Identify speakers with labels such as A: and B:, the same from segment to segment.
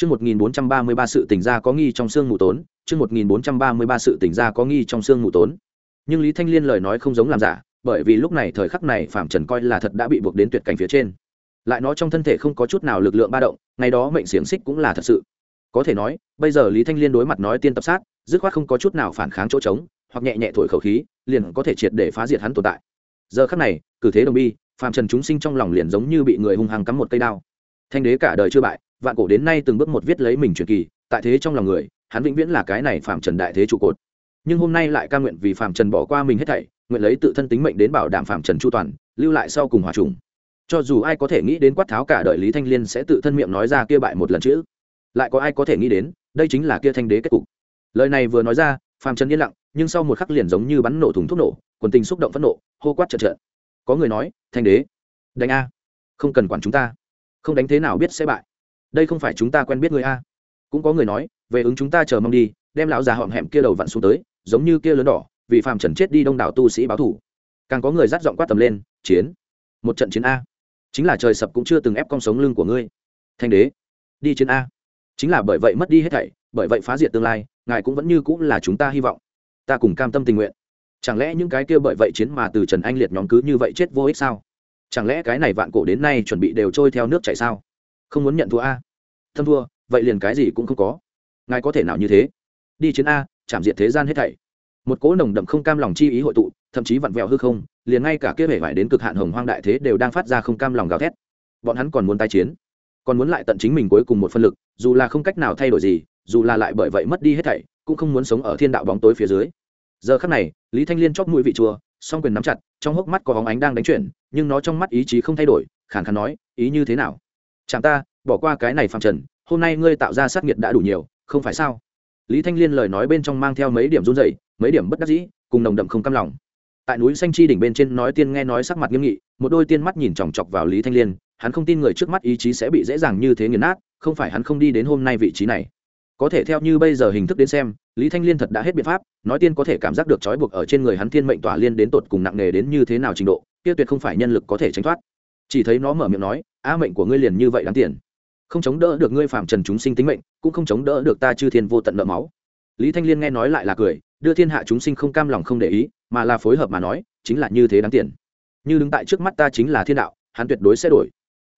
A: Chương 1433 sự tỉnh ra có nghi trong xương mù tốn, chương 1433 sự tỉnh ra có nghi trong xương mù tốn. Nhưng Lý Thanh Liên lời nói không giống làm giả, bởi vì lúc này thời khắc này Phạm Trần coi là thật đã bị buộc đến tuyệt cảnh phía trên. Lại nó trong thân thể không có chút nào lực lượng ba động, ngày đó mệnh xiển xích cũng là thật sự. Có thể nói, bây giờ Lý Thanh Liên đối mặt nói tiên tập sát, dứt khoát không có chút nào phản kháng chỗ trống, hoặc nhẹ nhẹ thổi khẩu khí, liền có thể triệt để phá diệt hắn tồn tại. Giờ khắc này, cử thế đồng bi, Phạm Trần chúng sinh trong lòng liền giống như bị người hung hăng cắm một cây đao. Thanh đế cả đời chưa bại, vạn cổ đến nay từng bước một viết lấy mình truyền kỳ tại thế trong lòng người hắn vĩnh viễn là cái này phạm trần đại thế trụ cột. Nhưng hôm nay lại ca nguyện vì phạm trần bỏ qua mình hết thảy nguyện lấy tự thân tính mệnh đến bảo đảm phạm trần chu toàn lưu lại sau cùng hòa trùng. Cho dù ai có thể nghĩ đến quát tháo cả đời lý thanh liên sẽ tự thân miệng nói ra kia bại một lần chữ lại có ai có thể nghĩ đến đây chính là kia thanh đế kết cục. Lời này vừa nói ra phạm trần yên lặng nhưng sau một khắc liền giống như bắn nổ thùng thuốc nổ quần tình xúc động phẫn nộ hô quát trợn trợn có người nói thanh đế đánh a không cần quản chúng ta không đánh thế nào biết sẽ bại. Đây không phải chúng ta quen biết người a. Cũng có người nói, về ứng chúng ta chờ mong đi, đem lão già họm hẹm kia đầu vặn xuống tới, giống như kia lớn đỏ, vì phàm trần chết đi đông đảo tu sĩ báo thủ càng có người dắt giọng quát tầm lên, chiến, một trận chiến a. Chính là trời sập cũng chưa từng ép con sống lưng của ngươi. Thanh đế, đi chiến a. Chính là bởi vậy mất đi hết thảy, bởi vậy phá diệt tương lai, ngài cũng vẫn như cũng là chúng ta hy vọng. Ta cùng cam tâm tình nguyện. Chẳng lẽ những cái kia bởi vậy chiến mà từ trần anh liệt nhóm cứ như vậy chết vô ích sao? Chẳng lẽ cái này vạn cổ đến nay chuẩn bị đều trôi theo nước chảy sao? Không muốn nhận thua a. Thâm thua, vậy liền cái gì cũng không có. Ngài có thể nào như thế? Đi chiến a, chạm diện thế gian hết thảy. Một cỗ nồng đậm không cam lòng chi ý hội tụ, thậm chí vặn vẹo hư không, liền ngay cả kia vẻ vải đến cực hạn hồng hoang đại thế đều đang phát ra không cam lòng gào thét. Bọn hắn còn muốn tái chiến, còn muốn lại tận chính mình cuối cùng một phân lực, dù là không cách nào thay đổi gì, dù là lại bởi vậy mất đi hết thảy, cũng không muốn sống ở thiên đạo bóng tối phía dưới. Giờ khắc này, lý thanh liên chóp mũi vị chùa song quyền nắm chặt, trong hốc mắt có hóng ánh đang đánh chuyển, nhưng nó trong mắt ý chí không thay đổi, khàn khàn nói, ý như thế nào? Chẳng ta, bỏ qua cái này phạm trần, hôm nay ngươi tạo ra sát nghiệt đã đủ nhiều, không phải sao? Lý thanh liên lời nói bên trong mang theo mấy điểm run dày mấy điểm bất đắc dĩ, cùng nồng đậm không cam lòng. Tại núi xanh chi đỉnh bên trên nói tiên nghe nói sắc mặt nghiêm nghị, một đôi tiên mắt nhìn chòng chọc vào lý thanh liên, hắn không tin người trước mắt ý chí sẽ bị dễ dàng như thế nghiền nát, không phải hắn không đi đến hôm nay vị trí này có thể theo như bây giờ hình thức đến xem, lý thanh liên thật đã hết biện pháp, nói tiên có thể cảm giác được trói buộc ở trên người hắn thiên mệnh tỏa liên đến tột cùng nặng nề đến như thế nào trình độ, kia tuyệt không phải nhân lực có thể tránh thoát. Chỉ thấy nó mở miệng nói, a mệnh của ngươi liền như vậy đáng tiền. Không chống đỡ được ngươi phạm trần chúng sinh tính mệnh, cũng không chống đỡ được ta chư thiên vô tận nợ máu. Lý thanh liên nghe nói lại là cười, đưa thiên hạ chúng sinh không cam lòng không để ý, mà là phối hợp mà nói, chính là như thế đáng tiền. Như đứng tại trước mắt ta chính là thiên đạo, hắn tuyệt đối sẽ đổi.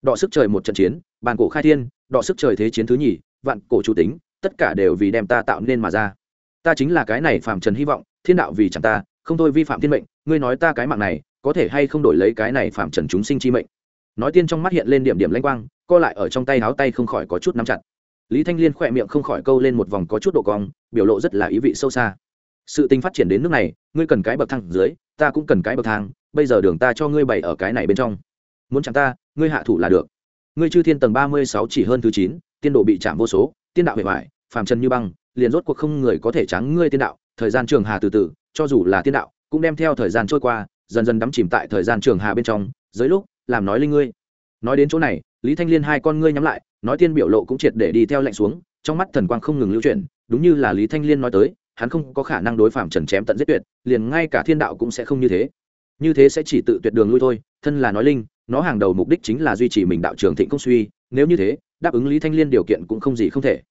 A: Đọ sức trời một trận chiến, bàn cổ khai thiên, đọ sức trời thế chiến thứ nhì, vạn cổ chủ tính tất cả đều vì đem ta tạo nên mà ra. Ta chính là cái này phạm trần hy vọng, thiên đạo vì chẳng ta, không thôi vi phạm thiên mệnh, ngươi nói ta cái mạng này, có thể hay không đổi lấy cái này phạm trần chúng sinh chi mệnh? Nói tiên trong mắt hiện lên điểm điểm lanh quang, co lại ở trong tay áo tay không khỏi có chút nắm chặt. Lý thanh liên khỏe miệng không khỏi câu lên một vòng có chút độ cong, biểu lộ rất là ý vị sâu xa. Sự tình phát triển đến nước này, ngươi cần cái bậc thang dưới, ta cũng cần cái bậc thang, bây giờ đường ta cho ngươi bày ở cái này bên trong. Muốn chẳng ta, ngươi hạ thủ là được. Ngươi chư thiên tầng ba mươi sáu chỉ hơn thứ chín, tiên độ bị chạm vô số tiên đạo bề ngoài, phàm trần như băng, liền rốt cuộc không người có thể trắng ngươi tiên đạo, thời gian trường hà từ từ, cho dù là tiên đạo, cũng đem theo thời gian trôi qua, dần dần đắm chìm tại thời gian trường hà bên trong, dưới lúc, làm nói linh ngươi. Nói đến chỗ này, lý thanh liên hai con ngươi nhắm lại, nói tiên biểu lộ cũng triệt để đi theo lạnh xuống, trong mắt thần quang không ngừng lưu chuyển, đúng như là lý thanh liên nói tới, hắn không có khả năng đối phạm trần chém tận giết tuyệt, liền ngay cả thiên đạo cũng sẽ không như thế. Như thế sẽ chỉ tự tuyệt đường lui thôi, thân là nói linh, nó hàng đầu mục đích chính là duy trì mình đạo trường thịnh công suy, nếu như thế đáp ứng lý thanh liên điều kiện cũng không gì không thể.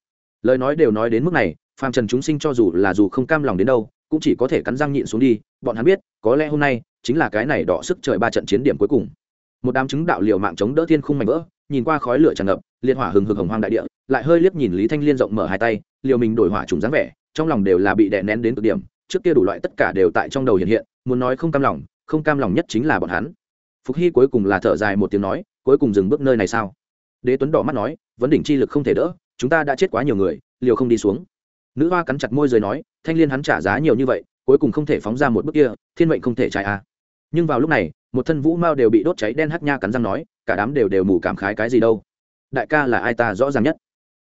A: Lời nói đều nói đến mức này phạm trần chúng sinh cho dù là dù không cam lòng đến đâu, cũng chỉ có thể cắn răng nhịn xuống đi, bọn hắn biết, có lẽ hôm nay, chính là cái này đỏ sức trời ba trận chiến điểm cuối cùng. Một đám chứng đạo liều mạng chống đỡ thiên khung mạnh vỡ, nhìn qua khói lửa tràn ngập liên hỏa hừng hực hồng hoang đại địa, lại hơi liếc nhìn lý thanh liên rộng mở hai tay, liều mình đổi hỏa trùng dáng vẻ, trong lòng đều là bị đè nén đến cực điểm, trước kia đủ loại tất cả đều tại trong đầu hiện hiện, muốn nói không cam lòng, không cam lòng nhất chính là bọn hắn. Phục hy cuối cùng là thở dài một tiếng nói, cuối cùng dừng bước nơi này sao? Đế tuấn đỏ mắt nói, vấn đỉnh chi lực không thể đỡ, chúng ta đã chết quá nhiều người, liều không đi xuống. Nữ hoa cắn chặt môi rồi nói, thanh liên hắn trả giá nhiều như vậy, cuối cùng không thể phóng ra một bước kia, thiên mệnh không thể trái à. nhưng vào lúc này, một thân vũ mao đều bị đốt cháy đen hắc nha cắn răng nói, cả đám đều đều mù cảm khái cái gì đâu? Đại ca là ai ta rõ ràng nhất?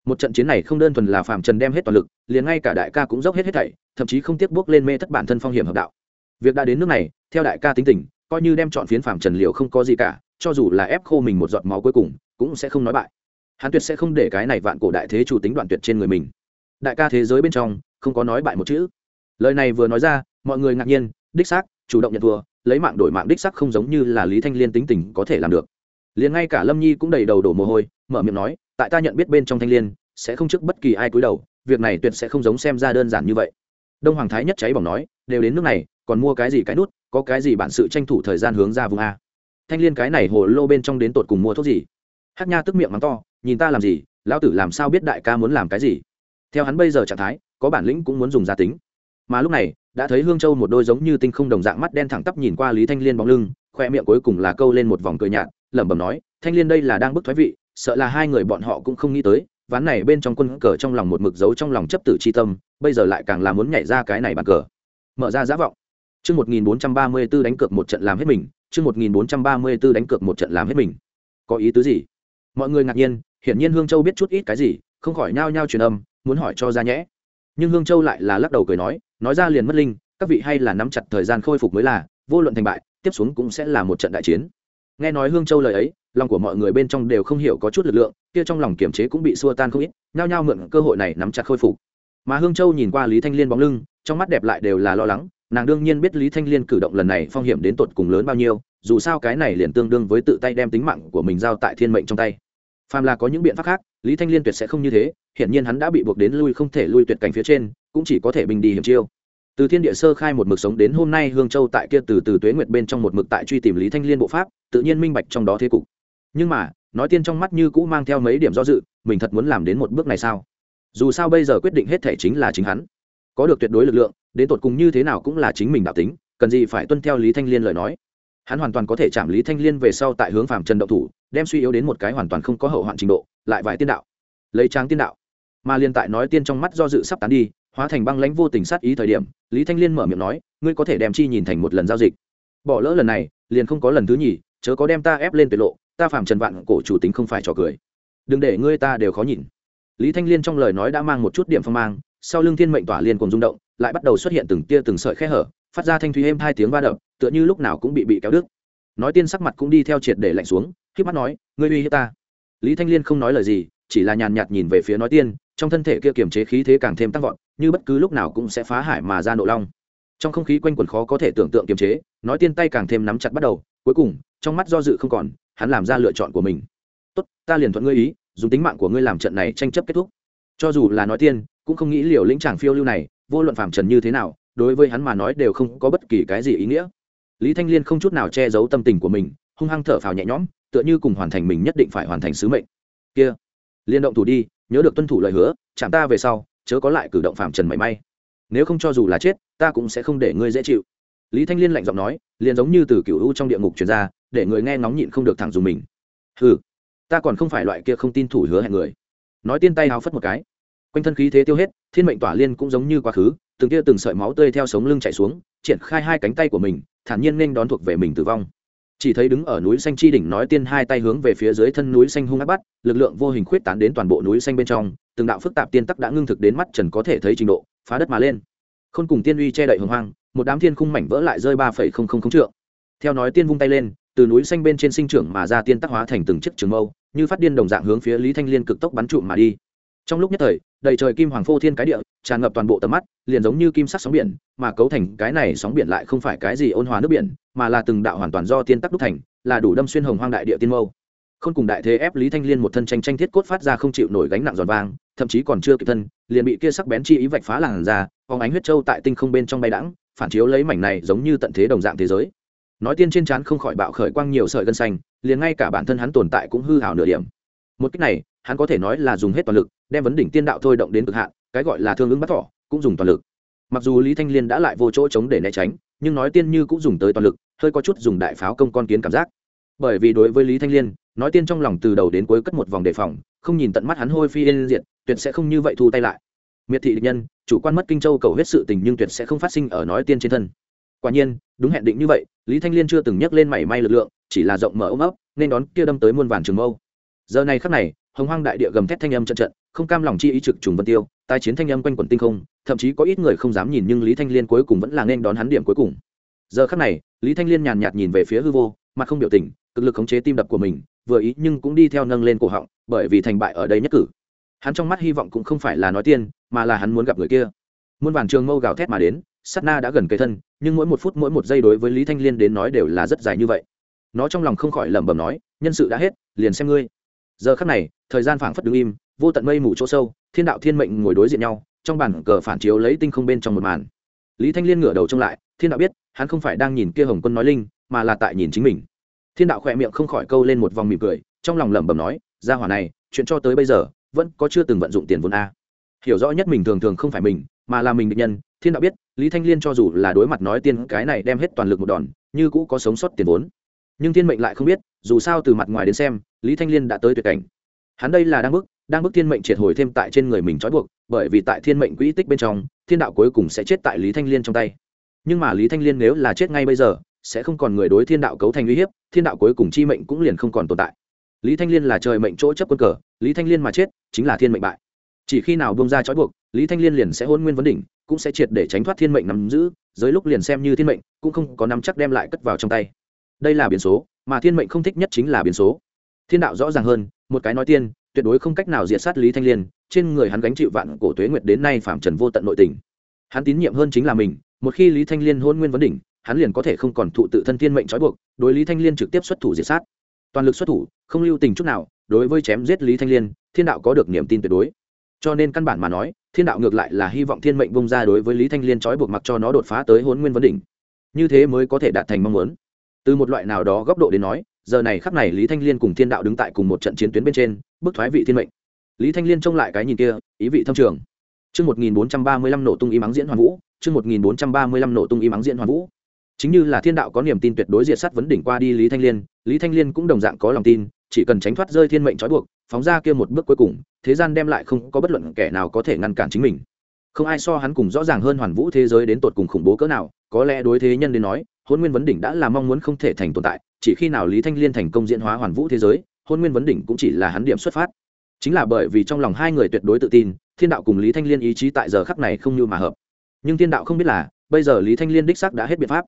A: Một trận chiến này không đơn thuần là phạm trần đem hết toàn lực, liền ngay cả đại ca cũng dốc hết hết thảy, thậm chí không tiếc bước lên mê thất bản thân phong hiểm hợp đạo. Việc đã đến nước này, theo đại ca tính tình, coi như đem chọn phiến phạm trần liều không có gì cả cho dù là ép khô mình một giọt máu cuối cùng, cũng sẽ không nói bại. Hắn tuyệt sẽ không để cái này vạn cổ đại thế chủ tính đoạn tuyệt trên người mình. Đại ca thế giới bên trong, không có nói bại một chữ. Lời này vừa nói ra, mọi người ngạc nhiên, đích xác, chủ động nhận thua, lấy mạng đổi mạng đích xác không giống như là lý thanh liên tính tình có thể làm được. Liền ngay cả lâm nhi cũng đầy đầu đổ mồ hôi, mở miệng nói, tại ta nhận biết bên trong thanh liên, sẽ không trước bất kỳ ai cúi đầu, việc này tuyệt sẽ không giống xem ra đơn giản như vậy. Đông hoàng thái nhất cháy bỏng nói, đều đến nước này, còn mua cái gì cái nút, có cái gì bản sự tranh thủ thời gian hướng ra vùng a thanh liên cái này hồ lô bên trong đến tột cùng mua thuốc gì? Hát nha tức miệng mắng to, nhìn ta làm gì? Lão tử làm sao biết đại ca muốn làm cái gì? Theo hắn bây giờ trạng thái, có bản lĩnh cũng muốn dùng gia tính. Mà lúc này, đã thấy hương châu một đôi giống như tinh không đồng dạng mắt đen thẳng tắp nhìn qua lý thanh liên bóng lưng, khoe miệng cuối cùng là câu lên một vòng cười nhạt, lẩm bẩm nói, thanh liên đây là đang bức thoái vị, sợ là hai người bọn họ cũng không nghĩ tới, ván này bên trong quân cờ trong lòng một mực dấu trong lòng chấp tử c tâm, bây giờ lại càng là muốn nhảy ra cái này bàn cờ. Mở ra giả vọng. Trước một nghìn bốn trăm ba mươi đánh cược một trận làm hết mình chương một nghìn bốn trăm ba mươi b ố đánh cược một trận làm hết mình. Có ý tứ gì? Mọi người ngạc nhiên, hiển nhiên hương châu biết chút ít cái gì, không khỏi nhao nhao truyền âm, muốn hỏi cho ra nhẽ. Nhưng hương châu lại là lắc đầu cười nói nói ra liền mất linh, các vị hay là nắm chặt thời gian khôi phục mới là, vô luận thành bại, tiếp xuống cũng sẽ là một trận đại chiến. Nghe nói hương châu lời ấy, lòng của mọi người bên trong đều không hiểu có chút lực lượng, kia trong lòng kiềm chế cũng bị xua tan không ít, nhao nhao mượn cơ hội này nắm chặt khôi phục. Mà hương châu nhìn qua lý thanh liên bóng lưng, trong mắt đẹp lại đều là lo lắng nàng đương nhiên biết lý thanh liên cử động lần này phong hiểm đến tột cùng lớn bao nhiêu, dù sao cái này liền tương đương với tự tay đem tính mạng của mình giao tại thiên mệnh trong tay. Phàm là có những biện pháp khác, lý thanh liên tuyệt sẽ không như thế, hiển nhiên hắn đã bị buộc đến lui không thể lui tuyệt cảnh phía trên, cũng chỉ có thể bình đi hiểm chiêu. Từ thiên địa sơ khai một mực sống đến hôm nay, hương châu tại kia từ từ tuế nguyệt bên trong một mực tại truy tìm lý thanh liên bộ pháp, tự nhiên minh bạch trong đó thế cục. Nhưng mà, nói tiên trong mắt như cũ mang theo mấy điểm do dự, mình thật muốn làm đến một bước này sao? Dù sao bây giờ quyết định hết thể chính là chính hắn. Có được tuyệt đối lực lượng đến tột cùng như thế nào cũng là chính mình đạo tính, cần gì phải tuân theo lý thanh liên lời nói. Hắn hoàn toàn có thể chạm lý thanh liên về sau tại hướng phạm trần động thủ, đem suy yếu đến một cái hoàn toàn không có hậu hoạn trình độ, lại vài tiên đạo. Lấy tráng tiên đạo. Mà liên tại nói tiên trong mắt do dự sắp tán đi, hóa thành băng lãnh vô tình sát ý thời điểm, lý thanh liên mở miệng nói, ngươi có thể đem chi nhìn thành một lần giao dịch. Bỏ lỡ lần này, liền không có lần thứ nhì, chớ có đem ta ép lên tuyệt lộ, ta phạm trần vạn cổ chủ tính không phải trò cười. Đừng để ngươi ta đều khó nhìn. Lý thanh liên trong lời nói đã mang một chút điểm phong mang, sau lưng thiên mệnh tỏa liên cùng rung động lại bắt đầu xuất hiện từng tia từng sợi khe hở, phát ra thanh thúy êm hai tiếng va đập, tựa như lúc nào cũng bị bị kéo đứt. Nói tiên sắc mặt cũng đi theo triệt để lạnh xuống khi mắt nói, ngươi uy hiếp ta. Lý thanh liên không nói lời gì, chỉ là nhàn nhạt nhìn về phía nói tiên, trong thân thể kia kiềm chế khí thế càng thêm tăng vọt, như bất cứ lúc nào cũng sẽ phá hải mà ra nộ long. Trong không khí quanh quần khó có thể tưởng tượng kiềm chế, nói tiên tay càng thêm nắm chặt bắt đầu, cuối cùng, trong mắt do dự không còn, hắn làm ra lựa chọn của mình. Tốt, ta liền thuận ngươi ý, dùng tính mạng của ngươi làm trận này tranh chấp kết thúc. Cho dù là nói tiên, cũng không nghĩ liều lĩnh chàng phiêu lưu này vô luận phạm trần như thế nào, đối với hắn mà nói đều không có bất kỳ cái gì ý nghĩa. Lý thanh liên không chút nào che giấu tâm tình của mình, hung hăng thở phào nhẹ nhõm, tựa như cùng hoàn thành mình nhất định phải hoàn thành sứ mệnh. Kia liên động thủ đi, nhớ được tuân thủ lời hứa, chạm ta về sau, chớ có lại cử động phạm trần mảy may. Nếu không cho dù là chết, ta cũng sẽ không để ngươi dễ chịu. Lý thanh liên lạnh giọng nói, liền giống như từ cựu u trong địa ngục truyền ra, để người nghe ngóng nhịn không được thẳng dùng mình. Ừ ta còn không phải loại kia không tin thủ hứa hẹn người. Nói tiên tay háo phất một cái quanh thân khí thế tiêu hết, thiên mệnh tỏa liên cũng giống như quá khứ, từng kia từng sợi máu tươi theo sống lưng chạy xuống, triển khai hai cánh tay của mình, thản nhiên nên đón thuộc về mình tử vong. Chỉ thấy đứng ở núi xanh chi đỉnh nói tiên hai tay hướng về phía dưới thân núi xanh hung ác bắt, lực lượng vô hình khuyết tán đến toàn bộ núi xanh bên trong, từng đạo phức tạp tiên tắc đã ngưng thực đến mắt trần có thể thấy trình độ, phá đất mà lên. Khôn cùng tiên uy che đậy hồng hoang, một đám thiên khung mảnh vỡ lại rơi ba phẩy không không không trượng. Theo nói tiên vung tay lên, từ núi xanh bên trên sinh trưởng mà ra tiên tắc hóa thành từng chiếc trường mâu, như phát điên đồng dạng hướng phía lý thanh liên cực tốc bắn trụm mà đi. Trong lúc nhất thời đầy trời kim hoàng phô thiên cái địa, tràn ngập toàn bộ tầm mắt, liền giống như kim sắc sóng biển, mà cấu thành cái này sóng biển lại không phải cái gì ôn hòa nước biển, mà là từng đạo hoàn toàn do tiên tắc đúc thành, là đủ đâm xuyên hồng hoang đại địa tiên mâu. Không cùng đại thế ép lý thanh liên một thân tranh tranh thiết cốt phát ra không chịu nổi gánh nặng giòn vang, thậm chí còn chưa kịp thân, liền bị kia sắc bén chi ý vạch phá làn ra phóng ánh huyết châu tại tinh không bên trong bay đãng, phản chiếu lấy mảnh này giống như tận thế đồng dạng thế giới. Nói tiên trên trán không khỏi bạo khởi quang nhiều sợi gân xanh, liền ngay cả bản thân hắn tồn tại cũng hư hào nửa điểm. Một cách này, hắn có thể nói là dùng hết toàn lực đem vấn đỉnh tiên đạo thôi động đến cực hạn, cái gọi là thương ứng bắt thỏ, cũng dùng toàn lực. Mặc dù lý thanh liên đã lại vô chỗ chống để né tránh, nhưng nói tiên như cũng dùng tới toàn lực, hơi có chút dùng đại pháo công con kiến cảm giác. Bởi vì đối với lý thanh liên, nói tiên trong lòng từ đầu đến cuối cất một vòng đề phòng, không nhìn tận mắt hắn hôi phi lên diện tuyệt sẽ không như vậy thu tay lại. Miệt thị địch nhân, chủ quan mất kinh châu cầu hết sự tình nhưng tuyệt sẽ không phát sinh ở nói tiên trên thân. Quả nhiên, đúng hẹn định như vậy, lý thanh liên chưa từng nhắc lên mảy may lực lượng, chỉ là rộng mở ôm ấp, nên đón kia đâm tới muôn vàn trường mâu. Giờ này khắc này, hồng hoang đại địa gầm thét thanh âm trận trận không cam lòng chi ý trực trùng vân tiêu, tai chiến thanh âm quanh quần tinh không, thậm chí có ít người không dám nhìn nhưng lý thanh liên cuối cùng vẫn là nên đón hắn điểm cuối cùng. Giờ khắc này, lý thanh liên nhàn nhạt nhìn về phía hư vô, mặt không biểu tình, cực lực khống chế tim đập của mình, vừa ý nhưng cũng đi theo nâng lên cổ họng, bởi vì thành bại ở đây nhất cử. Hắn trong mắt hy vọng cũng không phải là nói tiên, mà là hắn muốn gặp người kia. Muôn vàn trường mâu gào thét mà đến, sát na đã gần cây thân, nhưng mỗi một phút mỗi một giây đối với lý thanh liên đến nói đều là rất dài như vậy. Nó trong lòng không khỏi lẩm bẩm nói, nhân sự đã hết, liền xem ngươi. Giờ khắc này, thời gian phảng phất đứng im vô tận mây mù chỗ sâu, thiên đạo thiên mệnh ngồi đối diện nhau, trong bản cờ phản chiếu lấy tinh không bên trong một màn. Lý thanh liên ngửa đầu trông lại, thiên đạo biết, hắn không phải đang nhìn kia hồng quân nói linh, mà là tại nhìn chính mình. Thiên đạo khỏe miệng không khỏi câu lên một vòng mỉm cười, trong lòng lẩm bẩm nói ra hỏa này, chuyện cho tới bây giờ, vẫn có chưa từng vận dụng tiền vốn a. Hiểu rõ nhất mình thường thường không phải mình, mà là mình định nhân, thiên đạo biết, lý thanh liên cho dù là đối mặt nói tiên cái này đem hết toàn lực một đòn, như cũ có sống sót tiền vốn. Nhưng thiên mệnh lại không biết, dù sao từ mặt ngoài đến xem, lý thanh liên đã tới tuyệt cảnh. Hắn đây là đang bước đang bức thiên mệnh triệt hồi thêm tại trên người mình trói buộc, bởi vì tại thiên mệnh quỹ tích bên trong, thiên đạo cuối cùng sẽ chết tại lý thanh liên trong tay. Nhưng mà lý thanh liên nếu là chết ngay bây giờ, sẽ không còn người đối thiên đạo cấu thành uy hiếp, thiên đạo cuối cùng chi mệnh cũng liền không còn tồn tại. Lý thanh liên là trời mệnh chỗ chấp quân cờ, lý thanh liên mà chết chính là thiên mệnh bại. Chỉ khi nào bông ra trói buộc, lý thanh liên liền sẽ hôn nguyên vấn đỉnh, cũng sẽ triệt để tránh thoát thiên mệnh nắm giữ dưới lúc liền xem như thiên mệnh, cũng không có nắm chắc đem lại cất vào trong tay. Đây là biến số, mà thiên mệnh không thích nhất chính là biến số. Thiên đạo rõ ràng hơn, một cái nói tiên tuyệt đối không cách nào diệt sát lý thanh liên, trên người hắn gánh chịu vạn cổ tuế nguyệt đến nay phạm trần vô tận nội tình. Hắn tín nhiệm hơn chính là mình, một khi lý thanh liên hôn nguyên vấn đỉnh, hắn liền có thể không còn thụ tự thân thiên mệnh trói buộc, đối lý thanh liên trực tiếp xuất thủ diệt sát. Toàn lực xuất thủ, không lưu tình chút nào, đối với chém giết lý thanh liên, thiên đạo có được niềm tin tuyệt đối. Cho nên căn bản mà nói, thiên đạo ngược lại là hy vọng thiên mệnh bông ra đối với lý thanh liên trói buộc mặc cho nó đột phá tới hôn nguyên vấn đỉnh. Như thế mới có thể đạt thành mong muốn. Từ một loại nào đó góc độ đến nói giờ này khắc này lý thanh liên cùng thiên đạo đứng tại cùng một trận chiến tuyến bên trên bức thoái vị thiên mệnh lý thanh liên trông lại cái nhìn kia ý vị thâm trường Chương 1435 nổ tung y mắng diễn hoàn vũ, chương 1435 nổ tung y mắng diễn hoàn vũ. Chính như là thiên đạo có niềm tin tuyệt đối diệt sát vấn đỉnh qua đi Lý Thanh Liên, Lý Thanh Liên cũng đồng dạng có lòng tin, chỉ cần tránh thoát rơi thiên mệnh trói buộc, phóng ra kia một bước cuối cùng, thế gian đem lại không có bất luận kẻ nào có thể ngăn cản chính mình. Không ai so hắn cùng rõ ràng hơn hoàn vũ thế giới đến tột cùng khủng bố cỡ nào, có lẽ đối thế nhân đến nói, Hôn Nguyên vấn đỉnh đã là mong muốn không thể thành tồn tại, chỉ khi nào Lý Thanh Liên thành công diễn hóa hoàn vũ thế giới, Hôn Nguyên vấn đỉnh cũng chỉ là hắn điểm xuất phát. Chính là bởi vì trong lòng hai người tuyệt đối tự tin thiên đạo cùng lý thanh liên ý chí tại giờ khắc này không như mà hợp. Nhưng thiên đạo không biết là bây giờ lý thanh liên đích sắc đã hết biện pháp.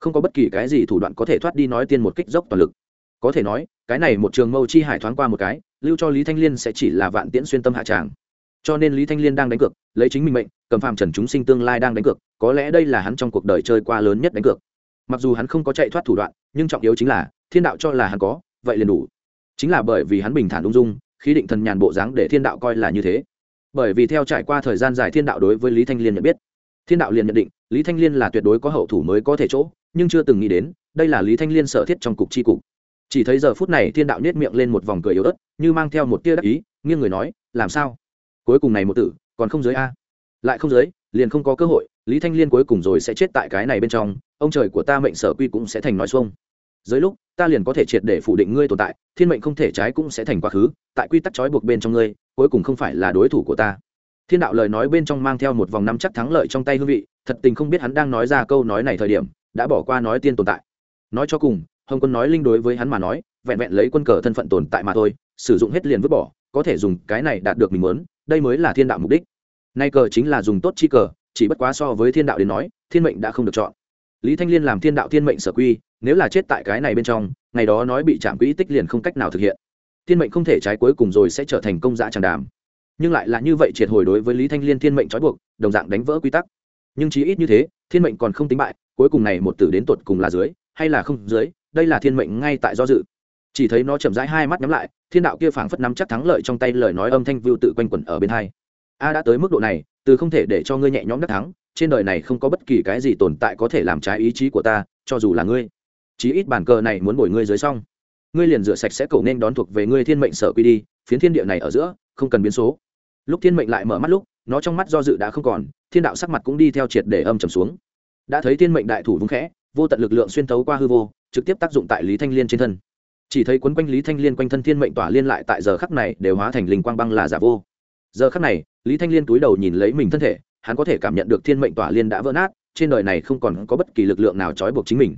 A: Không có bất kỳ cái gì thủ đoạn có thể thoát đi nói tiên một kích dốc toàn lực. Có thể nói cái này một trường mâu chi hải thoáng qua một cái lưu cho lý thanh liên sẽ chỉ là vạn tiễn xuyên tâm hạ tràng. Cho nên lý thanh liên đang đánh cược lấy chính mình mệnh cầm phàm trần chúng sinh tương lai đang đánh cược có lẽ đây là hắn trong cuộc đời chơi qua lớn nhất đánh cược mặc dù hắn không có chạy thoát thủ đoạn, nhưng trọng yếu chính là, thiên đạo cho là hắn có, vậy liền đủ. Chính là bởi vì hắn bình thản ung dung, khí định thần nhàn bộ dáng để thiên đạo coi là như thế. Bởi vì theo trải qua thời gian dài thiên đạo đối với lý thanh liên nhận biết, thiên đạo liền nhận định, lý thanh liên là tuyệt đối có hậu thủ mới có thể chỗ, nhưng chưa từng nghĩ đến, đây là lý thanh liên sở thiết trong cục c cục. Chỉ thấy giờ phút này thiên đạo nhét miệng lên một vòng cười yếu ớt, như mang theo một tia đắc ý, nghiêng người nói, làm sao? Cuối cùng này một tử, còn không giới a? Lại không giới, liền không có cơ hội lý thanh liên cuối cùng rồi sẽ chết tại cái này bên trong, ông trời của ta mệnh sở quy cũng sẽ thành nói xuông. Dưới lúc, ta liền có thể triệt để phủ định ngươi tồn tại, thiên mệnh không thể trái cũng sẽ thành quá khứ, tại quy tắc trói buộc bên trong ngươi, cuối cùng không phải là đối thủ của ta. Thiên đạo lời nói bên trong mang theo một vòng năm chắc thắng lợi trong tay hương vị, thật tình không biết hắn đang nói ra câu nói này thời điểm, đã bỏ qua nói tiên tồn tại. Nói cho cùng, hồng quân nói linh đối với hắn mà nói, vẹn vẹn lấy quân cờ thân phận tồn tại mà thôi, sử dụng hết liền vứt bỏ, có thể dùng cái này đạt được mình muốn, đây mới là thiên đạo mục đích. Nay cờ chính là dùng tốt chi cờ chỉ bất quá so với thiên đạo đến nói, thiên mệnh đã không được chọn. Lý thanh liên làm thiên đạo thiên mệnh sở quy, nếu là chết tại cái này bên trong, ngày đó nói bị chạm quỹ tích liền không cách nào thực hiện. Thiên mệnh không thể trái cuối cùng rồi sẽ trở thành công dã tràng đàm. Nhưng lại là như vậy triệt hồi đối với lý thanh liên thiên mệnh trói buộc, đồng dạng đánh vỡ quy tắc. Nhưng chí ít như thế, thiên mệnh còn không tính bại, cuối cùng này một tử đến tột cùng là dưới, hay là không dưới, đây là thiên mệnh ngay tại do dự. Chỉ thấy nó chậm rãi hai mắt nhắm lại, thiên đạo kia phảng phất nắm chắc thắng lợi trong tay lời nói âm thanh vưu tự quanh quẩn ở bên hai. A đã tới mức độ này từ không thể để cho ngươi nhẹ nhõm đắc thắng, trên đời này không có bất kỳ cái gì tồn tại có thể làm trái ý chí của ta, cho dù là ngươi. Chí ít bản cờ này muốn bồi ngươi dưới xong. Ngươi liền rửa sạch sẽ cầu nên đón thuộc về ngươi thiên mệnh sở quy đi, phiến thiên địa này ở giữa, không cần biến số. Lúc thiên mệnh lại mở mắt lúc, nó trong mắt do dự đã không còn, thiên đạo sắc mặt cũng đi theo triệt để âm trầm xuống. Đã thấy thiên mệnh đại thủ vung khẽ, vô tận lực lượng xuyên tấu qua hư vô, trực tiếp tác dụng tại lý thanh liên trên thân. Chỉ thấy quấn quanh lý thanh liên quanh thân thiên mệnh tỏa liên lại tại giờ khắc này đều hóa thành linh quang băng là giả vô. Giờ khắc này lý thanh liên túi đầu nhìn lấy mình thân thể, hắn có thể cảm nhận được thiên mệnh tỏa liên đã vỡ nát, trên đời này không còn có bất kỳ lực lượng nào trói buộc chính mình.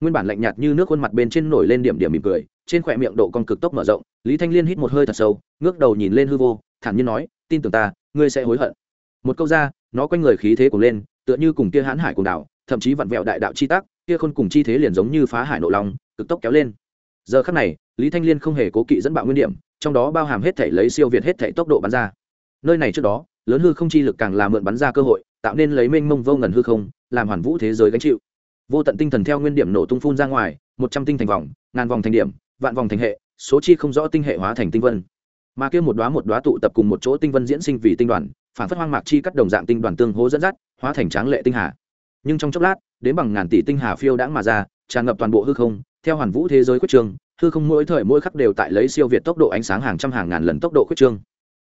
A: Nguyên bản lạnh nhạt như nước khuôn mặt bên trên nổi lên điểm điểm mỉm cười, trên khỏe miệng độ con cực tốc mở rộng, lý thanh liên hít một hơi thật sâu, ngước đầu nhìn lên hư vô, thản nhiên nói, tin tưởng ta, ngươi sẽ hối hận. Một câu ra, nó quanh người khí thế cùng lên, tựa như cùng kia hãn hải cùng đảo, thậm chí vặn vẹo đại đạo chi tác, kia khôn cùng chi thế liền giống như phá hải nộ lòng, cực tốc kéo lên. Giờ khắc này, lý thanh liên không hề cố kỵ dẫn bạo nguyên điểm, trong đó bao hàm hết thể lấy siêu việt hết thể tốc độ bắn ra nơi này trước đó, lớn hư không chi lực càng là mượn bắn ra cơ hội, tạo nên lấy mênh mông vô ngần hư không, làm hoàn vũ thế giới gánh chịu. Vô tận tinh thần theo nguyên điểm nổ tung phun ra ngoài, một trăm tinh thành vòng, ngàn vòng thành điểm, vạn vòng thành hệ, số chi không rõ tinh hệ hóa thành tinh vân. Mà kia một đóa một đóa tụ tập cùng một chỗ tinh vân diễn sinh vì tinh đoàn, phản phất hoang mạc chi cắt đồng dạng tinh đoàn tương hố dẫn dắt, hóa thành tráng lệ tinh hà. Nhưng trong chốc lát, đến bằng ngàn tỷ tinh hà phiêu đãng mà ra, tràn ngập toàn bộ hư không, theo hoàn vũ thế giới quyết trường hư không mỗi thời mỗi khắc đều tại lấy siêu việt tốc độ ánh sáng hàng trăm hàng ngàn lần tốc độ quyết trương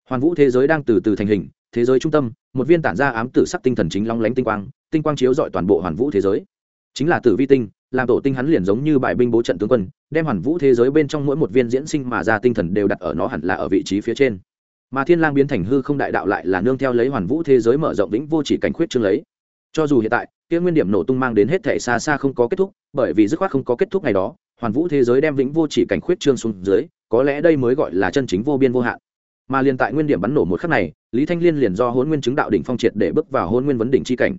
A: hoàn vũ thế giới đang từ từ thành hình, thế giới trung tâm, một viên tản ra ám tử sắc tinh thần chính long lánh tinh quang tinh quang chiếu dọi toàn bộ hoàn vũ thế giới. Chính là tử vi tinh, làm tổ tinh hắn liền giống như bài binh bố trận tướng quân, đem hoàn vũ thế giới bên trong mỗi một viên diễn sinh mà ra tinh thần đều đặt ở nó hẳn là ở vị trí phía trên. Mà thiên lang biến thành hư không đại đạo lại là nương theo lấy hoàn vũ thế giới mở rộng vĩnh vô chỉ cảnh khuyết trương lấy. Cho dù hiện tại, kia nguyên điểm nổ tung mang đến hết thể xa xa không có kết thúc, bởi vì dứt khoát không có kết thúc ngày đó, hoàn vũ thế giới đem vĩnh vô chỉ cảnh khuyết trương xuống dưới, có lẽ đây mới gọi là chân chính vô biên vô hạn mà liền tại nguyên điểm bắn nổ một khắc này, lý thanh liên liền do hôn nguyên chứng đạo đỉnh phong triệt để bước vào hôn nguyên vấn đỉnh chi cảnh.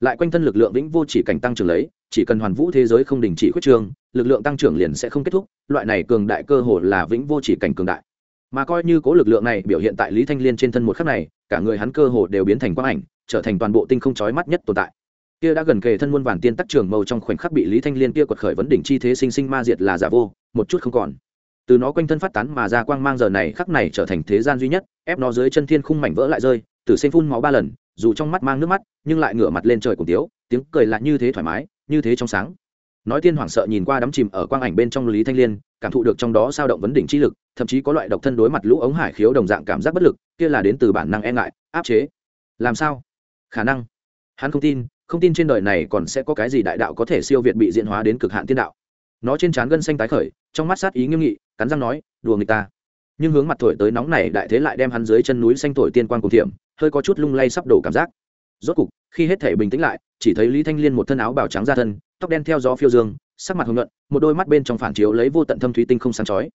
A: Lại quanh thân lực lượng vĩnh vô chỉ cảnh tăng trưởng lấy, chỉ cần hoàn vũ thế giới không đình chỉ khuyết trương, lực lượng tăng trưởng liền sẽ không kết thúc, loại này cường đại cơ hồ là vĩnh vô chỉ cảnh cường đại. Mà coi như cố lực lượng này biểu hiện tại lý thanh liên trên thân một khắc này, cả người hắn cơ hồ đều biến thành quang ảnh, trở thành toàn bộ tinh không chói mắt nhất tồn tại. Kia đã gần kề thân muôn vàn tiên tắc trường mâu trong khoảnh khắc bị lý thanh liên kia quật khởi vấn đỉnh chi thế sinh sinh ma diệt là giả vô, một chút không còn từ nó quanh thân phát tán mà ra quang mang giờ này khắc này trở thành thế gian duy nhất, ép nó dưới chân thiên khung mảnh vỡ lại rơi, tử sinh phun máu ba lần, dù trong mắt mang nước mắt, nhưng lại ngửa mặt lên trời cùng tiếu, tiếng cười lạ như thế thoải mái, như thế trong sáng. Nói tiên hoảng sợ nhìn qua đắm chìm ở quang ảnh bên trong lý thanh liên, cảm thụ được trong đó sao động vấn đỉnh chi lực, thậm chí có loại độc thân đối mặt lũ ống hải khiếu đồng dạng cảm giác bất lực, kia là đến từ bản năng e ngại, áp chế. Làm sao? Khả năng. Hắn không tin không tin trên đời này còn sẽ có cái gì đại đạo có thể siêu việt bị diễn hóa đến cực hạn tiên đạo. Nó trên trán gân xanh tái khởi, trong mắt sát ý nghiêm nghị cắn răng nói đùa người ta. Nhưng hướng mặt thổi tới nóng này đại thế lại đem hắn dưới chân núi xanh thổi tiên quang cùng thiểm hơi có chút lung lay sắp đổ cảm giác. Rốt cục khi hết thể bình tĩnh lại chỉ thấy lý thanh liên một thân áo bào trắng ra thân tóc đen theo gió phiêu dương sắc mặt hồng nhuận một đôi mắt bên trong phản chiếu lấy vô tận thâm thúy tinh không sáng chói.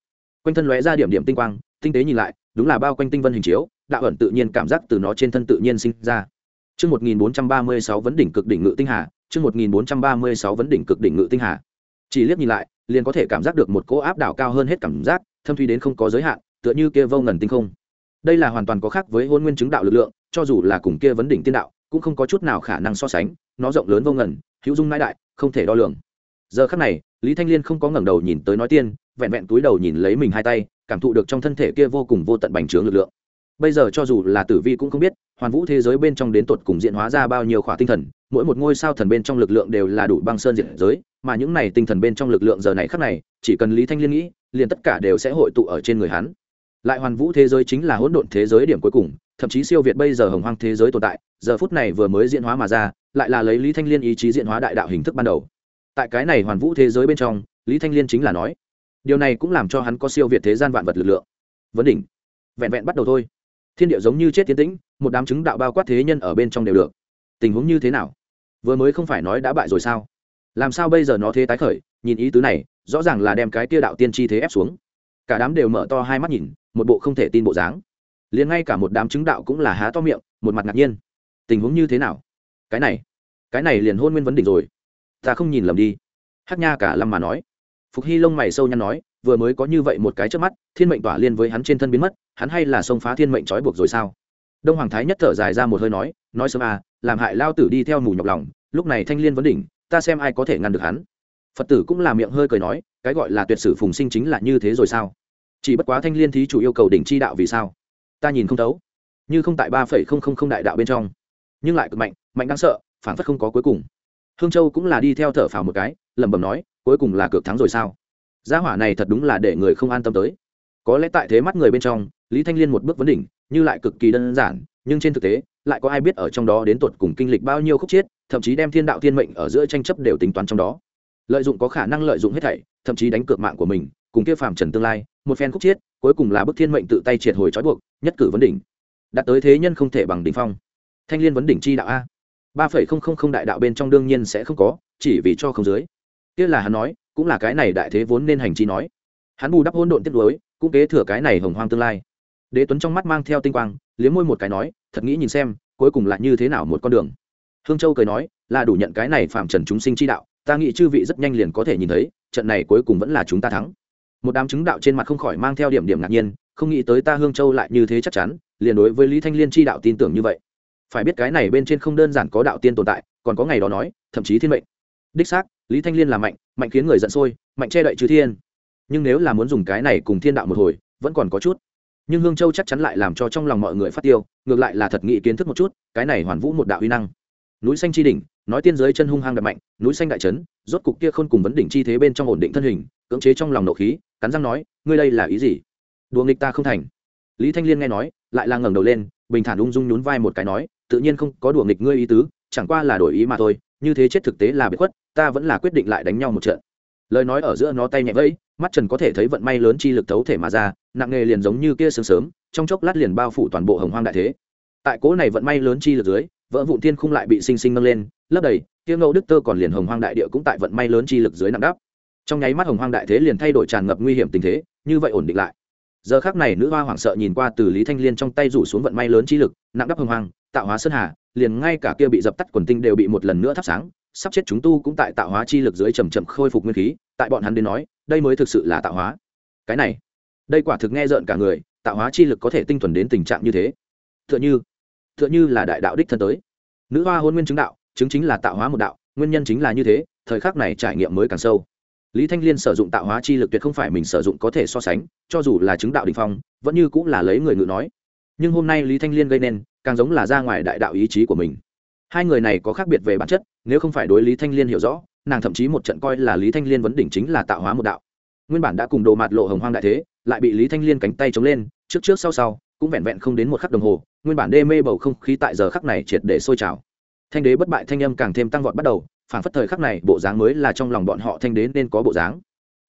A: Quanh thân lóe ra điểm điểm tinh quang tinh tế nhìn lại đúng là bao quanh tinh vân hình chiếu đạo ẩn tự nhiên cảm giác từ nó trên thân tự nhiên sinh ra. Chương 1436 vấn đỉnh cực đỉnh ngự tinh hà, chương 1436 vấn đỉnh cực đỉnh ngự tinh hà. Chỉ liếc nhìn lại, liền có thể cảm giác được một cỗ áp đảo cao hơn hết cảm giác, thâm thúy đến không có giới hạn, tựa như kia vô ngần tinh không. Đây là hoàn toàn có khác với hôn nguyên chứng đạo lực lượng, cho dù là cùng kia vấn đỉnh tiên đạo, cũng không có chút nào khả năng so sánh, nó rộng lớn vô ngần, hữu dung mãi đại, không thể đo lường. Giờ khắc này, Lý Thanh Liên không có ngẩng đầu nhìn tới nói tiên, vẹn vẹn túi đầu nhìn lấy mình hai tay, cảm thụ được trong thân thể kia vô cùng vô tận bành trướng lực lượng bây giờ cho dù là tử vi cũng không biết hoàn vũ thế giới bên trong đến tột cùng diện hóa ra bao nhiêu khỏa tinh thần mỗi một ngôi sao thần bên trong lực lượng đều là đủ băng sơn diện giới, mà những này tinh thần bên trong lực lượng giờ này khắc này, chỉ cần lý thanh liên nghĩ, liền tất cả đều sẽ hội tụ ở trên người hắn. Lại hoàn vũ thế giới chính là hỗn độn thế giới điểm cuối cùng, thậm chí siêu việt bây giờ hồng hoang thế giới tồn tại, giờ phút này vừa mới diễn hóa mà ra, lại là lấy lý thanh liên ý chí diễn hóa đại đạo hình thức ban đầu. Tại cái này hoàn vũ thế giới bên trong, lý thanh liên chính là nói, điều này cũng làm cho hắn có siêu việt thế gian vạn vật lực lượng. Vấn đỉnh. Vẹn vẹn bắt đầu thôi. Thiên địa giống như chết tiến tĩnh, một đám chứng đạo bao quát thế nhân ở bên trong đều được. Tình huống như thế nào? Vừa mới không phải nói đã bại rồi sao? Làm sao bây giờ nó thế tái khởi? Nhìn ý tứ này, rõ ràng là đem cái tia đạo tiên tri thế ép xuống. Cả đám đều mở to hai mắt nhìn, một bộ không thể tin bộ dáng. Liền ngay cả một đám chứng đạo cũng là há to miệng, một mặt ngạc nhiên. Tình huống như thế nào? Cái này cái này liền hôn nguyên vấn đỉnh rồi. Ta không nhìn lầm đi. Hát nha cả lâm mà nói. Phục hy lông mày sâu nhăn nói, vừa mới có như vậy một cái trước mắt, thiên mệnh tỏa liên với hắn trên thân biến mất, hắn hay là xông phá thiên mệnh trói buộc rồi sao? Đông hoàng thái nhất thở dài ra một hơi nói nói sớm à làm hại lao tử đi theo mù nhọc lòng, lúc này thanh liên vấn đỉnh, ta xem ai có thể ngăn được hắn. Phật tử cũng làm miệng hơi cười nói, cái gọi là tuyệt sử phùng sinh chính là như thế rồi sao? Chỉ bất quá thanh liên thí chủ yêu cầu đỉnh chi đạo vì sao? Ta nhìn không thấu. Như không tại ba phẩy không không không đại đạo bên trong. Nhưng lại cực mạnh mạnh đáng sợ phản phất không có cuối cùng. Hương châu cũng là đi theo thở phào một cái, lẩm bẩm nói, cuối cùng là cược thắng rồi sao? Gia hỏa này thật đúng là để người không an tâm tới. Có lẽ tại thế mắt người bên trong, lý thanh liên một bước vấn đỉnh, như lại cực kỳ đơn giản nhưng trên thực tế, lại có ai biết ở trong đó đến tột cùng kinh lịch bao nhiêu khúc chiết, thậm chí đem thiên đạo thiên mệnh ở giữa tranh chấp đều tính toán trong đó. Lợi dụng có khả năng lợi dụng hết thảy, thậm chí đánh cược mạng của mình, cùng kia phàm trần tương lai, một phen khúc chiết, cuối cùng là bức thiên mệnh tự tay triệt hồi trói buộc, nhất cử vấn đỉnh. Đạt tới thế nhân không thể bằng đỉnh phong. Thanh liên vấn đỉnh chi đạo a. Ba phẩy không không không đại đạo bên trong đương nhiên sẽ không có, chỉ vì cho không dưới. Kia là hắn nói, cũng là cái này đại thế vốn nên hành chi nói. Hắn bù đắp hôn độn tiếp nối, cũng kế thừa cái này hồng hoang tương lai. Đế tuấn trong mắt mang theo tinh quang liếm môi một cái nói, thật nghĩ nhìn xem, cuối cùng là như thế nào một con đường. Hương châu cười nói, là đủ nhận cái này phạm trần chúng sinh chi đạo, ta nghĩ chư vị rất nhanh liền có thể nhìn thấy, trận này cuối cùng vẫn là chúng ta thắng. Một đám chứng đạo trên mặt không khỏi mang theo điểm điểm ngạc nhiên, không nghĩ tới ta hương châu lại như thế chắc chắn, liền đối với lý thanh liên chi đạo tin tưởng như vậy. Phải biết cái này bên trên không đơn giản có đạo tiên tồn tại, còn có ngày đó nói, thậm chí thiên mệnh. Đích xác, lý thanh liên là mạnh mạnh khiến người giận sôi, mạnh che đậy chư thiên. Nhưng nếu là muốn dùng cái này cùng thiên đạo một hồi, vẫn còn có chút nhưng hương châu chắc chắn lại làm cho trong lòng mọi người phát tiêu, ngược lại là thật nghị kiến thức một chút, cái này hoàn vũ một đạo uy năng. Núi xanh chi đỉnh, nói tiên giới chân hung hăng đập mạnh, núi xanh đại trấn rốt cục kia khôn cùng vấn đỉnh chi thế bên trong ổn định thân hình, cưỡng chế trong lòng nộ khí, cắn răng nói, ngươi đây là ý gì? Đùa nghịch ta không thành. Lý thanh liên nghe nói, lại là ngẩng đầu lên, bình thản ung dung nhún vai một cái nói, tự nhiên không có đùa nghịch ngươi ý tứ, chẳng qua là đổi ý mà thôi, như thế chết thực tế là bị khuất, ta vẫn là quyết định lại đánh nhau một trận. Lời nói ở giữa nó tay nhẹ vẫy, mắt trần có thể thấy vận may lớn chi lực thấu thể mà ra nặng nghề liền giống như kia sớm sớm, trong chốc lát liền bao phủ toàn bộ hồng hoang đại thế. Tại cố này vận may lớn chi lực dưới, vỡ vụn thiên khung lại bị sinh sinh nâng lên, lấp đầy, kia ngẫu đức tơ còn liền hồng hoang đại địa cũng tại vận may lớn chi lực dưới nặng đắp. Trong nháy mắt hồng hoang đại thế liền thay đổi tràn ngập nguy hiểm tình thế, như vậy ổn định lại. Giờ khác này nữ hoa hoảng sợ nhìn qua từ lý thanh liên trong tay rủ xuống vận may lớn chi lực, nặng đắp hồng hoang, tạo hóa sơn hà, liền ngay cả kia bị dập tắt quần tinh đều bị một lần nữa thắp sáng, sắp chết chúng tu cũng tại tạo hóa chi lực dưới chầm chậm khôi phục nguyên khí, tại bọn hắn đến nói, đây mới thực sự là tạo hóa. Cái này đây quả thực nghe rợn cả người, tạo hóa chi lực có thể tinh thuần đến tình trạng như thế. Tựa như tựa như là đại đạo đích thân tới. Nữ hoa hôn nguyên chứng đạo, chứng chính là tạo hóa một đạo, nguyên nhân chính là như thế, thời khắc này trải nghiệm mới càng sâu. Lý thanh liên sử dụng tạo hóa chi lực tuyệt không phải mình sử dụng có thể so sánh, cho dù là chứng đạo đình phong, vẫn như cũng là lấy người ngự nói. Nhưng hôm nay lý thanh liên gây nên, càng giống là ra ngoài đại đạo ý chí của mình. Hai người này có khác biệt về bản chất, nếu không phải đối lý thanh liên hiểu rõ, nàng thậm chí một trận coi là lý thanh liên vấn đỉnh chính là tạo hóa một đạo nguyên bản đã cùng đồ mạt lộ hồng hoang đại thế, lại bị lý thanh liên cánh tay chống lên, trước trước sau sau, cũng vẹn vẹn không đến một khắc đồng hồ, nguyên bản đê mê bầu không khí tại giờ khắc này triệt để sôi trào. Thanh đế bất bại thanh âm càng thêm tăng vọt bắt đầu phản phất thời khắc này bộ dáng mới là trong lòng bọn họ thanh đế nên có bộ dáng.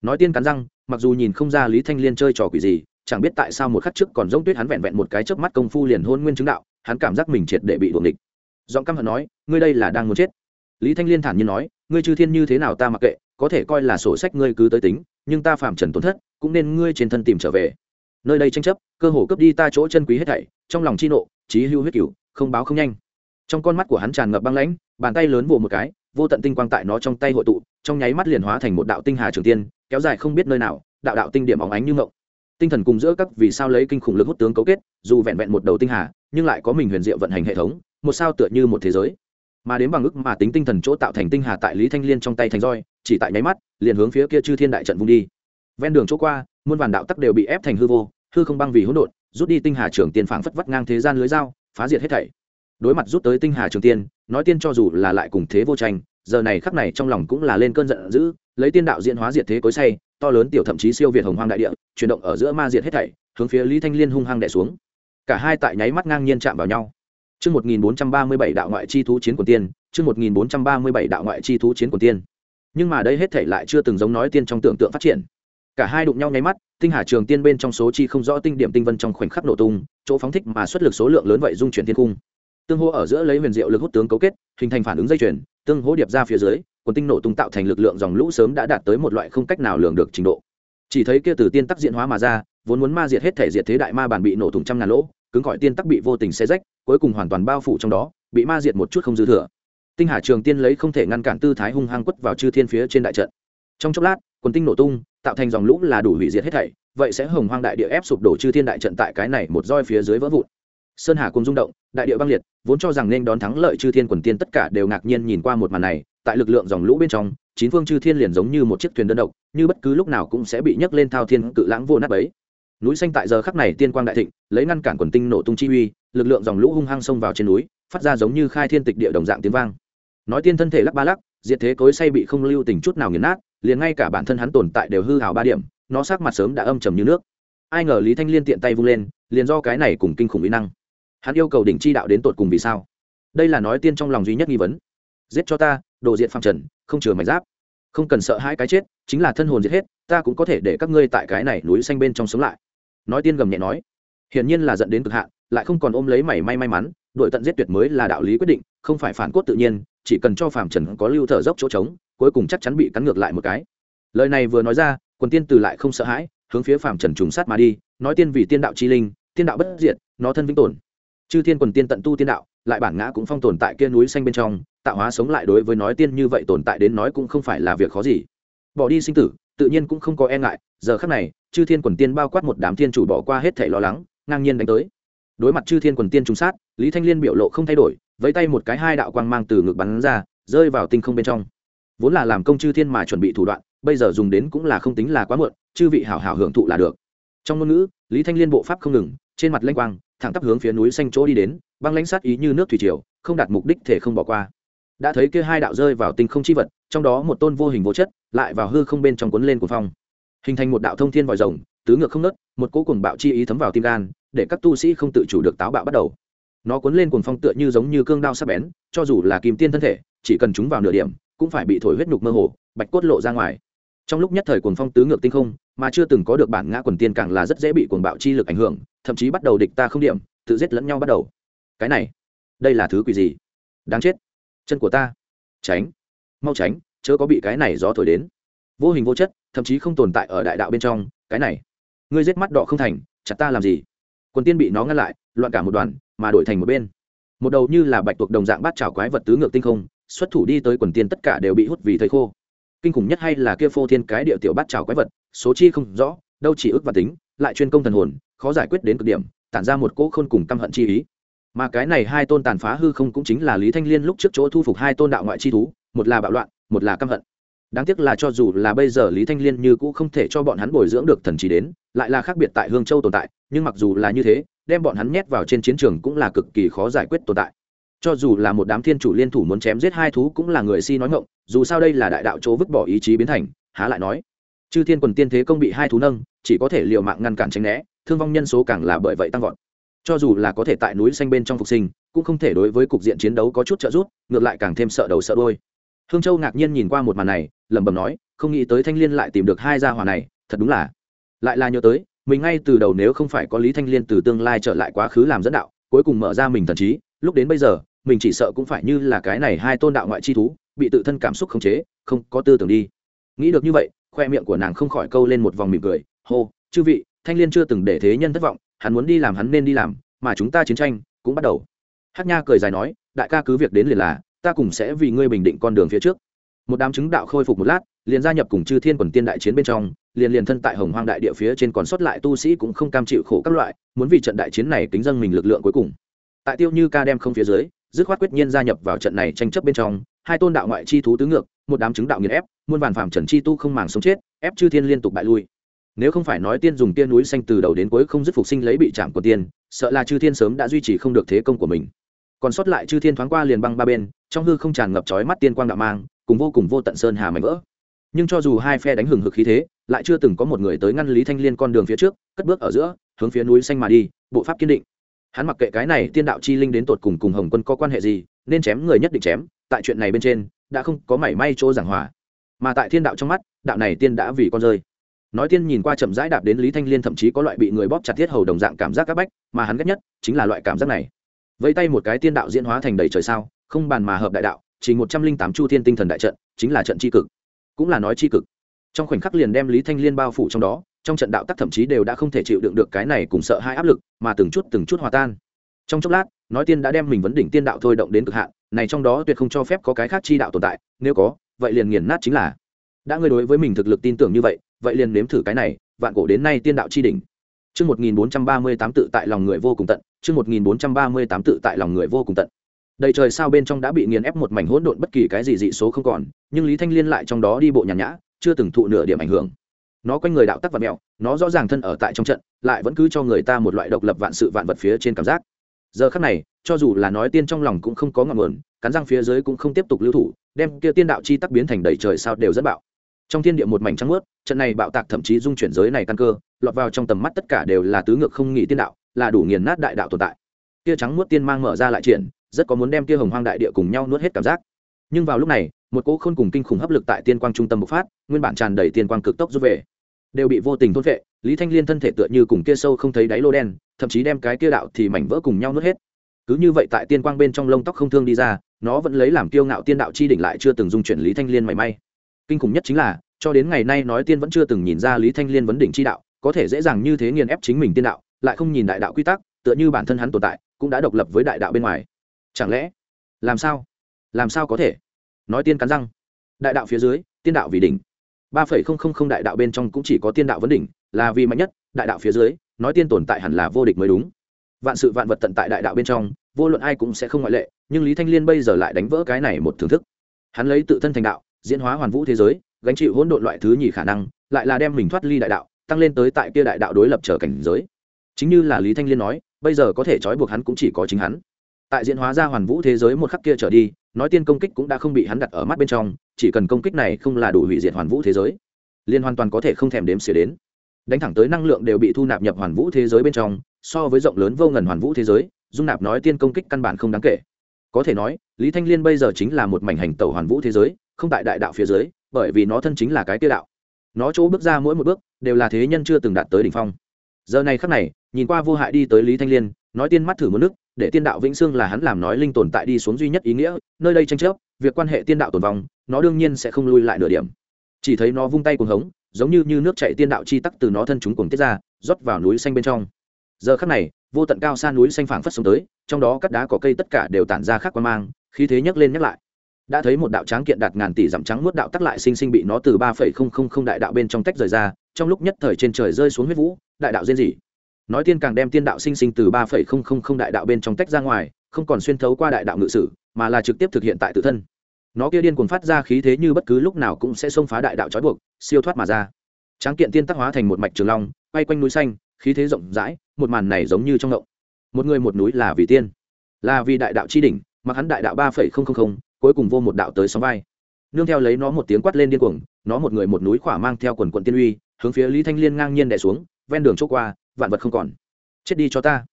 A: Nói tiên cắn răng, mặc dù nhìn không ra lý thanh liên chơi trò quỷ gì, chẳng biết tại sao một khắc trước còn giống tuyết hắn vẹn vẹn một cái chớp mắt công phu liền hôn nguyên chứng đạo, hắn cảm giác mình triệt để bị đuồng địch giọng căm hận nói, ngươi đây là đang muốn chết. Lý thanh liên thản nhiên nói, ngươi chư thiên như thế nào ta mặc kệ, có thể coi là sổ sách ngươi cứ tới tính nhưng ta phạm trần tổn thất, cũng nên ngươi trên thân tìm trở về. Nơi đây tranh chấp, cơ hồ cướp đi ta chỗ chân quý hết thảy, trong lòng chi nộ trí hưu huyết cửu, không báo không nhanh. Trong con mắt của hắn tràn ngập băng lãnh, bàn tay lớn vồ một cái, vô tận tinh quang tại nó trong tay hội tụ, trong nháy mắt liền hóa thành một đạo tinh hà trường tiên, kéo dài không biết nơi nào, đạo đạo tinh điểm óng ánh như ngộng tinh thần cùng giữa các vì sao lấy kinh khủng lực hút tướng cấu kết, dù vẹn vẹn một đầu tinh hà, nhưng lại có mình huyền diệu vận hành hệ thống, một sao tựa như một thế giới mà đến bằng ức mà tính tinh thần chỗ tạo thành tinh hà tại lý thanh liên trong tay thành roi, chỉ tại nháy mắt, liền hướng phía kia chư thiên đại trận vung đi. Ven đường chỗ qua, muôn vàn đạo tắc đều bị ép thành hư vô, hư không băng vì hỗn độn, rút đi tinh hà trưởng tiên phảng phất vắt ngang thế gian lưới dao, phá diệt hết thảy. Đối mặt rút tới tinh hà trường tiên nói tiên cho dù là lại cùng thế vô tranh, giờ này khắc này trong lòng cũng là lên cơn giận dữ, lấy tiên đạo diễn hóa diệt thế cối say, to lớn tiểu thậm chí siêu việt hồng hoang đại địa, chuyển động ở giữa ma diệt hết thảy, hướng phía lý thanh liên hung hăng đẻ xuống. Cả hai tại nháy mắt ngang nhiên chạm vào nhau. Trước 1437 đạo ngoại chi thú chiến quần tiên, trước 1437 đạo ngoại chi thú chiến quần tiên. Nhưng mà đây hết thảy lại chưa từng giống nói tiên trong tưởng tượng phát triển. Cả hai đụng nhau nháy mắt, tinh hà trường tiên bên trong số chi không rõ tinh điểm tinh vân trong khoảnh khắc nổ tung, chỗ phóng thích mà xuất lực số lượng lớn vậy dung chuyển thiên cung. Tương hô ở giữa lấy huyền diệu lực hút tướng cấu kết, hình thành phản ứng dây chuyền, tương hô điệp ra phía dưới, quần tinh nổ tung tạo thành lực lượng dòng lũ sớm đã đạt tới một loại không cách nào lường được trình độ. Chỉ thấy kia từ tiên tắc diện hóa mà ra, vốn muốn ma diệt hết thể diệt thế đại ma bản bị nổ thủng trăm ngàn lỗ, cứng gọi tiên tắc bị vô tình xé rách, cuối cùng hoàn toàn bao phủ trong đó, bị ma diệt một chút không dư thừa. Tinh hà trường tiên lấy không thể ngăn cản tư thái hung hăng quất vào chư thiên phía trên đại trận. Trong chốc lát, quần tinh nổ tung, tạo thành dòng lũ là đủ hủy diệt hết thảy, vậy sẽ hồng hoang đại địa ép sụp đổ chư thiên đại trận tại cái này một roi phía dưới vỡ vụn. Sơn hà cùng rung động, đại địa băng liệt, vốn cho rằng nên đón thắng lợi chư thiên quần tiên tất cả đều ngạc nhiên nhìn qua một màn này, tại lực lượng dòng lũ bên trong, chín phương chư thiên liền giống như một chiếc thuyền đơn độc, như bất cứ lúc nào cũng sẽ bị nhấc lên thao thiên cự lãng vô nát bấy núi xanh tại giờ khắc này tiên quang đại thịnh, lấy ngăn cản quần tinh nổ tung chi uy, lực lượng dòng lũ hung hăng xông vào trên núi, phát ra giống như khai thiên tịch địa đồng dạng tiếng vang. Nói tiên thân thể lắc ba lắc, diệt thế cối say bị không lưu tình chút nào nghiền nát, liền ngay cả bản thân hắn tồn tại đều hư hào ba điểm, nó sắc mặt sớm đã âm trầm như nước. Ai ngờ lý thanh liên tiện tay vung lên, liền do cái này cùng kinh khủng mỹ năng. Hắn yêu cầu đỉnh chi đạo đến tột cùng vì sao? Đây là nói tiên trong lòng duy nhất nghi vấn. Giết cho ta, đồ diện phạm trần, không chừa mảnh giáp. Không cần sợ hai cái chết, chính là thân hồn giết hết, ta cũng có thể để các ngươi tại cái này núi xanh bên trong sống lại nói tiên gầm nhẹ nói, hiển nhiên là dẫn đến cực hạn, lại không còn ôm lấy mảy may may mắn đội tận giết tuyệt mới là đạo lý quyết định, không phải phản cốt tự nhiên, chỉ cần cho phàm trần có lưu thở dốc chỗ trống, cuối cùng chắc chắn bị cắn ngược lại một cái. Lời này vừa nói ra, quần tiên từ lại không sợ hãi, hướng phía phàm trần trùng sát mà đi, nói tiên vì tiên đạo chi linh, tiên đạo bất diệt, nó thân vĩnh tồn. Chư thiên quần tiên tận tu tiên đạo, lại bản ngã cũng phong tồn tại kia núi xanh bên trong, tạo hóa sống lại đối với nói tiên như vậy tồn tại đến nói cũng không phải là việc khó gì. Bỏ đi sinh tử, tự nhiên cũng không có e ngại, giờ khắc này chư thiên quần tiên bao quát một đám thiên chủ bỏ qua hết thể lo lắng, ngang nhiên đánh tới. Đối mặt chư thiên quần tiên trùng sát, lý thanh liên biểu lộ không thay đổi với tay một cái hai đạo quang mang từ ngực bắn ra, rơi vào tinh không bên trong. Vốn là làm công chư thiên mà chuẩn bị thủ đoạn, bây giờ dùng đến cũng là không tính là quá muộn, chư vị hảo hảo hưởng thụ là được. Trong ngôn ngữ, lý thanh liên bộ pháp không ngừng, trên mặt lanh quang, thẳng tắp hướng phía núi xanh chỗ đi đến, băng lãnh sát ý như nước thủy triều, không đạt mục đích thể không bỏ qua. Đã thấy kia hai đạo rơi vào tinh không chi vật, trong đó một tôn vô hình vô chất, lại vào hư không bên trong cuốn lên của phong hình thành một đạo thông thiên vòi rồng, tứ ngược không nớt một cỗ cuồng bạo chi ý thấm vào tim gan, để các tu sĩ không tự chủ được táo bạo bắt đầu. Nó cuốn lên cuồng phong tựa như giống như cương đao sắc bén, cho dù là kim tiên thân thể, chỉ cần chúng vào nửa điểm, cũng phải bị thổi huyết nhục mơ hồ, bạch cốt lộ ra ngoài. Trong lúc nhất thời cuồng phong tứ ngược tinh không, mà chưa từng có được bản ngã quần tiên càng là rất dễ bị cuồng bạo chi lực ảnh hưởng, thậm chí bắt đầu địch ta không điểm, tự giết lẫn nhau bắt đầu. Cái này, đây là thứ quỷ gì? Đáng chết. Chân của ta. Tránh. Mau tránh, chớ có bị cái này gió thổi đến vô hình vô chất, thậm chí không tồn tại ở đại đạo bên trong, cái này, ngươi giết mắt đỏ không thành, chặt ta làm gì? Quần tiên bị nó ngăn lại, loạn cả một đoàn, mà đổi thành một bên. Một đầu như là bạch tuộc đồng dạng bát trào quái vật tứ ngược tinh không, xuất thủ đi tới quần tiên tất cả đều bị hút vì thấy khô. Kinh khủng nhất hay là kia phô thiên cái địa tiểu bát trào quái vật, số chi không rõ, đâu chỉ ước và tính, lại chuyên công thần hồn, khó giải quyết đến cực điểm, tản ra một cỗ khôn cùng căm hận chi ý. Mà cái này hai tôn tàn phá hư không cũng chính là lý thanh liên lúc trước chỗ thu phục hai tôn đạo ngoại chi thú, một là bạo loạn, một là căm hận đáng tiếc là cho dù là bây giờ lý thanh liên như cũ không thể cho bọn hắn bồi dưỡng được thần trí đến, lại là khác biệt tại hương châu tồn tại, nhưng mặc dù là như thế, đem bọn hắn nhét vào trên chiến trường cũng là cực kỳ khó giải quyết tồn tại. Cho dù là một đám thiên chủ liên thủ muốn chém giết hai thú cũng là người si nói ngộng dù sao đây là đại đạo chỗ vứt bỏ ý chí biến thành, há lại nói. Chư thiên quần tiên thế công bị hai thú nâng, chỉ có thể liều mạng ngăn cản tránh né, thương vong nhân số càng là bởi vậy tăng vọt. Cho dù là có thể tại núi xanh bên trong phục sinh, cũng không thể đối với cục diện chiến đấu có chút trợ giúp, ngược lại càng thêm sợ đầu sợ đôi hương châu ngạc nhiên nhìn qua một màn này, lẩm bẩm nói, không nghĩ tới thanh liên lại tìm được hai gia hỏa này, thật đúng là. Lại là nhớ tới, mình ngay từ đầu nếu không phải có lý thanh liên từ tương lai trở lại quá khứ làm dẫn đạo, cuối cùng mở ra mình thần trí, lúc đến bây giờ, mình chỉ sợ cũng phải như là cái này hai tôn đạo ngoại chi thú, bị tự thân cảm xúc khống chế, không có tư tưởng đi. Nghĩ được như vậy, khoe miệng của nàng không khỏi câu lên một vòng mỉm cười, hô, chư vị, thanh liên chưa từng để thế nhân thất vọng, hắn muốn đi làm hắn nên đi làm, mà chúng ta chiến tranh cũng bắt đầu. Hát nha cười dài nói, đại ca cứ việc đến liền là ta cùng sẽ vì ngươi bình định con đường phía trước. Một đám chứng đạo khôi phục một lát, liền gia nhập cùng chư thiên quần tiên đại chiến bên trong, liền liền thân tại hồng hoang đại địa phía trên còn sót lại tu sĩ cũng không cam chịu khổ các loại, muốn vì trận đại chiến này kính dâng mình lực lượng cuối cùng. Tại tiêu như ca đem không phía dưới, dứt khoát quyết nhiên gia nhập vào trận này tranh chấp bên trong, hai tôn đạo ngoại chi thú tứ ngược, một đám chứng đạo nghiền ép, muôn vàn phàm trần chi tu không màng sống chết, ép chư thiên liên tục bại lui. Nếu không phải nói tiên dùng tiên núi xanh từ đầu đến cuối không dứt phục sinh lấy bị chạm của tiên, sợ là chư thiên sớm đã duy trì không được thế công của mình còn sót lại chư thiên thoáng qua liền băng ba bên, trong hư không tràn ngập trói mắt tiên quang đạo mang, cùng vô cùng vô tận sơn hà mảnh vỡ. Nhưng cho dù hai phe đánh hừng hực khí thế, lại chưa từng có một người tới ngăn lý thanh liên con đường phía trước, cất bước ở giữa, hướng phía núi xanh mà đi, bộ pháp kiên định. Hắn mặc kệ cái này tiên đạo chi linh đến tột cùng cùng hồng quân có quan hệ gì, nên chém người nhất định chém, tại chuyện này bên trên, đã không có mảy may chỗ giảng hòa. Mà tại thiên đạo trong mắt, đạo này tiên đã vì con rơi. Nói tiên nhìn qua chậm rãi đạp đến lý thanh liên thậm chí có loại bị người bóp chặt thiết hầu đồng dạng cảm giác các bách, mà hắn ghét nhất chính là loại cảm giác này vẫy tay một cái tiên đạo diễn hóa thành đầy trời sao không bàn mà hợp đại đạo chỉ một trăm linh tám chu thiên tinh thần đại trận chính là trận c cực. Cũng là nói c cực. Trong khoảnh khắc liền đem lý thanh liên bao phủ trong đó trong trận đạo tắc thậm chí đều đã không thể chịu đựng được cái này cùng sợ hai áp lực mà từng chút từng chút hòa tan. Trong chốc lát nói tiên đã đem mình vấn đỉnh tiên đạo thôi động đến cực hạn này trong đó tuyệt không cho phép có cái khác chi đạo tồn tại nếu có vậy liền nghiền nát chính là. Đã ngươi đối với mình thực lực tin tưởng như vậy vậy liền nếm thử cái này vạn cổ đến nay tiên đạo chi đỉnh. Chương 1438 tự tại lòng người vô cùng tận, chương 1438 tự tại lòng người vô cùng tận. Đầy trời sao bên trong đã bị nghiền ép một mảnh hỗn độn bất kỳ cái gì dị số không còn, nhưng Lý Thanh Liên lại trong đó đi bộ nhàn nhã, chưa từng thụ nửa điểm ảnh hưởng. Nó quanh người đạo tắc và mèo, nó rõ ràng thân ở tại trong trận, lại vẫn cứ cho người ta một loại độc lập vạn sự vạn vật phía trên cảm giác. Giờ khắc này, cho dù là nói tiên trong lòng cũng không có ngọn nguồn, cắn răng phía dưới cũng không tiếp tục lưu thủ, đem kia tiên đạo chi tắc biến thành đầy trời sao đều rất bạo trong thiên địa một mảnh trắng mướt trận này bạo tạc thậm chí dung chuyển giới này căn cơ, lọt vào trong tầm mắt tất cả đều là tứ ngược không nghĩ tiên đạo, là đủ nghiền nát đại đạo tồn tại. Kia trắng mướt tiên mang mở ra lại triển, rất có muốn đem kia hồng hoang đại địa cùng nhau nuốt hết cảm giác. Nhưng vào lúc này, một cỗ khôn cùng kinh khủng hấp lực tại tiên quang trung tâm bộc phát, nguyên bản tràn đầy tiên quang cực tốc rút về. Đều bị vô tình thôn vệ lý thanh liên thân thể tựa như cùng kia sâu không thấy đáy lô đen, thậm chí đem cái kia đạo thì mảnh vỡ cùng nhau nuốt hết. Cứ như vậy tại tiên quang bên trong lông tóc không thương đi ra, nó vẫn lấy làm kiêu ngạo tiên đạo chi đỉnh lại chưa từng dung chuyển lý thanh liên mảy may kinh khủng nhất chính là, cho đến ngày nay nói tiên vẫn chưa từng nhìn ra lý thanh liên vấn đỉnh chi đạo, có thể dễ dàng như thế nghiền ép chính mình tiên đạo, lại không nhìn đại đạo quy tắc, tựa như bản thân hắn tồn tại, cũng đã độc lập với đại đạo bên ngoài. Chẳng lẽ, làm sao? Làm sao có thể? Nói tiên cắn răng. Đại đạo phía dưới, tiên đạo vì đỉnh. ba phẩy không không không đại đạo bên trong cũng chỉ có tiên đạo vấn đỉnh, là vì mạnh nhất, đại đạo phía dưới, nói tiên tồn tại hẳn là vô địch mới đúng. Vạn sự vạn vật tận tại đại đạo bên trong, vô luận ai cũng sẽ không ngoại lệ, nhưng lý thanh liên bây giờ lại đánh vỡ cái này một thưởng thức. Hắn lấy tự thân thành đạo diễn hóa hoàn vũ thế giới, gánh chịu hỗn độn loại thứ nhì khả năng, lại là đem mình thoát ly đại đạo, tăng lên tới tại kia đại đạo đối lập trở cảnh giới. Chính như là lý thanh liên nói, bây giờ có thể trói buộc hắn cũng chỉ có chính hắn. Tại diễn hóa ra hoàn vũ thế giới một khắc kia trở đi, nói tiên công kích cũng đã không bị hắn đặt ở mắt bên trong, chỉ cần công kích này không là đủ hủy diệt hoàn vũ thế giới, liên hoàn toàn có thể không thèm đếm xỉa đến. Đánh thẳng tới năng lượng đều bị thu nạp nhập hoàn vũ thế giới bên trong, so với rộng lớn vô ngần hoàn vũ thế giới, dung nạp nói tiên công kích căn bản không đáng kể. Có thể nói, lý thanh liên bây giờ chính là một mảnh hành tẩu hoàn vũ thế giới không tại đại đạo phía dưới bởi vì nó thân chính là cái tiêu đạo. Nó chỗ bước ra mỗi một bước đều là thế nhân chưa từng đạt tới đỉnh phong. Giờ này khắc này nhìn qua vô hại đi tới lý thanh liên nói tiên mắt thử một nước để tiên đạo vĩnh sương là hắn làm nói linh tồn tại đi xuống duy nhất ý nghĩa nơi đây tranh chấp việc quan hệ tiên đạo tồn vong nó đương nhiên sẽ không lui lại nửa điểm. Chỉ thấy nó vung tay cuồng hống giống như, như nước chạy tiên đạo chi tắc từ nó thân chúng cuồng tiết ra rót vào núi xanh bên trong. Giờ khắc này vô tận cao xa núi xanh phảng phất xuống tới trong đó các đá có cây tất cả đều tản ra khác quan mang khí thế nhấc lên nhắc lại đã thấy một đạo tráng kiện đạt ngàn tỷ dặm trắng muốt đạo tắc lại sinh sinh bị nó từ ba phẩy không không không đại đạo bên trong tách rời ra, trong lúc nhất thời trên trời rơi xuống huyết vũ, đại đạo diên dị nói tiên càng đem tiên đạo sinh sinh từ ba phẩy không không không đại đạo bên trong tách ra ngoài, không còn xuyên thấu qua đại đạo ngự sử, mà là trực tiếp thực hiện tại tự thân. Nó kia điên cuồng phát ra khí thế như bất cứ lúc nào cũng sẽ xông phá đại đạo trói buộc, siêu thoát mà ra. Tráng kiện tiên tắc hóa thành một mạch trường long bay quanh núi xanh, khí thế rộng rãi, một màn này giống như trong ngộng một người một núi là vì tiên, là vì đại đạo chi đỉnh, mặc hắn đại đạo ba phẩy không không không cuối cùng vô một đạo tới sóng vai. Nương theo lấy nó một tiếng quát lên điên cuồng, nó một người một núi khỏa mang theo quần quận tiên uy, hướng phía lý thanh liên ngang nhiên đè xuống, ven đường chỗ qua, vạn vật không còn. Chết đi cho ta.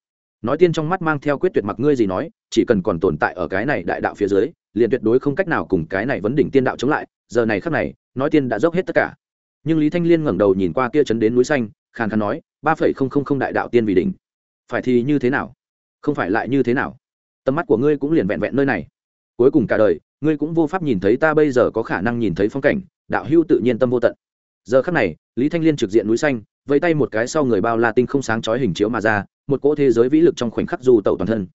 A: Nói tiên trong mắt mang theo quyết tuyệt mặc ngươi gì nói, chỉ cần còn tồn tại ở cái này đại đạo phía dưới, liền tuyệt đối không cách nào cùng cái này vấn đỉnh tiên đạo chống lại, giờ này khắc này, nói tiên đã dốc hết tất cả. Nhưng lý thanh liên ngẩng đầu nhìn qua kia chấn đến núi xanh, khàn khàn nói, ba phẩy không không không đại đạo tiên vì đỉnh. Phải thì như thế nào? Không phải lại như thế nào? Tầm mắt của ngươi cũng liền vẹn vẹn nơi này cuối cùng cả đời, ngươi cũng vô pháp nhìn thấy ta bây giờ có khả năng nhìn thấy phong cảnh, đạo hưu tự nhiên tâm vô tận. Giờ khắc này, lý thanh liên trực diện núi xanh, vẫy tay một cái sau người bao la tinh không sáng chói hình chiếu mà ra, một cỗ thế giới vĩ lực trong khoảnh khắc du tẩu toàn thân.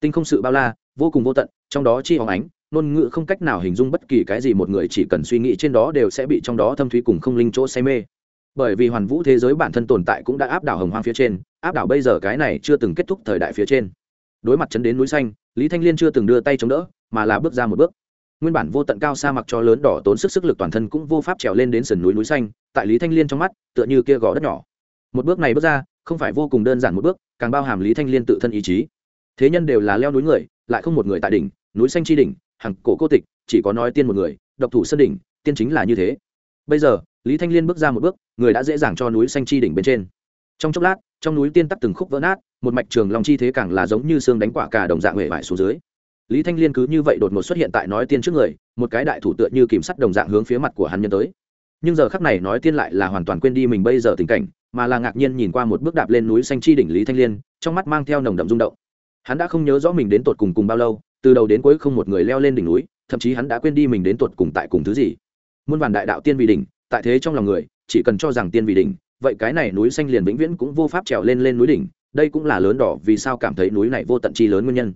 A: Tinh không sự bao la, vô cùng vô tận, trong đó chi hóng ánh, ngôn ngữ không cách nào hình dung bất kỳ cái gì một người chỉ cần suy nghĩ trên đó đều sẽ bị trong đó thâm thúy cùng không linh chỗ say mê. Bởi vì hoàn vũ thế giới bản thân tồn tại cũng đã áp đảo hồng hoang phía trên, áp đảo bây giờ cái này chưa từng kết thúc thời đại phía trên. Đối mặt chấn đến núi xanh lý thanh liên chưa từng đưa tay chống đỡ, mà là bước ra một bước. Nguyên bản vô tận cao sa mặc cho lớn đỏ tốn sức sức lực toàn thân cũng vô pháp trèo lên đến sườn núi núi xanh, tại lý thanh liên trong mắt, tựa như kia gò đất nhỏ. Một bước này bước ra, không phải vô cùng đơn giản một bước, càng bao hàm lý thanh liên tự thân ý chí. Thế nhân đều là leo núi người, lại không một người tại đỉnh, núi xanh chi đỉnh, hàng cổ cô tịch, chỉ có nói tiên một người, độc thủ sân đỉnh, tiên chính là như thế. Bây giờ, lý thanh liên bước ra một bước, người đã dễ dàng cho núi xanh chi đỉnh bên trên. Trong chốc lát, trong núi tiên tắc từng khúc vỡ nát một mạch trường long chi thế càng là giống như xương đánh quả cả đồng dạng huệ vải xuống dưới. Lý thanh liên cứ như vậy đột ngột xuất hiện tại nói tiên trước người, một cái đại thủ tựa như kìm sắt đồng dạng hướng phía mặt của hắn nhân tới. Nhưng giờ khắc này nói tiên lại là hoàn toàn quên đi mình bây giờ tình cảnh, mà là ngạc nhiên nhìn qua một bước đạp lên núi xanh chi đỉnh lý thanh liên, trong mắt mang theo nồng đậm rung động. Hắn đã không nhớ rõ mình đến tột cùng cùng bao lâu, từ đầu đến cuối không một người leo lên đỉnh núi, thậm chí hắn đã quên đi mình đến tột cùng tại cùng thứ gì. Muôn vàn đại đạo tiên vị đỉnh, tại thế trong lòng người, chỉ cần cho rằng tiên vị đỉnh, vậy cái này núi xanh liền vĩnh viễn cũng vô pháp trèo lên lên núi đỉnh đây cũng là lớn đỏ vì sao cảm thấy núi này vô tận chi lớn nguyên nhân.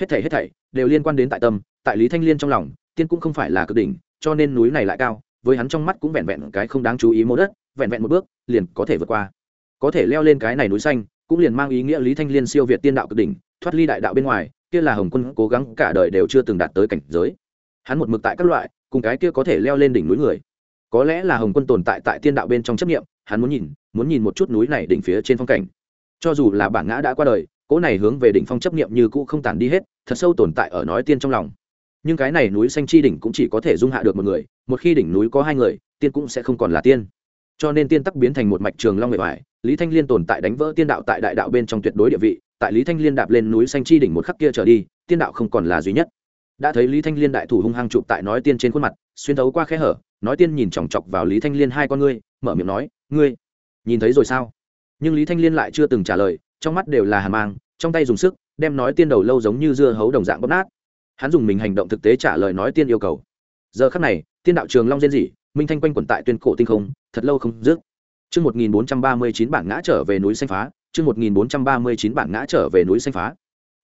A: Hết thảy hết thảy đều liên quan đến tại tâm, tại lý thanh liên trong lòng, tiên cũng không phải là cực đỉnh, cho nên núi này lại cao, với hắn trong mắt cũng vẹn vẹn cái không đáng chú ý mô đất, vẹn vẹn một bước, liền có thể vượt qua. Có thể leo lên cái này núi xanh, cũng liền mang ý nghĩa lý thanh liên siêu việt tiên đạo cực đỉnh, thoát ly đại đạo bên ngoài, kia là hồng quân cố gắng cả đời đều chưa từng đạt tới cảnh giới. Hắn một mực tại các loại, cùng cái kia có thể leo lên đỉnh núi người. Có lẽ là hồng quân tồn tại tại tiên đạo bên trong chấp nghiệm hắn muốn nhìn muốn nhìn một chút núi này đỉnh phía trên phong cảnh cho dù là bản ngã đã qua đời, cỗ này hướng về đỉnh phong chấp nghiệm như cũ không tàn đi hết, thật sâu tồn tại ở nói tiên trong lòng. Nhưng cái này núi xanh chi đỉnh cũng chỉ có thể dung hạ được một người, một khi đỉnh núi có hai người, tiên cũng sẽ không còn là tiên. Cho nên tiên tắc biến thành một mạch trường long bề ngoài, lý thanh liên tồn tại đánh vỡ tiên đạo tại đại đạo bên trong tuyệt đối địa vị, tại lý thanh liên đạp lên núi xanh chi đỉnh một khắc kia trở đi, tiên đạo không còn là duy nhất. Đã thấy lý thanh liên đại thủ hung hăng chụp tại nói tiên trên khuôn mặt, xuyên thấu qua khe hở, nói tiên nhìn chòng chọc vào lý thanh liên hai con ngươi, mở miệng nói, ngươi, nhìn thấy rồi sao? Nhưng lý thanh liên lại chưa từng trả lời trong mắt đều là hàn mang trong tay dùng sức đem nói tiên đầu lâu giống như dưa hấu đồng dạng bóp nát hắn dùng mình hành động thực tế trả lời nói tiên yêu cầu giờ khắc này tiên đạo trường long diên dị minh thanh quanh quẩn tại tuyên cổ tinh không thật lâu không dứt chương một nghìn bốn trăm ba mươi chín bản ngã trở về núi xanh phá chương một nghìn bốn trăm ba mươi chín bản ngã trở về núi xanh phá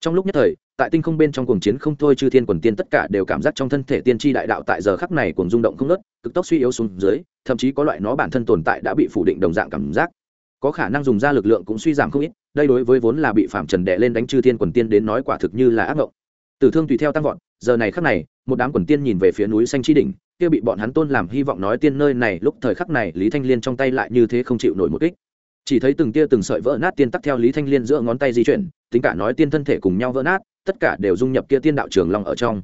A: trong lúc nhất thời tại tinh không bên trong cuồng chiến không thôi chư thiên quần tiên tất cả đều cảm giác trong thân thể tiên tri đại đạo tại giờ khắc này cuồng rung động không ngớt cực tốc suy yếu xuống dưới thậm chí có loại nó bản thân tồn tại đã bị phủ định đồng dạng cảm giác có khả năng dùng ra lực lượng cũng suy giảm không ít, đây đối với vốn là bị phạm trần đệ lên đánh chư thiên quần tiên đến nói quả thực như là ác mộng tử thương tùy theo tăng vọt, giờ này khắc này, một đám quần tiên nhìn về phía núi xanh chi đỉnh, kia bị bọn hắn tôn làm hy vọng nói tiên nơi này, lúc thời khắc này, lý thanh liên trong tay lại như thế không chịu nổi một kích. Chỉ thấy từng tia từng sợi vỡ nát tiên tắc theo lý thanh liên giữa ngón tay di chuyển, tính cả nói tiên thân thể cùng nhau vỡ nát, tất cả đều dung nhập kia tiên đạo trường lòng ở trong.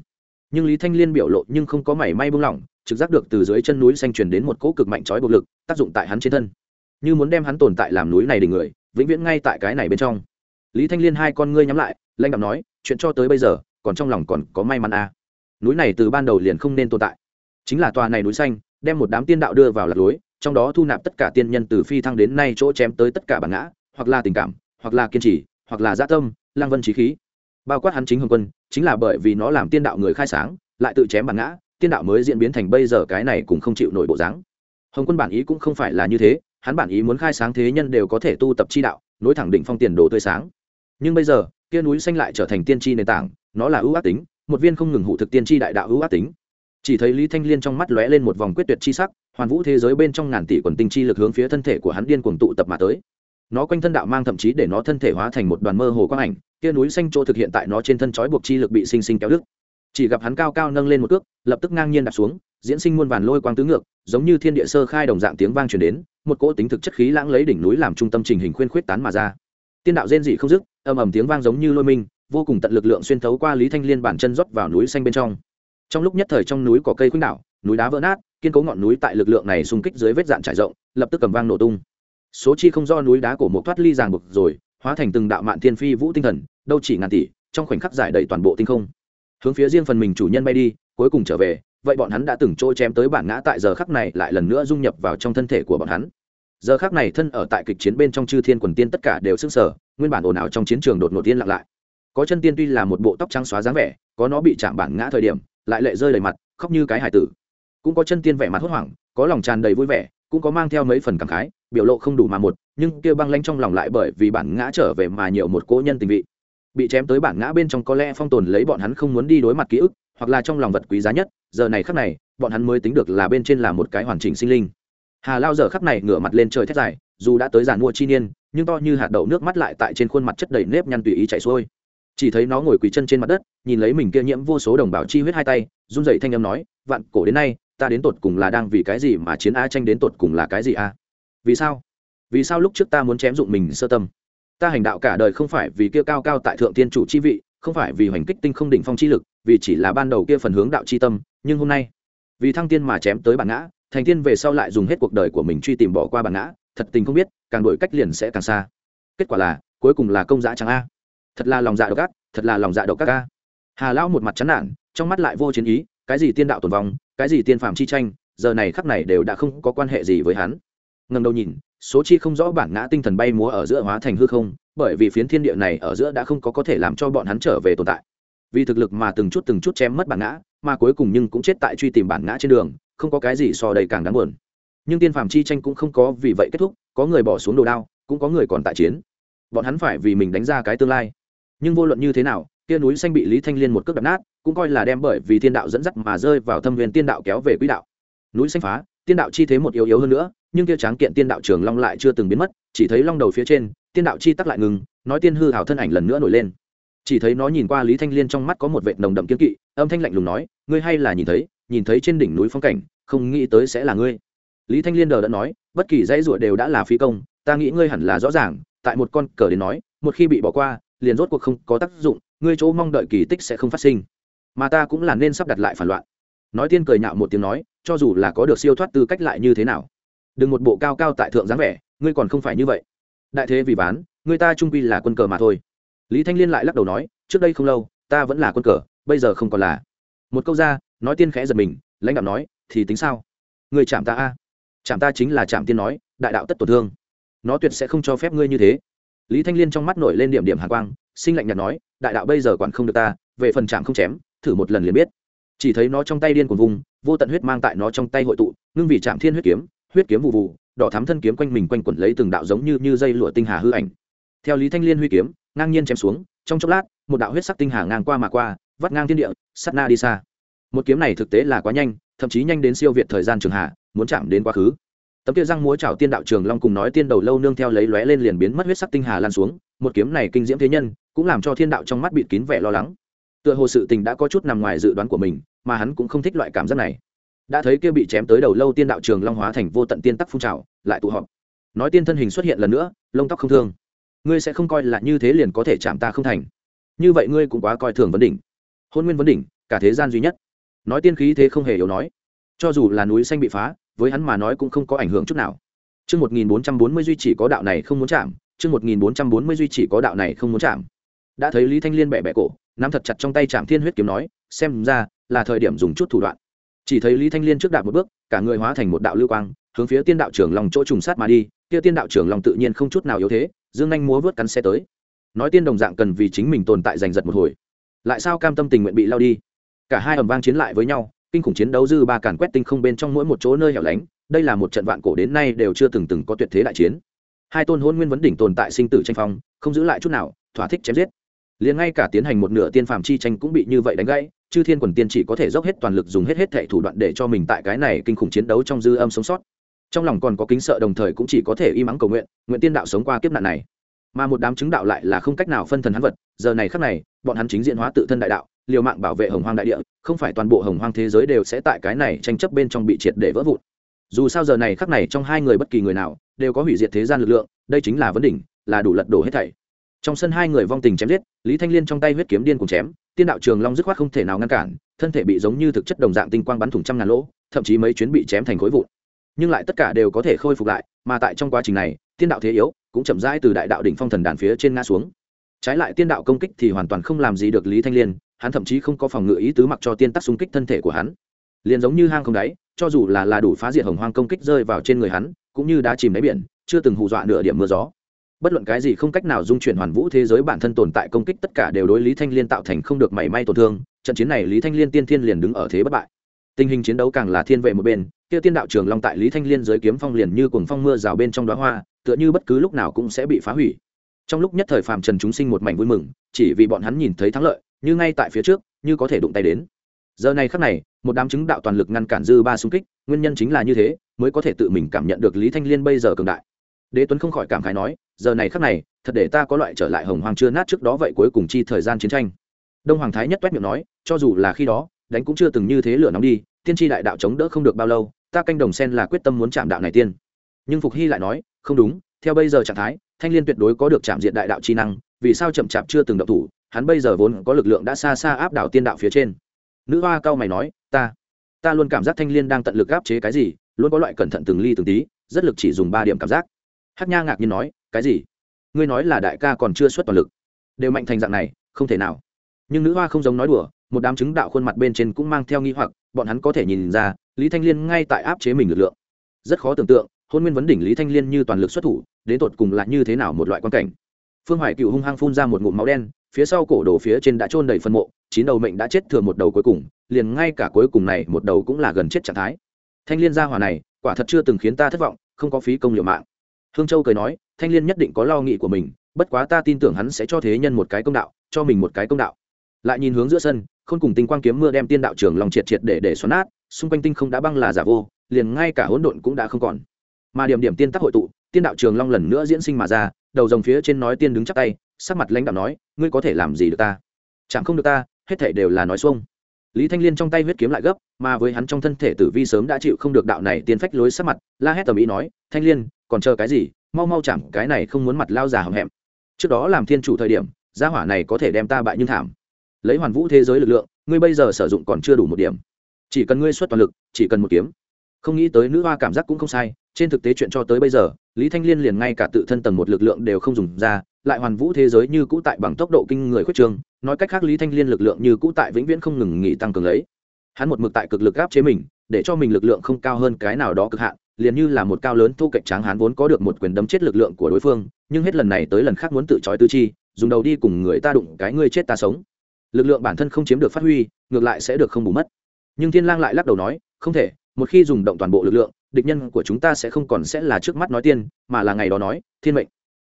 A: Nhưng lý thanh liên biểu lộ nhưng không có mảy may buông lỏng, trực giác được từ dưới chân núi xanh truyền đến một cỗ cực mạnh trói bộc lực, tác dụng tại hắn trên thân như muốn đem hắn tồn tại làm núi này đỉnh người, vĩnh viễn ngay tại cái này bên trong. Lý thanh liên hai con ngươi nhắm lại lanh đạm nói, chuyện cho tới bây giờ, còn trong lòng còn có may mắn à. núi này từ ban đầu liền không nên tồn tại. Chính là tòa này núi xanh, đem một đám tiên đạo đưa vào lạc lối, trong đó thu nạp tất cả tiên nhân từ phi thăng đến nay chỗ chém tới tất cả bản ngã, hoặc là tình cảm, hoặc là kiên trì, hoặc là dã tâm lang vân trí khí. Bao quát hắn chính hồng quân, chính là bởi vì nó làm tiên đạo người khai sáng, lại tự chém bản ngã, tiên đạo mới diễn biến thành bây giờ cái này cũng không chịu nổi bộ dáng. Hồng quân bản ý cũng không phải là như thế hắn bản ý muốn khai sáng thế nhân đều có thể tu tập chi đạo, nối thẳng đỉnh phong tiền đồ tươi sáng. Nhưng bây giờ, kia núi xanh lại trở thành tiên tri nền tảng, nó là ưu ác tính, một viên không ngừng hụ thực tiên tri đại đạo ưu ác tính. Chỉ thấy lý thanh liên trong mắt lóe lên một vòng quyết tuyệt chi sắc, hoàn vũ thế giới bên trong ngàn tỷ quần tinh chi lực hướng phía thân thể của hắn điên cuồng tụ tập mà tới. Nó quanh thân đạo mang thậm chí để nó thân thể hóa thành một đoàn mơ hồ quang ảnh, kia núi xanh chỗ thực hiện tại nó trên thân trói buộc chi lực bị sinh sinh kéo đứt. Chỉ gặp hắn cao cao nâng lên một cước, lập tức ngang nhiên đặt xuống, diễn sinh muôn vàn lôi quang tứ ngược, giống như thiên địa sơ khai đồng dạng tiếng vang truyền đến một cỗ tính thực chất khí lãng lấy đỉnh núi làm trung tâm trình hình khuyên khuyết tán mà ra. Tiên đạo rên dị không dứt, ầm ầm tiếng vang giống như lôi minh, vô cùng tận lực lượng xuyên thấu qua lý thanh liên bản chân rót vào núi xanh bên trong. Trong lúc nhất thời trong núi có cây khuynh đảo, núi đá vỡ nát, kiên cố ngọn núi tại lực lượng này xung kích dưới vết dạn trải rộng, lập tức cầm vang nổ tung. Số chi không do núi đá cổ một thoát ly ràng buộc rồi, hóa thành từng đạo mạn thiên phi vũ tinh thần, đâu chỉ ngàn tỷ, trong khoảnh khắc giải đầy toàn bộ tinh không. Hướng phía riêng phần mình chủ nhân bay đi, cuối cùng trở về vậy bọn hắn đã từng trôi chém tới bản ngã tại giờ khắc này lại lần nữa dung nhập vào trong thân thể của bọn hắn. Giờ khắc này thân ở tại kịch chiến bên trong chư thiên quần tiên tất cả đều sức sở nguyên bản ồn ào trong chiến trường đột ngột tiên lặng lại. Có chân tiên tuy là một bộ tóc trắng xóa dáng vẻ, có nó bị chạm bản ngã thời điểm, lại lệ rơi đầy mặt, khóc như cái hải tử. Cũng có chân tiên vẻ mặt hốt hoảng, có lòng tràn đầy vui vẻ, cũng có mang theo mấy phần cảm khái, biểu lộ không đủ mà một, nhưng kia băng lanh trong lòng lại bởi vì bản ngã trở về mà nhiều một cố nhân tình vị. Bị chém tới bản ngã bên trong có lẽ phong tồn lấy bọn hắn không muốn đi đối mặt ký ức hoặc là trong lòng vật quý giá nhất, giờ này khắc này, bọn hắn mới tính được là bên trên là một cái hoàn chỉnh sinh linh. Hà lao giờ khắc này ngửa mặt lên trời thét dài, dù đã tới giàn mua chi niên, nhưng to như hạt đậu nước mắt lại tại trên khuôn mặt chất đầy nếp nhăn tùy ý chảy xuôi. Chỉ thấy nó ngồi quỳ chân trên mặt đất, nhìn lấy mình kia nhiễm vô số đồng bào chi huyết hai tay, run rẩy thanh âm nói, vạn cổ đến nay, ta đến tột cùng là đang vì cái gì mà chiến a tranh đến tột cùng là cái gì a? Vì sao? Vì sao lúc trước ta muốn chém dụng mình sơ tâm? Ta hành đạo cả đời không phải vì kia cao cao tại thượng tiên chủ chi vị, không phải vì hoành kích tinh không đỉnh phong chi lực vì chỉ là ban đầu kia phần hướng đạo chi tâm, nhưng hôm nay, vì thăng tiên mà chém tới bản ngã, thành tiên về sau lại dùng hết cuộc đời của mình truy tìm bỏ qua bản ngã, thật tình không biết, càng đổi cách liền sẽ càng xa. Kết quả là, cuối cùng là công giá chẳng a. Thật là lòng dạ độc ác, thật là lòng dạ độc ác a. Hà lão một mặt chán nản, trong mắt lại vô chiến ý, cái gì tiên đạo tồn vong, cái gì tiên phạm chi tranh, giờ này khắc này đều đã không có quan hệ gì với hắn. Ngần đầu nhìn, số chi không rõ bản ngã tinh thần bay múa ở giữa hóa thành hư không, bởi vì phiến thiên địa này ở giữa đã không có có thể làm cho bọn hắn trở về tồn tại vì thực lực mà từng chút từng chút chém mất bản ngã, mà cuối cùng nhưng cũng chết tại truy tìm bản ngã trên đường, không có cái gì so đây càng đáng buồn. Nhưng tiên phàm chi tranh cũng không có vì vậy kết thúc, có người bỏ xuống đồ đao, cũng có người còn tại chiến. Bọn hắn phải vì mình đánh ra cái tương lai. Nhưng vô luận như thế nào, kia núi xanh bị lý thanh liên một cước đập nát, cũng coi là đem bởi vì thiên đạo dẫn dắt mà rơi vào thâm viên tiên đạo kéo về quỹ đạo. Núi xanh phá, tiên đạo chi thế một yếu yếu hơn nữa, nhưng kia tráng kiện tiên đạo trường long lại chưa từng biến mất, chỉ thấy long đầu phía trên, tiên đạo chi tắc lại ngừng, nói tiên hư hảo thân ảnh lần nữa nổi lên chỉ thấy nó nhìn qua lý thanh liên trong mắt có một vệt nồng đậm kiên kỵ âm thanh lạnh lùng nói ngươi hay là nhìn thấy nhìn thấy trên đỉnh núi phong cảnh không nghĩ tới sẽ là ngươi. Lý thanh liên đờ đã nói bất kỳ dãy ruột đều đã là phi công ta nghĩ ngươi hẳn là rõ ràng tại một con cờ đến nói một khi bị bỏ qua liền rốt cuộc không có tác dụng ngươi chỗ mong đợi kỳ tích sẽ không phát sinh. Mà ta cũng là nên sắp đặt lại phản loạn. Nói tiên cười nhạo một tiếng nói cho dù là có được siêu thoát tư cách lại như thế nào? Đừng một bộ cao cao tại thượng dáng vẻ ngươi còn không phải như vậy. Đại thế vì bán, người ta trung quy là quân cờ mà thôi lý thanh liên lại lắc đầu nói, trước đây không lâu, ta vẫn là quân cờ, bây giờ không còn là. Một câu ra, nói tiên khẽ giật mình, lãnh đạo nói, thì tính sao? Người chạm ta a. Chạm ta chính là chạm tiên nói, đại đạo tất tổn thương. Nó tuyệt sẽ không cho phép ngươi như thế. Lý thanh liên trong mắt nổi lên điểm điểm hạ quang, sinh lạnh nhạt nói, đại đạo bây giờ quản không được ta, về phần chạm không chém, thử một lần liền biết. Chỉ thấy nó trong tay điên cuồng vùng, vô tận huyết mang tại nó trong tay hội tụ, ngưng vì chạm thiên huyết kiếm huyết kiếm vụ vụ, đỏ thắm thân kiếm quanh mình quanh quẩn lấy từng đạo giống như như dây lụa tinh hà hư ảnh. Theo lý thanh liên huy kiếm ngang nhiên chém xuống, trong chốc lát, một đạo huyết sắc tinh hà ngang qua mà qua, vắt ngang thiên địa sắt na đi xa. Một kiếm này thực tế là quá nhanh, thậm chí nhanh đến siêu việt thời gian trường hạ, muốn chạm đến quá khứ. Tấm kia răng múa chảo tiên đạo trường long cùng nói tiên đầu lâu nương theo lấy lóe lên liền biến mất huyết sắc tinh hà lan xuống, một kiếm này kinh diễm thế nhân, cũng làm cho thiên đạo trong mắt bịt kín vẻ lo lắng. Tựa hồ sự tình đã có chút nằm ngoài dự đoán của mình, mà hắn cũng không thích loại cảm giác này. Đã thấy kia bị chém tới đầu lâu tiên đạo trường long hóa thành vô tận tiên tắc phun trào, lại tụ họp. Nói tiên thân hình xuất hiện lần nữa, lông tóc không thương ngươi sẽ không coi là như thế liền có thể chạm ta không thành. Như vậy ngươi cũng quá coi thường vấn đỉnh. Hôn nguyên vấn đỉnh cả thế gian duy nhất. Nói tiên khí thế không hề yếu nói. Cho dù là núi xanh bị phá với hắn mà nói cũng không có ảnh hưởng chút nào. Trước 1440 duy chỉ có đạo này không muốn chạm, trước 1440 duy chỉ có đạo này không muốn chạm. Đã thấy Lý Thanh Liên bẻ bẻ cổ, nắm thật chặt trong tay Trảm Thiên huyết kiếm nói, xem ra là thời điểm dùng chút thủ đoạn. Chỉ thấy Lý Thanh Liên trước đạp một bước, cả người hóa thành một đạo lưu quang, hướng phía Tiên đạo trưởng lòng chỗ trùng sát mà đi, kia Tiên đạo trưởng lòng tự nhiên không chút nào yếu thế, dương nhanh múa vớt cắn xe tới. Nói tiên đồng dạng cần vì chính mình tồn tại giành giật một hồi. Lại sao cam tâm tình nguyện bị lao đi? Cả hai ầm vang chiến lại với nhau, kinh khủng chiến đấu dư ba càn quét tinh không bên trong mỗi một chỗ nơi hẻo lánh, đây là một trận vạn cổ đến nay đều chưa từng từng có tuyệt thế đại chiến hai tôn hôn nguyên vấn đỉnh tồn tại sinh tử tranh phong không giữ lại chút nào thỏa thích chém giết liền ngay cả tiến hành một nửa tiên phàm chi tranh cũng bị như vậy đánh gãy chư thiên quần tiên chỉ có thể dốc hết toàn lực dùng hết hết thệ thủ đoạn để cho mình tại cái này kinh khủng chiến đấu trong dư âm sống sót trong lòng còn có kính sợ đồng thời cũng chỉ có thể y mắng cầu nguyện nguyện tiên đạo sống qua kiếp nạn này. Mà một đám chứng đạo lại là không cách nào phân thần hắn vật, giờ này khắc này, bọn hắn chính diện hóa tự thân đại đạo, liều mạng bảo vệ hồng hoang đại địa, không phải toàn bộ hồng hoang thế giới đều sẽ tại cái này tranh chấp bên trong bị triệt để vỡ vụn. Dù sao giờ này khắc này trong hai người bất kỳ người nào đều có hủy diệt thế gian lực lượng, đây chính là vấn đỉnh, là đủ lật đổ hết thảy. Trong sân hai người vong tình chém giết, lý thanh liên trong tay huyết kiếm điên cùng chém, tiên đạo trường long dứt khoát không thể nào ngăn cản, thân thể bị giống như thực chất đồng dạng tinh quang bắn thủng trăm ngàn lỗ, thậm chí mấy chuyến bị chém thành khối vụn nhưng lại tất cả đều có thể khôi phục lại, mà tại trong quá trình này, tiên đạo thế yếu cũng chậm rãi từ đại đạo đỉnh phong thần đàn phía trên ngã xuống. Trái lại tiên đạo công kích thì hoàn toàn không làm gì được lý thanh liên, hắn thậm chí không có phòng ngự ý tứ mặc cho tiên tắc xung kích thân thể của hắn. Liền giống như hang không đáy, cho dù là là đủ phá diệt hồng hoang công kích rơi vào trên người hắn, cũng như đã chìm đáy biển, chưa từng hù dọa nửa điểm mưa gió. Bất luận cái gì không cách nào dung chuyển hoàn vũ thế giới bản thân tồn tại công kích tất cả đều đối lý thanh liên tạo thành không được mảy may tổn thương, trận chiến này lý thanh liên tiên thiên liền đứng ở thế bất bại tình hình chiến đấu càng là thiên vệ một bên, kia tiên đạo trường long tại lý thanh liên giới kiếm phong liền như cuồng phong mưa rào bên trong đoá hoa, tựa như bất cứ lúc nào cũng sẽ bị phá hủy. Trong lúc nhất thời phàm trần chúng sinh một mảnh vui mừng, chỉ vì bọn hắn nhìn thấy thắng lợi, như ngay tại phía trước, như có thể đụng tay đến. Giờ này khắc này, một đám chứng đạo toàn lực ngăn cản dư ba xung kích, nguyên nhân chính là như thế, mới có thể tự mình cảm nhận được lý thanh liên bây giờ cường đại. Đế tuấn không khỏi cảm khái nói, giờ này khắc này, thật để ta có loại trở lại hồng hoàng chưa nát trước đó vậy cuối cùng chi thời gian chiến tranh. Đông hoàng thái nhất toét miệng nói, cho dù là khi đó đánh cũng chưa từng như thế lửa nóng đi, tiên tri đại đạo chống đỡ không được bao lâu, ta canh đồng sen là quyết tâm muốn chạm đạo này tiên. Nhưng phục hy lại nói, không đúng, theo bây giờ trạng thái, thanh liên tuyệt đối có được chạm diện đại đạo chi năng, vì sao chậm chạp chưa từng động thủ, hắn bây giờ vốn có lực lượng đã xa xa áp đảo tiên đạo phía trên. Nữ hoa cao mày nói, ta ta luôn cảm giác thanh liên đang tận lực áp chế cái gì, luôn có loại cẩn thận từng ly từng tí, rất lực chỉ dùng ba điểm cảm giác. Hát nha ngạc nhiên nói, cái gì? Ngươi nói là đại ca còn chưa xuất toàn lực. Đều mạnh thành dạng này, không thể nào. Nhưng nữ hoa không giống nói đùa một đám chứng đạo khuôn mặt bên trên cũng mang theo nghi hoặc, bọn hắn có thể nhìn ra, lý thanh liên ngay tại áp chế mình lực lượng. Rất khó tưởng tượng, hôn nguyên vấn đỉnh lý thanh liên như toàn lực xuất thủ, đến tột cùng là như thế nào một loại quan cảnh. Phương hoài cựu hung hăng phun ra một ngụm máu đen, phía sau cổ đổ phía trên đã trôn đầy phân mộ, chín đầu mệnh đã chết thừa một đầu cuối cùng, liền ngay cả cuối cùng này một đầu cũng là gần chết trạng thái. Thanh liên gia hỏa này, quả thật chưa từng khiến ta thất vọng, không có phí công liệu mạng. Hương châu cười nói, thanh liên nhất định có lo nghị của mình, bất quá ta tin tưởng hắn sẽ cho thế nhân một cái công đạo, cho mình một cái công đạo. Lại nhìn hướng giữa sân khôn cùng tinh quang kiếm mưa đem tiên đạo trường lòng triệt triệt để để xoắn nát, xung quanh tinh không đã băng là giả vô, liền ngay cả hỗn độn cũng đã không còn. Mà điểm điểm tiên tắc hội tụ, tiên đạo trường long lần nữa diễn sinh mà ra, đầu dòng phía trên nói tiên đứng chắc tay, sắc mặt lãnh đạo nói, ngươi có thể làm gì được ta? Chẳng không được ta, hết thể đều là nói xuông. Lý thanh liên trong tay huyết kiếm lại gấp, mà với hắn trong thân thể tử vi sớm đã chịu không được đạo này tiên phách lối sắc mặt, la hét tầm ý nói, thanh liên, còn chờ cái gì? Mau mau chẳng cái này không muốn mặt lao già hầm hẹm. Trước đó làm thiên chủ thời điểm, gia hỏa này có thể đem ta bại nhưng thảm lấy hoàn vũ thế giới lực lượng, ngươi bây giờ sử dụng còn chưa đủ một điểm. Chỉ cần ngươi xuất toàn lực, chỉ cần một kiếm. Không nghĩ tới nữ hoa cảm giác cũng không sai, trên thực tế chuyện cho tới bây giờ, lý thanh liên liền ngay cả tự thân tầng một lực lượng đều không dùng ra, lại hoàn vũ thế giới như cũ tại bằng tốc độ kinh người khuyết trường nói cách khác lý thanh liên lực lượng như cũ tại vĩnh viễn không ngừng nghỉ tăng cường lấy. Hắn một mực tại cực lực gáp chế mình, để cho mình lực lượng không cao hơn cái nào đó cực hạn, liền như là một cao lớn thu cạnh tráng hắn vốn có được một quyền đấm chết lực lượng của đối phương, nhưng hết lần này tới lần khác muốn tự trói tư chi, dùng đầu đi cùng người ta đụng cái ngươi chết ta sống lực lượng bản thân không chiếm được phát huy, ngược lại sẽ được không bù mất. Nhưng thiên lang lại lắc đầu nói, không thể, một khi dùng động toàn bộ lực lượng, địch nhân của chúng ta sẽ không còn sẽ là trước mắt nói tiên, mà là ngày đó nói, thiên mệnh.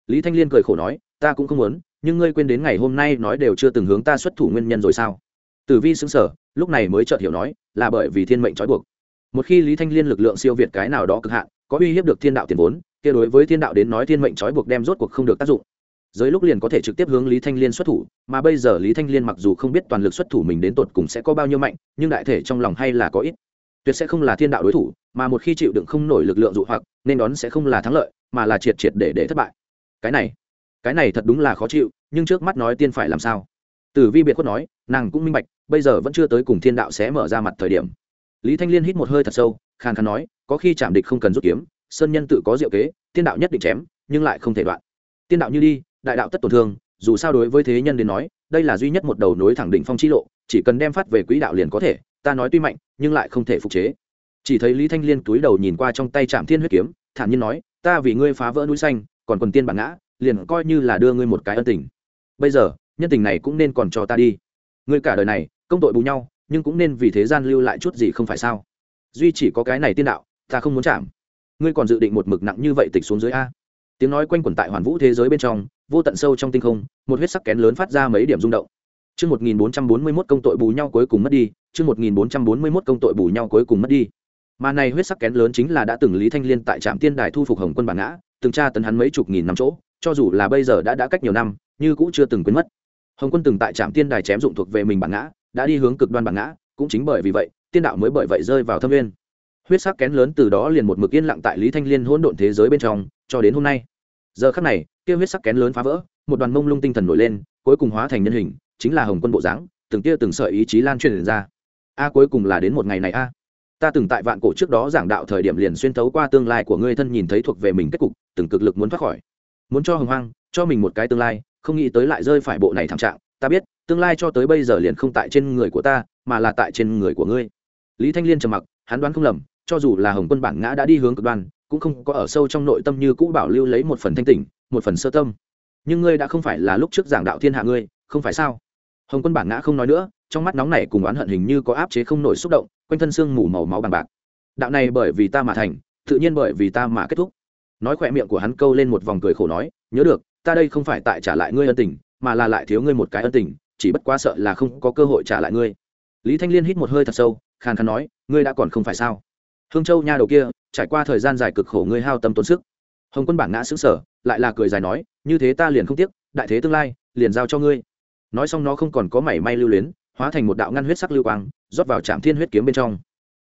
A: Lý thanh liên cười khổ nói, ta cũng không muốn, nhưng ngươi quên đến ngày hôm nay nói đều chưa từng hướng ta xuất thủ nguyên nhân rồi sao? Tử vi xứng sở lúc này mới chợt hiểu nói, là bởi vì thiên mệnh trói buộc. Một khi lý thanh liên lực lượng siêu việt cái nào đó cực hạn, có uy hiếp được thiên đạo tiền vốn, kia đối với thiên đạo đến nói thiên mệnh trói buộc đem rốt cuộc không được tác dụng giới lúc liền có thể trực tiếp hướng lý thanh liên xuất thủ, mà bây giờ lý thanh liên mặc dù không biết toàn lực xuất thủ mình đến tột cùng sẽ có bao nhiêu mạnh, nhưng đại thể trong lòng hay là có ít. Tuyệt sẽ không là thiên đạo đối thủ, mà một khi chịu đựng không nổi lực lượng dụ hoặc, nên đón sẽ không là thắng lợi, mà là triệt triệt để để thất bại. Cái này cái này thật đúng là khó chịu, nhưng trước mắt nói tiên phải làm sao? Tử vi biệt khuất nói, nàng cũng minh bạch, bây giờ vẫn chưa tới cùng thiên đạo sẽ mở ra mặt thời điểm. Lý thanh liên hít một hơi thật sâu, khàn khàn nói, có khi chạm địch không cần rút kiếm, sơn nhân tự có diệu kế tiên đạo nhất định chém, nhưng lại không thể đoạn. Tiên đạo như đi đại đạo tất tổn thương, dù sao đối với thế nhân đến nói, đây là duy nhất một đầu nối thẳng đỉnh phong chi lộ, chỉ cần đem phát về quỹ đạo liền có thể, ta nói tuy mạnh, nhưng lại không thể phục chế. Chỉ thấy lý thanh liên túi đầu nhìn qua trong tay trạm thiên huyết kiếm, thản nhiên nói, ta vì ngươi phá vỡ núi xanh, còn quần tiên bản ngã, liền coi như là đưa ngươi một cái ân tình. Bây giờ, nhân tình này cũng nên còn cho ta đi. Ngươi cả đời này, công tội bù nhau, nhưng cũng nên vì thế gian lưu lại chút gì không phải sao? Duy chỉ có cái này tiên đạo, ta không muốn chạm. Ngươi còn dự định một mực nặng như vậy tịch xuống dưới a? Tiếng nói quanh quẩn tại hoàn vũ thế giới bên trong vô tận sâu trong tinh không một huyết sắc kén lớn phát ra mấy điểm rung động Chương 1441 công tội bù nhau cuối cùng mất đi, chương 1441 công tội bù nhau cuối cùng mất đi. Mà này huyết sắc kén lớn chính là đã từng Lý Thanh Liên tại Trạm Tiên Đài thu phục Hồng Quân bản ngã, từng tra tấn hắn mấy chục nghìn năm chỗ, cho dù là bây giờ đã đã cách nhiều năm, như cũng chưa từng quên mất. Hồng Quân từng tại Trạm Tiên Đài chém dụng thuộc về mình bản ngã, đã đi hướng cực đoan bản ngã, cũng chính bởi vì vậy, tiên đạo mới bởi vậy rơi vào thâm nguyên. Huyết sắc kén lớn từ đó liền một mực yên lặng tại Lý Thanh Liên hỗn độn thế giới bên trong, cho đến hôm nay. Giờ khắc này, kia huyết sắc kén lớn phá vỡ, một đoàn mông lung tinh thần nổi lên, cuối cùng hóa thành nhân hình, chính là hồng quân bộ dáng từng tia từng sợi ý chí lan truyền ra. A cuối cùng là đến một ngày này a. Ta từng tại vạn cổ trước đó giảng đạo thời điểm liền xuyên thấu qua tương lai của ngươi thân nhìn thấy thuộc về mình kết cục từng cực lực muốn thoát khỏi. Muốn cho hồng hoang cho mình một cái tương lai không nghĩ tới lại rơi phải bộ này thảm trạng. Ta biết tương lai cho tới bây giờ liền không tại trên người của ta mà là tại trên người của ngươi. Lý thanh liên trầm mặc hắn đoán không lầm cho dù là hồng quân bản ngã đã đi hướng cực đoan, cũng không có ở sâu trong nội tâm như cũ bảo lưu lấy một phần thanh tỉnh, một phần sơ tâm. Nhưng ngươi đã không phải là lúc trước giảng đạo thiên hạ ngươi, không phải sao? Hồng quân bản ngã không nói nữa, trong mắt nóng này cùng oán hận hình như có áp chế không nổi xúc động, quanh thân xương mù màu máu bằng bạc. Đạo này bởi vì ta mà thành, tự nhiên bởi vì ta mà kết thúc. Nói khỏe miệng của hắn câu lên một vòng cười khổ nói, nhớ được, ta đây không phải tại trả lại ngươi ân tình, mà là lại thiếu ngươi một cái ân tình, chỉ bất quá sợ là không có cơ hội trả lại ngươi. Lý thanh liên hít một hơi thật sâu, khàn khàn nói, ngươi đã còn không phải sao? Hương châu nha đầu kia, trải qua thời gian dài cực khổ ngươi hao tâm tốn sức. Hồng quân bản ngã xứng sở lại là cười dài nói, như thế ta liền không tiếc, đại thế tương lai, liền giao cho ngươi. Nói xong nó không còn có mảy may lưu luyến, hóa thành một đạo ngăn huyết sắc lưu quang, rót vào trạm thiên huyết kiếm bên trong.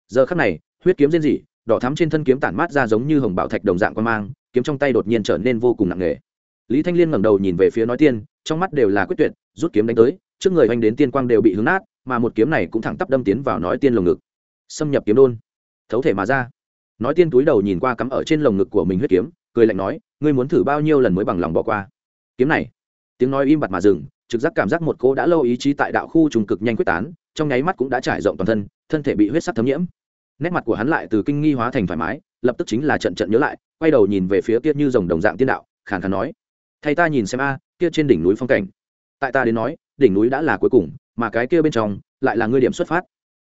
A: Giờ khắc này, huyết kiếm rên rỉ, đỏ thắm trên thân kiếm tản mát ra giống như hồng bảo thạch đồng dạng quan mang, kiếm trong tay đột nhiên trở nên vô cùng nặng nề. Lý thanh liên ngẩng đầu nhìn về phía nói tiên, trong mắt đều là quyết tuyệt, rút kiếm đánh tới, trước người oanh đến tiên quang đều bị hướng nát, mà một kiếm này cũng thẳng tắp đâm tiến vào nói tiên lồng ngực. Xâm nhập kiếm đôn thấu thể mà ra. Nói tiên túi đầu nhìn qua cắm ở trên lồng ngực của mình huyết kiếm, cười lạnh nói, ngươi muốn thử bao nhiêu lần mới bằng lòng bỏ qua? Kiếm này, tiếng nói im bặt mà dừng, trực giác cảm giác một cô đã lâu ý chí tại đạo khu trùng cực nhanh quyết tán, trong nháy mắt cũng đã trải rộng toàn thân thân thể bị huyết sắc thấm nhiễm. Nét mặt của hắn lại từ kinh nghi hóa thành thoải mái, lập tức chính là trận trận nhớ lại, quay đầu nhìn về phía kia như dòng đồng dạng tiên đạo, khàn khàn nói, thay ta nhìn xem a, kia trên đỉnh núi phong cảnh. Tại ta đến nói, đỉnh núi đã là cuối cùng, mà cái kia bên trong lại là ngươi điểm xuất phát.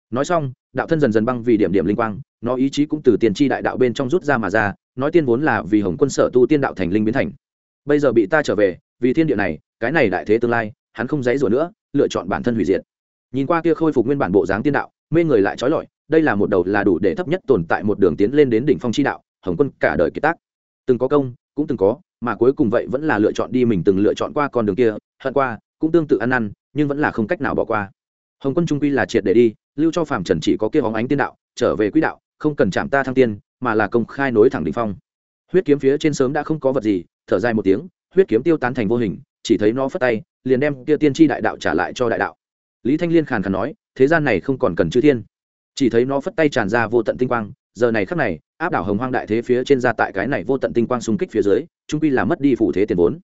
A: Nói xong đạo thân dần dần băng vì điểm điểm linh quang, nó ý chí cũng từ tiền tri đại đạo bên trong rút ra mà ra, nói tiên vốn là vì hồng quân sở tu tiên đạo thành linh biến thành. Bây giờ bị ta trở về, vì thiên địa này, cái này đại thế tương lai, hắn không dãy rủa nữa, lựa chọn bản thân hủy diệt. Nhìn qua kia khôi phục nguyên bản bộ dáng tiên đạo, mê người lại trói lọi, đây là một đầu là đủ để thấp nhất tồn tại một đường tiến lên đến đỉnh phong chi đạo, hồng quân cả đời kiệt tác. Từng có công, cũng từng có, mà cuối cùng vậy vẫn là lựa chọn đi mình từng lựa chọn qua con đường kia, hận qua, cũng tương tự ăn năn, nhưng vẫn là không cách nào bỏ qua. Hồng quân trung quy là triệt để đi lưu cho phàm trần chỉ có kia hóng ánh tiên đạo, trở về quỹ đạo, không cần chạm ta thăng tiên, mà là công khai nối thẳng đỉnh phong. Huyết kiếm phía trên sớm đã không có vật gì, thở dài một tiếng, huyết kiếm tiêu tán thành vô hình, chỉ thấy nó phất tay, liền đem kia tiên tri đại đạo trả lại cho đại đạo. Lý thanh liên khàn khàn nói, thế gian này không còn cần chư thiên. Chỉ thấy nó phất tay tràn ra vô tận tinh quang, giờ này khắc này, áp đảo hồng hoang đại thế phía trên ra tại cái này vô tận tinh quang xung kích phía dưới trung quy là mất đi phủ thế tiền vốn.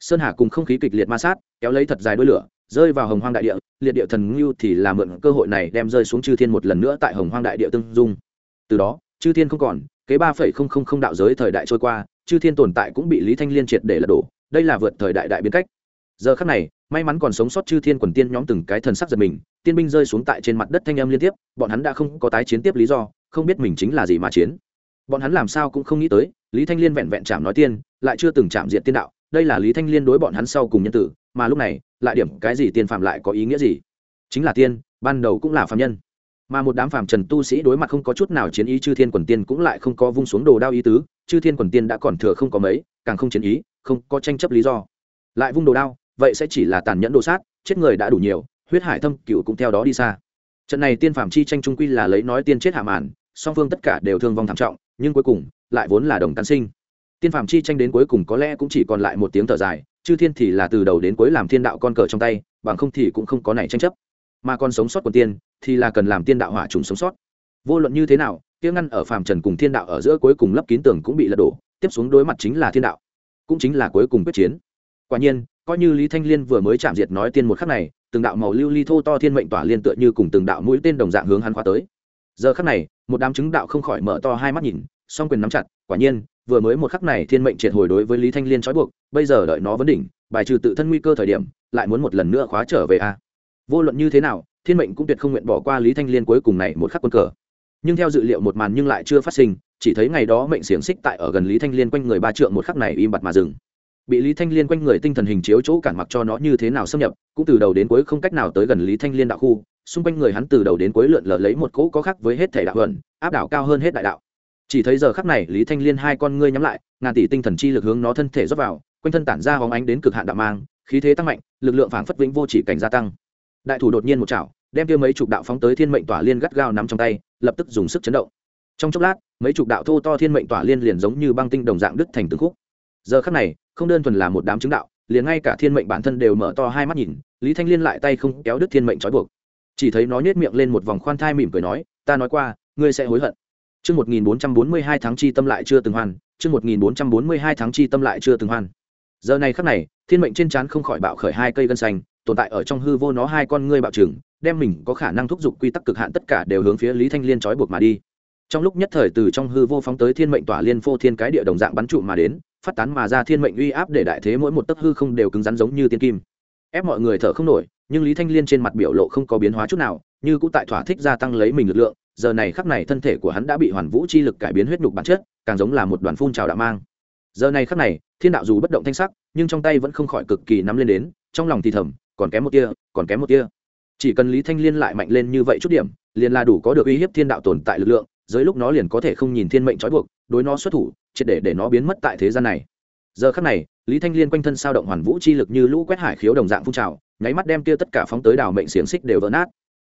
A: Sơn hà cùng không khí kịch liệt ma sát, kéo lấy thật dài đôi lửa rơi vào hồng hoang đại địa, liệt địa thần ngưu thì là mượn cơ hội này đem rơi xuống chư thiên một lần nữa tại hồng hoang đại địa tương dung. Từ đó, chư thiên không còn, kế ba phẩy không không không đạo giới thời đại trôi qua, chư thiên tồn tại cũng bị lý thanh liên triệt để lật đổ, đây là vượt thời đại đại biến cách. Giờ khắc này, may mắn còn sống sót chư thiên quần tiên nhóm từng cái thần sắc giật mình, tiên binh rơi xuống tại trên mặt đất thanh âm liên tiếp, bọn hắn đã không có tái chiến tiếp lý do, không biết mình chính là gì mà chiến. Bọn hắn làm sao cũng không nghĩ tới, lý thanh liên vẹn vẹn chạm nói tiên, lại chưa từng chạm diện tiên đạo, đây là lý thanh liên đối bọn hắn sau cùng nhân tử mà lúc này, lại điểm cái gì tiên phạm lại có ý nghĩa gì? Chính là tiên, ban đầu cũng là phạm nhân. Mà một đám phàm trần tu sĩ đối mặt không có chút nào chiến ý chư thiên quần tiên cũng lại không có vung xuống đồ đao ý tứ, chư thiên quần tiên đã còn thừa không có mấy, càng không chiến ý, không có tranh chấp lý do. Lại vung đồ đao, vậy sẽ chỉ là tàn nhẫn đồ sát, chết người đã đủ nhiều, huyết hải thâm cựu cũng theo đó đi xa. Trận này tiên phạm chi tranh trung quy là lấy nói tiên chết hạ màn, song phương tất cả đều thương vong thảm trọng, nhưng cuối cùng, lại vốn là đồng tán sinh. Tiên phạm chi tranh đến cuối cùng có lẽ cũng chỉ còn lại một tiếng thở dài chư thiên thì là từ đầu đến cuối làm thiên đạo con cờ trong tay, bằng không thì cũng không có này tranh chấp. Mà còn sống sót của tiên thì là cần làm tiên đạo hỏa trùng sống sót. Vô luận như thế nào tiếng ngăn ở phàm trần cùng thiên đạo ở giữa cuối cùng lấp kín tường cũng bị lật đổ, tiếp xuống đối mặt chính là thiên đạo, cũng chính là cuối cùng quyết chiến. Quả nhiên, coi như lý thanh liên vừa mới chạm diệt nói tiên một khắc này, từng đạo màu lưu ly thô to thiên mệnh tỏa liên tựa như cùng từng đạo mũi tên đồng dạng hướng hắn khóa tới. Giờ khắc này, một đám chứng đạo không khỏi mở to hai mắt nhìn, song quyền nắm chặt, quả nhiên vừa mới một khắc này thiên mệnh triệt hồi đối với lý thanh liên trói buộc, bây giờ đợi nó vấn đỉnh, bài trừ tự thân nguy cơ thời điểm, lại muốn một lần nữa khóa trở về a. Vô luận như thế nào, thiên mệnh cũng tuyệt không nguyện bỏ qua lý thanh liên cuối cùng này một khắc quân cờ. Nhưng theo dự liệu một màn nhưng lại chưa phát sinh, chỉ thấy ngày đó mệnh xiềng xích tại ở gần lý thanh liên quanh người ba trượng một khắc này im bặt mà dừng. Bị lý thanh liên quanh người tinh thần hình chiếu chỗ cản mặc cho nó như thế nào xâm nhập, cũng từ đầu đến cuối không cách nào tới gần lý thanh liên đạo khu, xung quanh người hắn từ đầu đến cuối lượn lờ lấy một cỗ có khác với hết thể đạo hận áp đảo cao hơn hết đại đạo chỉ thấy giờ khắc này, lý thanh liên hai con ngươi nhắm lại, ngàn tỷ tinh thần chi lực hướng nó thân thể rót vào, quanh thân tản ra hóng ánh đến cực hạn đạo mang, khí thế tăng mạnh, lực lượng phảng phất vĩnh vô chỉ cảnh gia tăng. Đại thủ đột nhiên một chảo, đem kia mấy chục đạo phóng tới thiên mệnh tỏa liên gắt gao nắm trong tay, lập tức dùng sức chấn động. Trong chốc lát, mấy chục đạo thô to thiên mệnh tỏa liên liền giống như băng tinh đồng dạng đứt thành từng khúc. Giờ khắc này, không đơn thuần là một đám chứng đạo, liền ngay cả thiên mệnh bản thân đều mở to hai mắt nhìn, lý thanh liên lại tay không kéo đứt thiên mệnh trói buộc. Chỉ thấy nó nhếch miệng lên một vòng khoan thai mỉm cười nói, ta nói qua, ngươi sẽ hối hận. Chương 1442 tháng chi tâm lại chưa từng hoàn, chương 1442 tháng chi tâm lại chưa từng hoàn. Giờ này khắc này, thiên mệnh trên trán không khỏi bạo khởi hai cây gân xanh, tồn tại ở trong hư vô nó hai con ngươi bạo trừng, đem mình có khả năng thúc giục quy tắc cực hạn tất cả đều hướng phía Lý Thanh Liên trói buộc mà đi. Trong lúc nhất thời từ trong hư vô phóng tới thiên mệnh tỏa liên phô thiên cái địa đồng dạng bắn trụ mà đến, phát tán mà ra thiên mệnh uy áp để đại thế mỗi một tấc hư không đều cứng rắn giống như tiên kim. Ép mọi người thở không nổi, nhưng Lý Thanh Liên trên mặt biểu lộ không có biến hóa chút nào, như cũng tại thỏa thích gia tăng lấy mình lực lượng, giờ này khắc này thân thể của hắn đã bị hoàn vũ chi lực cải biến huyết nhục bản chất, càng giống là một đoàn phun trào đạo mang. Giờ này khắc này, thiên đạo dù bất động thanh sắc, nhưng trong tay vẫn không khỏi cực kỳ nắm lên đến, trong lòng thì thầm, còn kém một tia, còn kém một tia. Chỉ cần lý thanh liên lại mạnh lên như vậy chút điểm, liền là đủ có được uy hiếp thiên đạo tồn tại lực lượng, dưới lúc nó liền có thể không nhìn thiên mệnh trói buộc, đối nó xuất thủ, triệt để để nó biến mất tại thế gian này. Giờ khắc này, lý thanh liên quanh thân sao động hoàn vũ chi lực như lũ quét hải khiếu đồng dạng phun trào, nháy mắt đem kia tất cả phóng tới đảo mệnh xiềng xích đều vỡ nát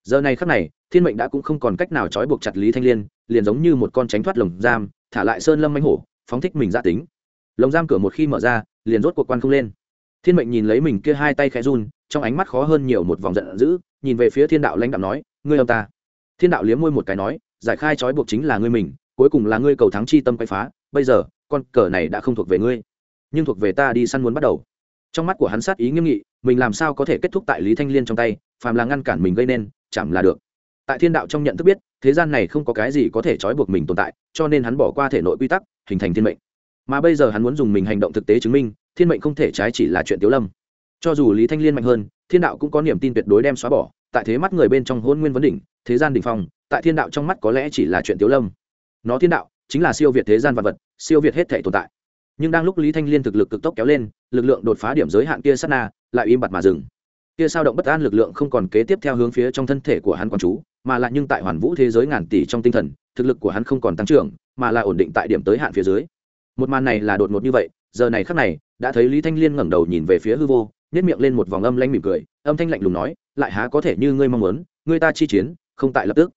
A: giờ này khắc này, thiên mệnh đã cũng không còn cách nào trói buộc chặt lý thanh liên, liền giống như một con tránh thoát lồng giam, thả lại sơn lâm manh hổ, phóng thích mình ra tính. Lồng giam cửa một khi mở ra, liền rốt cuộc quan không lên. Thiên mệnh nhìn lấy mình kia hai tay khẽ run, trong ánh mắt khó hơn nhiều một vòng giận dữ, nhìn về phía thiên đạo lãnh đạo nói, ngươi ông ta. Thiên đạo liếm môi một cái nói, giải khai trói buộc chính là ngươi mình, cuối cùng là ngươi cầu thắng chi tâm quay phá, bây giờ, con cờ này đã không thuộc về ngươi, nhưng thuộc về ta đi săn muốn bắt đầu. Trong mắt của hắn sát ý nghiêm nghị, mình làm sao có thể kết thúc tại lý thanh liên trong tay, phàm là ngăn cản mình gây nên chẳng là được. Tại thiên đạo trong nhận thức biết, thế gian này không có cái gì có thể trói buộc mình tồn tại, cho nên hắn bỏ qua thể nội quy tắc, hình thành thiên mệnh. Mà bây giờ hắn muốn dùng mình hành động thực tế chứng minh, thiên mệnh không thể trái chỉ là chuyện tiếu lâm. Cho dù lý thanh liên mạnh hơn, thiên đạo cũng có niềm tin tuyệt đối đem xóa bỏ, tại thế mắt người bên trong hôn nguyên vấn đỉnh, thế gian đỉnh phong, tại thiên đạo trong mắt có lẽ chỉ là chuyện tiếu lâm. Nó thiên đạo, chính là siêu việt thế gian vật vật, siêu việt hết thể tồn tại. Nhưng đang lúc lý thanh liên thực lực cực tốc kéo lên, lực lượng đột phá điểm giới hạn kia sát na, lại im bặt mà dừng kia sao động bất an lực lượng không còn kế tiếp theo hướng phía trong thân thể của hắn quán chú, mà lại nhưng tại hoàn vũ thế giới ngàn tỷ trong tinh thần, thực lực của hắn không còn tăng trưởng, mà là ổn định tại điểm tới hạn phía dưới. Một màn này là đột ngột như vậy, giờ này khắc này, đã thấy lý thanh liên ngẩng đầu nhìn về phía hư vô nhét miệng lên một vòng âm lanh mỉm cười, âm thanh lạnh lùng nói, lại há có thể như ngươi mong muốn, ngươi ta chi chiến, không tại lập tức.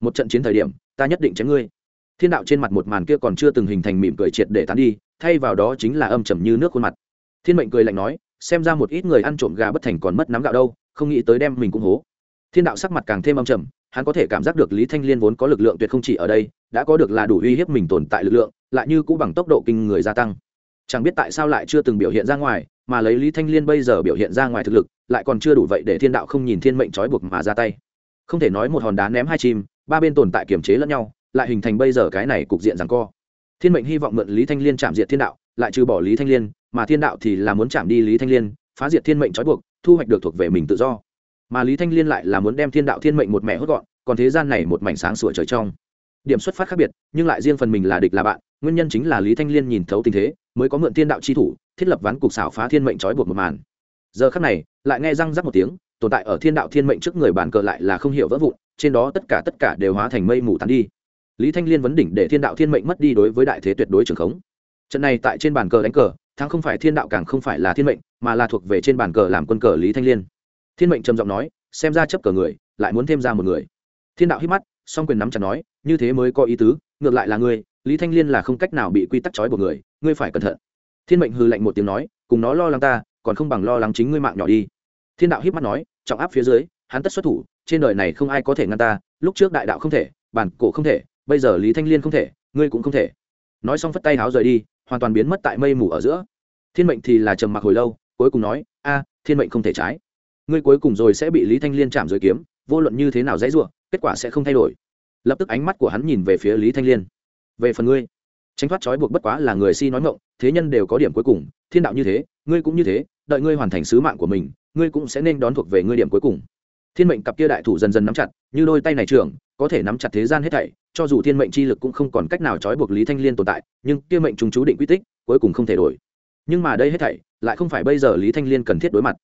A: Một trận chiến thời điểm, ta nhất định chém ngươi. Thiên đạo trên mặt một màn kia còn chưa từng hình thành mỉm cười triệt để tán đi, thay vào đó chính là âm trầm như nước khuôn mặt. Thiên mệnh cười lạnh nói xem ra một ít người ăn trộm gà bất thành còn mất nắm gạo đâu, không nghĩ tới đem mình cũng hố. Thiên đạo sắc mặt càng thêm âm trầm, hắn có thể cảm giác được lý thanh liên vốn có lực lượng tuyệt không chỉ ở đây, đã có được là đủ uy hiếp mình tồn tại lực lượng, lại như cũ bằng tốc độ kinh người gia tăng. Chẳng biết tại sao lại chưa từng biểu hiện ra ngoài, mà lấy lý thanh liên bây giờ biểu hiện ra ngoài thực lực, lại còn chưa đủ vậy để thiên đạo không nhìn thiên mệnh trói buộc mà ra tay. Không thể nói một hòn đá ném hai chim, ba bên tồn tại kiềm chế lẫn nhau, lại hình thành bây giờ cái này cục diện rằng co. Thiên mệnh hy vọng mượn lý thanh liên chạm diệt thiên đạo, lại trừ bỏ lý thanh liên mà thiên đạo thì là muốn chạm đi lý thanh liên, phá diệt thiên mệnh trói buộc, thu hoạch được thuộc về mình tự do. Mà lý thanh liên lại là muốn đem thiên đạo thiên mệnh một mẹ hốt gọn, còn thế gian này một mảnh sáng sủa trời trong. Điểm xuất phát khác biệt, nhưng lại riêng phần mình là địch là bạn, nguyên nhân chính là lý thanh liên nhìn thấu tình thế, mới có mượn thiên đạo chi thủ, thiết lập ván cục xảo phá thiên mệnh trói buộc một màn. Giờ khắc này, lại nghe răng rắc một tiếng, tồn tại ở thiên đạo thiên mệnh trước người bàn cờ lại là không hiểu vỡ vụn, trên đó tất cả tất cả đều hóa thành mây mù tán đi. Lý thanh liên vấn đỉnh để thiên đạo thiên mệnh mất đi đối với đại thế tuyệt đối trường khống. Trận này tại trên bàn cờ đánh cờ thắng không phải thiên đạo càng không phải là thiên mệnh, mà là thuộc về trên bàn cờ làm quân cờ lý thanh liên. Thiên mệnh trầm giọng nói, xem ra chấp cờ người, lại muốn thêm ra một người. Thiên đạo hít mắt, song quyền nắm chặt nói, như thế mới có ý tứ, ngược lại là ngươi, lý thanh liên là không cách nào bị quy tắc trói buộc người, ngươi phải cẩn thận. Thiên mệnh hư lạnh một tiếng nói, cùng nó lo lắng ta, còn không bằng lo lắng chính ngươi mạng nhỏ đi. Thiên đạo hít mắt nói, trọng áp phía dưới, hắn tất xuất thủ, trên đời này không ai có thể ngăn ta, lúc trước đại đạo không thể, bản cổ không thể, bây giờ lý thanh liên không thể, ngươi cũng không thể. Nói xong phất tay háo rời đi hoàn toàn biến mất tại mây mù ở giữa. Thiên mệnh thì là trầm mặc hồi lâu, cuối cùng nói, a, thiên mệnh không thể trái. Ngươi cuối cùng rồi sẽ bị lý thanh liên chạm dưới kiếm, vô luận như thế nào dãy r kết quả sẽ không thay đổi. Lập tức ánh mắt của hắn nhìn về phía lý thanh liên. Về phần ngươi, tránh thoát trói buộc bất quá là người si nói mộng thế nhân đều có điểm cuối cùng, thiên đạo như thế, ngươi cũng như thế, đợi ngươi hoàn thành sứ mạng của mình, ngươi cũng sẽ nên đón thuộc về ngươi điểm cuối cùng thiên mệnh cặp kia đại thủ dần dần nắm chặt, như đôi tay này trưởng, có thể nắm chặt thế gian hết thảy, cho dù thiên mệnh chi lực cũng không còn cách nào trói buộc lý thanh liên tồn tại, nhưng kia mệnh chúng chú định quy tích, cuối cùng không thể đổi. Nhưng mà đây hết thảy, lại không phải bây giờ lý thanh liên cần thiết đối mặt.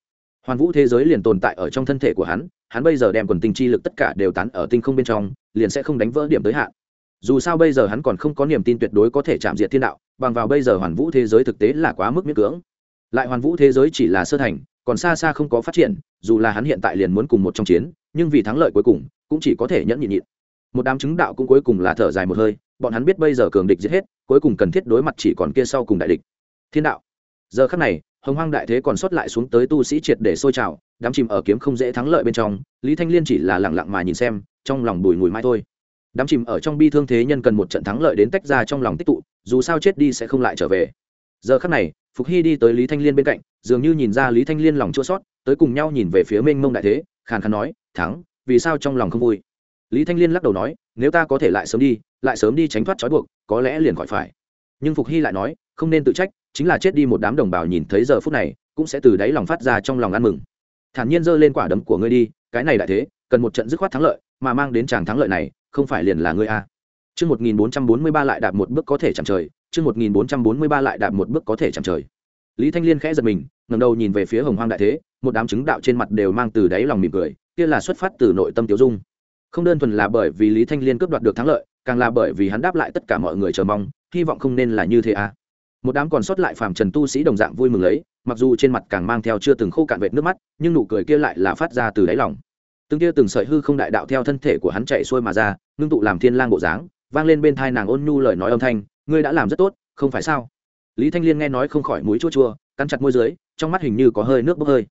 A: Hoàn vũ thế giới liền tồn tại ở trong thân thể của hắn hắn bây giờ đem quần tinh chi lực tất cả đều tán ở tinh không bên trong, liền sẽ không đánh vỡ điểm tới hạn. Dù sao bây giờ hắn còn không có niềm tin tuyệt đối có thể chạm diệt thiên đạo, bằng vào bây giờ hoàn vũ thế giới thực tế là quá mức miễn cưỡng. Lại hoàn vũ thế giới chỉ là sơ thành còn xa xa không có phát triển, dù là hắn hiện tại liền muốn cùng một trong chiến, nhưng vì thắng lợi cuối cùng, cũng chỉ có thể nhẫn nhịn nhịn. Một đám chứng đạo cũng cuối cùng là thở dài một hơi, bọn hắn biết bây giờ cường địch giết hết, cuối cùng cần thiết đối mặt chỉ còn kia sau cùng đại địch. Thiên đạo. Giờ khắc này, hồng hoang đại thế còn sót lại xuống tới tu sĩ triệt để sôi trào, đám chìm ở kiếm không dễ thắng lợi bên trong, lý thanh liên chỉ là lẳng lặng mà nhìn xem, trong lòng bùi ngùi mai thôi. Đám chìm ở trong bi thương thế nhân cần một trận thắng lợi đến tách ra trong lòng tích tụ, dù sao chết đi sẽ không lại trở về giờ khắc này phục hy đi tới lý thanh liên bên cạnh dường như nhìn ra lý thanh liên lòng chua sót tới cùng nhau nhìn về phía mênh mông đại thế khàn khàn nói thắng vì sao trong lòng không vui? Lý thanh liên lắc đầu nói nếu ta có thể lại sớm đi lại sớm đi tránh thoát trói buộc có lẽ liền khỏi phải. Nhưng phục hy lại nói không nên tự trách chính là chết đi một đám đồng bào nhìn thấy giờ phút này cũng sẽ từ đáy lòng phát ra trong lòng ăn mừng. Thản nhiên giơ lên quả đấm của ngươi đi cái này đại thế cần một trận dứt khoát thắng lợi mà mang đến chàng thắng lợi này không phải liền là ngươi a. Chương 1443 lại đạp một bước có thể chạm trời, chương 1443 lại đạp một bước có thể chạm trời. Lý Thanh Liên khẽ giật mình, ngẩng đầu nhìn về phía Hồng Hoang đại thế, một đám chứng đạo trên mặt đều mang từ đáy lòng mỉm cười, kia là xuất phát từ nội tâm tiêu dung. Không đơn thuần là bởi vì Lý Thanh Liên cướp đoạt được thắng lợi, càng là bởi vì hắn đáp lại tất cả mọi người chờ mong, hy vọng không nên là như thế a. Một đám còn sót lại phàm trần tu sĩ đồng dạng vui mừng lấy, mặc dù trên mặt càng mang theo chưa từng khô cạn vệt nước mắt, nhưng nụ cười kia lại là phát ra từ đáy lòng. Từng kia từng sợi hư không đại đạo theo thân thể của hắn chạy xuôi mà ra, ngưng tụ làm thiên lang bộ dáng, vang lên bên tai nàng ôn nhu lời nói âm thanh ngươi đã làm rất tốt, không phải sao? Lý thanh liên nghe nói không khỏi mũi chua chua, cắn chặt môi dưới, trong mắt hình như có hơi nước bốc hơi.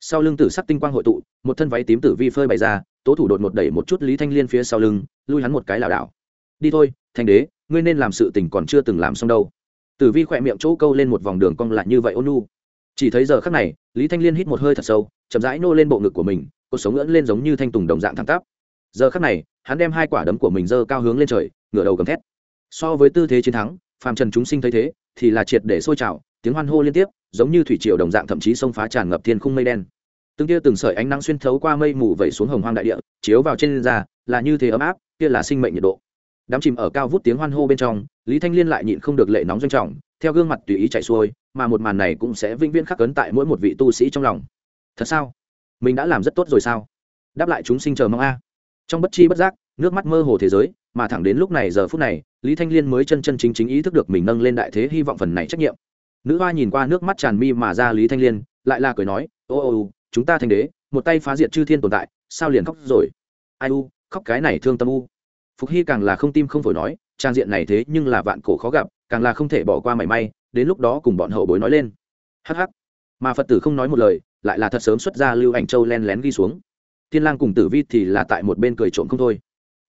A: Sau lưng tử sắc tinh quang hội tụ, một thân váy tím tử vi phơi bày ra, tố thủ đột một đẩy một chút lý thanh liên phía sau lưng, lui hắn một cái lảo đảo. Đi thôi, thanh đế, ngươi nên làm sự tình còn chưa từng làm xong đâu. Tử vi khỏe miệng chỗ câu lên một vòng đường cong lại như vậy ôn nhu. Chỉ thấy giờ khắc này, lý thanh liên hít một hơi thật sâu, chậm rãi nô lên bộ ngực của mình cuộc sống ngưỡng lên giống như thanh tùng đồng dạng thẳng tắp. Giờ khắc này, hắn đem hai quả đấm của mình giơ cao hướng lên trời, ngửa đầu gầm thét so với tư thế chiến thắng, phàm trần chúng sinh thấy thế, thì là triệt để sôi trào, tiếng hoan hô liên tiếp, giống như thủy triều đồng dạng thậm chí sông phá tràn ngập thiên khung mây đen. Từng tia từng sợi ánh nắng xuyên thấu qua mây mù vẩy xuống hồng hoang đại địa, chiếu vào trên da, là như thế ấm áp, kia là sinh mệnh nhiệt độ. Đám chìm ở cao vút tiếng hoan hô bên trong, lý thanh liên lại nhịn không được lệ nóng doanh trọng, theo gương mặt tùy ý chạy xuôi, mà một màn này cũng sẽ vĩnh viễn khắc cấn tại mỗi một vị tu sĩ trong lòng. Thật sao? Mình đã làm rất tốt rồi sao? Đáp lại chúng sinh chờ mong a. Trong bất chi bất giác, nước mắt mơ hồ thế giới mà thẳng đến lúc này giờ phút này, lý thanh liên mới chân chân chính chính ý thức được mình nâng lên đại thế hy vọng phần này trách nhiệm. Nữ hoa nhìn qua nước mắt tràn mi mà ra lý thanh liên, lại là cười nói, ô ô ô, chúng ta thành đế, một tay phá diệt chư thiên tồn tại, sao liền khóc rồi? Ai u, khóc cái này thương tâm u. Phục hy càng là không tim không phổi nói, trang diện này thế nhưng là vạn cổ khó gặp, càng là không thể bỏ qua mảy may, đến lúc đó cùng bọn hậu bối nói lên. Hắc hắc. Mà phật tử không nói một lời, lại là thật sớm xuất ra lưu ảnh châu len lén ghi xuống. Thiên lang cùng tử vi thì là tại một bên cười trộm không thôi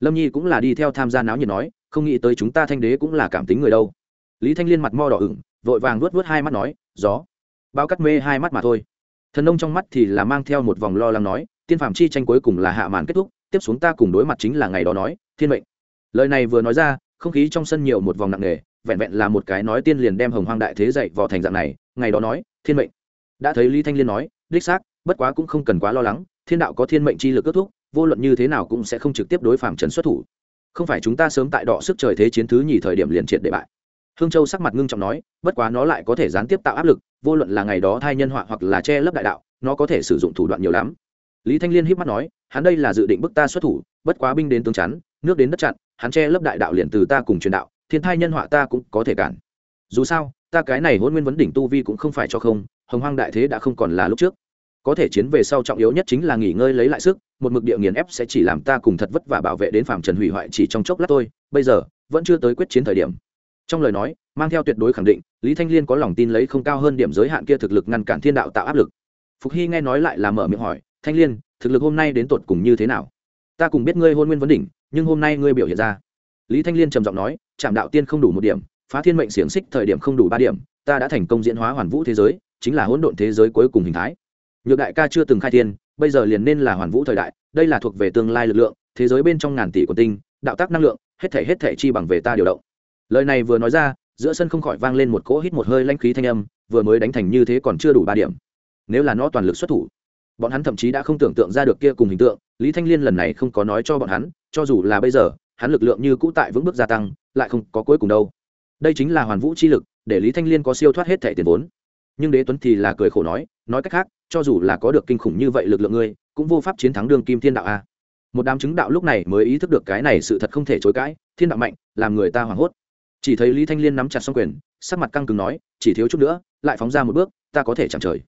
A: lâm nhi cũng là đi theo tham gia náo nhiệt nói, không nghĩ tới chúng ta thanh đế cũng là cảm tính người đâu. Lý thanh liên mặt mo đỏ ửng, vội vàng vuốt vuốt hai mắt nói, gió. Bao cắt mê hai mắt mà thôi. Thần nông trong mắt thì là mang theo một vòng lo lắng nói, tiên phạm chi tranh cuối cùng là hạ màn kết thúc, tiếp xuống ta cùng đối mặt chính là ngày đó nói, thiên mệnh. Lời này vừa nói ra, không khí trong sân nhiều một vòng nặng nề, vẹn vẹn là một cái nói tiên liền đem hồng hoang đại thế dậy vào thành dạng này, ngày đó nói, thiên mệnh. Đã thấy lý thanh liên nói, đích xác, bất quá cũng không cần quá lo lắng thiên đạo có thiên mệnh chi lực kết thúc, vô luận như thế nào cũng sẽ không trực tiếp đối phạm trần xuất thủ. Không phải chúng ta sớm tại đọ sức trời thế chiến thứ nhì thời điểm liền triệt để bại. Hương châu sắc mặt ngưng trọng nói, bất quá nó lại có thể gián tiếp tạo áp lực, vô luận là ngày đó thai nhân họa hoặc là che lấp đại đạo, nó có thể sử dụng thủ đoạn nhiều lắm. Lý thanh liên híp mắt nói, hắn đây là dự định bức ta xuất thủ, bất quá binh đến tướng chắn, nước đến đất chặn, hắn che lấp đại đạo liền từ ta cùng truyền đạo, thiên thai nhân họa ta cũng có thể cản. Dù sao, ta cái này hôn nguyên vấn đỉnh tu vi cũng không phải cho không, hồng hoang đại thế đã không còn là lúc trước có thể chiến về sau trọng yếu nhất chính là nghỉ ngơi lấy lại sức, một mực địa nghiền ép sẽ chỉ làm ta cùng thật vất vả bảo vệ đến phạm trần hủy hoại chỉ trong chốc lát thôi, bây giờ, vẫn chưa tới quyết chiến thời điểm. Trong lời nói, mang theo tuyệt đối khẳng định, lý thanh liên có lòng tin lấy không cao hơn điểm giới hạn kia thực lực ngăn cản thiên đạo tạo áp lực. Phục hy nghe nói lại là mở miệng hỏi, thanh liên, thực lực hôm nay đến tột cùng như thế nào? Ta cùng biết ngươi hôn nguyên vấn đỉnh, nhưng hôm nay ngươi biểu hiện ra. Lý thanh liên trầm giọng nói, trạm đạo tiên không đủ một điểm, phá thiên mệnh xiềng xích thời điểm không đủ ba điểm, ta đã thành công diễn hóa hoàn vũ thế giới, chính là hỗn độn thế giới cuối cùng hình thái nhược đại ca chưa từng khai thiên, bây giờ liền nên là hoàn vũ thời đại, đây là thuộc về tương lai lực lượng, thế giới bên trong ngàn tỷ của tinh, đạo tác năng lượng, hết thể hết thể chi bằng về ta điều động. Lời này vừa nói ra, giữa sân không khỏi vang lên một cỗ hít một hơi lanh khí thanh âm, vừa mới đánh thành như thế còn chưa đủ ba điểm. Nếu là nó toàn lực xuất thủ, bọn hắn thậm chí đã không tưởng tượng ra được kia cùng hình tượng, lý thanh liên lần này không có nói cho bọn hắn, cho dù là bây giờ, hắn lực lượng như cũ tại vững bước gia tăng, lại không có cuối cùng đâu. Đây chính là hoàn vũ chi lực, để lý thanh liên có siêu thoát hết thẻ tiền vốn. Nhưng đế tuấn thì là cười khổ nói nói cách khác cho dù là có được kinh khủng như vậy lực lượng ngươi, cũng vô pháp chiến thắng đường kim thiên đạo a. Một đám chứng đạo lúc này mới ý thức được cái này sự thật không thể chối cãi, thiên đạo mạnh, làm người ta hoảng hốt. Chỉ thấy lý thanh liên nắm chặt xong quyền, sắc mặt căng cứng nói, chỉ thiếu chút nữa, lại phóng ra một bước, ta có thể chẳng trời.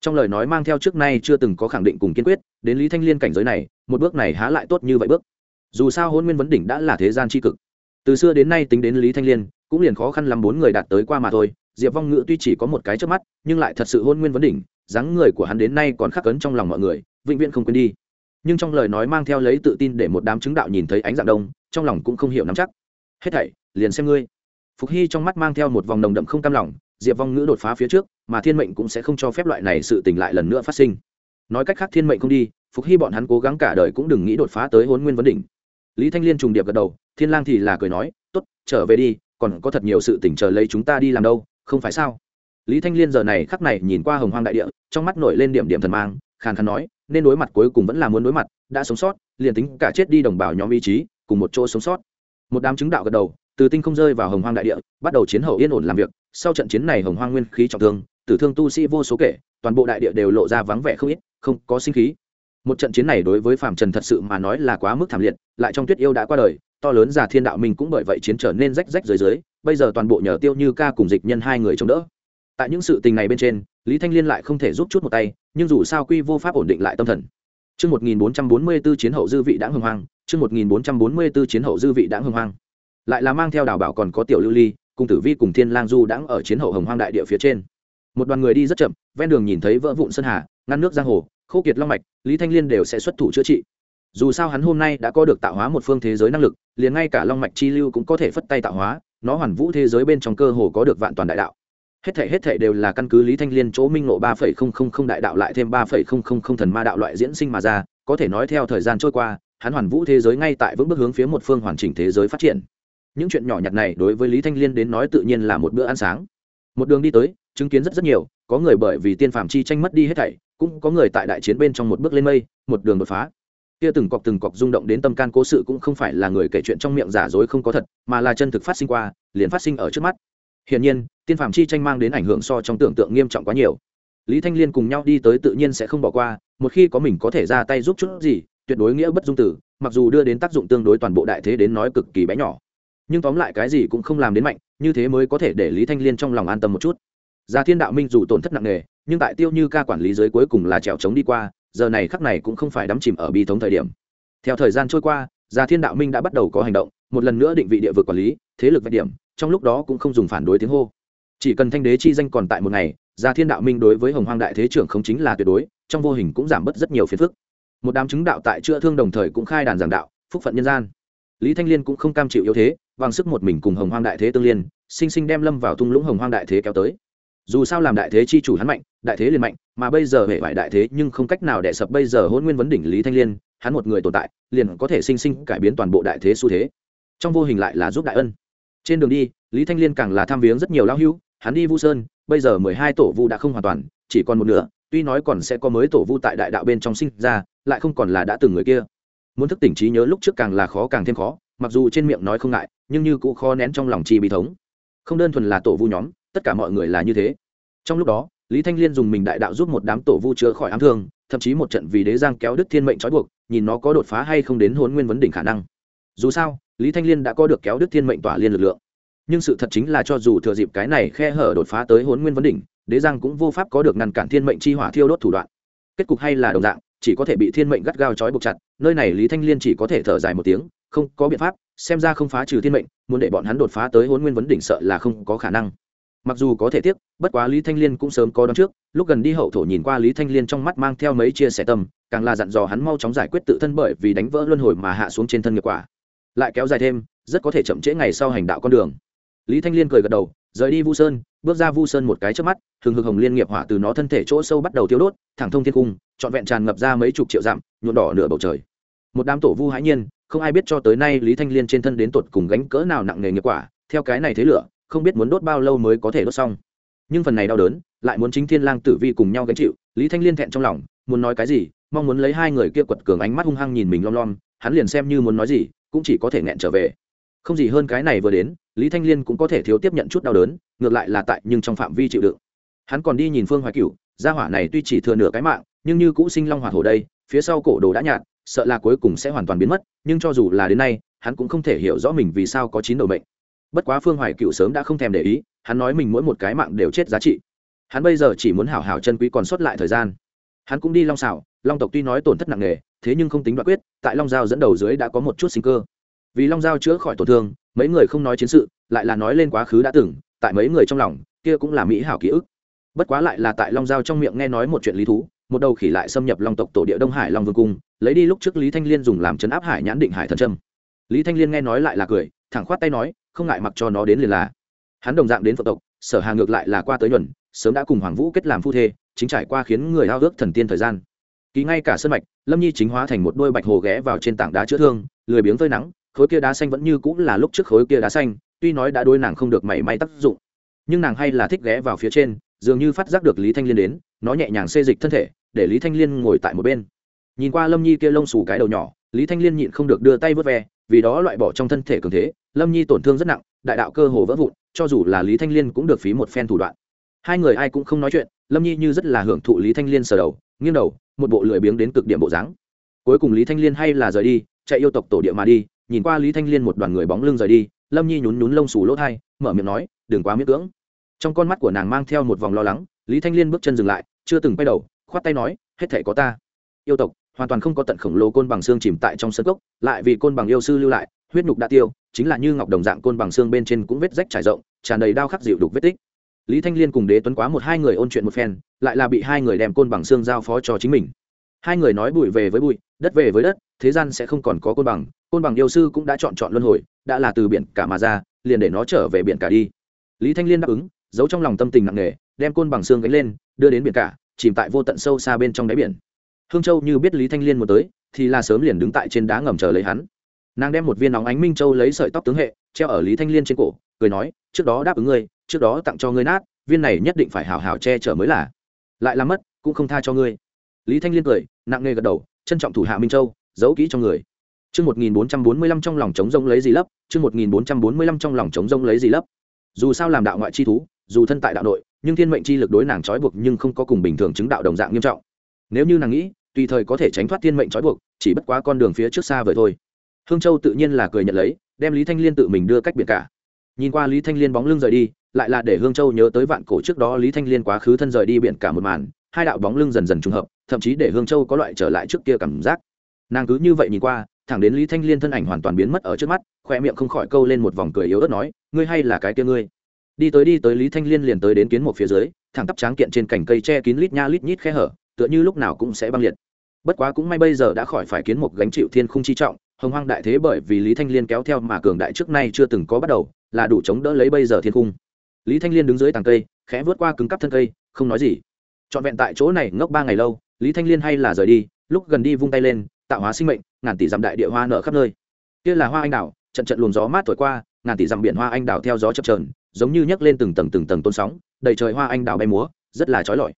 A: Trong lời nói mang theo trước nay chưa từng có khẳng định cùng kiên quyết, đến lý thanh liên cảnh giới này, một bước này há lại tốt như vậy bước. Dù sao hôn nguyên vấn đỉnh đã là thế gian tri cực. Từ xưa đến nay tính đến lý thanh liên, cũng liền khó khăn lắm bốn người đạt tới qua mà thôi. Diệp vong ngữ tuy chỉ có một cái trước mắt, nhưng lại thật sự hôn nguyên vấn đỉnh dáng người của hắn đến nay còn khắc cấn trong lòng mọi người, vĩnh viễn không quên đi. Nhưng trong lời nói mang theo lấy tự tin để một đám chứng đạo nhìn thấy ánh dạng đông, trong lòng cũng không hiểu nắm chắc. Hết thảy, liền xem ngươi. Phục hy trong mắt mang theo một vòng nồng đậm không cam lòng, diệp vong ngữ đột phá phía trước, mà thiên mệnh cũng sẽ không cho phép loại này sự tỉnh lại lần nữa phát sinh. Nói cách khác thiên mệnh không đi, phục hy bọn hắn cố gắng cả đời cũng đừng nghĩ đột phá tới hôn nguyên vấn đỉnh. Lý thanh liên trùng điệp gật đầu, thiên lang thì là cười nói, tốt, trở về đi, còn có thật nhiều sự tỉnh chờ lấy chúng ta đi làm đâu, không phải sao? Lý thanh liên giờ này khắc này nhìn qua hồng hoang đại địa, trong mắt nổi lên điểm điểm thần mang, khàn khàn nói, nên đối mặt cuối cùng vẫn là muốn đối mặt, đã sống sót, liền tính cả chết đi đồng bào nhóm ý chí, cùng một chỗ sống sót. Một đám chứng đạo gật đầu, từ tinh không rơi vào hồng hoang đại địa, bắt đầu chiến hậu yên ổn làm việc. Sau trận chiến này hồng hoang nguyên khí trọng thương, tử thương tu sĩ vô số kể, toàn bộ đại địa đều lộ ra vắng vẻ không ít, không có sinh khí. Một trận chiến này đối với phạm trần thật sự mà nói là quá mức thảm liệt, lại trong tuyết yêu đã qua đời, to lớn già thiên đạo mình cũng bởi vậy chiến trở nên rách rách dưới dưới bây giờ toàn bộ nhờ tiêu như ca cùng dịch nhân hai người chống đỡ tại những sự tình này bên trên lý thanh liên lại không thể giúp chút một tay nhưng dù sao quy vô pháp ổn định lại tâm thần Trước 1444 chiến hậu dư vị đã hưng hoang, trước 1444 chiến hậu dư vị đã hưng hoang. Lại là mang theo đào bảo còn có tiểu lưu ly, cùng tử vi cùng thiên lang du đang ở chiến hậu hồng hoang đại địa phía trên. Một đoàn người đi rất chậm, ven đường nhìn thấy vỡ vụn sơn hà, ngăn nước giang hồ, khô kiệt long mạch, Lý Thanh Liên đều sẽ xuất thủ chữa trị. Dù sao hắn hôm nay đã có được tạo hóa một phương thế giới năng lực, liền ngay cả long mạch chi lưu cũng có thể phất tay tạo hóa, nó hoàn vũ thế giới bên trong cơ hồ có được vạn toàn đại đạo hết thể hết thể đều là căn cứ lý thanh liên chỗ minh ngộ ba phẩy không không không đại đạo lại thêm ba phẩy không không không thần ma đạo loại diễn sinh mà ra, có thể nói theo thời gian trôi qua, hắn hoàn vũ thế giới ngay tại vững bước hướng phía một phương hoàn chỉnh thế giới phát triển. Những chuyện nhỏ nhặt này đối với lý thanh liên đến nói tự nhiên là một bữa ăn sáng. Một đường đi tới, chứng kiến rất rất nhiều, có người bởi vì tiên phàm chi tranh mất đi hết thảy, cũng có người tại đại chiến bên trong một bước lên mây, một đường đột phá. Kia từng cọc từng cọc rung động đến tâm can cố sự cũng không phải là người kể chuyện trong miệng giả dối không có thật, mà là chân thực phát sinh qua, liền phát sinh ở trước mắt. Hiển nhiên tiên phạm chi tranh mang đến ảnh hưởng so trong tưởng tượng nghiêm trọng quá nhiều. Lý thanh liên cùng nhau đi tới tự nhiên sẽ không bỏ qua, một khi có mình có thể ra tay giúp chút gì, tuyệt đối nghĩa bất dung tử, mặc dù đưa đến tác dụng tương đối toàn bộ đại thế đến nói cực kỳ bé nhỏ. Nhưng tóm lại cái gì cũng không làm đến mạnh, như thế mới có thể để lý thanh liên trong lòng an tâm một chút. Gia thiên đạo minh dù tổn thất nặng nề, nhưng tại tiêu như ca quản lý giới cuối cùng là trèo trống đi qua, giờ này khắc này cũng không phải đắm chìm ở bi thống thời điểm. Theo thời gian trôi qua, gia thiên đạo minh đã bắt đầu có hành động, một lần nữa định vị địa vực quản lý, thế lực vạch điểm, trong lúc đó cũng không dùng phản đối tiếng hô chỉ cần thanh đế chi danh còn tại một ngày, gia thiên đạo minh đối với hồng hoang đại thế trưởng không chính là tuyệt đối, trong vô hình cũng giảm bớt rất nhiều phiền phức. Một đám chứng đạo tại chữa thương đồng thời cũng khai đàn giảng đạo, phúc phận nhân gian. Lý thanh liên cũng không cam chịu yếu thế bằng sức một mình cùng hồng hoang đại thế tương liên, sinh sinh đem lâm vào thung lũng hồng hoang đại thế kéo tới. Dù sao làm đại thế chi chủ hắn mạnh, đại thế liền mạnh, mà bây giờ hệ vải đại thế nhưng không cách nào đẻ sập bây giờ hôn nguyên vấn đỉnh lý thanh liên, hắn một người tồn tại, liền có thể sinh sinh cải biến toàn bộ đại thế xu thế. Trong vô hình lại là giúp đại ân. Trên đường đi, lý thanh liên càng là tham viếng rất nhiều lão hưu hắn đi vu sơn, bây giờ mười hai tổ vu đã không hoàn toàn, chỉ còn một nửa, tuy nói còn sẽ có mới tổ vu tại đại đạo bên trong sinh ra, lại không còn là đã từng người kia. Muốn thức tỉnh trí nhớ lúc trước càng là khó càng thêm khó, mặc dù trên miệng nói không ngại, nhưng như cũng khó nén trong lòng chi bi thống. Không đơn thuần là tổ vu nhóm, tất cả mọi người là như thế. Trong lúc đó, lý thanh liên dùng mình đại đạo giúp một đám tổ vu chữa khỏi ám thương, thậm chí một trận vì đế giang kéo đức thiên mệnh trói buộc, nhìn nó có đột phá hay không đến hôn nguyên vấn đỉnh khả năng. Dù sao, lý thanh liên đã có được kéo đức thiên mệnh tỏa liên lực lượng nhưng sự thật chính là cho dù thừa dịp cái này khe hở đột phá tới hôn nguyên vấn đỉnh, đế giang cũng vô pháp có được ngăn cản thiên mệnh chi hỏa thiêu đốt thủ đoạn. Kết cục hay là đồng dạng, chỉ có thể bị thiên mệnh gắt gao trói buộc chặt, nơi này lý thanh liên chỉ có thể thở dài một tiếng, không có biện pháp, xem ra không phá trừ thiên mệnh, muốn để bọn hắn đột phá tới hôn nguyên vấn đỉnh sợ là không có khả năng. Mặc dù có thể tiếc, bất quá lý thanh liên cũng sớm có đón trước, lúc gần đi hậu thổ nhìn qua lý thanh liên trong mắt mang theo mấy chia sẻ tâm, càng là dặn dò hắn mau chóng giải quyết tự thân bởi vì đánh vỡ luân hồi mà hạ xuống trên thân nghiệp quả. Lại kéo dài thêm, rất có thể chậm trễ ngày sau hành đạo con đường lý thanh liên cười gật đầu, rời đi vu sơn, bước ra vu sơn một cái trước mắt thường hực hồng liên nghiệp hỏa từ nó thân thể chỗ sâu bắt đầu tiêu đốt, thẳng thông thiên cung, trọn vẹn tràn ngập ra mấy chục triệu dặm nhuộn đỏ nửa bầu trời. Một đám tổ vu hãi nhiên, không ai biết cho tới nay lý thanh liên trên thân đến tột cùng gánh cỡ nào nặng nề nghiệp quả, theo cái này thế lửa, không biết muốn đốt bao lâu mới có thể đốt xong. Nhưng phần này đau đớn, lại muốn chính thiên lang tử vi cùng nhau gánh chịu, lý thanh liên thẹn trong lòng, muốn nói cái gì, mong muốn lấy hai người kia quật cường ánh mắt hung hăng nhìn mình lom lom, hắn liền xem như muốn nói gì, cũng chỉ có thể nghẹn trở về. Không gì hơn cái này vừa đến lý thanh liên cũng có thể thiếu tiếp nhận chút đau đớn, ngược lại là tại nhưng trong phạm vi chịu đựng. Hắn còn đi nhìn phương hoài cửu, gia hỏa này tuy chỉ thừa nửa cái mạng, nhưng như cũ sinh long hoạt hổ đây, phía sau cổ đồ đã nhạt, sợ là cuối cùng sẽ hoàn toàn biến mất, nhưng cho dù là đến nay, hắn cũng không thể hiểu rõ mình vì sao có chín đầu mệnh. Bất quá phương hoài cựu sớm đã không thèm để ý, hắn nói mình mỗi một cái mạng đều chết giá trị. Hắn bây giờ chỉ muốn hảo hảo chân quý còn sót lại thời gian. Hắn cũng đi long xảo long tộc tuy nói tổn thất nặng nề, thế nhưng không tính đoạn quyết, tại long giao dẫn đầu dưới đã có một chút sinh cơ. Vì long giao chữa khỏi tổn thương mấy người không nói chiến sự, lại là nói lên quá khứ đã từng, tại mấy người trong lòng, kia cũng là mỹ hảo ký ức. Bất quá lại là tại long giao trong miệng nghe nói một chuyện lý thú, một đầu khỉ lại xâm nhập long tộc tổ địa đông hải long vương cung, lấy đi lúc trước lý thanh liên dùng làm chấn áp hải nhãn định hải thần trâm lý thanh liên nghe nói lại là cười, thẳng khoát tay nói, không ngại mặc cho nó đến liền là. Hắn đồng dạng đến phật tộc, sở hà ngược lại là qua tới nhuần sớm đã cùng hoàng vũ kết làm phu thê, chính trải qua khiến người ao ước thần tiên thời gian. Ký ngay cả sân mạch, lâm nhi chính hóa thành một đôi bạch hồ ghé vào trên tảng đá chữa thương, lười biếng phơi nắng khối kia đá xanh vẫn như cũng là lúc trước khối kia đá xanh, tuy nói đã đôi nàng không được mảy may tác dụng, nhưng nàng hay là thích ghé vào phía trên, dường như phát giác được lý thanh liên đến, nó nhẹ nhàng xê dịch thân thể, để lý thanh liên ngồi tại một bên. Nhìn qua lâm nhi kia lông xù cái đầu nhỏ, lý thanh liên nhịn không được đưa tay vớt ve, vì đó loại bỏ trong thân thể cường thế, lâm nhi tổn thương rất nặng, đại đạo cơ hồ vỡ vụn, cho dù là lý thanh liên cũng được phí một phen thủ đoạn. Hai người ai cũng không nói chuyện, lâm nhi như rất là hưởng thụ lý thanh liên sờ đầu, nghiêng đầu, một bộ lười biếng đến cực điểm bộ dáng. Cuối cùng lý thanh liên hay là rời đi, chạy yêu tộc tổ địa mà đi nhìn qua lý thanh liên một đoàn người bóng lưng rời đi, lâm nhi nhún nhún lông xù lỗ thai, mở miệng nói, đừng quá miễn cưỡng. Trong con mắt của nàng mang theo một vòng lo lắng, lý thanh liên bước chân dừng lại, chưa từng quay đầu, khoát tay nói, hết thể có ta. Yêu tộc, hoàn toàn không có tận khổng lồ côn bằng xương chìm tại trong sân cốc, lại vì côn bằng yêu sư lưu lại, huyết nhục đã tiêu, chính là như ngọc đồng dạng côn bằng xương bên trên cũng vết rách trải rộng, tràn đầy đao khắc dịu đục vết tích. Lý thanh liên cùng đế tuấn quá một hai người ôn chuyện một phen, lại là bị hai người đem côn bằng xương giao phó cho chính mình. Hai người nói bụi về với bụi, đất về với đất, thế gian sẽ không còn có côn bằng côn bằng yêu sư cũng đã chọn chọn luân hồi, đã là từ biển cả mà ra, liền để nó trở về biển cả đi. Lý thanh liên đáp ứng, giấu trong lòng tâm tình nặng nề, đem côn bằng xương gánh lên, đưa đến biển cả, chìm tại vô tận sâu xa bên trong đáy biển. Hương châu như biết lý thanh liên muốn tới, thì là sớm liền đứng tại trên đá ngầm chờ lấy hắn. Nàng đem một viên nóng ánh minh châu lấy sợi tóc tướng hệ, treo ở lý thanh liên trên cổ, cười nói, trước đó đáp ứng ngươi, trước đó tặng cho ngươi nát, viên này nhất định phải hào hào che chở mới là. Lại làm mất, cũng không tha cho ngươi. Lý thanh liên cười, nặng nề gật đầu, trân trọng thủ hạ minh châu, giấu kỹ cho người. Chương 1445 trong lòng trống rông lấy gì lấp, chương 1445 trong lòng trống rông lấy gì lấp. Dù sao làm đạo ngoại chi thú, dù thân tại đạo nội, nhưng thiên mệnh chi lực đối nàng trói buộc nhưng không có cùng bình thường chứng đạo đồng dạng nghiêm trọng. Nếu như nàng nghĩ, tùy thời có thể tránh thoát thiên mệnh trói buộc, chỉ bất quá con đường phía trước xa vời thôi. Hương Châu tự nhiên là cười nhận lấy, đem Lý Thanh Liên tự mình đưa cách biệt cả. Nhìn qua Lý Thanh Liên bóng lưng rời đi, lại là để Hương Châu nhớ tới vạn cổ trước đó Lý Thanh Liên quá khứ thân rời đi biển cả một màn, hai đạo bóng lưng dần dần trùng hợp, thậm chí để Hương Châu có loại trở lại trước kia cảm giác. Nàng cứ như vậy nhìn qua, thẳng đến lý thanh liên thân ảnh hoàn toàn biến mất ở trước mắt khoe miệng không khỏi câu lên một vòng cười yếu ớt nói, ngươi hay là cái kia ngươi? Đi tới đi tới lý thanh liên liền tới đến kiến một phía dưới, thẳng tắp tráng kiện trên cành cây che kín lít nha lít nhít khe hở, tựa như lúc nào cũng sẽ băng liệt. Bất quá cũng may bây giờ đã khỏi phải kiến một gánh chịu thiên không chi trọng, hồng hoang đại thế bởi vì lý thanh liên kéo theo mà cường đại trước nay chưa từng có bắt đầu, là đủ chống đỡ lấy bây giờ thiên khung. lý thanh liên đứng dưới tàng cây, khẽ vớt qua cứng cắp thân cây, không nói gì. Trọn vẹn tại chỗ này ngốc ba ngày lâu, lý thanh liên hay là rời đi, lúc gần đi vung tay lên tạo hóa sinh mệnh, ngàn tỷ dặm đại địa hoa nở khắp nơi. Kia là hoa anh đào, trận trận luồng gió mát thổi qua, ngàn tỷ dặm biển hoa anh đào theo gió chập trờn giống như nhấc lên từng tầng từng tầng tôn sóng, đầy trời hoa anh đào bay múa, rất là trói lọi.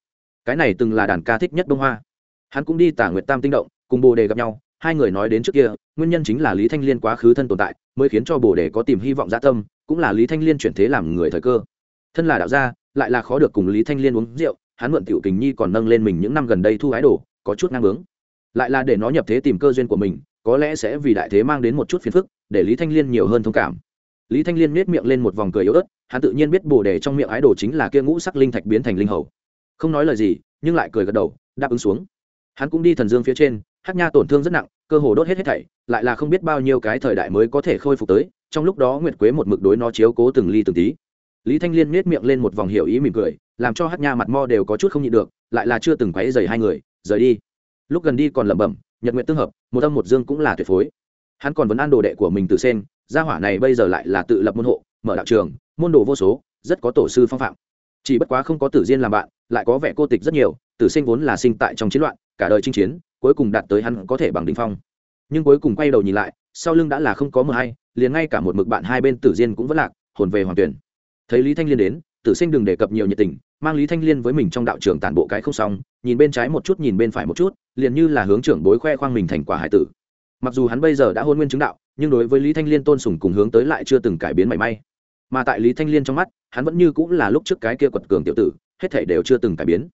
A: Cái này từng là đàn ca thích nhất đông hoa. Hắn cũng đi tả nguyệt tam tinh động, cùng bồ đề gặp nhau, hai người nói đến trước kia, nguyên nhân chính là lý thanh liên quá khứ thân tồn tại, mới khiến cho bồ đề có tìm hy vọng gia tâm, cũng là lý thanh liên chuyển thế làm người thời cơ. Thân là đạo gia, lại là khó được cùng lý thanh liên uống rượu, hắn mượn tiểu kình nhi còn nâng lên mình những năm gần đây thu hái đồ, có chút ngang bướng lại là để nó nhập thế tìm cơ duyên của mình, có lẽ sẽ vì đại thế mang đến một chút phiền phức, để lý thanh liên nhiều hơn thông cảm. Lý thanh liên miết miệng lên một vòng cười yếu ớt, hắn tự nhiên biết bồ đề trong miệng ái đồ chính là kia ngũ sắc linh thạch biến thành linh hầu. Không nói lời gì, nhưng lại cười gật đầu, đáp ứng xuống. Hắn cũng đi thần dương phía trên hắc nha tổn thương rất nặng, cơ hồ đốt hết hết thảy, lại là không biết bao nhiêu cái thời đại mới có thể khôi phục tới, trong lúc đó nguyệt quế một mực đối nó chiếu cố từng ly từng tí. Lý thanh liên miết miệng lên một vòng hiểu ý mỉm cười, làm cho hắc nha mặt mo đều có chút không nhịn được, lại là chưa từng quấy dày hai người, rời đi lúc gần đi còn lẩm bẩm, nhật nguyện tương hợp, một âm một dương cũng là tuyệt phối. Hắn còn vấn an đồ đệ của mình từ sen, gia hỏa này bây giờ lại là tự lập môn hộ, mở đạo trường, môn đồ vô số, rất có tổ sư phong phạm. Chỉ bất quá không có tử diên làm bạn, lại có vẻ cô tịch rất nhiều, tử sinh vốn là sinh tại trong chiến loạn, cả đời chinh chiến, cuối cùng đạt tới hắn có thể bằng đ phong. Nhưng cuối cùng quay đầu nhìn lại, sau lưng đã là không có mờ hay, liền ngay cả một mực bạn hai bên tử diên cũng vẫn lạc, hồn về hoàng tuyển. Thấy lý thanh liên đến tử sinh đừng đề cập nhiều nhiệt tình, mang lý thanh liên với mình trong đạo trường tản bộ cái không xong, nhìn bên trái một chút, nhìn bên phải một chút, liền như là hướng trưởng bối khoe khoang mình thành quả hải tử. Mặc dù hắn bây giờ đã hôn nguyên chứng đạo, nhưng đối với lý thanh liên tôn sùng cùng hướng tới lại chưa từng cải biến mảy may. Mà tại lý thanh liên trong mắt, hắn vẫn như cũng là lúc trước cái kia quật cường tiểu tử, hết thể đều chưa từng cải biến.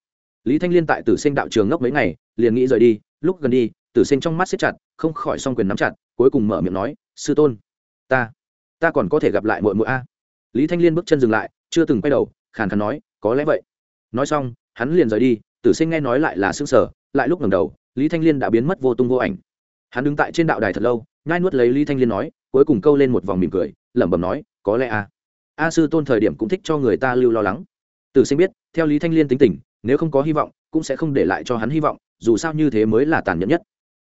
A: Lý thanh liên tại tử sinh đạo trường ngốc mấy ngày, liền nghĩ rời đi, lúc gần đi, tử sinh trong mắt xếp chặt, không khỏi s quyền nắm chặt, cuối cùng mở miệng nói, sư tôn, ta ta còn có thể gặp lại mội mội a. Lý thanh liên bước chân dừng lại chưa từng quay đầu, khàn khàn nói, có lẽ vậy. Nói xong, hắn liền rời đi, tử sinh nghe nói lại là xương sở lại lúc ngầm đầu, lý thanh liên đã biến mất vô tung vô ảnh. Hắn đứng tại trên đạo đài thật lâu, nhai nuốt lấy lý thanh liên nói, cuối cùng câu lên một vòng mỉm cười, lẩm bẩm nói, có lẽ a a sư tôn thời điểm cũng thích cho người ta lưu lo lắng. Tử sinh biết, theo lý thanh liên tính tình, nếu không có hy vọng, cũng sẽ không để lại cho hắn hy vọng, dù sao như thế mới là tàn nhẫn nhất.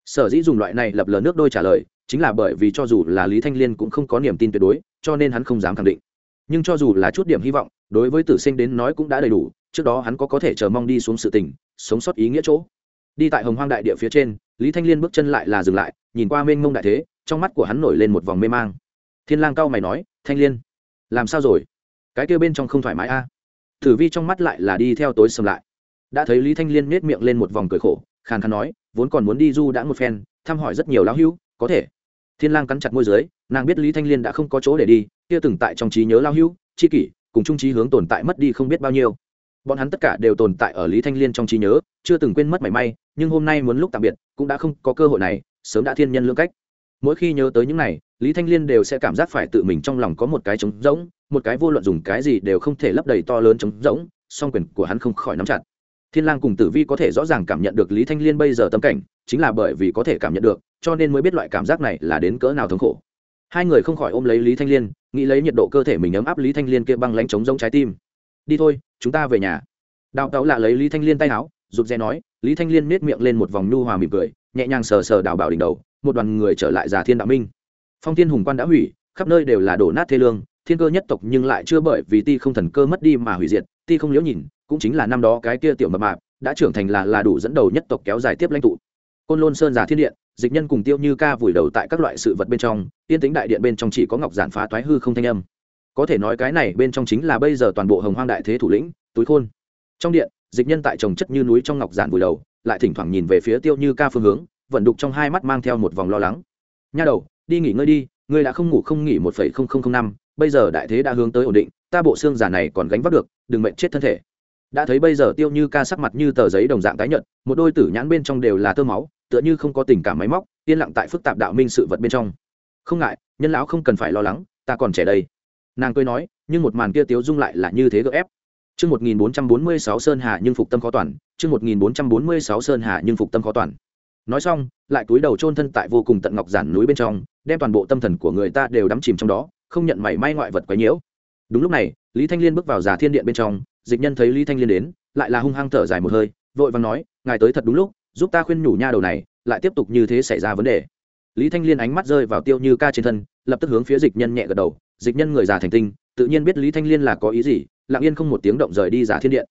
A: Sở dĩ dùng loại này lập lờ nước đôi trả lời, chính là bởi vì cho dù là lý thanh liên cũng không có niềm tin tuyệt đối, cho nên hắn không dám khẳng định nhưng cho dù là chút điểm hy vọng, đối với tử sinh đến nói cũng đã đầy đủ, trước đó hắn có có thể chờ mong đi xuống sự tình, sống sót ý nghĩa chỗ. Đi tại hồng hoang đại địa phía trên, lý thanh liên bước chân lại là dừng lại, nhìn qua mênh mông đại thế, trong mắt của hắn nổi lên một vòng mê mang. Thiên lang cao mày nói, thanh liên, làm sao rồi? Cái kia bên trong không thoải mái a. À? thử vi trong mắt lại là đi theo tối sầm lại. Đã thấy lý thanh liên nết miệng lên một vòng cười khổ, khàn khàn nói, vốn còn muốn đi du đã một phen, thăm hỏi rất nhiều lão hữu, có thể. Thiên lang cắn chặt môi dưới, nàng biết lý thanh liên đã không có chỗ để đi kia từng tại trong trí nhớ lão hữu, chi kỷ, cùng trung trí hướng tồn tại mất đi không biết bao nhiêu. Bọn hắn tất cả đều tồn tại ở lý thanh liên trong trí nhớ, chưa từng quên mất mảy may, nhưng hôm nay muốn lúc tạm biệt, cũng đã không có cơ hội này, sớm đã thiên nhân lưỡng cách. Mỗi khi nhớ tới những này, lý thanh liên đều sẽ cảm giác phải tự mình trong lòng có một cái trống rỗng, một cái vô luận dùng cái gì đều không thể lấp đầy to lớn trống rỗng, song quyền của hắn không khỏi nắm chặt. Thiên lang cùng tử vi có thể rõ ràng cảm nhận được lý thanh liên bây giờ tâm cảnh, chính là bởi vì có thể cảm nhận được, cho nên mới biết loại cảm giác này là đến cỡ nào thống khổ. Hai người không khỏi ôm lấy lý thanh liên nghĩ lấy nhiệt độ cơ thể mình ấm áp lý thanh liên kia băng lánh chống rông trái tim. Đi thôi, chúng ta về nhà. Đào táo lạ lấy lý thanh liên tay áo, rụt rè nói, lý thanh liên nết miệng lên một vòng nhu hòa mỉm cười, nhẹ nhàng sờ sờ đào bảo đỉnh đầu, một đoàn người trở lại già thiên đạo minh. Phong thiên hùng quan đã hủy, khắp nơi đều là đổ nát thê lương, thiên cơ nhất tộc nhưng lại chưa bởi vì ti không thần cơ mất đi mà hủy diệt, ti không liễu nhìn, cũng chính là năm đó cái kia tiểu mập mạp, đã trưởng thành là là đủ dẫn đầu nhất tộc kéo dài tiếp lãnh tụ. Côn lôn sơn giả thiên điện dịch nhân cùng tiêu như ca vùi đầu tại các loại sự vật bên trong, yên tính đại điện bên trong chỉ có ngọc giản phá toái hư không thanh âm. Có thể nói cái này bên trong chính là bây giờ toàn bộ hồng hoang đại thế thủ lĩnh, túi khôn. Trong điện, dịch nhân tại trồng chất như núi trong ngọc giản vùi đầu, lại thỉnh thoảng nhìn về phía tiêu như ca phương hướng, vận đục trong hai mắt mang theo một vòng lo lắng. Nha đầu, đi nghỉ ngơi đi, ngươi đã không ngủ không nghỉ một phẩy không không không năm, bây giờ đại thế đã hướng tới ổn định, ta bộ xương giả này còn gánh vác được, đừng mệnh chết thân thể đã thấy bây giờ tiêu như ca sắc mặt như tờ giấy đồng dạng tái nhợt một đôi tử nhãn bên trong đều là tơ máu tựa như không có tình cảm máy móc yên lặng tại phức tạp đạo minh sự vật bên trong không ngại nhân lão không cần phải lo lắng ta còn trẻ đây nàng cười nói nhưng một màn kia tiếu dung lại là như thế gợ ép Chương 1446 Sơn Hà nhưng phục tâm khó toàn, chương 1446 Sơn Hà nhưng phục tâm khó toàn. Nói xong, lại túi đầu chôn thân tại vô cùng tận ngọc giản núi bên trong, đem toàn bộ tâm thần của người ta đều đắm chìm trong đó, không nhận mảy may ngoại vật quấy nhiễu. Đúng lúc này, Lý Thanh Liên bước vào Giả Thiên Điện bên trong, dịch nhân thấy Lý Thanh Liên đến, lại là hung hăng thở dài một hơi, vội vàng nói, ngài tới thật đúng lúc, giúp ta khuyên nhủ nha đầu này, lại tiếp tục như thế xảy ra vấn đề. Lý Thanh Liên ánh mắt rơi vào Tiêu Như Ca trên thân, lập tức hướng phía dịch nhân nhẹ gật đầu, dịch nhân người già thành tinh, tự nhiên biết Lý Thanh Liên là có ý gì, lặng yên không một tiếng động rời đi giả thiên điện.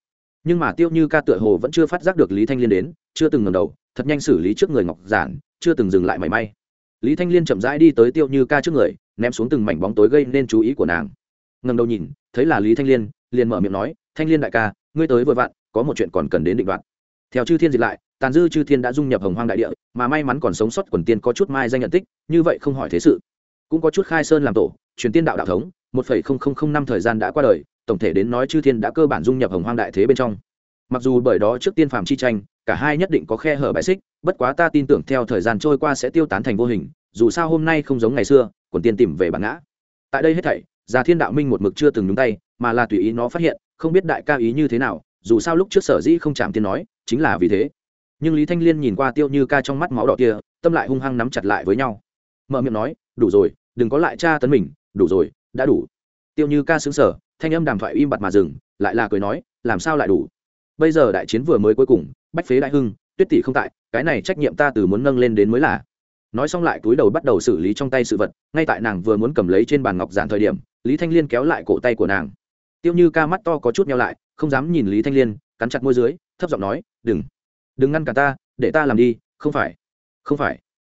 A: Nhưng mà tiêu như ca tựa hồ vẫn chưa phát giác được lý thanh liên đến chưa từng ngầm đầu thật nhanh xử lý trước người ngọc giản chưa từng dừng lại mảy may. Lý thanh liên chậm rãi đi tới tiêu như ca trước người ném xuống từng mảnh bóng tối gây nên chú ý của nàng. Ngầm đầu nhìn thấy là lý thanh liên liền mở miệng nói, thanh liên đại ca, ngươi tới vội vặn, có một chuyện còn cần đến định đoạn theo chư thiên dịch lại, tàn dư chư thiên đã dung nhập hồng hoang đại địa, mà may mắn còn sống sót quần tiên có chút mai danh nhận tích, như vậy không hỏi thế sự. Cũng có chút khai sơn làm tổ, truyền tiên đạo đạo thống, một phẩy không không không năm thời gian đã qua đời, tổng thể đến nói chư thiên đã cơ bản dung nhập hồng hoang đại thế bên trong. Mặc dù bởi đó trước tiên phàm chi tranh, cả hai nhất định có khe hở bãi xích, bất quá ta tin tưởng theo thời gian trôi qua sẽ tiêu tán thành vô hình, dù sao hôm nay không giống ngày xưa, quần tiên tìm về bản ngã. Tại đây hết thảy, già thiên đạo minh một mực chưa từng nhúng tay mà là tùy ý nó phát hiện, không biết đại ca ý như thế nào, dù sao lúc trước sở dĩ không chạm tiên nói, chính là vì thế. Nhưng lý thanh liên nhìn qua tiêu như ca trong mắt máu đỏ kia, tâm lại hung hăng nắm chặt lại với nhau. Mở miệng nói, đủ rồi, đừng có lại tra tấn mình, đủ rồi, đã đủ. Tiêu như ca xứng sở thanh âm đàm thoại im bặt mà dừng, lại là cười nói, làm sao lại đủ? Bây giờ đại chiến vừa mới cuối cùng, bách phế đại hưng, tuyết tỷ không tại, cái này trách nhiệm ta từ muốn nâng lên đến mới là. Nói xong lại túi đầu bắt đầu xử lý trong tay sự vật, ngay tại nàng vừa muốn cầm lấy trên bàn ngọc giản thời điểm, lý thanh liên kéo lại cổ tay của nàng tiêu như ca mắt to có chút nhau lại, không dám nhìn lý thanh liên, cắn chặt môi dưới, thấp giọng nói, đừng đừng ngăn cả ta, để ta làm đi, không phải không phải.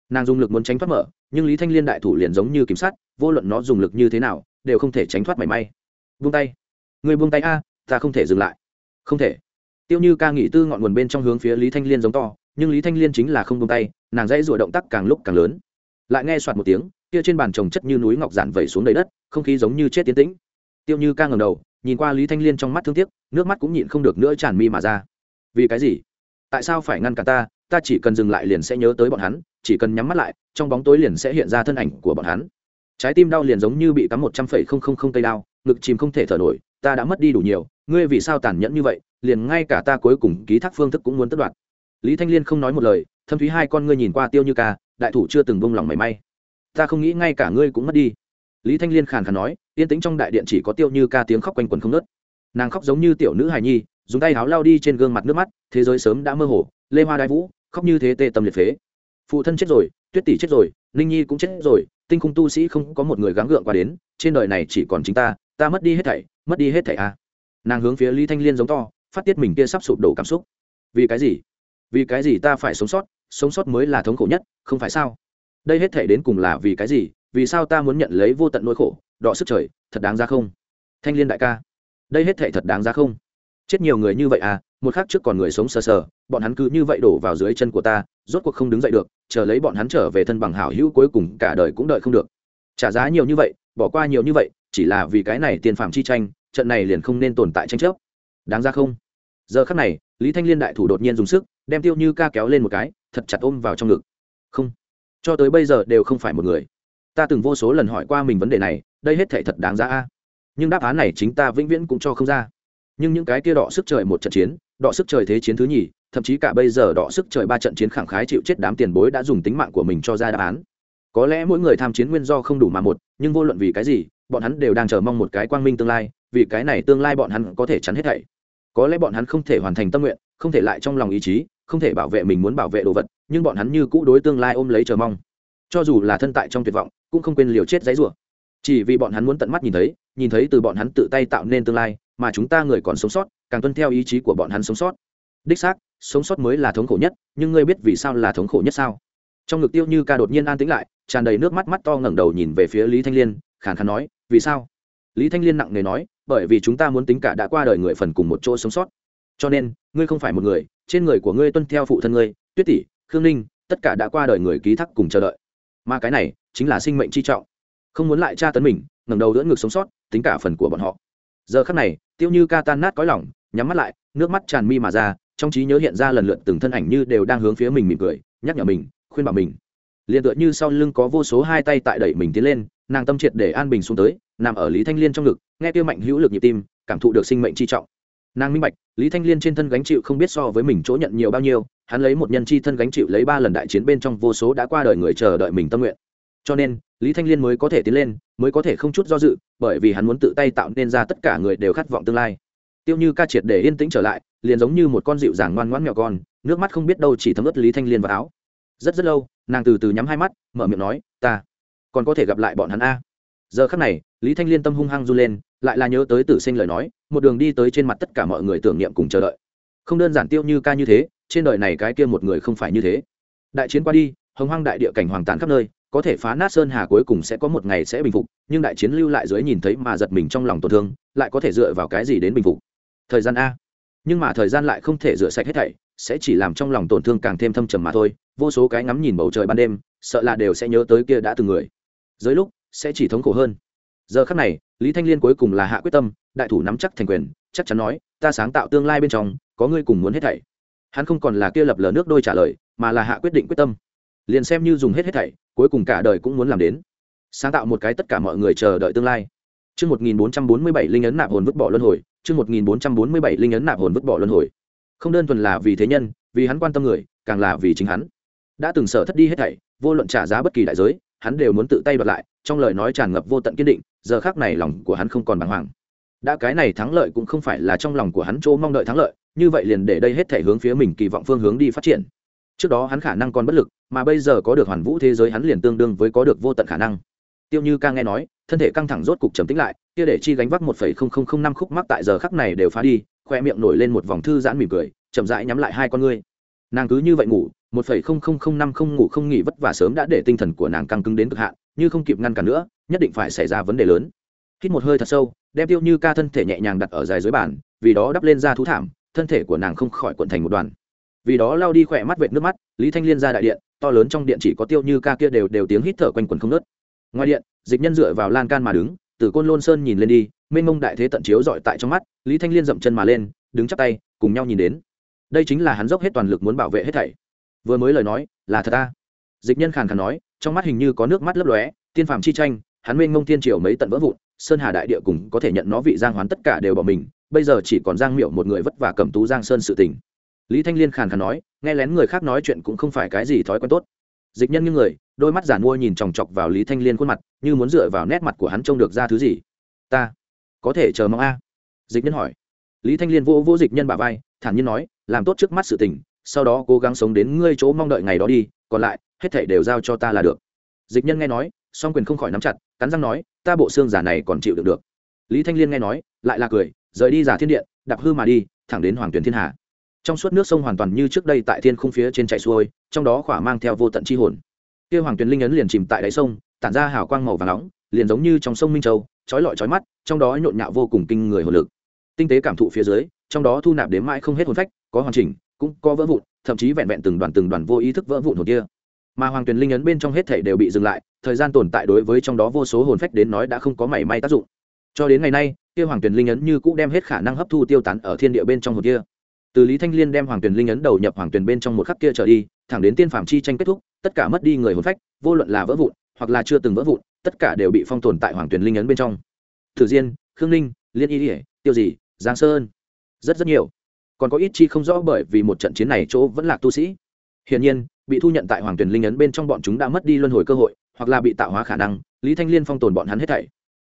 A: Nàng dùng lực muốn tránh thoát mở, nhưng lý thanh liên đại thủ liền giống như kiểm sát vô luận nó dùng lực như thế nào, đều không thể tránh thoát mảy may. Buông tay, người buông tay a, ta không thể dừng lại. Không thể. Tiêu như ca nghĩ tư ngọn nguồn bên trong hướng phía lý thanh liên giống to, nhưng lý thanh liên chính là không buông tay, nàng dãy rủa động tác càng lúc càng lớn. Lại nghe soạt một tiếng, kia trên bàn trồng chất như núi ngọc giản vẩy xuống đầy đất, không khí giống như chết tiến tĩnh. Tiêu như ca ngầm đầu nhìn qua lý thanh liên trong mắt thương tiếc, nước mắt cũng nhịn không được nữa tràn mi mà ra. Vì cái gì? Tại sao phải ngăn cả ta? Ta chỉ cần dừng lại liền sẽ nhớ tới bọn hắn, chỉ cần nhắm mắt lại, trong bóng tối liền sẽ hiện ra thân ảnh của bọn hắn. Trái tim đau liền giống như bị cắm một trăm phẩy không không không cây đau ngực chìm không thể thở nổi, ta đã mất đi đủ nhiều, ngươi vì sao tàn nhẫn như vậy, liền ngay cả ta cuối cùng ký thác phương thức cũng muốn tất đoạt. Lý thanh liên không nói một lời, thâm thúy hai con ngươi nhìn qua tiêu như ca, đại thủ chưa từng bông lòng mảy may. Ta không nghĩ ngay cả ngươi cũng mất đi lý thanh liên khàn khàn nói, yên tĩnh trong đại điện chỉ có tiêu như ca tiếng khóc quanh quần không nớt nàng khóc giống như tiểu nữ hài nhi, dùng tay áo lao đi trên gương mặt nước mắt, thế giới sớm đã mơ hồ, lê hoa đai vũ, khóc như thế tê tâm liệt phế. Phụ thân chết rồi, tuyết tỷ chết rồi, ninh nhi cũng chết rồi, tinh khung tu sĩ không có một người gắng gượng qua đến, trên đời này chỉ còn chính ta ta mất đi hết thảy, mất đi hết thảy a à. nàng hướng phía lý thanh liên giống to, phát tiết mình kia sắp sụp đổ cảm xúc. Vì cái gì? Vì cái gì ta phải sống sót? Sống sót mới là thống khổ nhất, không phải sao? Đây hết thảy đến cùng là vì cái gì? Vì sao ta muốn nhận lấy vô tận nỗi khổ, đọ sức trời, thật đáng ra không? Thanh liên đại ca, đây hết thảy thật đáng ra không? Chết nhiều người như vậy à một khắc trước còn người sống sờ sờ, bọn hắn cứ như vậy đổ vào dưới chân của ta, rốt cuộc không đứng dậy được, chờ lấy bọn hắn trở về thân bằng hảo hữu cuối cùng cả đời cũng đợi không được. Trả giá nhiều như vậy, bỏ qua nhiều như vậy, chỉ là vì cái này tiền phạm chi tranh, trận này liền không nên tồn tại tranh chấp. Đáng ra không? Giờ khắc này, lý thanh liên đại thủ đột nhiên dùng sức, đem tiêu như ca kéo lên một cái, thật chặt ôm vào trong ngực. Không. Cho tới bây giờ đều không phải một người ta từng vô số lần hỏi qua mình vấn đề này, đây hết thể thật đáng giá a. Nhưng đáp án này chính ta vĩnh viễn cũng cho không ra. Nhưng những cái kia đọ sức trời một trận chiến, đọ sức trời thế chiến thứ nhì, thậm chí cả bây giờ đọ sức trời ba trận chiến khẳng khái chịu chết đám tiền bối đã dùng tính mạng của mình cho ra đáp án. Có lẽ mỗi người tham chiến nguyên do không đủ mà một, nhưng vô luận vì cái gì, bọn hắn đều đang chờ mong một cái quang minh tương lai, vì cái này tương lai bọn hắn có thể chắn hết thảy. Có lẽ bọn hắn không thể hoàn thành tâm nguyện, không thể lại trong lòng ý chí, không thể bảo vệ mình muốn bảo vệ đồ vật, nhưng bọn hắn như cũ đối tương lai ôm lấy chờ mong. Cho dù là thân tại trong tuyệt vọng cũng không quên liều chết dãy rủa. Chỉ vì bọn hắn muốn tận mắt nhìn thấy nhìn thấy từ bọn hắn tự tay tạo nên tương lai, mà chúng ta người còn sống sót, càng tuân theo ý chí của bọn hắn sống sót. Đích xác, sống sót mới là thống khổ nhất, nhưng ngươi biết vì sao là thống khổ nhất sao? Trong ngực tiêu như ca đột nhiên an tĩnh lại, tràn đầy nước mắt mắt to ngẩng đầu nhìn về phía lý thanh liên, khàn khàn nói, vì sao? Lý thanh liên nặng nề nói, bởi vì chúng ta muốn tính cả đã qua đời người phần cùng một chỗ sống sót. Cho nên, ngươi không phải một người, trên người của ngươi tuân theo phụ thân ngươi, tuyết tỷ, khương ninh, tất cả đã qua đời người ký thác cùng chờ đợi mà cái này chính là sinh mệnh chi trọng. Không muốn lại tra tấn mình, ngẩng đầu đỡ ngực sống sót, tính cả phần của bọn họ. Giờ khắc này, tiêu như ca tan nát cõi lỏng nhắm mắt lại, nước mắt tràn mi mà ra, trong trí nhớ hiện ra lần lượt từng thân ảnh như đều đang hướng phía mình mỉm cười, nhắc nhở mình, khuyên bảo mình. Liền tựa như sau lưng có vô số hai tay tại đẩy mình tiến lên, nàng tâm triệt để an bình xuống tới, nằm ở lý thanh liên trong ngực, nghe tiêu mạnh hữu lực nhịp tim, cảm thụ được sinh mệnh chi trọng nàng minh bạch, lý thanh liên trên thân gánh chịu không biết so với mình chỗ nhận nhiều bao nhiêu, hắn lấy một nhân chi thân gánh chịu lấy ba lần đại chiến bên trong vô số đã qua đời người chờ đợi mình tâm nguyện. Cho nên, lý thanh liên mới có thể tiến lên, mới có thể không chút do dự, bởi vì hắn muốn tự tay tạo nên ra tất cả người đều khát vọng tương lai. Tiêu như ca triệt để yên tĩnh trở lại, liền giống như một con dịu dàng ngoan ngoãn mèo con, nước mắt không biết đâu chỉ thấm ướt lý thanh liên vào áo. Rất rất lâu, nàng từ từ nhắm hai mắt, mở miệng nói, ta còn có thể gặp lại bọn hắn a. Giờ khắc này, lý thanh liên tâm hung hăng r u lên lại là nhớ tới tử sinh lời nói, một đường đi tới trên mặt tất cả mọi người tưởng niệm cùng chờ đợi. Không đơn giản tiêu như ca như thế, trên đời này cái kia một người không phải như thế. Đại chiến qua đi, hồng hoang đại địa cảnh hoàng tàn khắp nơi, có thể phá nát sơn hà cuối cùng sẽ có một ngày sẽ bình phục, nhưng đại chiến lưu lại dưới nhìn thấy mà giật mình trong lòng tổn thương, lại có thể dựa vào cái gì đến bình phục? Thời gian a. Nhưng mà thời gian lại không thể rửa sạch hết thảy, sẽ chỉ làm trong lòng tổn thương càng thêm thâm trầm mà thôi, vô số cái ngắm nhìn bầu trời ban đêm, sợ là đều sẽ nhớ tới kia đã từng người. Dưới lúc, sẽ chỉ thống khổ hơn. Giờ khắc này lý thanh liên cuối cùng là hạ quyết tâm đại thủ nắm chắc thành quyền chắc chắn nói ta sáng tạo tương lai bên trong có ngươi cùng muốn hết thảy. Hắn không còn là kia lập lờ nước đôi trả lời mà là hạ quyết định quyết tâm. Liền xem như dùng hết hết thảy cuối cùng cả đời cũng muốn làm đến. Sáng tạo một cái tất cả mọi người chờ đợi tương lai. Chương 1447 linh ấn nạp hồn vứt bỏ luân hồi, chương 1447 linh ấn nạp hồn vứt bỏ luân hồi. không đơn thuần là vì thế nhân vì hắn quan tâm người càng là vì chính hắn. Đã từng sở thất đi hết thảy vô luận trả giá bất kỳ đại giới hắn đều muốn tự tay đoạt lại trong lời nói tràn ngập vô tận kiên định giờ khác này lòng của hắn không còn bàng hoàng. Đã cái này thắng lợi cũng không phải là trong lòng của hắn chỗ mong đợi thắng lợi, như vậy liền để đây hết thể hướng phía mình kỳ vọng phương hướng đi phát triển. Trước đó hắn khả năng còn bất lực, mà bây giờ có được hoàn vũ thế giới hắn liền tương đương với có được vô tận khả năng. Tiêu như ca nghe nói, thân thể căng thẳng rốt cục trầm tĩnh lại, kia để chi gánh vác một phẩy không không không năm khúc mắc tại giờ khắc này đều phá đi, khoe miệng nổi lên một vòng thư giãn mỉm cười, chậm rãi nhắm lại hai con ngươi. Nàng cứ như vậy ngủ, một phẩy không không không năm không ngủ không nghỉ vất vả sớm đã để tinh thần của nàng căng cứng đến cực hạn như không kịp ngăn cản nữa, nhất định phải xảy ra vấn đề lớn. Hít một hơi thật sâu, đem tiêu như ca thân thể nhẹ nhàng đặt ở dài dưới bàn, vì đó đắp lên ra thú thảm, thân thể của nàng không khỏi cuộn thành một đoàn. Vì đó lao đi khỏe mắt vệt nước mắt, lý thanh liên ra đại điện, to lớn trong điện chỉ có tiêu như ca kia đều đều tiếng hít thở quanh quần không nớt ngoài điện, dịch nhân dựa vào lan can mà đứng, từ côn lôn sơn nhìn lên đi, mênh mông đại thế tận chiếu dọi tại trong mắt, lý thanh liên dậm chân mà lên, đứng chắp tay, cùng nhau nhìn đến. Đây chính là hắn dốc hết toàn lực muốn bảo vệ hết thảy. Vừa mới lời nói, là thật ta. Dịch nhân khàn khàn nói trong mắt hình như có nước mắt lấp lóe, tiên phàm chi tranh, hắn mênh mông thiên triều mấy tận vỡ vụn, sơn hà đại địa cùng có thể nhận nó vị giang hoán tất cả đều bỏ mình, bây giờ chỉ còn giang miệu một người vất vả cầm tú giang sơn sự tình. Lý thanh liên khàn khàn nói, nghe lén người khác nói chuyện cũng không phải cái gì thói quen tốt. Dịch nhân như người, đôi mắt giản mua nhìn chòng chọc vào lý thanh liên khuôn mặt, như muốn dựa vào nét mặt của hắn trông được ra thứ gì. Ta, có thể chờ mong a? Dịch nhân hỏi. Lý thanh liên vô vô dịch nhân bà vai, thản nhiên nói, làm tốt trước mắt sự tình, sau đó cố gắng sống đến ngươi chỗ mong đợi ngày đó đi, còn lại hết thảy đều giao cho ta là được. Dịch nhân nghe nói, song quyền không khỏi nắm chặt, cắn răng nói, ta bộ xương giả này còn chịu được được. Lý thanh liên nghe nói, lại là cười, rời đi giả thiên điện, đạp hư mà đi, thẳng đến hoàng tuyển thiên hà. Trong suốt nước sông hoàn toàn như trước đây tại thiên khung phía trên chạy xuôi, trong đó khỏa mang theo vô tận chi hồn. Kia hoàng tuyển linh ấn liền chìm tại đáy sông, tản ra hào quang màu vàng nóng, liền giống như trong sông minh châu chói lọi chói mắt, trong đó nhộn nhạo vô cùng kinh người hồn lực. Tinh tế cảm thụ phía dưới, trong đó thu nạp đến mãi không hết hồn phách, có hoàn chỉnh, cũng có vỡ vụn, thậm chí vẹn vẹn từng đoàn từng đoàn vô ý thức vỡ vụn hồn kia mà hoàng tuyền linh ấn bên trong hết thể đều bị dừng lại, thời gian tồn tại đối với trong đó vô số hồn phách đến nói đã không có mảy may tác dụng. Cho đến ngày nay, kia hoàng tuyền linh ấn như cũng đem hết khả năng hấp thu tiêu tán ở thiên địa bên trong hồn kia. Từ lý thanh liên đem hoàng tuyền linh ấn đầu nhập hoàng tuyền bên trong một khắc kia trở đi, thẳng đến tiên phạm chi tranh kết thúc, tất cả mất đi người hồn phách, vô luận là vỡ vụn, hoặc là chưa từng vỡ vụn, tất cả đều bị phong tồn tại hoàng tuyền linh ấn bên trong. Thử diên, khương ninh, liên y ỉa tiêu dì, giang sơn. Rất rất nhiều. Còn có ít chi không rõ bởi vì một trận chiến này chỗ vẫn là tu sĩ. Hiển nhiên bị thu nhận tại hoàng tuyển linh ấn bên trong bọn chúng đã mất đi luân hồi cơ hội, hoặc là bị tạo hóa khả năng, lý thanh liên phong tồn bọn hắn hết thảy.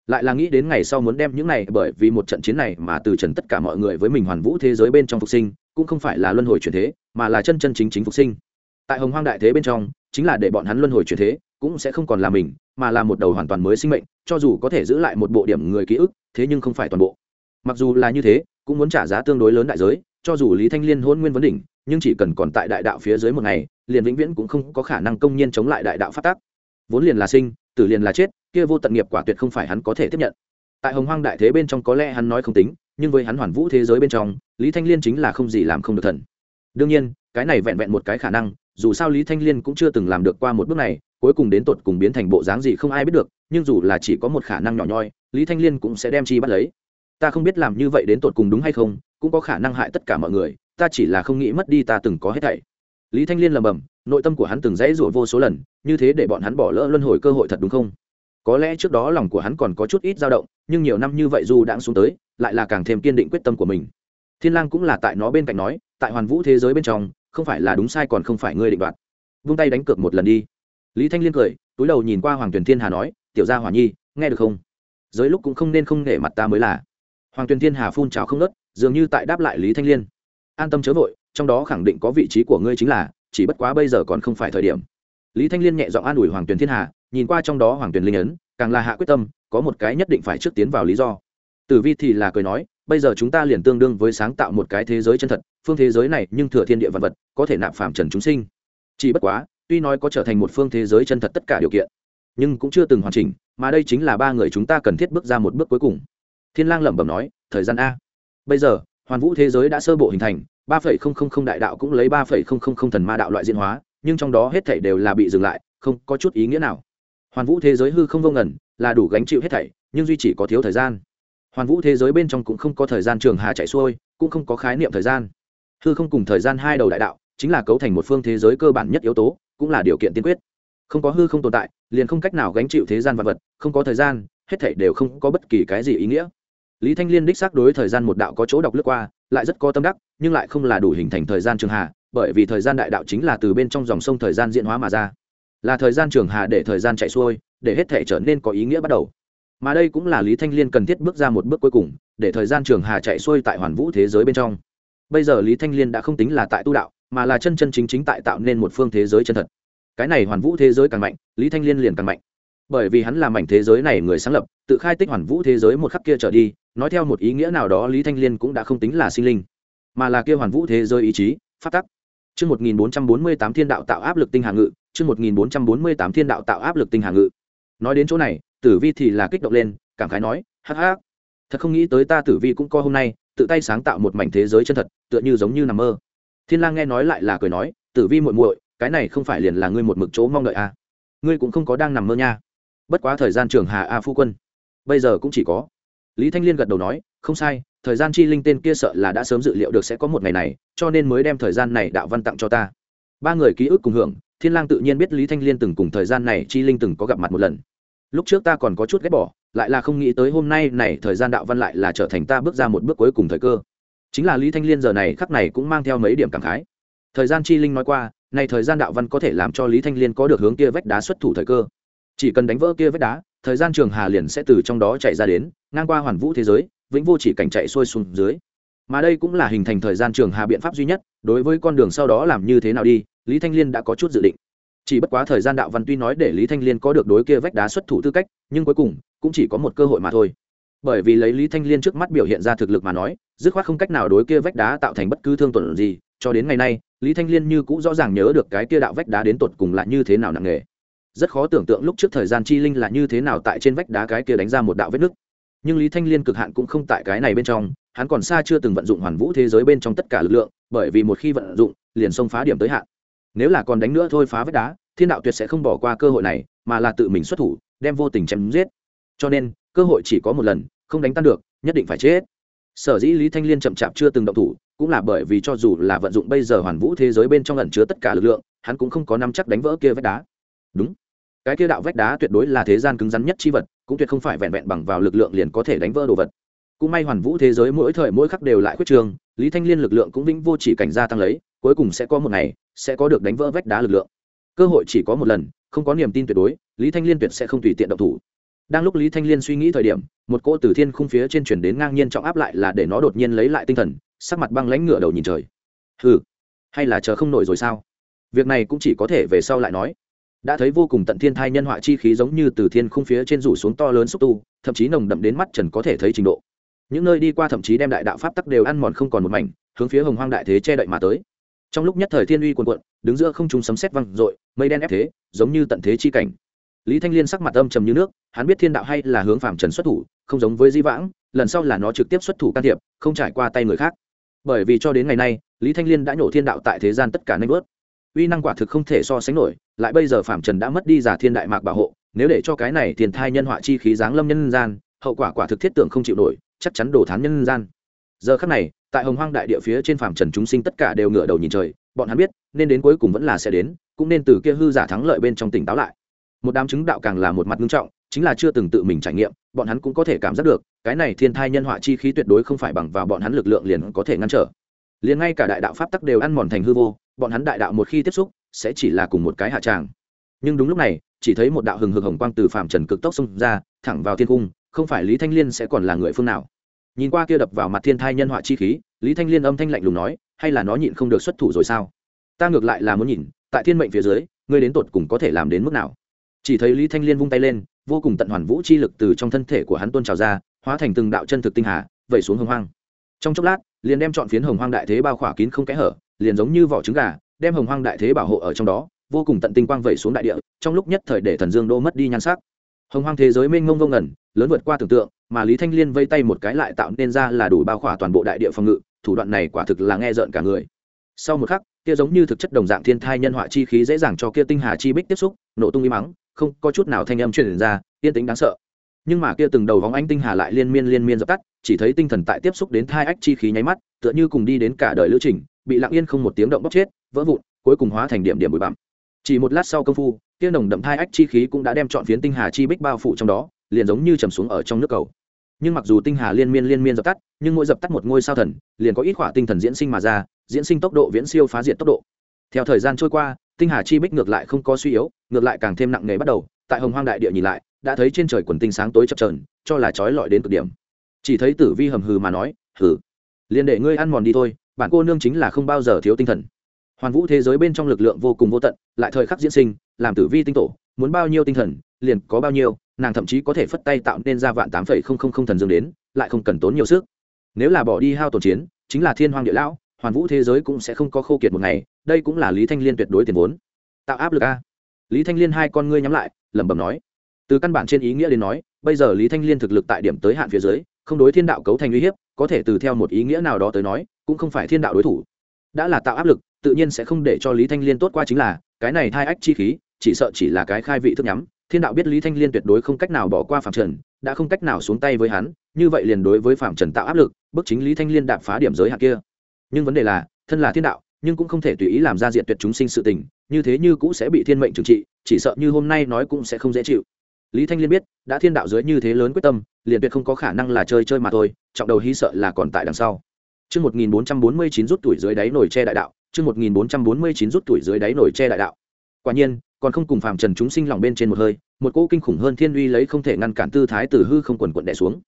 A: Lại là nghĩ đến ngày sau muốn đem những này, bởi vì một trận chiến này mà từ trần tất cả mọi người với mình hoàn vũ thế giới bên trong phục sinh, cũng không phải là luân hồi chuyển thế, mà là chân chân chính chính phục sinh. Tại hồng hoang đại thế bên trong, chính là để bọn hắn luân hồi chuyển thế, cũng sẽ không còn là mình, mà là một đầu hoàn toàn mới sinh mệnh, cho dù có thể giữ lại một bộ điểm người ký ức, thế nhưng không phải toàn bộ. Mặc dù là như thế, cũng muốn trả giá tương đối lớn đại giới cho dù lý thanh liên hôn nguyên vấn đỉnh, nhưng chỉ cần còn tại đại đạo phía dưới một ngày, liền vĩnh viễn cũng không có khả năng công nhiên chống lại đại đạo phát tác vốn liền là sinh, tử liền là chết, kia vô tận nghiệp quả tuyệt không phải hắn có thể tiếp nhận. Tại hồng hoang đại thế bên trong có lẽ hắn nói không tính, nhưng với hắn hoàn vũ thế giới bên trong, lý thanh liên chính là không gì làm không được thần. Đương nhiên, cái này vẹn vẹn một cái khả năng, dù sao lý thanh liên cũng chưa từng làm được qua một bước này, cuối cùng đến tột cùng biến thành bộ dáng gì không ai biết được, nhưng dù là chỉ có một khả năng nhỏ nhoi, lý thanh liên cũng sẽ đem chi bắt lấy. Ta không biết làm như vậy đến tột cùng đúng hay không cũng có khả năng hại tất cả mọi người, ta chỉ là không nghĩ mất đi ta từng có hết thảy. Lý thanh liên lầm bầm nội tâm của hắn từng dãy rủa vô số lần, như thế để bọn hắn bỏ lỡ luân hồi cơ hội thật đúng không? Có lẽ trước đó lòng của hắn còn có chút ít dao động, nhưng nhiều năm như vậy dù đãng xuống tới, lại là càng thêm kiên định quyết tâm của mình. Thiên lang cũng là tại nó bên cạnh nói, tại hoàn vũ thế giới bên trong, không phải là đúng sai còn không phải ngươi định đoạt. Vung tay đánh cược một lần đi. Lý thanh liên cười, túi đầu nhìn qua hoàng tuyền thiên hà nói, tiểu gia hỏa nhi, nghe được không? Giới lúc cũng không nên không nể mặt ta mới là. Hoàng tuyền thiên hà phun trào không nớt dường như tại đáp lại lý thanh liên. An tâm chớ vội, trong đó khẳng định có vị trí của ngươi chính là, chỉ bất quá bây giờ còn không phải thời điểm. Lý thanh liên nhẹ giọng an ủi hoàng tuyền thiên hà, nhìn qua trong đó hoàng tuyền linh ấn, càng là hạ quyết tâm, có một cái nhất định phải trước tiến vào lý do. Tử vi thì là cười nói, bây giờ chúng ta liền tương đương với sáng tạo một cái thế giới chân thật, phương thế giới này nhưng thừa thiên địa vật vật, có thể nạp phạm trần chúng sinh. Chỉ bất quá, tuy nói có trở thành một phương thế giới chân thật tất cả điều kiện, nhưng cũng chưa từng hoàn chỉnh, mà đây chính là ba người chúng ta cần thiết bước ra một bước cuối cùng. Thiên lang lẩm bẩm nói, thời gian a bây giờ, hoàn vũ thế giới đã sơ bộ hình thành, ba phẩy không không không đại đạo cũng lấy ba phẩy không không không thần ma đạo loại diễn hóa, nhưng trong đó hết thảy đều là bị dừng lại, không có chút ý nghĩa nào. Hoàn vũ thế giới hư không vô ngần, là đủ gánh chịu hết thảy, nhưng duy chỉ có thiếu thời gian. Hoàn vũ thế giới bên trong cũng không có thời gian trường hà chạy xuôi, cũng không có khái niệm thời gian. Hư không cùng thời gian hai đầu đại đạo, chính là cấu thành một phương thế giới cơ bản nhất yếu tố, cũng là điều kiện tiên quyết. Không có hư không tồn tại, liền không cách nào gánh chịu thế gian vật vật, không có thời gian, hết thảy đều không có bất kỳ cái gì ý nghĩa lý thanh liên đích xác đối thời gian một đạo có chỗ đọc lướt qua, lại rất có tâm đắc, nhưng lại không là đủ hình thành thời gian trường hà, bởi vì thời gian đại đạo chính là từ bên trong dòng sông thời gian diễn hóa mà ra. Là thời gian trường hà để thời gian chạy xuôi, để hết thể trở nên có ý nghĩa bắt đầu. Mà đây cũng là lý thanh liên cần thiết bước ra một bước cuối cùng, để thời gian trường hà chạy xuôi tại hoàn vũ thế giới bên trong. Bây giờ lý thanh liên đã không tính là tại tu đạo, mà là chân chân chính chính tại tạo nên một phương thế giới chân thật. Cái này hoàn vũ thế giới càng mạnh, lý thanh liên liền càng mạnh bởi vì hắn là mảnh thế giới này người sáng lập tự khai tích hoàn vũ thế giới một khắc kia trở đi nói theo một ý nghĩa nào đó lý thanh liên cũng đã không tính là sinh linh mà là kia hoàn vũ thế giới ý chí phát tắc Chương 1448 Thiên đạo tạo áp lực tinh hà ngự, chương 1448 Thiên đạo tạo áp lực tinh hà ngự. Nói đến chỗ này, Tử Vi thì là kích động lên, cảm khái nói, hắc hắc, thật không nghĩ tới ta Tử Vi cũng có hôm nay, tự tay sáng tạo một mảnh thế giới chân thật, tựa như giống như nằm mơ. Thiên Lang nghe nói lại là cười nói, Tử Vi muội muội, cái này không phải liền là ngươi một mực chỗ mong đợi à? Ngươi cũng không có đang nằm mơ nha. Bất quá thời gian trường Hà A phu quân, bây giờ cũng chỉ có. Lý Thanh Liên gật đầu nói, không sai, thời gian chi linh tên kia sợ là đã sớm dự liệu được sẽ có một ngày này cho nên mới đem thời gian này đạo văn tặng cho ta. Ba người ký ức cùng hưởng thiên lang tự nhiên biết lý thanh liên từng cùng thời gian này chi linh từng có gặp mặt một lần. Lúc trước ta còn có chút ghét bỏ lại là không nghĩ tới hôm nay này thời gian đạo văn lại là trở thành ta bước ra một bước cuối cùng thời cơ. Chính là lý thanh liên giờ này khắc này cũng mang theo mấy điểm cảm khái. Thời gian chi linh nói qua này thời gian đạo văn có thể làm cho lý thanh liên có được hướng kia vách đá xuất thủ thời cơ chỉ cần đánh vỡ kia vách đá, thời gian trường hà liền sẽ từ trong đó chạy ra đến, ngang qua hoàn vũ thế giới, vĩnh vô chỉ cảnh chạy xuôi xuống dưới. Mà đây cũng là hình thành thời gian trường hà biện pháp duy nhất, đối với con đường sau đó làm như thế nào đi, lý thanh liên đã có chút dự định. Chỉ bất quá thời gian đạo văn tuy nói để lý thanh liên có được đối kia vách đá xuất thủ tư cách, nhưng cuối cùng, cũng chỉ có một cơ hội mà thôi. Bởi vì lấy lý thanh liên trước mắt biểu hiện ra thực lực mà nói, dứt khoát không cách nào đối kia vách đá tạo thành bất cứ thương tổn gì, cho đến ngày nay, lý thanh liên như cũng rõ ràng nhớ được cái kia đạo vách đá đến tột cùng là như thế nào nặng nề rất khó tưởng tượng lúc trước thời gian chi linh là như thế nào tại trên vách đá cái kia đánh ra một đạo vết nứt. Nhưng lý thanh liên cực hạn cũng không tại cái này bên trong, hắn còn xa chưa từng vận dụng hoàn vũ thế giới bên trong tất cả lực lượng, bởi vì một khi vận dụng, liền xông phá điểm tới hạn. Nếu là còn đánh nữa thôi phá vách đá, thiên đạo tuyệt sẽ không bỏ qua cơ hội này, mà là tự mình xuất thủ, đem vô tình chém giết. Cho nên, cơ hội chỉ có một lần, không đánh tan được, nhất định phải chết. Sở dĩ lý thanh liên chậm chạp chưa từng động thủ, cũng là bởi vì cho dù là vận dụng bây giờ hoàn vũ thế giới bên trong ẩn chứa tất cả lực lượng, hắn cũng không có năm chắc đánh vỡ kia vách đá. Đúng cái kia đạo vách đá tuyệt đối là thế gian cứng rắn nhất chi vật, cũng tuyệt không phải vẹn vẹn bằng vào lực lượng liền có thể đánh vỡ đồ vật. Cũng may hoàn vũ thế giới mỗi thời mỗi khắc đều lại khuyết trường lý thanh liên lực lượng cũng vĩnh vô chỉ cảnh gia tăng lấy, cuối cùng sẽ có một ngày, sẽ có được đánh vỡ vách đá lực lượng. Cơ hội chỉ có một lần, không có niềm tin tuyệt đối, lý thanh liên tuyệt sẽ không tùy tiện động thủ. Đang lúc lý thanh liên suy nghĩ thời điểm, một cỗ từ thiên khung phía trên chuyển đến ngang nhiên trọng áp lại là để nó đột nhiên lấy lại tinh thần, sắc mặt băng lãnh ngựa đầu nhìn trời. Hừ, hay là chờ không nổi rồi sao? Việc này cũng chỉ có thể về sau lại nói đã thấy vô cùng tận thiên thai nhân họa chi khí giống như từ thiên khung phía trên rủ xuống to lớn xúc tu, thậm chí nồng đậm đến mắt trần có thể thấy trình độ. Những nơi đi qua thậm chí đem đại đạo pháp tắc đều ăn mòn không còn một mảnh, hướng phía hồng hoang đại thế che đậy mà tới. Trong lúc nhất thời thiên uy quần quận đứng giữa không trung sấm sét văng r mây đen ép thế, giống như tận thế chi cảnh. Lý thanh liên sắc mặt âm trầm như nước, hắn biết thiên đạo hay là hướng phạm trần xuất thủ, không giống với di vãng, lần sau là nó trực tiếp xuất thủ can thiệp, không trải qua tay người khác. Bởi vì cho đến ngày nay, lý thanh liên đã nhổ thiên đạo tại thế gian tất cả nanh vớt uy năng quả thực không thể so sánh nổi, lại bây giờ phạm trần đã mất đi giả thiên đại mạc bảo hộ, nếu để cho cái này tiền thai nhân họa chi khí giáng lâm nhân gian, hậu quả quả thực thiết tưởng không chịu nổi, chắc chắn đổ thán nhân gian. Giờ khắc này, tại hồng hoang đại địa phía trên phạm trần chúng sinh tất cả đều ngửa đầu nhìn trời, bọn hắn biết, nên đến cuối cùng vẫn là sẽ đến, cũng nên từ kia hư giả thắng lợi bên trong tỉnh táo lại. Một đám chứng đạo càng là một mặt nghiêm trọng, chính là chưa từng tự mình trải nghiệm, bọn hắn cũng có thể cảm giác được, cái này thiên thai nhân họa chi khí tuyệt đối không phải bằng vào bọn hắn lực lượng liền có thể ngăn trở liền ngay cả đại đạo pháp tắc đều ăn mòn thành hư vô, bọn hắn đại đạo một khi tiếp xúc, sẽ chỉ là cùng một cái hạ tràng. Nhưng đúng lúc này, chỉ thấy một đạo hừng hực hồng quang từ phạm trần cực tốc xông ra, thẳng vào thiên cung, không phải lý thanh liên sẽ còn là người phương nào? Nhìn qua kia đập vào mặt thiên thai nhân họa chi khí, lý thanh liên âm thanh lạnh lùng nói, hay là nó nhịn không được xuất thủ rồi sao? Ta ngược lại là muốn nhìn, tại thiên mệnh phía dưới, ngươi đến tột cùng có thể làm đến mức nào? Chỉ thấy lý thanh liên vung tay lên, vô cùng tận hoàn vũ chi lực từ trong thân thể của hắn tôn trào ra, hóa thành từng đạo chân thực tinh hà, vẩy xuống hưng hoang. Trong chốc lát liền đem chọn phiến hồng hoang đại thế bao khỏa kín không kẽ hở, liền giống như vỏ trứng gà, đem hồng hoang đại thế bảo hộ ở trong đó, vô cùng tận tinh quang vẩy xuống đại địa, trong lúc nhất thời để thần dương đô mất đi nhan sắc. Hồng hoang thế giới mênh mông vô ngẩn lớn vượt qua tưởng tượng, mà lý thanh liên vây tay một cái lại tạo nên ra là đủ bao khỏa toàn bộ đại địa phòng ngự, thủ đoạn này quả thực là nghe rợn cả người. Sau một khắc, kia giống như thực chất đồng dạng thiên thai nhân họa chi khí dễ dàng cho kia tinh hà chi bích tiếp xúc, nổ tung im mắng không có chút nào thanh âm truyền ra, yên tĩnh đáng sợ nhưng mà kia từng đầu vóng ánh tinh hà lại liên miên liên miên dập tắt, chỉ thấy tinh thần tại tiếp xúc đến thai ách chi khí nháy mắt, tựa như cùng đi đến cả đời lữ trình, bị lặng yên không một tiếng động bóc chết, vỡ vụn, cuối cùng hóa thành điểm điểm bụi bặm. Chỉ một lát sau công phu, kia nồng đậm thai ách chi khí cũng đã đem chọn phiến tinh hà chi bích bao phủ trong đó, liền giống như chầm xuống ở trong nước cầu. Nhưng mặc dù tinh hà liên miên liên miên dập tắt, nhưng mỗi dập tắt một ngôi sao thần, liền có ít khỏa tinh thần diễn sinh mà ra, diễn sinh tốc độ viễn siêu phá diệt tốc độ. Theo thời gian trôi qua, tinh hà chi bích ngược lại không có suy yếu, ngược lại càng thêm nặng nề bắt đầu, tại hồng hoang đại địa nhìn lại đã thấy trên trời quần tinh sáng tối chập trờn cho là trói lọi đến cực điểm. Chỉ thấy tử vi hầm hừ mà nói, hừ, liền để ngươi ăn mòn đi thôi, bản cô nương chính là không bao giờ thiếu tinh thần. Hoàn vũ thế giới bên trong lực lượng vô cùng vô tận, lại thời khắc diễn sinh, làm tử vi tinh tổ, muốn bao nhiêu tinh thần, liền có bao nhiêu, nàng thậm chí có thể phất tay tạo nên ra vạn tám phẩy không không không thần dương đến, lại không cần tốn nhiều sức. Nếu là bỏ đi hao tổn chiến, chính là thiên hoàng địa lão, hoàn vũ thế giới cũng sẽ không có khô kiệt một ngày, đây cũng là lý thanh liên tuyệt đối tiền vốn. Tạo áp lực a. Lý thanh liên hai con ngươi nhắm lại, lẩm bẩm nói từ căn bản trên ý nghĩa đến nói, bây giờ lý thanh liên thực lực tại điểm tới hạn phía dưới, không đối thiên đạo cấu thành uy hiếp, có thể từ theo một ý nghĩa nào đó tới nói, cũng không phải thiên đạo đối thủ. Đã là tạo áp lực, tự nhiên sẽ không để cho lý thanh liên tốt qua chính là, cái này thai ách chi khí, chỉ sợ chỉ là cái khai vị thức nhắm. Thiên đạo biết lý thanh liên tuyệt đối không cách nào bỏ qua phạm trần, đã không cách nào xuống tay với hắn, như vậy liền đối với phạm trần tạo áp lực, bức chính lý thanh liên đạp phá điểm giới hạn kia. Nhưng vấn đề là, thân là thiên đạo, nhưng cũng không thể tùy ý làm ra diện tuyệt chúng sinh sự tình, như thế như cũng sẽ bị thiên mệnh trừng trị, chỉ sợ như hôm nay nói cũng sẽ không dễ chịu lý thanh liên biết đã thiên đạo dưới như thế lớn quyết tâm liền tuyệt không có khả năng là chơi chơi mà thôi trọng đầu hy sợ là còn tại đằng sau Trước 1449 rút tuổi dưới đáy nổi che đại đạo, trước 1449 rút tuổi dưới đáy nổi che đại đạo. Quả nhiên, còn không cùng phàm trần chúng sinh lòng bên trên một hơi, một cỗ kinh khủng hơn thiên uy lấy không thể ngăn cản tư thái từ hư không quần quần đè xuống.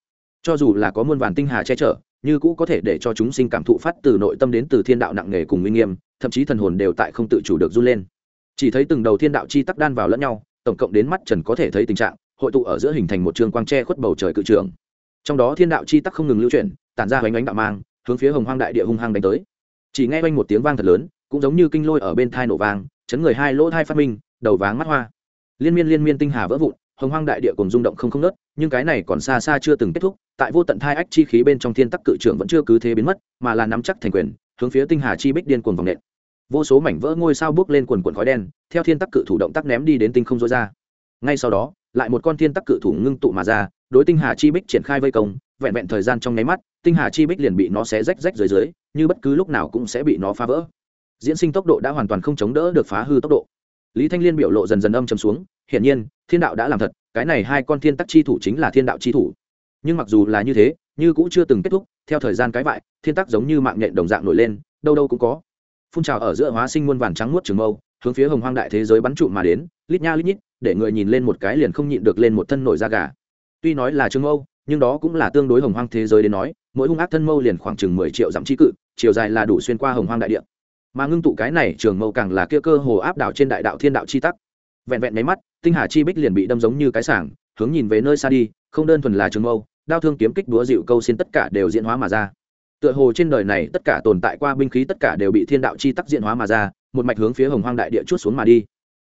A: Cho dù là có muôn vàn tinh hà che chở, như cũ có thể để cho chúng sinh cảm thụ phát từ nội tâm đến từ thiên đạo nặng nề cùng uy nghiêm, thậm chí thần hồn đều tại không tự chủ được run lên. Chỉ thấy từng đầu thiên đạo chi tắc đan vào lẫn nhau, tổng cộng đến mắt trần có thể thấy tình trạng, hội tụ ở giữa hình thành một trường quang tre khuất bầu trời cự trường. Trong đó thiên đạo chi tắc không ngừng lưu chuyển, tản ra hoành ánh đạo mang, hướng phía hồng hoang đại địa hung hăng đánh tới. Chỉ nghe quanh một tiếng vang thật lớn cũng giống như kinh lôi ở bên thai nổ vang chấn người hai lỗ thai phát minh đầu váng mắt hoa. Liên miên liên miên tinh hà vỡ vụn hồng hoang đại địa cùng rung động không không nớt nhưng cái này còn xa xa chưa từng kết thúc tại vô tận thai ách chi khí bên trong thiên tắc cự trưởng vẫn chưa cứ thế biến mất mà là nắm chắc thành quyền hướng phía tinh hà chi bích điên cuồng vòng nện vô số mảnh vỡ ngôi sao bước lên quần quần khói đen, theo thiên tắc cự thủ động tác ném đi đến tinh không dối ra. Ngay sau đó, lại một con thiên tắc cự thủ ngưng tụ mà ra, đối tinh hà chi bích triển khai vây công, vẹn vẹn thời gian trong nháy mắt, tinh hà chi bích liền bị nó xé rách rách dưới dưới, như bất cứ lúc nào cũng sẽ bị nó phá vỡ. Diễn sinh tốc độ đã hoàn toàn không chống đỡ được phá hư tốc độ. Lý thanh liên biểu lộ dần dần âm chầm xuống, hiển nhiên, thiên đạo đã làm thật, cái này hai con thiên tắc chi thủ chính là thiên đạo chi thủ. Nhưng mặc dù là như thế, như cũng chưa từng kết thúc, theo thời gian cái vại thiên tắc giống như mạng nhện đồng dạng nổi lên, đâu đâu cũng có phun trào ở giữa hóa sinh muôn vàn trắng muốt trường mâu, hướng phía hồng hoang đại thế giới bắn trụ mà đến, lít nha lít nhít, để người nhìn lên một cái liền không nhịn được lên một thân nổi da gà. Tuy nói là trường mâu, nhưng đó cũng là tương đối hồng hoang thế giới đến nói, mỗi hung ác thân mâu liền khoảng chừng mười triệu dặm chi cự, chiều dài là đủ xuyên qua hồng hoang đại địa. Mà ngưng tụ cái này trường mâu càng là kia cơ hồ áp đảo trên đại đạo thiên đạo chi tắc. Vẹn vẹn máy mắt, tinh hà chi bích liền bị đâm giống như cái sảng, hướng nhìn về nơi xa đi, không đơn thuần là trường mâu, đao thương kiếm kích đúa dịu câu xin tất cả đều diễn hóa mà ra tựa hồ trên đời này tất cả tồn tại qua binh khí tất cả đều bị thiên đạo chi tắc diện hóa mà ra, một mạch hướng phía hồng hoang đại địa chút xuống mà đi.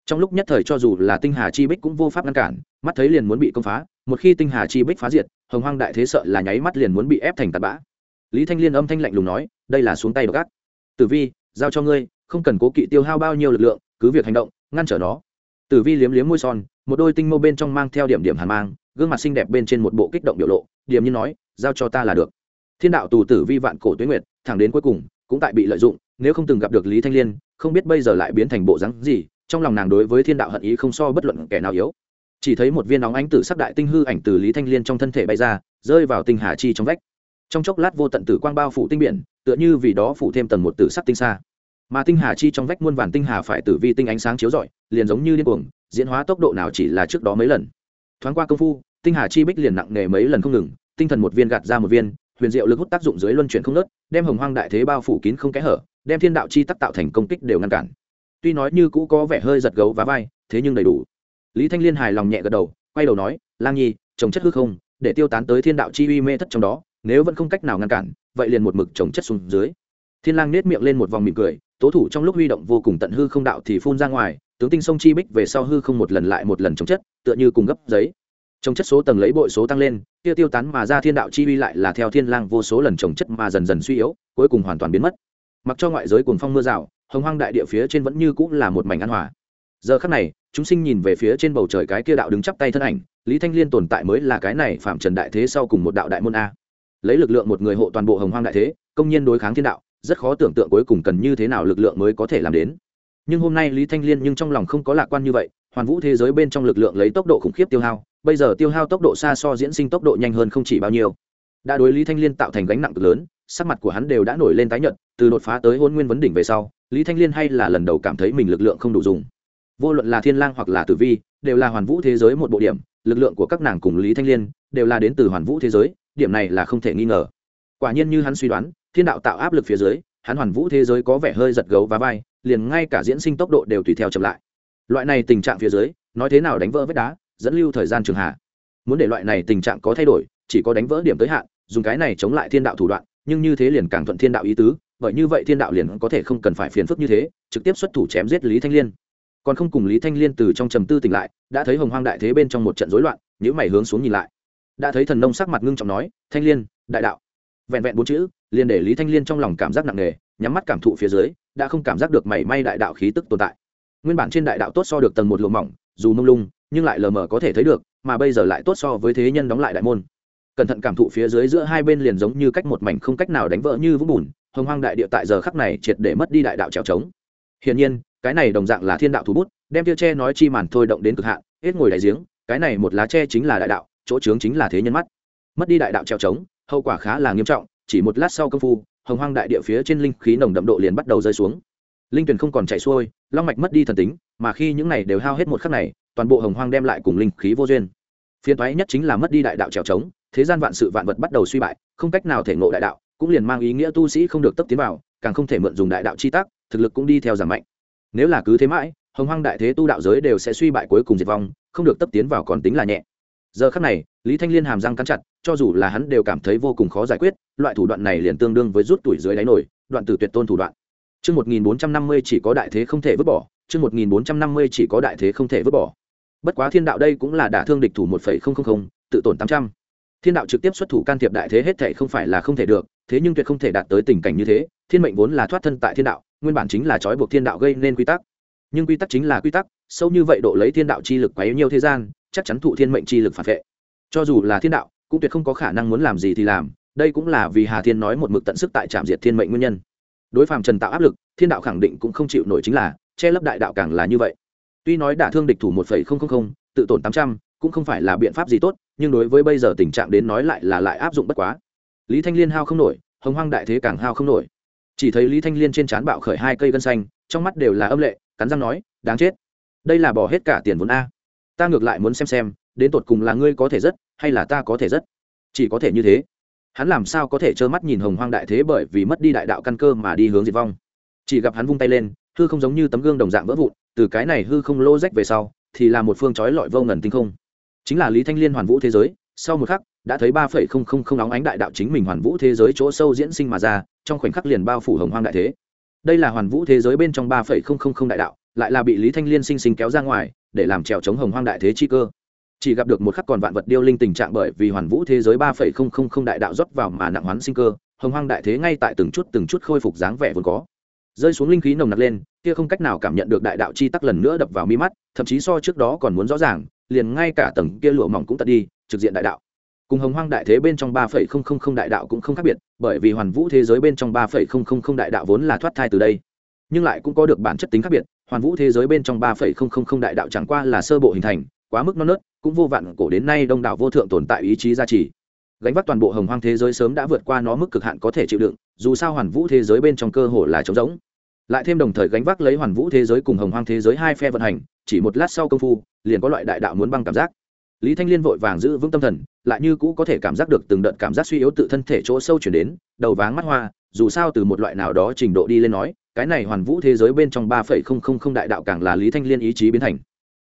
A: Trong lúc nhất thời cho dù là tinh hà chi bích cũng vô pháp ngăn cản, mắt thấy liền muốn bị công phá, một khi tinh hà chi bích phá diệt, hồng hoang đại thế sợ là nháy mắt liền muốn bị ép thành tạt bã. Lý thanh liên âm thanh lạnh lùng nói, đây là xuống tay đ ộ tử vi, giao cho ngươi, không cần cố kỵ tiêu hao bao nhiêu lực lượng, cứ việc hành động, ngăn trở nó. Tử vi liếm liếm môi son, một đôi tinh mâu bên trong mang theo điểm điểm hàn mang, gương mặt xinh đẹp bên trên một bộ kích động biểu lộ điểm như nói, giao cho ta là được thiên đạo tù tử vi vạn cổ tuyết nguyệt, thẳng đến cuối cùng, cũng tại bị lợi dụng, nếu không từng gặp được lý thanh liên, không biết bây giờ lại biến thành bộ rắn gì, trong lòng nàng đối với thiên đạo hận ý không so bất luận kẻ nào yếu. Chỉ thấy một viên nóng ánh tử sắc đại tinh hư ảnh từ lý thanh liên trong thân thể bay ra, rơi vào tinh hà chi trong vách. Trong chốc lát vô tận tử quang bao phủ tinh biển, tựa như vì đó phủ thêm tầng một tử sắc tinh xa mà tinh hà chi trong vách muôn vàn tinh hà phải tử vi tinh ánh sáng chiếu rọi, liền giống như điên cuồng, diễn hóa tốc độ nào chỉ là trước đó mấy lần. Thoáng qua công phu, tinh hà chi bích liền nặng nề mấy lần không ngừng, tinh thần một viên gạt ra một viên huyền diệu lực hút tác dụng dưới luân chuyển không nớt, đem hồng hoang đại thế bao phủ kín không kẽ hở, đem thiên đạo chi tắc tạo thành công kích đều ngăn cản. Tuy nói như cũ có vẻ hơi giật gấu và vai, thế nhưng đầy đủ. Lý thanh liên hài lòng nhẹ gật đầu, quay đầu nói, lang nhi, trồng chất hư không, để tiêu tán tới thiên đạo chi uy mê thất trong đó, nếu vẫn không cách nào ngăn cản, vậy liền một mực trồng chất xuống dưới. Thiên lang nết miệng lên một vòng mỉm cười, tố thủ trong lúc huy động vô cùng tận hư không đạo thì phun ra ngoài, tướng tinh sông chi bích về sau hư không một lần lại một lần trồng chất, tựa như cùng gấp giấy trồng chất số tầng lấy bội số tăng lên, kia tiêu tán mà ra thiên đạo chi uy lại là theo thiên lang vô số lần trồng chất mà dần dần suy yếu, cuối cùng hoàn toàn biến mất. Mặc cho ngoại giới cuồng phong mưa rào, hồng hoang đại địa phía trên vẫn như cũng là một mảnh an hòa. Giờ khắc này, chúng sinh nhìn về phía trên bầu trời cái kia đạo đứng chắp tay thân ảnh, lý thanh liên tồn tại mới là cái này phạm trần đại thế sau cùng một đạo đại môn a. Lấy lực lượng một người hộ toàn bộ hồng hoang đại thế, công nhiên đối kháng thiên đạo, rất khó tưởng tượng cuối cùng cần như thế nào lực lượng mới có thể làm đến. Nhưng hôm nay lý thanh liên nhưng trong lòng không có lạc quan như vậy, hoàn vũ thế giới bên trong lực lượng lấy tốc độ khủng khiếp tiêu hao bây giờ tiêu hao tốc độ xa so diễn sinh tốc độ nhanh hơn không chỉ bao nhiêu. Đã đối lý thanh liên tạo thành gánh nặng cực lớn, sắc mặt của hắn đều đã nổi lên tái nhợt, từ đột phá tới hôn nguyên vấn đỉnh về sau, lý thanh liên hay là lần đầu cảm thấy mình lực lượng không đủ dùng. Vô luận là thiên lang hoặc là tử vi, đều là hoàn vũ thế giới một bộ điểm, lực lượng của các nàng cùng lý thanh liên đều là đến từ hoàn vũ thế giới, điểm này là không thể nghi ngờ. Quả nhiên như hắn suy đoán, thiên đạo tạo áp lực phía dưới, hắn hoàn vũ thế giới có vẻ hơi giật gấu và vai, liền ngay cả diễn sinh tốc độ đều tùy theo chậm lại. Loại này tình trạng phía dưới, nói thế nào đánh vỡ vết đá dẫn lưu thời gian trường hạ. Muốn để loại này tình trạng có thay đổi, chỉ có đánh vỡ điểm tới hạn, dùng cái này chống lại thiên đạo thủ đoạn, nhưng như thế liền càng thuận thiên đạo ý tứ, bởi như vậy thiên đạo liền có thể không cần phải phiền phức như thế, trực tiếp xuất thủ chém giết lý thanh liên. Còn không cùng lý thanh liên từ trong trầm tư tỉnh lại, đã thấy hồng hoang đại thế bên trong một trận rối loạn những mày hướng xuống nhìn lại. Đã thấy thần nông sắc mặt ngưng trọng nói, thanh liên, đại đạo. Vẹn vẹn bốn chữ, liền để lý thanh liên trong lòng cảm giác nặng nề, nhắm mắt cảm thụ phía dưới, đã không cảm giác được mảy may đại đạo khí tức tồn tại. Nguyên bản trên đại đạo tốt so được tầng một lụa mỏng, dù mông lung nhưng lại lờ mờ có thể thấy được, mà bây giờ lại tốt so với thế nhân đóng lại đại môn. Cẩn thận cảm thụ phía dưới giữa hai bên liền giống như cách một mảnh không cách nào đánh vỡ như vũng bùn, hồng hoang đại địa tại giờ khắc này triệt để mất đi đại đạo trèo trống. Hiển nhiên, cái này đồng dạng là thiên đạo thủ bút, đem tiêu tre nói chi màn thôi động đến cực hạn, hết ngồi đại giếng, cái này một lá tre chính là đại đạo, chỗ trướng chính là thế nhân mắt. Mất đi đại đạo trèo trống, hậu quả khá là nghiêm trọng, chỉ một lát sau công phu, hồng hoang đại địa phía trên linh khí nồng đậm độ liền bắt đầu rơi xuống. Linh tuyển không còn chạy xuôi, long mạch mất đi thần tính, mà khi những này đều hao hết một khắc này toàn bộ hồng hoang đem lại cùng linh khí vô duyên. Phiền toái nhất chính là mất đi đại đạo trèo trống thế gian vạn sự vạn vật bắt đầu suy bại không cách nào thể ngộ đại đạo cũng liền mang ý nghĩa tu sĩ không được tấp tiến vào càng không thể mượn dùng đại đạo chi tác thực lực cũng đi theo giảm mạnh. Nếu là cứ thế mãi hồng hoang đại thế tu đạo giới đều sẽ suy bại cuối cùng diệt vong không được tấp tiến vào còn tính là nhẹ. Giờ khắc này lý thanh liên hàm răng cắn chặt cho dù là hắn đều cảm thấy vô cùng khó giải quyết loại thủ đoạn này liền tương đương với rút tuổi dưới đáy nổi đoạn tử tuyệt tôn thủ đoạn. Chương 1450 chỉ có đại thế không thể vứt bỏ, chương 1450 chỉ có đại thế không thể vứt bỏ. Bất quá thiên đạo đây cũng là đả thương địch thủ 1.000, tự tổn 800. Thiên đạo trực tiếp xuất thủ can thiệp đại thế hết thảy không phải là không thể được, thế nhưng tuyệt không thể đạt tới tình cảnh như thế, thiên mệnh vốn là thoát thân tại thiên đạo, nguyên bản chính là trói buộc thiên đạo gây nên quy tắc. Nhưng quy tắc chính là quy tắc, sâu như vậy độ lấy thiên đạo chi lực quá yếu nhiều thế gian, chắc chắn thụ thiên mệnh chi lực phản vệ. Cho dù là thiên đạo, cũng tuyệt không có khả năng muốn làm gì thì làm, đây cũng là vì Hà Thiên nói một mực tận sức tại trạm diệt thiên mệnh nguyên nhân đối phàm trần tạo áp lực thiên đạo khẳng định cũng không chịu nổi chính là che lấp đại đạo càng là như vậy tuy nói đả thương địch thủ một phẩy không không không, tự tổn tám trăm, cũng không phải là biện pháp gì tốt, nhưng đối với bây giờ tình trạng đến nói lại là lại áp dụng bất quá. Lý thanh liên hao không nổi, hồng hoang đại thế càng hao không nổi. Chỉ thấy lý thanh liên trên trán bạo khởi hai cây gân xanh, trong mắt đều là âm lệ, cắn răng nói, đáng chết. Đây là bỏ hết cả tiền vốn a. Ta ngược lại muốn xem xem, đến tột cùng là ngươi có thể rất, hay là ta có thể rất. Chỉ có thể như thế. Hắn làm sao có thể trơ mắt nhìn hồng hoang đại thế bởi vì mất đi đại đạo căn cơ mà đi hướng diệt vong. Chỉ gặp hắn vung tay lên, hư không giống như tấm gương đồng dạng vỡ vụn từ cái này hư không lô rách về sau, thì là một phương chói lọi vô ngần tinh không. Chính là lý thanh liên hoàn vũ thế giới, sau một khắc, đã thấy ba phẩy không không không nóng ánh đại đạo chính mình hoàn vũ thế giới chỗ sâu diễn sinh mà ra, trong khoảnh khắc liền bao phủ hồng hoang đại thế. Đây là hoàn vũ thế giới bên trong ba phẩy không không không đại đạo, lại là bị lý thanh liên sinh sinh kéo ra ngoài, để làm trèo chống hồng hoang đại thế chi cơ. Chỉ gặp được một khắc còn vạn vật điêu linh tình trạng bởi vì hoàn vũ thế giới ba phẩy không không không đại đạo rót vào mà nặng hoán sinh cơ, hồng hoang đại thế ngay tại từng chút từng chút khôi phục dáng vẻ vốn có rơi xuống linh khí nồng nặc lên, kia không cách nào cảm nhận được đại đạo chi tắc lần nữa đập vào mi mắt, thậm chí so trước đó còn muốn rõ ràng, liền ngay cả tầng kia lụa mỏng cũng tật đi, trực diện đại đạo. Cùng hồng hoang đại thế bên trong ba phẩy không không không đại đạo cũng không khác biệt, bởi vì hoàn vũ thế giới bên trong ba phẩy không không không đại đạo vốn là thoát thai từ đây, nhưng lại cũng có được bản chất tính khác biệt, hoàn vũ thế giới bên trong ba phẩy không không không đại đạo chẳng qua là sơ bộ hình thành, quá mức non nớt, cũng vô vạn cổ đến nay đông đảo vô thượng tồn tại ý chí gia trì gánh vác toàn bộ hồng hoang thế giới sớm đã vượt qua nó mức cực hạn có thể chịu đựng, dù sao hoàn vũ thế giới bên trong cơ hồ là trống rỗng. Lại thêm đồng thời gánh vác lấy hoàn vũ thế giới cùng hồng hoang thế giới hai phe vận hành, chỉ một lát sau công phu, liền có loại đại đạo muốn băng cảm giác. Lý thanh liên vội vàng giữ vững tâm thần, lại như cũ có thể cảm giác được từng đợt cảm giác suy yếu tự thân thể chỗ sâu chuyển đến, đầu váng mắt hoa, dù sao từ một loại nào đó trình độ đi lên nói, cái này hoàn vũ thế giới bên trong ba phẩy không không không đại đạo càng là lý thanh liên ý chí biến thành.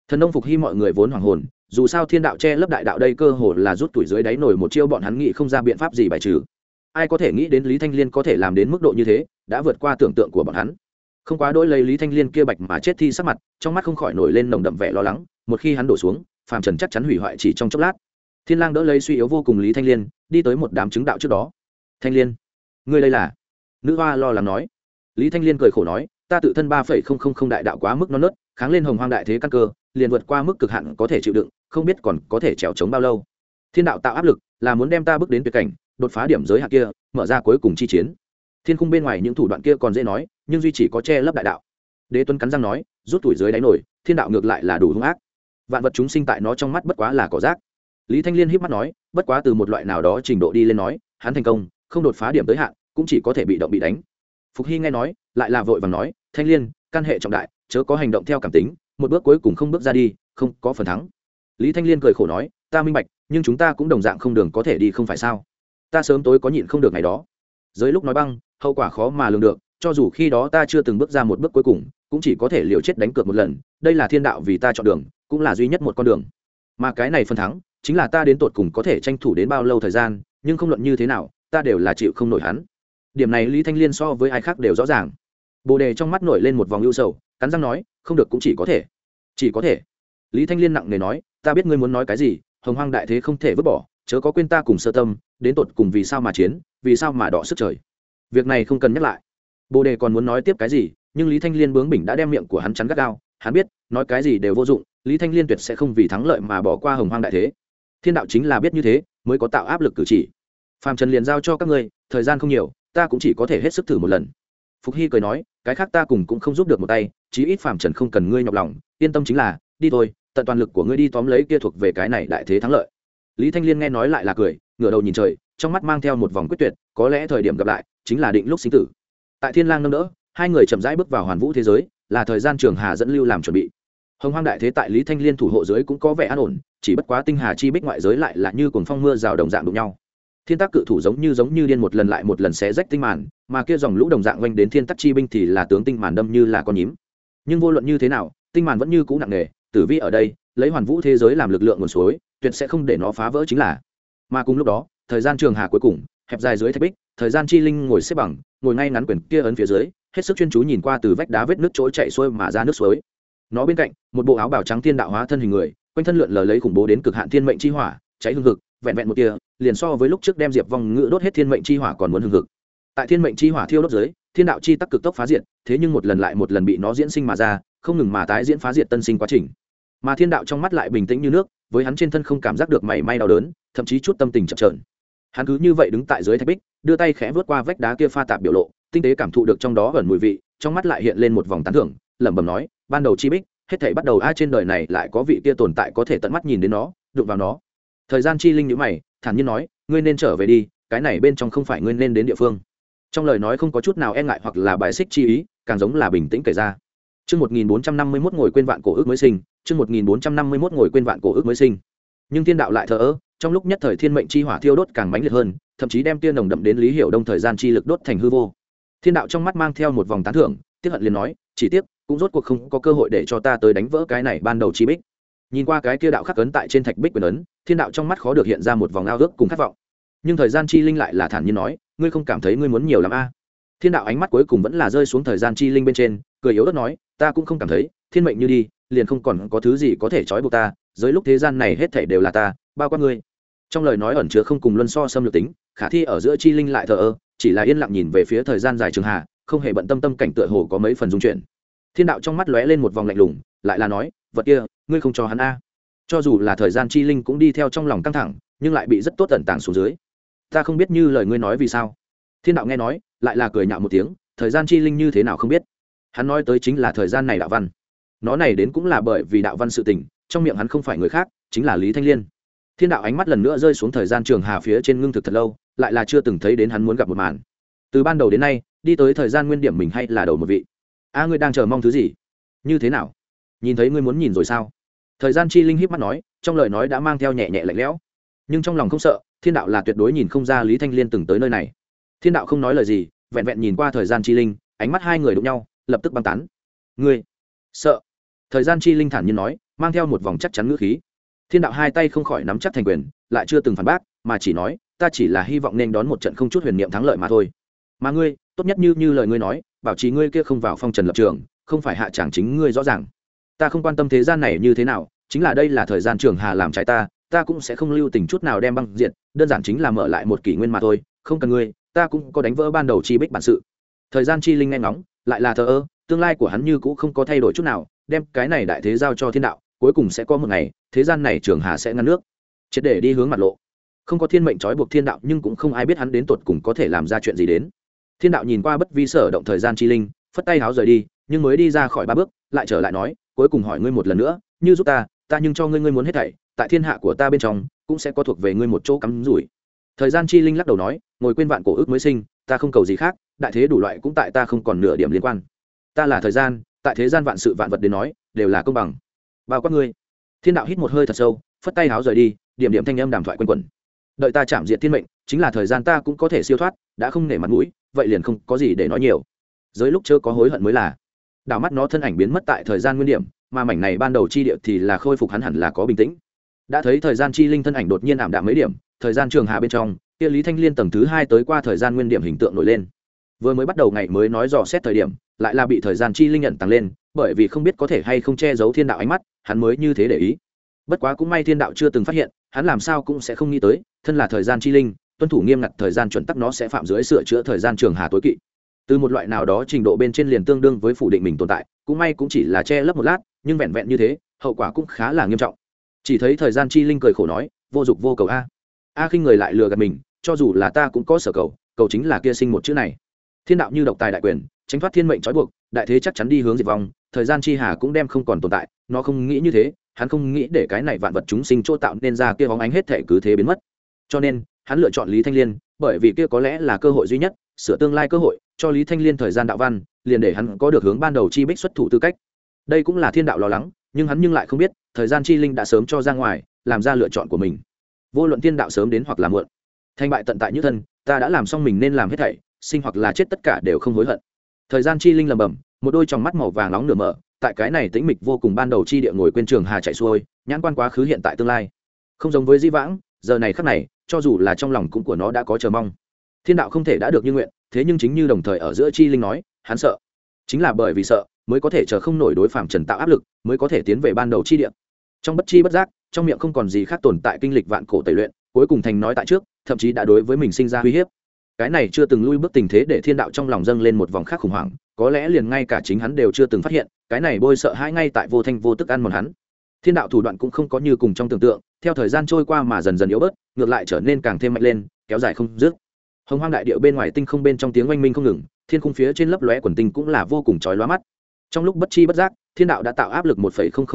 A: Thần nông phục hy mọi người vốn hoàng hồn dù sao thiên đạo che lấp đại đạo đây cơ hồ là rút tuổi dưới đáy nổi một chiêu bọn hắn nghĩ không ra biện pháp gì bài trừ. Ai có thể nghĩ đến lý thanh liên có thể làm đến mức độ như thế, đã vượt qua tưởng tượng của bọn hắn. Không quá đỗi lấy lý thanh liên kia bạch mà chết thi sắc mặt, trong mắt không khỏi nổi lên nồng đậm vẻ lo lắng, một khi hắn đổ xuống, phàm trần chắc chắn hủy hoại chỉ trong chốc lát. Thiên lang đỡ lấy suy yếu vô cùng lý thanh liên, đi tới một đám chứng đạo trước đó. Thanh liên, ngươi đây là? Nữ hoa lo lắng nói. Lý thanh liên cười khổ nói, ta tự thân ba phẩy không không không đại đạo quá mức non nớt, kháng lên hồng hoang đại thế căn cơ, liền vượt qua mức cực hạn có thể chịu đựng không biết còn có thể trèo trống bao lâu. Thiên đạo tạo áp lực là muốn đem ta bước đến tuyệt cảnh, đột phá điểm giới hạn kia, mở ra cuối cùng chi chiến. Thiên khung bên ngoài những thủ đoạn kia còn dễ nói, nhưng duy chỉ có che lấp đại đạo. Đế tuấn cắn răng nói, rút tuổi dưới đáy nổi, thiên đạo ngược lại là đủ hung ác. Vạn vật chúng sinh tại nó trong mắt bất quá là cỏ rác. Lý thanh liên híp mắt nói, bất quá từ một loại nào đó trình độ đi lên nói, hắn thành công, không đột phá điểm tới hạn, cũng chỉ có thể bị động bị đánh. Phục hy nghe nói, lại là vội vàng nói, thanh liên, căn hệ trọng đại, chớ có hành động theo cảm tính, một bước cuối cùng không bước ra đi, không có phần thắng lý thanh liên cười khổ nói, ta minh bạch, nhưng chúng ta cũng đồng dạng không đường có thể đi không phải sao? Ta sớm tối có nhịn không được ngày đó. Dưới lúc nói băng, hậu quả khó mà lường được, cho dù khi đó ta chưa từng bước ra một bước cuối cùng, cũng chỉ có thể liều chết đánh cược một lần, đây là thiên đạo vì ta chọn đường, cũng là duy nhất một con đường. Mà cái này phân thắng, chính là ta đến tột cùng có thể tranh thủ đến bao lâu thời gian, nhưng không luận như thế nào, ta đều là chịu không nổi hắn. Điểm này lý thanh liên so với ai khác đều rõ ràng. Bồ đề trong mắt nổi lên một vòng ưu sầu, cắn răng nói, không được cũng chỉ có thể, chỉ có thể. Lý thanh liên nặng nề nói ta biết ngươi muốn nói cái gì, hồng hoang đại thế không thể vứt bỏ, chớ có quên ta cùng sơ tâm, đến tột cùng vì sao mà chiến, vì sao mà đọ sức trời. Việc này không cần nhắc lại. Bồ đề còn muốn nói tiếp cái gì, nhưng lý thanh liên bướng bỉnh đã đem miệng của hắn chắn gắt gao, hắn biết, nói cái gì đều vô dụng, lý thanh liên tuyệt sẽ không vì thắng lợi mà bỏ qua hồng hoang đại thế. Thiên đạo chính là biết như thế, mới có tạo áp lực cử chỉ. Phàm trần liền giao cho các ngươi, thời gian không nhiều, ta cũng chỉ có thể hết sức thử một lần. Phục hy cười nói, cái khác ta cùng cũng không giúp được một tay, chí ít phàm trần không cần ngươi nhọc lòng, yên tâm chính là, đi thôi tận toàn lực của ngươi đi tóm lấy kia thuộc về cái này đại thế thắng lợi. Lý thanh liên nghe nói lại là cười, ngửa đầu nhìn trời, trong mắt mang theo một vòng quyết tuyệt, có lẽ thời điểm gặp lại, chính là định lúc sinh tử. Tại thiên lang nâng đỡ, hai người chậm rãi bước vào hoàn vũ thế giới, là thời gian trường hà dẫn lưu làm chuẩn bị. Hồng hoang đại thế tại lý thanh liên thủ hộ giới cũng có vẻ an ổn, chỉ bất quá tinh hà chi bích ngoại giới lại là như cuồng phong mưa rào đồng dạng đụng nhau. Thiên tác cự thủ giống như giống như điên một lần lại một lần xé rách tinh màn, mà kia dòng lũ đồng dạng oanh đến thiên tắc chi binh thì là tướng tinh màn đâm như là con nhím. Nhưng vô luận như thế nào, tinh màn vẫn như cũ nặng nề tử vi ở đây, lấy hoàn vũ thế giới làm lực lượng nguồn suối, tuyệt sẽ không để nó phá vỡ chính là. Mà cùng lúc đó, thời gian trường hà cuối cùng, hẹp dài dưới thạch bích, thời gian chi linh ngồi xếp bằng, ngồi ngay ngắn quyển kia ấn phía dưới, hết sức chuyên chú nhìn qua từ vách đá vết nước trỗi chạy xuôi mà ra nước suối. Nó bên cạnh, một bộ áo bào trắng thiên đạo hóa thân hình người, quanh thân lượn lờ lấy khủng bố đến cực hạn thiên mệnh chi hỏa, cháy hương hực, vẹn vẹn một tia, liền so với lúc trước đem diệp vong ngự đốt hết thiên mệnh chi hỏa còn muốn hương hực. Tại thiên mệnh chi hỏa thiêu đốt dưới, thiên đạo chi tắc cực tốc phá diệt, thế nhưng một lần lại một lần bị nó diễn sinh mà ra, không ngừng mà tái diễn phá diệt tân sinh quá trình mà thiên đạo trong mắt lại bình tĩnh như nước với hắn trên thân không cảm giác được mảy may đau đớn thậm chí chút tâm tình chậm trởn hắn cứ như vậy đứng tại dưới thạch bích đưa tay khẽ vớt qua vách đá kia pha tạp biểu lộ tinh tế cảm thụ được trong đó gần mùi vị trong mắt lại hiện lên một vòng tán thưởng lẩm bẩm nói ban đầu chi bích hết thảy bắt đầu ai trên đời này lại có vị kia tồn tại có thể tận mắt nhìn đến nó đụng vào nó. Thời gian chi linh nhữ mày thản nhiên nói ngươi nên trở về đi cái này bên trong không phải ngươi nên đến địa phương. Trong lời nói không có chút nào e ngại hoặc là bài xích chi ý càng giống là bình tĩnh kể ra. Trước 1451 ngồi quên vạn cổ ước mới sinh, chương 1451 ngồi quên vạn cổ ước mới sinh. Nhưng thiên đạo lại thờ ơ, trong lúc nhất thời thiên mệnh chi hỏa thiêu đốt càng mãnh liệt hơn, thậm chí đem tiên nồng đậm đến lý hiểu đông thời gian chi lực đốt thành hư vô. Thiên đạo trong mắt mang theo một vòng tán thưởng, tiếc hận liền nói, chỉ tiếc, cũng rốt cuộc không có cơ hội để cho ta tới đánh vỡ cái này ban đầu chi bích. Nhìn qua cái kia đạo khắc ấn tại trên thạch bích quyền ấn, thiên đạo trong mắt khó được hiện ra một vòng ao ước cùng khát vọng. Nhưng thời gian chi linh lại là thản nhiên nói, ngươi không cảm thấy ngươi muốn nhiều lắm a? Thiên đạo ánh mắt cuối cùng vẫn là rơi xuống thời gian chi linh bên trên, cười yếu ớt nói, ta cũng không cảm thấy thiên mệnh như đi liền không còn có thứ gì có thể trói buộc ta dưới lúc thế gian này hết thể đều là ta, bao quát ngươi. Trong lời nói ẩn chứa không cùng luân so xâm lược tính, khả thi ở giữa chi linh lại thờ ơ, chỉ là yên lặng nhìn về phía thời gian dài trường hà không hề bận tâm tâm cảnh tựa hồ có mấy phần dung chuyển thiên đạo trong mắt lóe lên một vòng lạnh lùng, lại là nói, vật kia, ngươi không cho hắn a. Cho dù là thời gian chi linh cũng đi theo trong lòng căng thẳng, nhưng lại bị rất tốt tẩn tàng xuống dưới. Ta không biết như lời ngươi nói vì sao. Thiên đạo nghe nói, lại là cười nhạo một tiếng, thời gian chi linh như thế nào không biết? Hắn nói tới chính là thời gian này đạo văn nó này đến cũng là bởi vì đạo văn sự tình, trong miệng hắn không phải người khác, chính là lý thanh liên. Thiên đạo ánh mắt lần nữa rơi xuống thời gian trường hà phía trên ngưng thực thật lâu, lại là chưa từng thấy đến hắn muốn gặp một màn. Từ ban đầu đến nay, đi tới thời gian nguyên điểm mình hay là đầu một vị. A, ngươi đang chờ mong thứ gì? Như thế nào? Nhìn thấy ngươi muốn nhìn rồi sao? Thời gian chi linh híp mắt nói, trong lời nói đã mang theo nhẹ nhẹ lạnh lẽo. Nhưng trong lòng không sợ, thiên đạo là tuyệt đối nhìn không ra lý thanh liên từng tới nơi này. Thiên đạo không nói lời gì, vẹn vẹn nhìn qua thời gian chi linh, ánh mắt hai người đụng nhau, lập tức băng tán. Ngươi sợ? Thời gian chi linh thản nhiên nói, mang theo một vòng chắc chắn ngữ khí. Thiên đạo hai tay không khỏi nắm chắc thành quyền, lại chưa từng phản bác, mà chỉ nói, ta chỉ là hy vọng nên đón một trận không chút huyền niệm thắng lợi mà thôi. Mà ngươi, tốt nhất như như lời ngươi nói, bảo trì ngươi kia không vào phong trần lập trường, không phải hạ tràng chính ngươi rõ ràng. Ta không quan tâm thế gian này như thế nào, chính là đây là thời gian trường hà làm trái ta ta cũng sẽ không lưu tình chút nào đem băng diện đơn giản chính là mở lại một kỷ nguyên mà thôi, không cần ngươi, ta cũng có đánh vỡ ban đầu chi bích bản sự. Thời gian chi linh nghe ngóng, lại là thờ ơ, tương lai của hắn như cũ không có thay đổi chút nào đem cái này đại thế giao cho thiên đạo, cuối cùng sẽ có một ngày, thế gian này trường hà sẽ ngăn nước. Triệt để đi hướng mặt lộ. Không có thiên mệnh trói buộc thiên đạo, nhưng cũng không ai biết hắn đến tột cùng có thể làm ra chuyện gì đến. Thiên đạo nhìn qua bất vi sở động thời gian chi linh, phất tay háo rời đi, nhưng mới đi ra khỏi ba bước, lại trở lại nói, cuối cùng hỏi ngươi một lần nữa, như giúp ta ta nhưng cho ngươi ngươi muốn hết thảy, tại thiên hạ của ta bên trong, cũng sẽ có thuộc về ngươi một chỗ cắm rủi. Thời gian chi linh lắc đầu nói, ngồi quên vạn cổ ước mới sinh, ta không cầu gì khác, đại thế đủ loại cũng tại ta không còn nửa điểm liên quan. Ta là thời gian tại thế gian vạn sự vạn vật đến nói, đều là công bằng. Bao quát ngươi. Thiên đạo hít một hơi thật sâu, phất tay háo rời đi, điểm điểm thanh âm đàm thoại quanh quẩn. Đợi ta chạm diện thiên mệnh, chính là thời gian ta cũng có thể siêu thoát, đã không nể mặt mũi, vậy liền không có gì để nói nhiều. Giới lúc chưa có hối hận mới là. Đảo mắt nó thân ảnh biến mất tại thời gian nguyên điểm, mà mảnh này ban đầu chi địa thì là khôi phục hắn hẳn là có bình tĩnh. Đã thấy thời gian chi linh thân ảnh đột nhiên ảm đạm mấy điểm, thời gian trường hà bên trong, kia lý thanh liên tầng thứ hai tới qua thời gian nguyên điểm hình tượng nổi lên. Vừa mới bắt đầu ngày mới nói dò xét thời điểm lại là bị thời gian chi linh nhận tăng lên, bởi vì không biết có thể hay không che giấu thiên đạo ánh mắt, hắn mới như thế để ý. Bất quá cũng may thiên đạo chưa từng phát hiện, hắn làm sao cũng sẽ không nghĩ tới, thân là thời gian chi linh, tuân thủ nghiêm ngặt thời gian chuẩn tắc nó sẽ phạm dưới sửa chữa thời gian trường hà tối kỵ. Từ một loại nào đó trình độ bên trên liền tương đương với phủ định mình tồn tại, cũng may cũng chỉ là che lấp một lát, nhưng vẹn vẹn như thế, hậu quả cũng khá là nghiêm trọng. Chỉ thấy thời gian chi linh cười khổ nói, vô dụng vô cầu a. A khi người lại lừa gạt mình, cho dù là ta cũng có sở cầu cầu chính là kia sinh một chữ này. Thiên đạo như độc tài đại quyền tránh thoát thiên mệnh trói buộc, đại thế chắc chắn đi hướng diệt vong, thời gian chi hà cũng đem không còn tồn tại, nó không nghĩ như thế, hắn không nghĩ để cái này vạn vật chúng sinh chỗ tạo nên ra kia vóng ánh hết thể cứ thế biến mất. Cho nên, hắn lựa chọn lý thanh liên, bởi vì kia có lẽ là cơ hội duy nhất, sửa tương lai cơ hội, cho lý thanh liên thời gian đạo văn, liền để hắn có được hướng ban đầu chi bích xuất thủ tư cách. Đây cũng là thiên đạo lo lắng, nhưng hắn nhưng lại không biết, thời gian chi linh đã sớm cho ra ngoài, làm ra lựa chọn của mình. Vô luận thiên đạo sớm đến hoặc là muộn, thành bại tận tại như thân, ta đã làm xong mình nên làm hết thảy, sinh hoặc là chết tất cả đều không hối hận thời gian chi linh lầm bầm, một đôi tròng mắt màu vàng nóng nửa mở, tại cái này tĩnh mịch vô cùng ban đầu chi địa ngồi quên trường hà chạy xuôi, nhãn quan quá khứ hiện tại tương lai. Không giống với di vãng, giờ này khắc này, cho dù là trong lòng cũng của nó đã có chờ mong. Thiên đạo không thể đã được như nguyện, thế nhưng chính như đồng thời ở giữa chi linh nói, hắn sợ. Chính là bởi vì sợ, mới có thể chờ không nổi đối phạm trần tạo áp lực, mới có thể tiến về ban đầu chi địa. Trong bất chi bất giác, trong miệng không còn gì khác tồn tại kinh lịch vạn cổ tẩy luyện, cuối cùng thành nói tại trước, thậm chí đã đối với mình sinh ra uy hiếp cái này chưa từng lui bước tình thế để thiên đạo trong lòng dâng lên một vòng khác khủng hoảng, có lẽ liền ngay cả chính hắn đều chưa từng phát hiện, cái này bôi sợ hai ngay tại vô thanh vô tức ăn một hắn. Thiên đạo thủ đoạn cũng không có như cùng trong tưởng tượng, theo thời gian trôi qua mà dần dần yếu bớt, ngược lại trở nên càng thêm mạnh lên, kéo dài không dứt. Hồng hoang đại điệu bên ngoài tinh không bên trong tiếng oanh minh không ngừng, thiên khung phía trên lấp lóe quần tinh cũng là vô cùng chói lóa mắt. Trong lúc bất chi bất giác, thiên đạo đã tạo áp lực một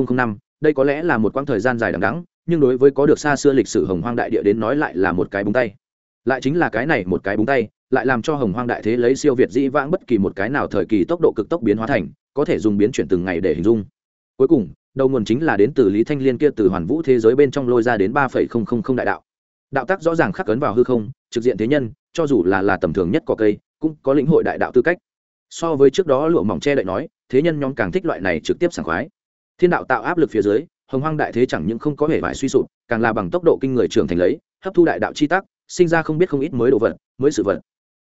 A: năm, đây có lẽ là một quãng thời gian dài đằng đắng nhưng đối với có được xa xưa lịch sử hồng hoang đại địa đến nói lại là một cái búng tay lại chính là cái này một cái búng tay, lại làm cho hồng hoang đại thế lấy siêu việt dĩ vãng bất kỳ một cái nào thời kỳ tốc độ cực tốc biến hóa thành, có thể dùng biến chuyển từng ngày để hình dung. Cuối cùng, đầu nguồn chính là đến từ lý thanh liên kia từ hoàn vũ thế giới bên trong lôi ra đến ba phẩy không không không đại đạo. Đạo tác rõ ràng khắc cấn vào hư không, trực diện thế nhân, cho dù là là tầm thường nhất cỏ cây, cũng có lĩnh hội đại đạo tư cách. So với trước đó lụa mỏng che đậy nói, thế nhân nhóm càng thích loại này trực tiếp sảng khoái. Thiên đạo tạo áp lực phía dưới, hồng hoang đại thế chẳng những không có hề vải suy sụp, càng là bằng tốc độ kinh người trưởng thành lấy, hấp thu đại đạo chi tác sinh ra không biết không ít mới đồ vật mới sự vật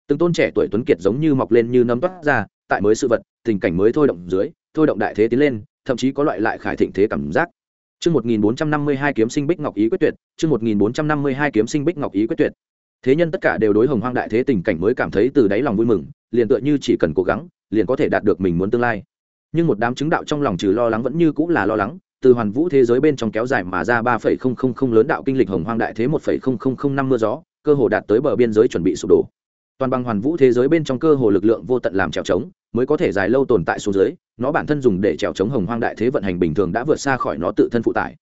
A: từng tôn trẻ tuổi tuấn kiệt giống như mọc lên như nấm toát ra tại mới sự vật tình cảnh mới thôi động dưới thôi động đại thế tiến lên thậm chí có loại lại khải thịnh thế cảm giác Chương 1452 kiếm sinh Bích Ngọc Ý quyết tuyệt, chương 1452 kiếm sinh Bích Ngọc Ý quyết tuyệt. Thế nhân tất cả đều đối Hồng Hoang đại thế tình cảnh mới cảm thấy từ đáy lòng vui mừng, liền tựa như chỉ cần cố gắng, liền có thể đạt được mình muốn tương lai. Nhưng một đám chứng đạo trong lòng trừ lo lắng vẫn như cũng là lo lắng, từ hoàn vũ thế giới bên trong kéo dài mà ra 3.000 lớn đạo kinh lịch Hồng Hoang đại thế 1.0005 mưa gió, cơ hồ đạt tới bờ biên giới chuẩn bị sụp đổ. Toàn bằng hoàn vũ thế giới bên trong cơ hồ lực lượng vô tận làm trèo trống, mới có thể dài lâu tồn tại xuống dưới, nó bản thân dùng để trèo chống hồng hoang đại thế vận hành bình thường đã vượt xa khỏi nó tự thân phụ tải.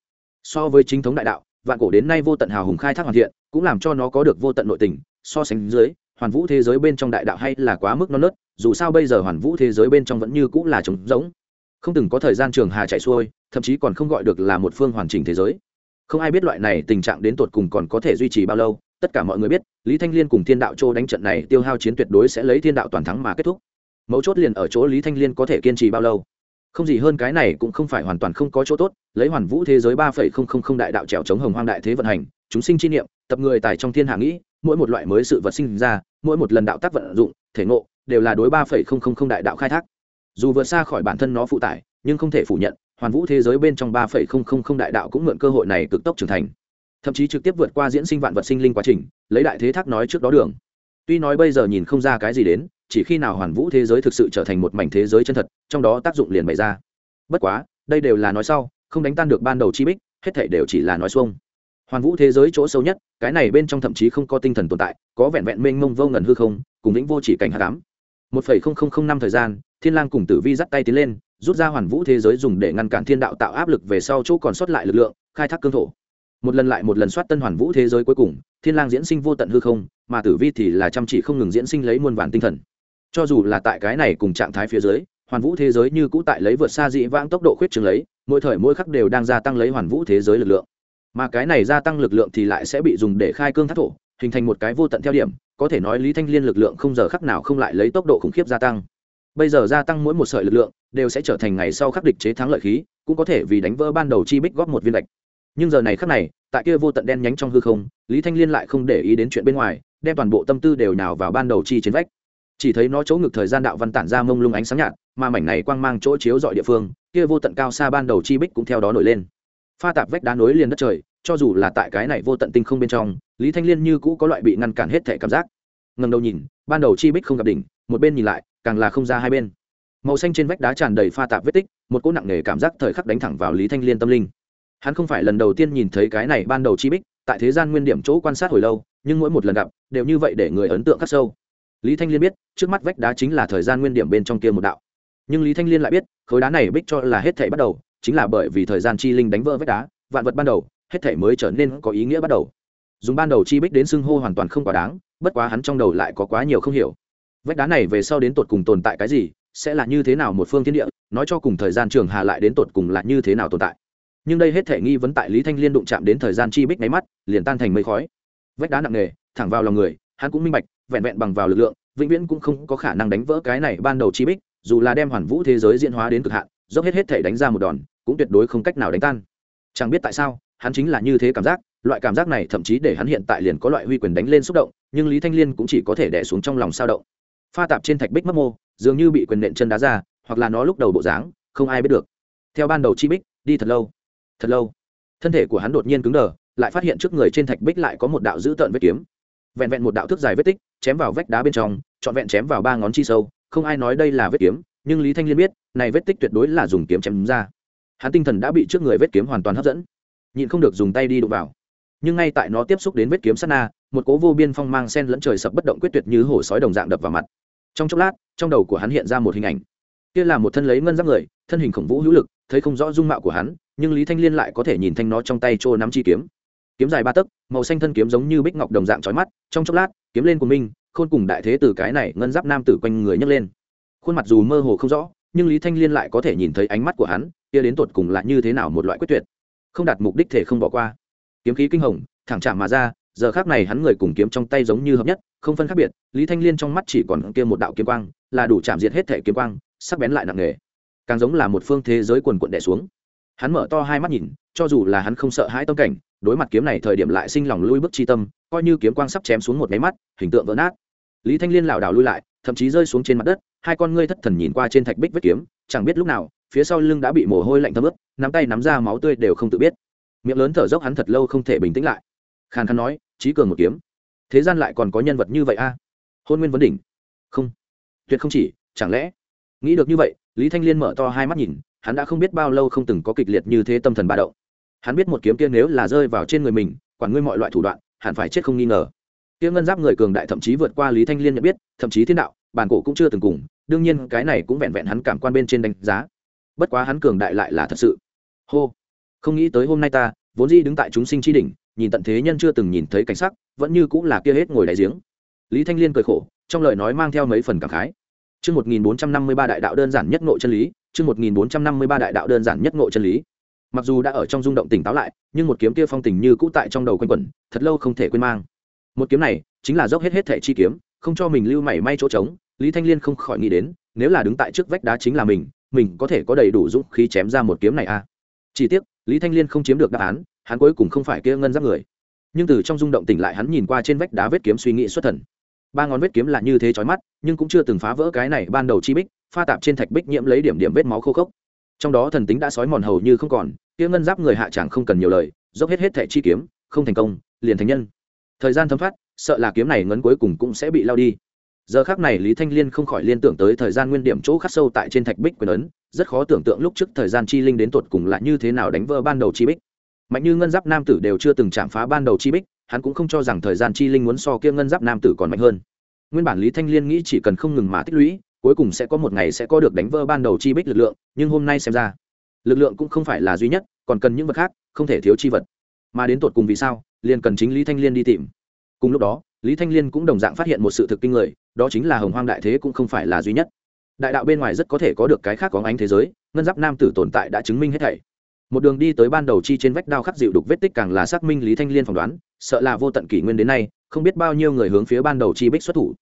A: So với chính thống đại đạo vạn cổ đến nay vô tận hào hùng khai thác hoàn thiện cũng làm cho nó có được vô tận nội tình so sánh dưới hoàn vũ thế giới bên trong đại đạo hay là quá mức non nớt dù sao bây giờ hoàn vũ thế giới bên trong vẫn như cũng là trống rỗng. Không từng có thời gian trường hà chạy xuôi thậm chí còn không gọi được là một phương hoàn chỉnh thế giới. Không ai biết loại này tình trạng đến tột cùng còn có thể duy trì bao lâu tất cả mọi người biết, lý thanh liên cùng thiên đạo châu đánh trận này tiêu hao chiến tuyệt đối sẽ lấy thiên đạo toàn thắng mà kết thúc. Mấu chốt liền ở chỗ lý thanh liên có thể kiên trì bao lâu. Không gì hơn cái này cũng không phải hoàn toàn không có chỗ tốt, lấy hoàn vũ thế giới ba phẩy không không không đại đạo trèo chống hồng hoang đại thế vận hành, chúng sinh chi niệm, tập người tài trong thiên hạ nghĩ, mỗi một loại mới sự vật sinh ra, mỗi một lần đạo tác vận dụng, thể ngộ, đều là đối ba phẩy không không không đại đạo khai thác. Dù vượt xa khỏi bản thân nó phụ tải, nhưng không thể phủ nhận, hoàn vũ thế giới bên trong ba phẩy không không không đại đạo cũng mượn cơ hội này cực tốc trưởng thành thậm chí trực tiếp vượt qua diễn sinh vạn vật sinh linh quá trình, lấy đại thế thác nói trước đó đường. Tuy nói bây giờ nhìn không ra cái gì đến, chỉ khi nào hoàn vũ thế giới thực sự trở thành một mảnh thế giới chân thật, trong đó tác dụng liền bày ra. Bất quá, đây đều là nói sau, không đánh tan được ban đầu chi bích, hết thể đều chỉ là nói xuông. Hoàn vũ thế giới chỗ sâu nhất, cái này bên trong thậm chí không có tinh thần tồn tại, có vẹn vẹn mênh mông vô ngần hư không, cùng lĩnh vô chỉ cảnh hạ cám một phẩy không không không năm thời gian, thiên lang cùng tử vi dắt tay tiến lên, rút ra hoàn vũ thế giới dùng để ngăn cản thiên đạo tạo áp lực về sau chỗ còn sót lại lực lượng, khai thác cương thổ một lần lại một lần soát tân hoàn vũ thế giới cuối cùng, thiên lang diễn sinh vô tận hư không, mà tử vi thì là chăm chỉ không ngừng diễn sinh lấy muôn vàn tinh thần. Cho dù là tại cái này cùng trạng thái phía dưới, hoàn vũ thế giới như cũ tại lấy vượt xa dị vãng tốc độ khuyết trường lấy, mỗi thời mỗi khắc đều đang gia tăng lấy hoàn vũ thế giới lực lượng. Mà cái này gia tăng lực lượng thì lại sẽ bị dùng để khai cương thác thổ, hình thành một cái vô tận theo điểm, có thể nói lý thanh liên lực lượng không giờ khắc nào không lại lấy tốc độ khủng khiếp gia tăng. Bây giờ gia tăng mỗi một sợi lực lượng, đều sẽ trở thành ngày sau khắc địch chế thắng lợi khí, cũng có thể vì đánh vỡ ban đầu chi bích góp một viên lệch nhưng giờ này khắc này, tại kia vô tận đen nhánh trong hư không, lý thanh liên lại không để ý đến chuyện bên ngoài, đem toàn bộ tâm tư đều nào vào ban đầu chi trên vách. Chỉ thấy nó chỗ ngực thời gian đạo văn tản ra mông lung ánh sáng nhạt, mà mảnh này quang mang chỗ chiếu dọi địa phương, kia vô tận cao xa ban đầu chi bích cũng theo đó nổi lên. Pha tạp vách đá nối liền đất trời, cho dù là tại cái này vô tận tinh không bên trong, lý thanh liên như cũ có loại bị ngăn cản hết thể cảm giác. Ngầm đầu nhìn, ban đầu chi bích không gặp đỉnh, một bên nhìn lại, càng là không ra hai bên. Màu xanh trên vách đá tràn đầy pha tạp vết tích, một cỗ nặng nề cảm giác thời khắc đánh thẳng vào lý thanh liên tâm linh hắn không phải lần đầu tiên nhìn thấy cái này ban đầu chi bích, tại thế gian nguyên điểm chỗ quan sát hồi lâu, nhưng mỗi một lần gặp, đều như vậy để người ấn tượng khắc sâu. Lý thanh liên biết, trước mắt vách đá chính là thời gian nguyên điểm bên trong kia một đạo. Nhưng lý thanh liên lại biết, khối đá này bích cho là hết thể bắt đầu, chính là bởi vì thời gian chi linh đánh vỡ vách đá, vạn vật ban đầu, hết thể mới trở nên có ý nghĩa bắt đầu. Dùng ban đầu chi bích đến xưng hô hoàn toàn không quá đáng, bất quá hắn trong đầu lại có quá nhiều không hiểu. Vách đá này về sau đến tột cùng tồn tại cái gì, sẽ là như thế nào một phương thiên địa, nói cho cùng thời gian trường hà lại đến tột cùng là như thế nào tồn tại nhưng đây hết thể nghi vấn tại lý thanh liên đụng chạm đến thời gian chi bích máy mắt, liền tan thành mây khói. Vách đá nặng nề, thẳng vào lòng người, hắn cũng minh bạch, vẹn vẹn bằng vào lực lượng, vĩnh viễn cũng không có khả năng đánh vỡ cái này ban đầu chi bích, dù là đem hoàn vũ thế giới diễn hóa đến cực hạn, dốc hết hết thể đánh ra một đòn, cũng tuyệt đối không cách nào đánh tan. Chẳng biết tại sao, hắn chính là như thế cảm giác, loại cảm giác này thậm chí để hắn hiện tại liền có loại huy quyền đánh lên xúc động, nhưng lý thanh liên cũng chỉ có thể đẻ xuống trong lòng sao động. Pha tạp trên thạch bích mất mô, dường như bị quyền nện chân đá ra, hoặc là nó lúc đầu bộ dáng, không ai biết được. Theo ban đầu chi bích, đi thật lâu thật lâu, thân thể của hắn đột nhiên cứng đờ, lại phát hiện trước người trên thạch bích lại có một đạo dữ tợn vết kiếm. Vẹn vẹn một đạo thước dài vết tích, chém vào vách đá bên trong, trọn vẹn chém vào ba ngón chi sâu, không ai nói đây là vết kiếm, nhưng lý thanh liên biết, này vết tích tuyệt đối là dùng kiếm chém ra. Hắn tinh thần đã bị trước người vết kiếm hoàn toàn hấp dẫn, nhịn không được dùng tay đi đụng vào. Nhưng ngay tại nó tiếp xúc đến vết kiếm sát na, một cố vô biên phong mang sen lẫn trời sập bất động quyết tuyệt như hổ sói đồng dạng đập vào mặt. Trong chốc lát, trong đầu của hắn hiện ra một hình ảnh. Kia là một thân lấy ngân giáp người, thân hình khổng vũ hữu lực, thấy không rõ dung mạo của hắn nhưng lý thanh liên lại có thể nhìn thanh nó trong tay trô nắm chi kiếm. Kiếm dài ba tấc, màu xanh thân kiếm giống như bích ngọc đồng dạng trói mắt, trong chốc lát, kiếm lên của minh khôn cùng đại thế từ cái này ngân giáp nam tử quanh người nhấc lên. Khuôn mặt dù mơ hồ không rõ, nhưng lý thanh liên lại có thể nhìn thấy ánh mắt của hắn, kia đến tột cùng là như thế nào một loại quyết tuyệt. Không đạt mục đích thể không bỏ qua. Kiếm khí kinh hồng, thẳng chạm mà ra, giờ khác này hắn người cùng kiếm trong tay giống như hợp nhất, không phân khác biệt, lý thanh liên trong mắt chỉ còn kia một đạo kiếm quang, là đủ chạm diệt hết thể kiếm quang, sắc bén lại nặng nề. Càng giống là một phương thế giới quần quận đẻ xuống hắn mở to hai mắt nhìn, cho dù là hắn không sợ hãi tâm cảnh, đối mặt kiếm này thời điểm lại sinh lòng lui bước chi tâm, coi như kiếm quang sắp chém xuống một máy mắt, hình tượng vỡ nát. Lý thanh liên lảo đảo lui lại, thậm chí rơi xuống trên mặt đất, hai con ngươi thất thần nhìn qua trên thạch bích vết kiếm, chẳng biết lúc nào, phía sau lưng đã bị mồ hôi lạnh thấm ướt, nắm tay nắm ra máu tươi đều không tự biết. Miệng lớn thở dốc hắn thật lâu không thể bình tĩnh lại. Khàn khàn nói trí cường một kiếm. Thế gian lại còn có nhân vật như vậy a? Hôn nguyên vấn đỉnh. Không. Tuyệt không chỉ, chẳng lẽ? Nghĩ được như vậy, lý thanh liên mở to hai mắt nhìn hắn đã không biết bao lâu không từng có kịch liệt như thế tâm thần ba động. Hắn biết một kiếm kia nếu là rơi vào trên người mình quản ngươi mọi loại thủ đoạn hẳn phải chết không nghi ngờ. Tiếng ngân giáp người cường đại thậm chí vượt qua lý thanh liên nhận biết thậm chí thiên đạo bản cổ cũng chưa từng cùng đương nhiên cái này cũng vẹn vẹn hắn cảm quan bên trên đánh giá. Bất quá hắn cường đại lại là thật sự. Hô không nghĩ tới hôm nay ta vốn dĩ đứng tại chúng sinh tri đỉnh nhìn tận thế nhân chưa từng nhìn thấy cảnh sắc vẫn như cũng là kia hết ngồi đại giếng. Lý thanh liên cười khổ trong lời nói mang theo mấy phần cảm khái. Chương 1453 đại đạo đơn giản nhất nội chân lý, chương 1453 đại đạo đơn giản nhất ngộ chân lý. Mặc dù đã ở trong rung động tỉnh táo lại, nhưng một kiếm kia phong tình như cũ tại trong đầu quanh quẩn, thật lâu không thể quên mang. Một kiếm này, chính là dốc hết hết thể chi kiếm, không cho mình lưu mảy may chỗ trống, Lý Thanh Liên không khỏi nghĩ đến, nếu là đứng tại trước vách đá chính là mình, mình có thể có đầy đủ dũng khí chém ra một kiếm này à? Chỉ tiếc, Lý Thanh Liên không chiếm được đáp án, hắn cuối cùng không phải kia ngân giáp người. Nhưng từ trong rung động tỉnh lại hắn nhìn qua trên vách đá vết kiếm suy nghĩ xuất thần ba ngón vết kiếm là như thế chói mắt nhưng cũng chưa từng phá vỡ cái này ban đầu chi bích pha tạp trên thạch bích nhiễm lấy điểm điểm vết máu khô khốc. Trong đó thần tính đã sói mòn hầu như không còn, kia ngân giáp người hạ chẳng không cần nhiều lời, dốc hết hết thẻ chi kiếm, không thành công, liền thành nhân. Thời gian thấm phát sợ là kiếm này ngấn cuối cùng cũng sẽ bị lao đi. Giờ khác này lý thanh liên không khỏi liên tưởng tới thời gian nguyên điểm chỗ khắc sâu tại trên thạch bích quyền ấn, rất khó tưởng tượng lúc trước thời gian chi linh đến tột cùng là như thế nào đánh vỡ ban đầu chi bích. Mạnh như ngân giáp nam tử đều chưa từng chạm phá ban đầu chi bích, hắn cũng không cho rằng thời gian chi linh muốn so kia ngân giáp nam tử còn mạnh hơn. Nguyên bản lý thanh liên nghĩ chỉ cần không ngừng mà tích lũy cuối cùng sẽ có một ngày sẽ có được đánh vỡ ban đầu chi bích lực lượng, nhưng hôm nay xem ra, lực lượng cũng không phải là duy nhất, còn cần những vật khác, không thể thiếu chi vật. Mà đến tột cùng vì sao, liền cần chính lý thanh liên đi tìm. Cùng lúc đó, lý thanh liên cũng đồng dạng phát hiện một sự thực kinh người, đó chính là hồng hoang đại thế cũng không phải là duy nhất. Đại đạo bên ngoài rất có thể có được cái khác có ánh thế giới, ngân giáp nam tử tồn tại đã chứng minh hết thảy. Một đường đi tới ban đầu chi trên vách đao khắc dịu đục vết tích càng là xác minh lý thanh liên phỏng đoán, sợ là vô tận kỷ nguyên đến nay, không biết bao nhiêu người hướng phía ban đầu chi bích xuất thủ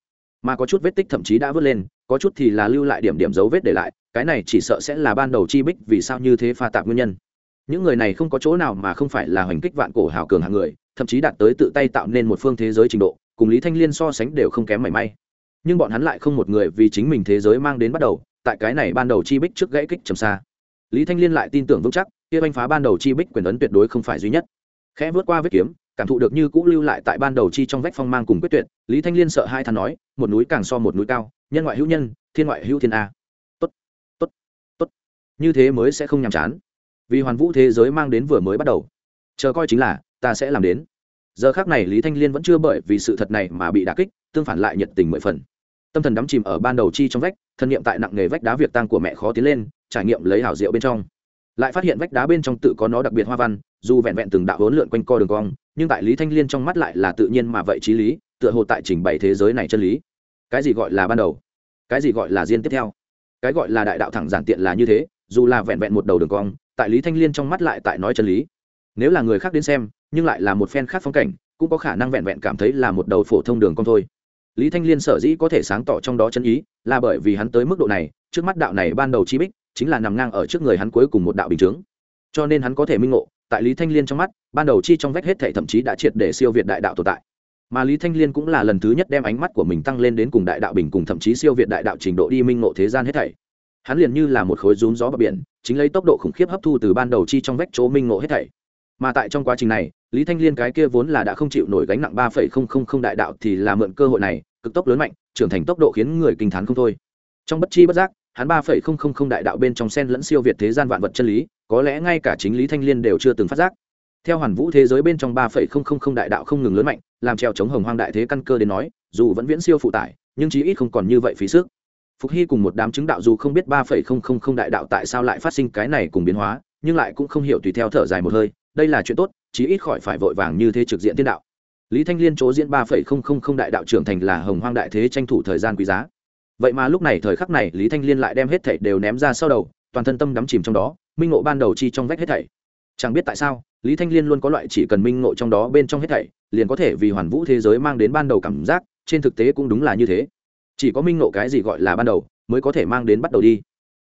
A: mà có chút vết tích thậm chí đã vớt lên, có chút thì là lưu lại điểm điểm dấu vết để lại, cái này chỉ sợ sẽ là ban đầu chi bích vì sao như thế pha tạp nguyên nhân. Những người này không có chỗ nào mà không phải là hoành kích vạn cổ hào cường hạng người, thậm chí đạt tới tự tay tạo nên một phương thế giới trình độ, cùng lý thanh liên so sánh đều không kém mảy may. Nhưng bọn hắn lại không một người vì chính mình thế giới mang đến bắt đầu, tại cái này ban đầu chi bích trước gãy kích trầm xa. Lý thanh liên lại tin tưởng vững chắc, kia anh phá ban đầu chi bích quyền ấn tuyệt đối không phải duy nhất. Khẽ vượt qua vết kiếm cảm thụ được như cũ lưu lại tại ban đầu chi trong vách phong mang cùng quyết tuyệt, lý thanh liên sợ hai thằng nói, một núi càng so một núi cao, nhân ngoại hữu nhân, thiên ngoại hữu thiên a. Tốt tốt tốt, như thế mới sẽ không nhàm chán. Vì hoàn vũ thế giới mang đến vừa mới bắt đầu. Chờ coi chính là, ta sẽ làm đến. Giờ khác này lý thanh liên vẫn chưa bởi vì sự thật này mà bị đà kích, tương phản lại nhiệt tình mười phần. Tâm thần đắm chìm ở ban đầu chi trong vách, thân nhiệm tại nặng nghề vách đá việc tang của mẹ khó tiến lên, trải nghiệm lấy hảo diệu bên trong. Lại phát hiện vách đá bên trong tự có nó đặc biệt hoa văn, dù vẹn vẹn từng đạo hỗn lượn quanh co đường cong nhưng tại lý thanh liên trong mắt lại là tự nhiên mà vậy trí lý, tựa hồ tại trình bày thế giới này chân lý. Cái gì gọi là ban đầu? Cái gì gọi là diên tiếp theo? Cái gọi là đại đạo thẳng giản tiện là như thế, dù là vẹn vẹn một đầu đường cong, tại lý thanh liên trong mắt lại tại nói chân lý. Nếu là người khác đến xem, nhưng lại là một phen khác phong cảnh, cũng có khả năng vẹn vẹn cảm thấy là một đầu phổ thông đường cong thôi. Lý thanh liên sở dĩ có thể sáng tỏ trong đó chân ý, là bởi vì hắn tới mức độ này, trước mắt đạo này ban đầu chi bích, chính là nằm ngang ở trước người hắn cuối cùng một đạo bình chướng cho nên hắn có thể minh ngộ tại lý thanh liên trong mắt, ban đầu chi trong vách hết thể thậm chí đã triệt để siêu việt đại đạo tồn tại. Mà lý thanh liên cũng là lần thứ nhất đem ánh mắt của mình tăng lên đến cùng đại đạo bình cùng thậm chí siêu việt đại đạo trình độ đi minh ngộ thế gian hết thảy. Hắn liền như là một khối rún gió bờ biển, chính lấy tốc độ khủng khiếp hấp thu từ ban đầu chi trong vách chỗ minh ngộ hết thảy. Mà tại trong quá trình này, lý thanh liên cái kia vốn là đã không chịu nổi gánh nặng ba phẩy không không không đại đạo thì là mượn cơ hội này, cực tốc lớn mạnh, trưởng thành tốc độ khiến người kinh t h á n không thôi. Trong bất chi bất giác, hắn ba phẩy không không không đại đạo bên trong sen lẫn siêu việt thế gian vạn vật chân lý có lẽ ngay cả chính lý thanh liên đều chưa từng phát giác. Theo hoàn vũ thế giới bên trong ba phẩy không không không đại đạo không ngừng lớn mạnh, làm treo chống hồng hoang đại thế căn cơ đến nói, dù vẫn viễn siêu phụ tải, nhưng chí ít không còn như vậy phí sức. Phục hy cùng một đám chứng đạo dù không biết ba phẩy không không không đại đạo tại sao lại phát sinh cái này cùng biến hóa, nhưng lại cũng không hiểu tùy theo thở dài một hơi, đây là chuyện tốt, chí ít khỏi phải vội vàng như thế trực diện tiên đạo. Lý thanh liên chỗ diễn ba phẩy không không không đại đạo trưởng thành là hồng hoang đại thế tranh thủ thời gian quý giá. Vậy mà lúc này thời khắc này lý thanh liên lại đem hết thảy đều ném ra sau đầu, toàn thân tâm đắm chìm trong đó minh ngộ ban đầu chi trong vách hết thảy. Chẳng biết tại sao, lý thanh liên luôn có loại chỉ cần minh ngộ trong đó bên trong hết thảy, liền có thể vì hoàn vũ thế giới mang đến ban đầu cảm giác, trên thực tế cũng đúng là như thế. Chỉ có minh ngộ cái gì gọi là ban đầu, mới có thể mang đến bắt đầu đi.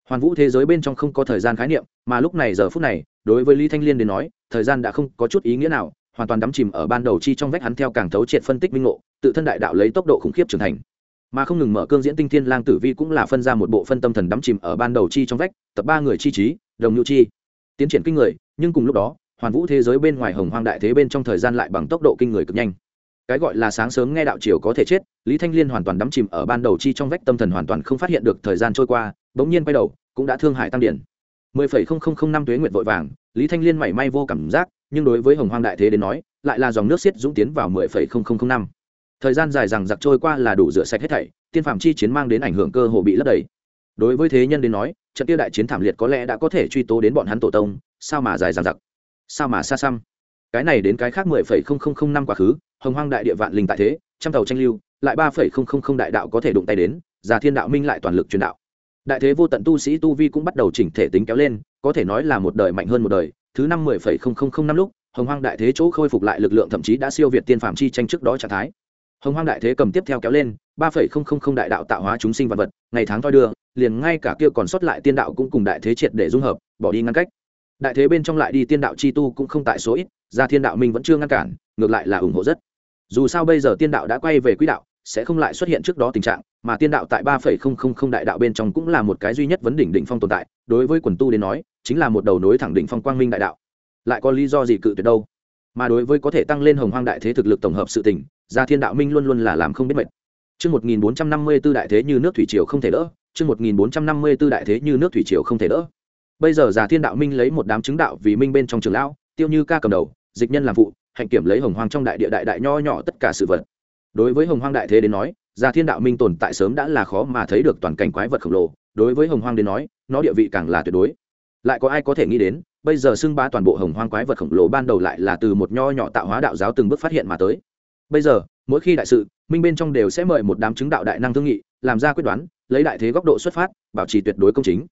A: Hoàn vũ thế giới bên trong không có thời gian khái niệm, mà lúc này giờ phút này, đối với lý thanh liên đến nói, thời gian đã không có chút ý nghĩa nào, hoàn toàn đắm chìm ở ban đầu chi trong vách hắn theo càng thấu triệt phân tích minh ngộ, tự thân đại đạo lấy tốc độ khủng khiếp trưởng thành. Mà không ngừng mở cương diễn tinh thiên lang tử vi cũng là phân ra một bộ phân tâm thần đắm chìm ở ban đầu chi trong vách, tập ba người chi trí đồng nhu chi. Tiến triển kinh người, nhưng cùng lúc đó, hoàn vũ thế giới bên ngoài hồng hoang đại thế bên trong thời gian lại bằng tốc độ kinh người cực nhanh. Cái gọi là sáng sớm nghe đạo triều có thể chết, lý thanh liên hoàn toàn đắm chìm ở ban đầu chi trong vách tâm thần hoàn toàn không phát hiện được thời gian trôi qua, bỗng nhiên quay đầu, cũng đã thương hại tăng điển. Mười phẩy không không không năm tuế nguyện vội vàng, lý thanh liên mảy may vô cảm giác, nhưng đối với hồng hoang đại thế đến nói, lại là dòng nước xiết dũng tiến vào mười phẩy không không không năm. Thời gian dài rằng giặc trôi qua là đủ rửa sạch hết thảy, tiên phạm chi chiến mang đến ảnh hưởng cơ hồ bị lấp đầy đối với thế nhân đến nói, trận tiêu đại chiến thảm liệt có lẽ đã có thể truy tố đến bọn hắn tổ tông, sao mà dài dàn giặc sao mà xa xăm? Cái này đến cái khác mười phẩy không không không năm quá khứ, hồng hoang đại địa vạn linh tại thế, trăm tàu tranh lưu, lại ba phẩy không không không đại đạo có thể đụng tay đến, già thiên đạo minh lại toàn lực truyền đạo. Đại thế vô tận tu sĩ tu vi cũng bắt đầu chỉnh thể tính kéo lên, có thể nói là một đời mạnh hơn một đời. Thứ năm mười phẩy không không không năm lúc, hồng hoang đại thế chỗ khôi phục lại lực lượng thậm chí đã siêu việt tiên phạm chi tranh trước đó trạng thái. Hồng hoang đại thế cầm tiếp theo kéo lên, ba phẩy không không không đại đạo tạo hóa chúng sinh vật vật, ngày tháng toi đưa liền ngay cả kia còn sót lại tiên đạo cũng cùng đại thế triệt để dung hợp bỏ đi ngăn cách. Đại thế bên trong lại đi tiên đạo chi tu cũng không tại số ít ra thiên đạo minh vẫn chưa ngăn cản ngược lại là ủng hộ rất. Dù sao bây giờ tiên đạo đã quay về quỹ đạo sẽ không lại xuất hiện trước đó tình trạng mà tiên đạo tại ba phẩy không không không đại đạo bên trong cũng là một cái duy nhất vấn đỉnh đỉnh phong tồn tại đối với quần tu đến nói chính là một đầu nối thẳng đỉnh phong quang minh đại đạo. Lại có lý do gì cự tuyệt đâu? Mà đối với có thể tăng lên hồng hoang đại thế thực lực tổng hợp sự tình gia thiên đạo minh luôn luôn là làm không biết mệt. Trước 1454 đại thế như nước thủy triều không thể đỡ, chương 1454 đại thế như nước thủy triều không thể đỡ. Bây giờ Già Thiên đạo minh lấy một đám chứng đạo vì minh bên trong trường lão, tiêu như ca cầm đầu, dịch nhân làm phụ, hạnh kiểm lấy hồng hoang trong đại địa đại đại nho nhỏ tất cả sự vật. Đối với hồng hoang đại thế đến nói, Già Thiên đạo minh tồn tại sớm đã là khó mà thấy được toàn cảnh quái vật khổng lồ, đối với hồng hoang đến nói, nó địa vị càng là tuyệt đối. Lại có ai có thể nghĩ đến, bây giờ xưng bá toàn bộ hồng hoang quái vật khổng lồ ban đầu lại là từ một nho nhỏ tạo hóa đạo giáo từng bước phát hiện mà tới bây giờ mỗi khi đại sự minh bên trong đều sẽ mời một đám chứng đạo đại năng thương nghị làm ra quyết đoán lấy đại thế góc độ xuất phát, bảo trì tuyệt đối công chính.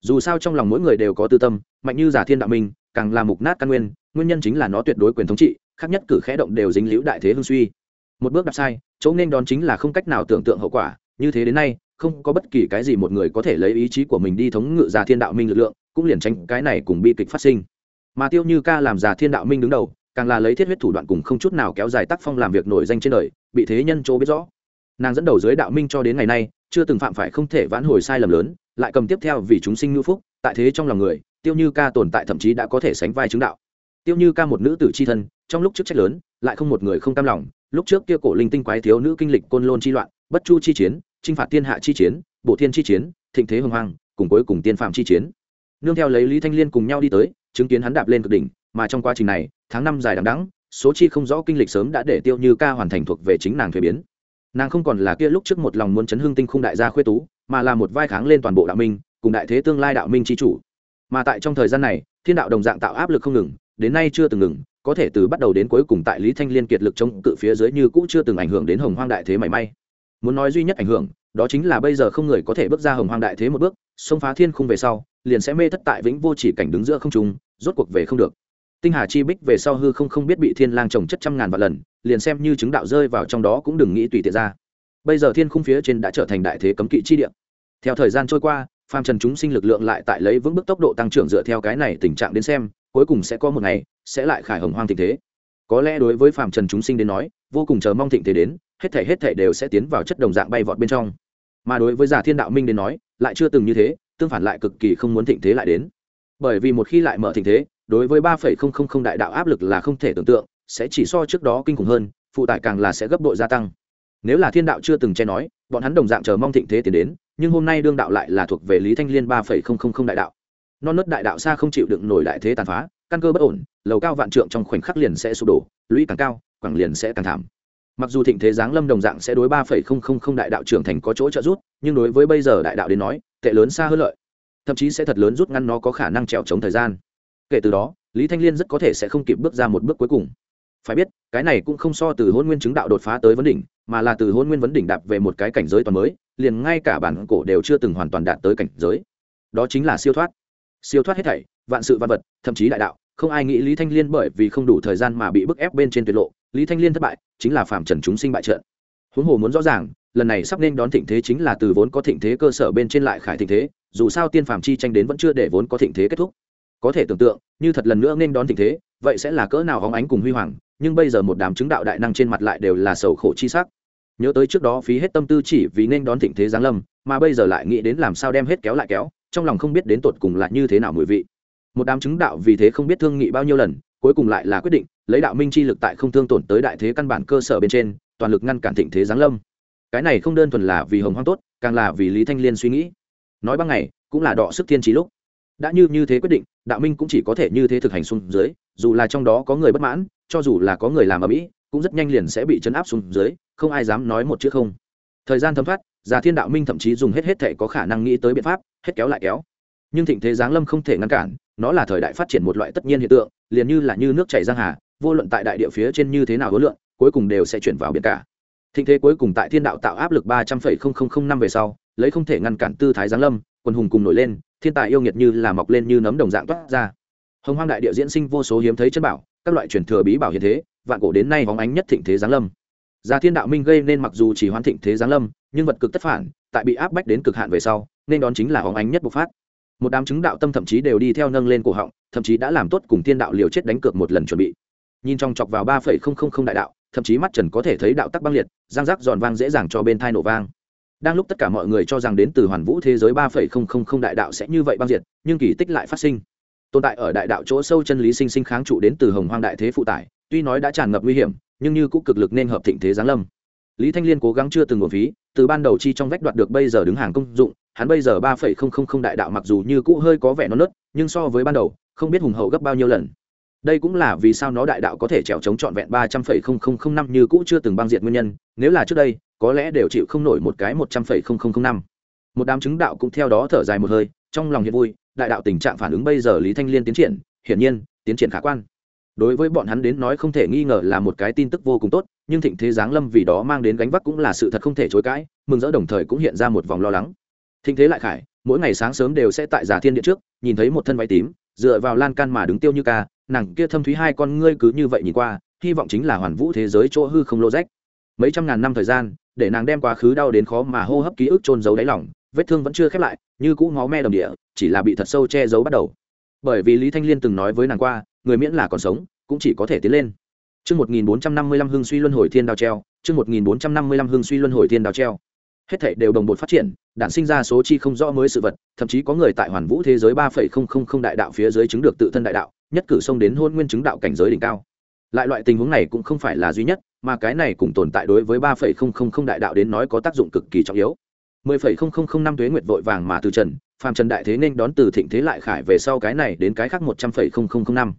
A: Dù sao trong lòng mỗi người đều có tư tâm, mạnh như giả thiên đạo minh, càng là mục nát căn nguyên nguyên nhân chính là nó tuyệt đối quyền thống trị, khác nhất cử khẽ động đều dính liễu đại thế hương suy. Một bước đạp sai, chỗ nên đón chính là không cách nào tưởng tượng hậu quả, như thế đến nay, không có bất kỳ cái gì một người có thể lấy ý chí của mình đi thống ngự giả thiên đạo minh lực lượng, cũng liền tránh cái này cùng bi kịch phát sinh. Mà tiêu như ca làm giả thiên đạo minh đứng đầu, càng là lấy thiết huyết thủ đoạn cùng không chút nào kéo dài tác phong làm việc nổi danh trên đời, bị thế nhân chỗ biết rõ. Nàng dẫn đầu dưới đạo minh cho đến ngày nay chưa từng phạm phải không thể vãn hồi sai lầm lớn, lại cầm tiếp theo vì chúng sinh ngữ phúc, tại thế trong lòng người, tiêu như ca tồn tại thậm chí đã có thể sánh vai chứng đạo. Tiêu như ca một nữ tử c h i thân, trong lúc chức trách lớn, lại không một người không cam lòng, lúc trước kia cổ linh tinh quái thiếu nữ kinh lịch côn lôn chi loạn, bất chu chi chiến t r i n h phạt thiên hạ chi chiến bộ thiên chi chiến, thịnh thế hưng hoang, cùng cuối cùng tiên phạm chi chiến. Nương theo lấy lý thanh liên cùng nhau đi tới, chứng kiến hắn đạp lên cực đỉnh, mà trong quá trình này, tháng năm dài đằng đẵng, số chi không rõ kinh lịch sớm đã để tiêu như ca hoàn thành thuộc về chính nàng thuế biến nàng không còn là kia lúc trước một lòng muốn chấn hương tinh khung đại gia khuê tú, mà là một vai kháng lên toàn bộ đạo minh, cùng đại thế tương lai đạo minh c chủ. Mà tại trong thời gian này, thiên đạo đồng dạng tạo áp lực không ngừng, đến nay chưa từng ngừng, có thể từ bắt đầu đến cuối cùng tại lý thanh liên kiệt lực chống cự phía dưới như cũ chưa từng ảnh hưởng đến hồng hoang đại thế mảy may. Muốn nói duy nhất ảnh hưởng, đó chính là bây giờ không người có thể bước ra hồng hoang đại thế một bước, xông phá thiên khung về sau, liền sẽ mê thất tại vĩnh vô chỉ cảnh đứng giữa không trung, rốt cuộc về không được tinh hà chi bích về sau hư không không biết bị thiên lang trồng chất trăm ngàn vạn lần, liền xem như chứng đạo rơi vào trong đó cũng đừng nghĩ tùy tiện ra. Bây giờ thiên khung phía trên đã trở thành đại thế cấm kỵ chi địa. Theo thời gian trôi qua, phàm trần chúng sinh lực lượng lại tại lấy vững bước tốc độ tăng trưởng dựa theo cái này tình trạng đến xem, cuối cùng sẽ có một ngày, sẽ lại khải hồng hoang thịnh thế. Có lẽ đối với phàm trần chúng sinh đến nói, vô cùng chờ mong thịnh thế đến, hết thể hết thể đều sẽ tiến vào chất đồng dạng bay vọt bên trong. Mà đối với giả thiên đạo minh đến nói, lại chưa từng như thế, tương phản lại cực kỳ không muốn thịnh thế lại đến. Bởi vì một khi lại mở thịnh thế đối với ba phẩy không không không đại đạo áp lực là không thể tưởng tượng, sẽ chỉ so trước đó kinh khủng hơn, phụ tải càng là sẽ gấp bội gia tăng. Nếu là thiên đạo chưa từng che nói, bọn hắn đồng dạng chờ mong thịnh thế tiến đến, nhưng hôm nay đương đạo lại là thuộc về lý thanh liên ba phẩy không không không đại đạo. Non nớt đại đạo xa không chịu đựng nổi đại thế tàn phá, căn cơ bất ổn, lầu cao vạn trượng trong khoảnh khắc liền sẽ sụp đổ, lũy càng cao, quảng liền sẽ càng thảm. Mặc dù thịnh thế giáng lâm đồng dạng sẽ đối ba phẩy không không không đại đạo trưởng thành có chỗ trợ rút nhưng đối với bây giờ đại đạo đến nói, tệ lớn xa hơn lợi. Thậm chí sẽ thật lớn rút ngăn nó có khả năng trèo chống thời gian kể từ đó, lý thanh liên rất có thể sẽ không kịp bước ra một bước cuối cùng. Phải biết, cái này cũng không so từ hôn nguyên chứng đạo đột phá tới vấn đỉnh, mà là từ hôn nguyên vấn đỉnh đạp về một cái cảnh giới toàn mới, liền ngay cả bản cổ đều chưa từng hoàn toàn đạt tới cảnh giới. Đó chính là siêu thoát. Siêu thoát hết thảy, vạn sự vạn vật, thậm chí đại đạo, không ai nghĩ lý thanh liên bởi vì không đủ thời gian mà bị bức ép bên trên tuyệt lộ, lý thanh liên thất bại, chính là phạm trần chúng sinh bại trận. Huống hồ muốn rõ ràng, lần này sắp nên đón thịnh thế chính là từ vốn có thịnh thế cơ sở bên trên lại khải thịnh thế, dù sao tiên phạm chi tranh đến vẫn chưa để vốn có thịnh thế kết thúc có thể tưởng tượng, như thật lần nữa nên đón thịnh thế, vậy sẽ là cỡ nào hóng ánh cùng huy hoàng, nhưng bây giờ một đám chứng đạo đại năng trên mặt lại đều là sầu khổ chi sắc. Nhớ tới trước đó phí hết tâm tư chỉ vì nên đón thịnh thế giáng lâm, mà bây giờ lại nghĩ đến làm sao đem hết kéo lại kéo, trong lòng không biết đến tột cùng là như thế nào mùi vị. Một đám chứng đạo vì thế không biết thương nghị bao nhiêu lần, cuối cùng lại là quyết định, lấy đạo minh chi lực tại không thương tổn tới đại thế căn bản cơ sở bên trên, toàn lực ngăn cản thịnh thế giáng lâm. Cái này không đơn thuần là vì hồng hoang tốt, càng là vì lý thanh liên suy nghĩ. Nói băng ngày, cũng là đọ sức thiên trí lúc đã như như thế quyết định, đạo minh cũng chỉ có thể như thế thực hành xuống dưới, dù là trong đó có người bất mãn, cho dù là có người làm ở mỹ cũng rất nhanh liền sẽ bị chấn áp xuống dưới, không ai dám nói một chữ không. Thời gian thấm thoát, già thiên đạo minh thậm chí dùng hết hết thể có khả năng nghĩ tới biện pháp, hết kéo lại kéo. Nhưng thịnh thế giáng lâm không thể ngăn cản, nó là thời đại phát triển một loại tất nhiên hiện tượng, liền như là như nước chảy giang hà, vô luận tại đại địa phía trên như thế nào hối lượng cuối cùng đều sẽ chuyển vào biển cả. Thịnh thế cuối cùng tại thiên đạo tạo áp lực ba trăm phẩy không không không năm về sau, lấy không thể ngăn cản tư thái giáng lâm, quân hùng cùng nổi lên thiên tài yêu nghiệt như là mọc lên như nấm đồng dạng toát ra. Hồng hoang đại địa diễn sinh vô số hiếm thấy chân bảo, các loại truyền thừa bí bảo hiện thế, vạn cổ đến nay hóng ánh nhất thịnh thế giáng lâm. Gia thiên đạo minh gây nên mặc dù chỉ hoán thịnh thế giáng lâm, nhưng vật cực tất phản, tại bị áp bách đến cực hạn về sau, nên đón chính là hóng ánh nhất bộc phát. Một đám chứng đạo tâm thậm chí đều đi theo nâng lên cổ họng, thậm chí đã làm tốt cùng thiên đạo liều chết đánh cược một lần chuẩn bị. Nhìn trong chọc vào ba phẩy không không không đại đạo, thậm chí mắt trần có thể thấy đạo tắc băng liệt giang giác giòn vang dễ dàng cho bên thai nổ vang đang lúc tất cả mọi người cho rằng đến từ hoàn vũ thế giới ba phẩy không không không đại đạo sẽ như vậy băng diệt, nhưng kỳ tích lại phát sinh. Tồn tại ở đại đạo chỗ sâu chân lý sinh sinh kháng trụ đến từ hồng hoang đại thế phụ tải, tuy nói đã tràn ngập nguy hiểm, nhưng như cũng cực lực nên hợp thịnh thế giáng lâm. Lý thanh liên cố gắng chưa từng nguồn phí, từ ban đầu chi trong vách đoạt được bây giờ đứng hàng công dụng, hắn bây giờ ba phẩy không không không đại đạo mặc dù như cũ hơi có vẻ non nớt, nhưng so với ban đầu, không biết hùng hậu gấp bao nhiêu lần. Đây cũng là vì sao nó đại đạo có thể trèo chống trọn vẹn ba trăm phẩy không không không năm như cũ chưa từng băng diệt nguyên nhân, nếu là trước đây có lẽ đều chịu không nổi một cái một trăm phẩy không không không năm. Một đám chứng đạo cũng theo đó thở dài một hơi, trong lòng hiện vui, đại đạo tình trạng phản ứng bây giờ lý thanh liên tiến triển, hiển nhiên, tiến triển khả quan. Đối với bọn hắn đến nói không thể nghi ngờ là một cái tin tức vô cùng tốt, nhưng thịnh thế giáng lâm vì đó mang đến gánh vác cũng là sự thật không thể chối cãi, mừng rỡ đồng thời cũng hiện ra một vòng lo lắng. Thịnh thế lại khải, mỗi ngày sáng sớm đều sẽ tại giả thiên điện trước, nhìn thấy một thân váy tím, dựa vào lan can mà đứng tiêu như ca, nàng kia thâm thúy hai con ngươi cứ như vậy nhìn qua, hy vọng chính là hoàn vũ thế giới chỗ hư không lô rách. Mấy trăm ngàn năm thời gian để nàng đem quá khứ đau đến khó mà hô hấp ký ức trôn giấu đáy lòng vết thương vẫn chưa khép lại như cũ máu me đồng địa chỉ là bị thật sâu che giấu bắt đầu bởi vì lý thanh liên từng nói với nàng qua người miễn là còn sống cũng chỉ có thể tiến lên Trước 1455 hương suy luân hồi thiên đao treo, trước 1455 hương suy luân hồi thiên đao treo. Hết thảy đều đồng bộ phát triển, đản sinh ra số chi không rõ mới sự vật, thậm chí có người tại hoàn vũ thế giới 3.000 đại đạo phía dưới chứng được tự thân đại đạo, nhất cử xông đến hôn nguyên chứng đạo cảnh giới đỉnh cao. Lại loại tình huống này cũng không phải là duy nhất, mà cái này cũng tồn tại đối với 3.000 đại đạo đến nói có tác dụng cực kỳ trọng yếu. 10.000 năm tuế nguyệt vội vàng mà từ trần, phàm trần đại thế nên đón từ thịnh thế lại khải về sau cái này đến cái khác 100.000 năm.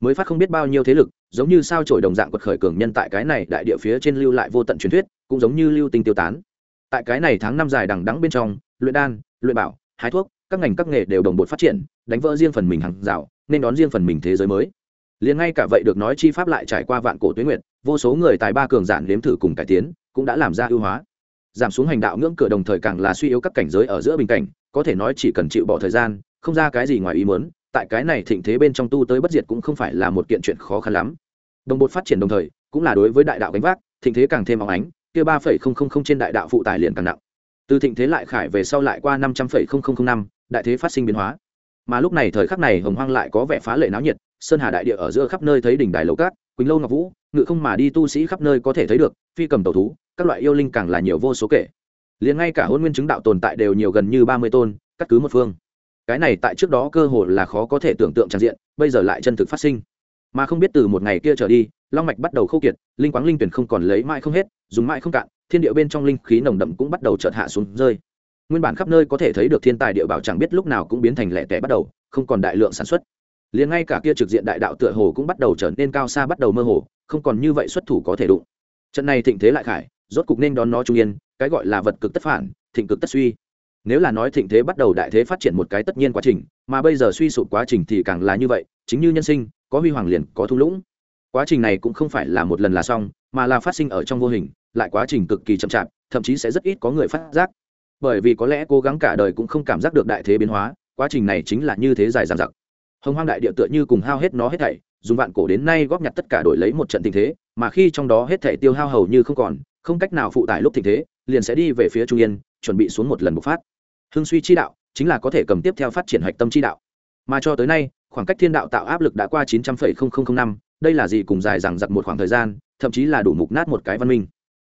A: Mới phát không biết bao nhiêu thế lực giống như sao trổi đồng dạng quật khởi cường nhân tại cái này đại địa phía trên lưu lại vô tận truyền thuyết cũng giống như lưu tinh tiêu tán. Tại cái này tháng năm dài đằng đắng bên trong luyện đan luyện bảo hái thuốc các ngành các nghề đều đồng bộ phát triển đánh vỡ riêng phần mình hàng rào nên đón riêng phần mình thế giới mới liền ngay cả vậy được nói chi pháp lại trải qua vạn cổ tuyến nguyện vô số người tài ba cường giản nếm thử cùng cải tiến, cũng đã làm ra ưu hóa. Giảm xuống hành đạo ngưỡng cửa đồng thời càng là suy yếu các cảnh giới ở giữa bình cảnh, có thể nói chỉ cần chịu bỏ thời gian, không ra cái gì ngoài ý muốn, tại cái này thịnh thế bên trong tu tới bất diệt cũng không phải là một kiện chuyện khó khăn lắm. Đồng bột phát triển đồng thời, cũng là đối với đại đạo gánh vác, thịnh thế càng thêm óng ánh, kia ba phẩy không không không trên đại đạo phụ tài liền càng nặng. Từ thịnh thế lại khải về sau lại qua năm trăm phẩy không không không năm, đại thế phát sinh biến hóa. Mà lúc này thời khắc này hồng hoang lại có vẻ phá lệ náo nhiệt sơn hà đại địa ở giữa khắp nơi thấy đỉnh đài lầu cát, quỳnh lâu ngọc vũ, ngự không mà đi tu sĩ khắp nơi có thể thấy được, phi cầm tàu thú, các loại yêu linh càng là nhiều vô số kể. Liền ngay cả hôn nguyên chứng đạo tồn tại đều nhiều gần như ba mươi tôn, cắt cứ một phương. Cái này tại trước đó cơ hội là khó có thể tưởng tượng trang diện, bây giờ lại chân thực phát sinh. Mà không biết từ một ngày kia trở đi, long mạch bắt đầu khâu kiệt, linh quáng linh tuyển không còn lấy mãi không hết, dùng mãi không cạn, thiên địa bên trong linh khí nồng đậm cũng bắt đầu chợt hạ xuống rơi. Nguyên bản khắp nơi có thể thấy được thiên tài địa bảo chẳng biết lúc nào cũng biến thành lẻ tẻ bắt đầu, không còn đại lượng sản xuất liền ngay cả kia trực diện đại đạo tựa hồ cũng bắt đầu trở nên cao xa bắt đầu mơ hồ, không còn như vậy xuất thủ có thể đụng. Trận này thịnh thế lại khải, rốt cục nên đón nó trung yên, cái gọi là vật cực tất phản, thịnh cực tất suy. Nếu là nói thịnh thế bắt đầu đại thế phát triển một cái tất nhiên quá trình, mà bây giờ suy sụp quá trình thì càng là như vậy, chính như nhân sinh, có huy hoàng liền có thung lũng. Quá trình này cũng không phải là một lần là xong, mà là phát sinh ở trong vô hình, lại quá trình cực kỳ chậm chạp, thậm chí sẽ rất ít có người phát giác. Bởi vì có lẽ cố gắng cả đời cũng không cảm giác được đại thế biến hóa, quá trình này chính là như thế dài dằng dặc hồng hoang đại địa tựa như cùng hao hết nó hết thảy, dùng vạn cổ đến nay góp nhặt tất cả đổi lấy một trận tình thế, mà khi trong đó hết thảy tiêu hao hầu như không còn, không cách nào phụ tải lúc tình thế, liền sẽ đi về phía trung yên, chuẩn bị xuống một lần bộc phát. Hưng suy chi đạo chính là có thể cầm tiếp theo phát triển hạch tâm chi đạo. Mà cho tới nay, khoảng cách thiên đạo tạo áp lực đã qua chín trăm linh năm, đây là gì cùng dài dằng giặc một khoảng thời gian, thậm chí là đủ mục nát một cái văn minh.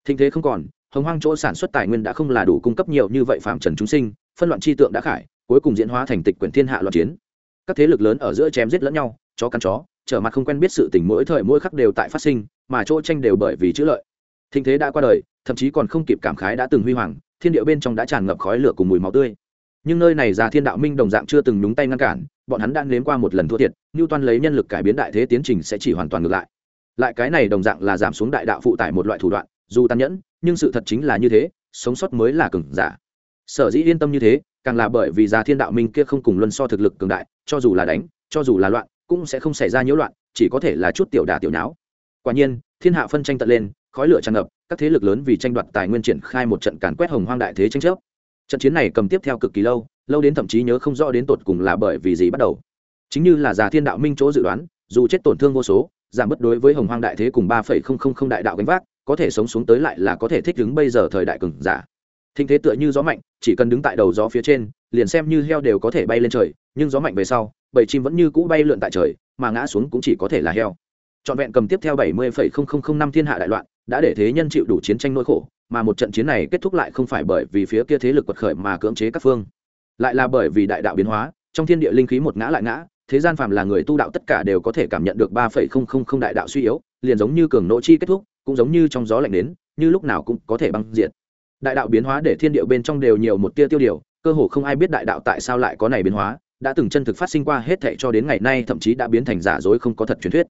A: Thịnh thế không còn, hồng hoang chỗ sản xuất tài nguyên đã không là đủ cung cấp nhiều như vậy phạm trần chúng sinh, phân loạn chi tượng đã khải, cuối cùng diễn hóa thành tịch quyển thiên hạ loạn chiến các thế lực lớn ở giữa chém giết lẫn nhau, chó cắn chó, trở mặt không quen biết sự tình mỗi thời mỗi khắc đều tại phát sinh, mà chỗ tranh đều bởi vì chữ lợi. Thịnh thế đã qua đời, thậm chí còn không kịp cảm khái đã từng huy hoàng, thiên địa bên trong đã tràn ngập khói lửa cùng mùi máu tươi. Nhưng nơi này già thiên đạo minh đồng dạng chưa từng nhúng tay ngăn cản, bọn hắn đã nếm qua một lần thua thiệt như toan lấy nhân lực cải biến đại thế tiến trình sẽ chỉ hoàn toàn ngược lại. Lại cái này đồng dạng là giảm xuống đại đạo phụ tải một loại thủ đoạn, dù tàn nhẫn, nhưng sự thật chính là như thế, sống sót mới là cường giả. Sở dĩ yên tâm như thế, càng là bởi vì già thiên đạo minh kia không cùng luân so thực lực cường đại cho dù là đánh, cho dù là loạn, cũng sẽ không xảy ra nhiễu loạn, chỉ có thể là chút tiểu đà tiểu nháo. Quả nhiên, thiên hạ phân tranh tận lên, khói lửa tràn ngập, các thế lực lớn vì tranh đoạt tài nguyên triển khai một trận càn quét hồng hoang đại thế tranh chấp. Trận chiến này cầm tiếp theo cực kỳ lâu lâu đến thậm chí nhớ không rõ đến tột cùng là bởi vì gì bắt đầu. Chính như là già thiên đạo minh chỗ dự đoán, dù chết tổn thương vô số, giảm bất đối với hồng hoang đại thế cùng ba phẩy không không không đại đạo gánh vác, có thể sống xuống tới lại là có thể thích ứng bây giờ thời đại cường giả. Thinh thế tựa như gió mạnh, chỉ cần đứng tại đầu gió phía trên, liền xem như heo đều có thể bay lên trời nhưng gió mạnh về sau, bầy chim vẫn như cũ bay lượn tại trời, mà ngã xuống cũng chỉ có thể là heo. Trọn vẹn cầm tiếp theo bảy mươi phẩy không không không năm thiên hạ đại loạn, đã để thế nhân chịu đủ chiến tranh nỗi khổ, mà một trận chiến này kết thúc lại không phải bởi vì phía kia thế lực quật khởi mà cưỡng chế các phương. Lại là bởi vì đại đạo biến hóa, trong thiên địa linh khí một ngã lại ngã, thế gian phàm là người tu đạo tất cả đều có thể cảm nhận được ba phẩy không không không đại đạo suy yếu, liền giống như cường nỗ chi kết thúc, cũng giống như trong gió lạnh đến, như lúc nào cũng có thể băng diệt. Đại đạo biến hóa để thiên địa bên trong đều nhiều một tia tiêu điều, cơ hồ không ai biết đại đạo tại sao lại có này biến hóa đã từng chân thực phát sinh qua hết thệ cho đến ngày nay, thậm chí đã biến thành giả dối không có thật truyền thuyết.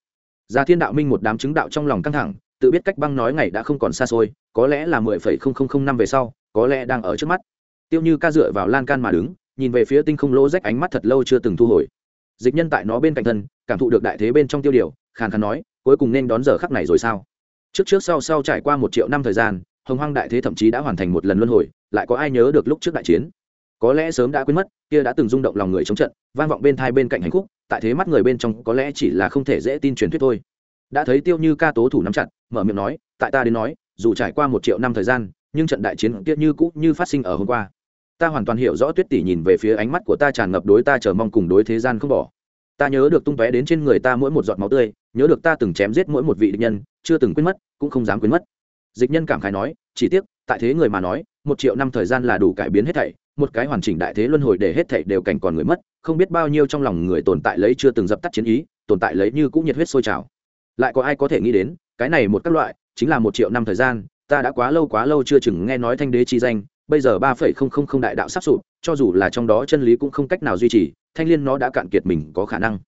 A: Gia thiên đạo minh một đám chứng đạo trong lòng căng thẳng, tự biết cách băng nói ngày đã không còn xa xôi, có lẽ là mười phẩy không không không năm về sau, có lẽ đang ở trước mắt. Tiêu như ca dựa vào lan can mà đứng, nhìn về phía tinh không lỗ rách ánh mắt thật lâu chưa từng thu hồi. Dịch nhân tại nó bên cạnh thân, cảm thụ được đại thế bên trong tiêu điều, khàn khàn nói, cuối cùng nên đón giờ khắc này rồi sao? Trước trước sau sau trải qua một triệu năm thời gian, hồng hoang đại thế thậm chí đã hoàn thành một lần luân hồi, lại có ai nhớ được lúc trước đại chiến? Có lẽ sớm đã quên mất, kia đã từng rung động lòng người chống trận, vang vọng bên thai bên cạnh hành khúc, tại thế mắt người bên trong có lẽ chỉ là không thể dễ tin truyền thuyết thôi. Đã thấy tiêu như ca tố thủ nắm chặt, mở miệng nói, tại ta đến nói, dù trải qua một triệu năm thời gian, nhưng trận đại chiến kia như cũ như phát sinh ở hôm qua. Ta hoàn toàn hiểu rõ tuyết tỷ nhìn về phía ánh mắt của ta tràn ngập đối ta chờ mong cùng đối thế gian không bỏ. Ta nhớ được tung tóe đến trên người ta mỗi một giọt máu tươi, nhớ được ta từng chém giết mỗi một vị địch nhân, chưa từng quên mất, cũng không dám quên mất. Dịch nhân cảm khái nói, chỉ tiếc, tại thế người mà nói, một triệu năm thời gian là đủ cải biến hết thảy một cái hoàn chỉnh đại thế luân hồi để hết thảy đều cảnh còn người mất, không biết bao nhiêu trong lòng người tồn tại lấy chưa từng dập tắt chiến ý, tồn tại lấy như cũng nhiệt huyết sôi trào. Lại có ai có thể nghĩ đến, cái này một các loại, chính là một triệu năm thời gian, ta đã quá lâu quá lâu chưa chừng nghe nói thanh đế chi danh, bây giờ ba phẩy không không không đại đạo sắp sụp, cho dù là trong đó chân lý cũng không cách nào duy trì, thanh liên nó đã cạn kiệt mình có khả năng.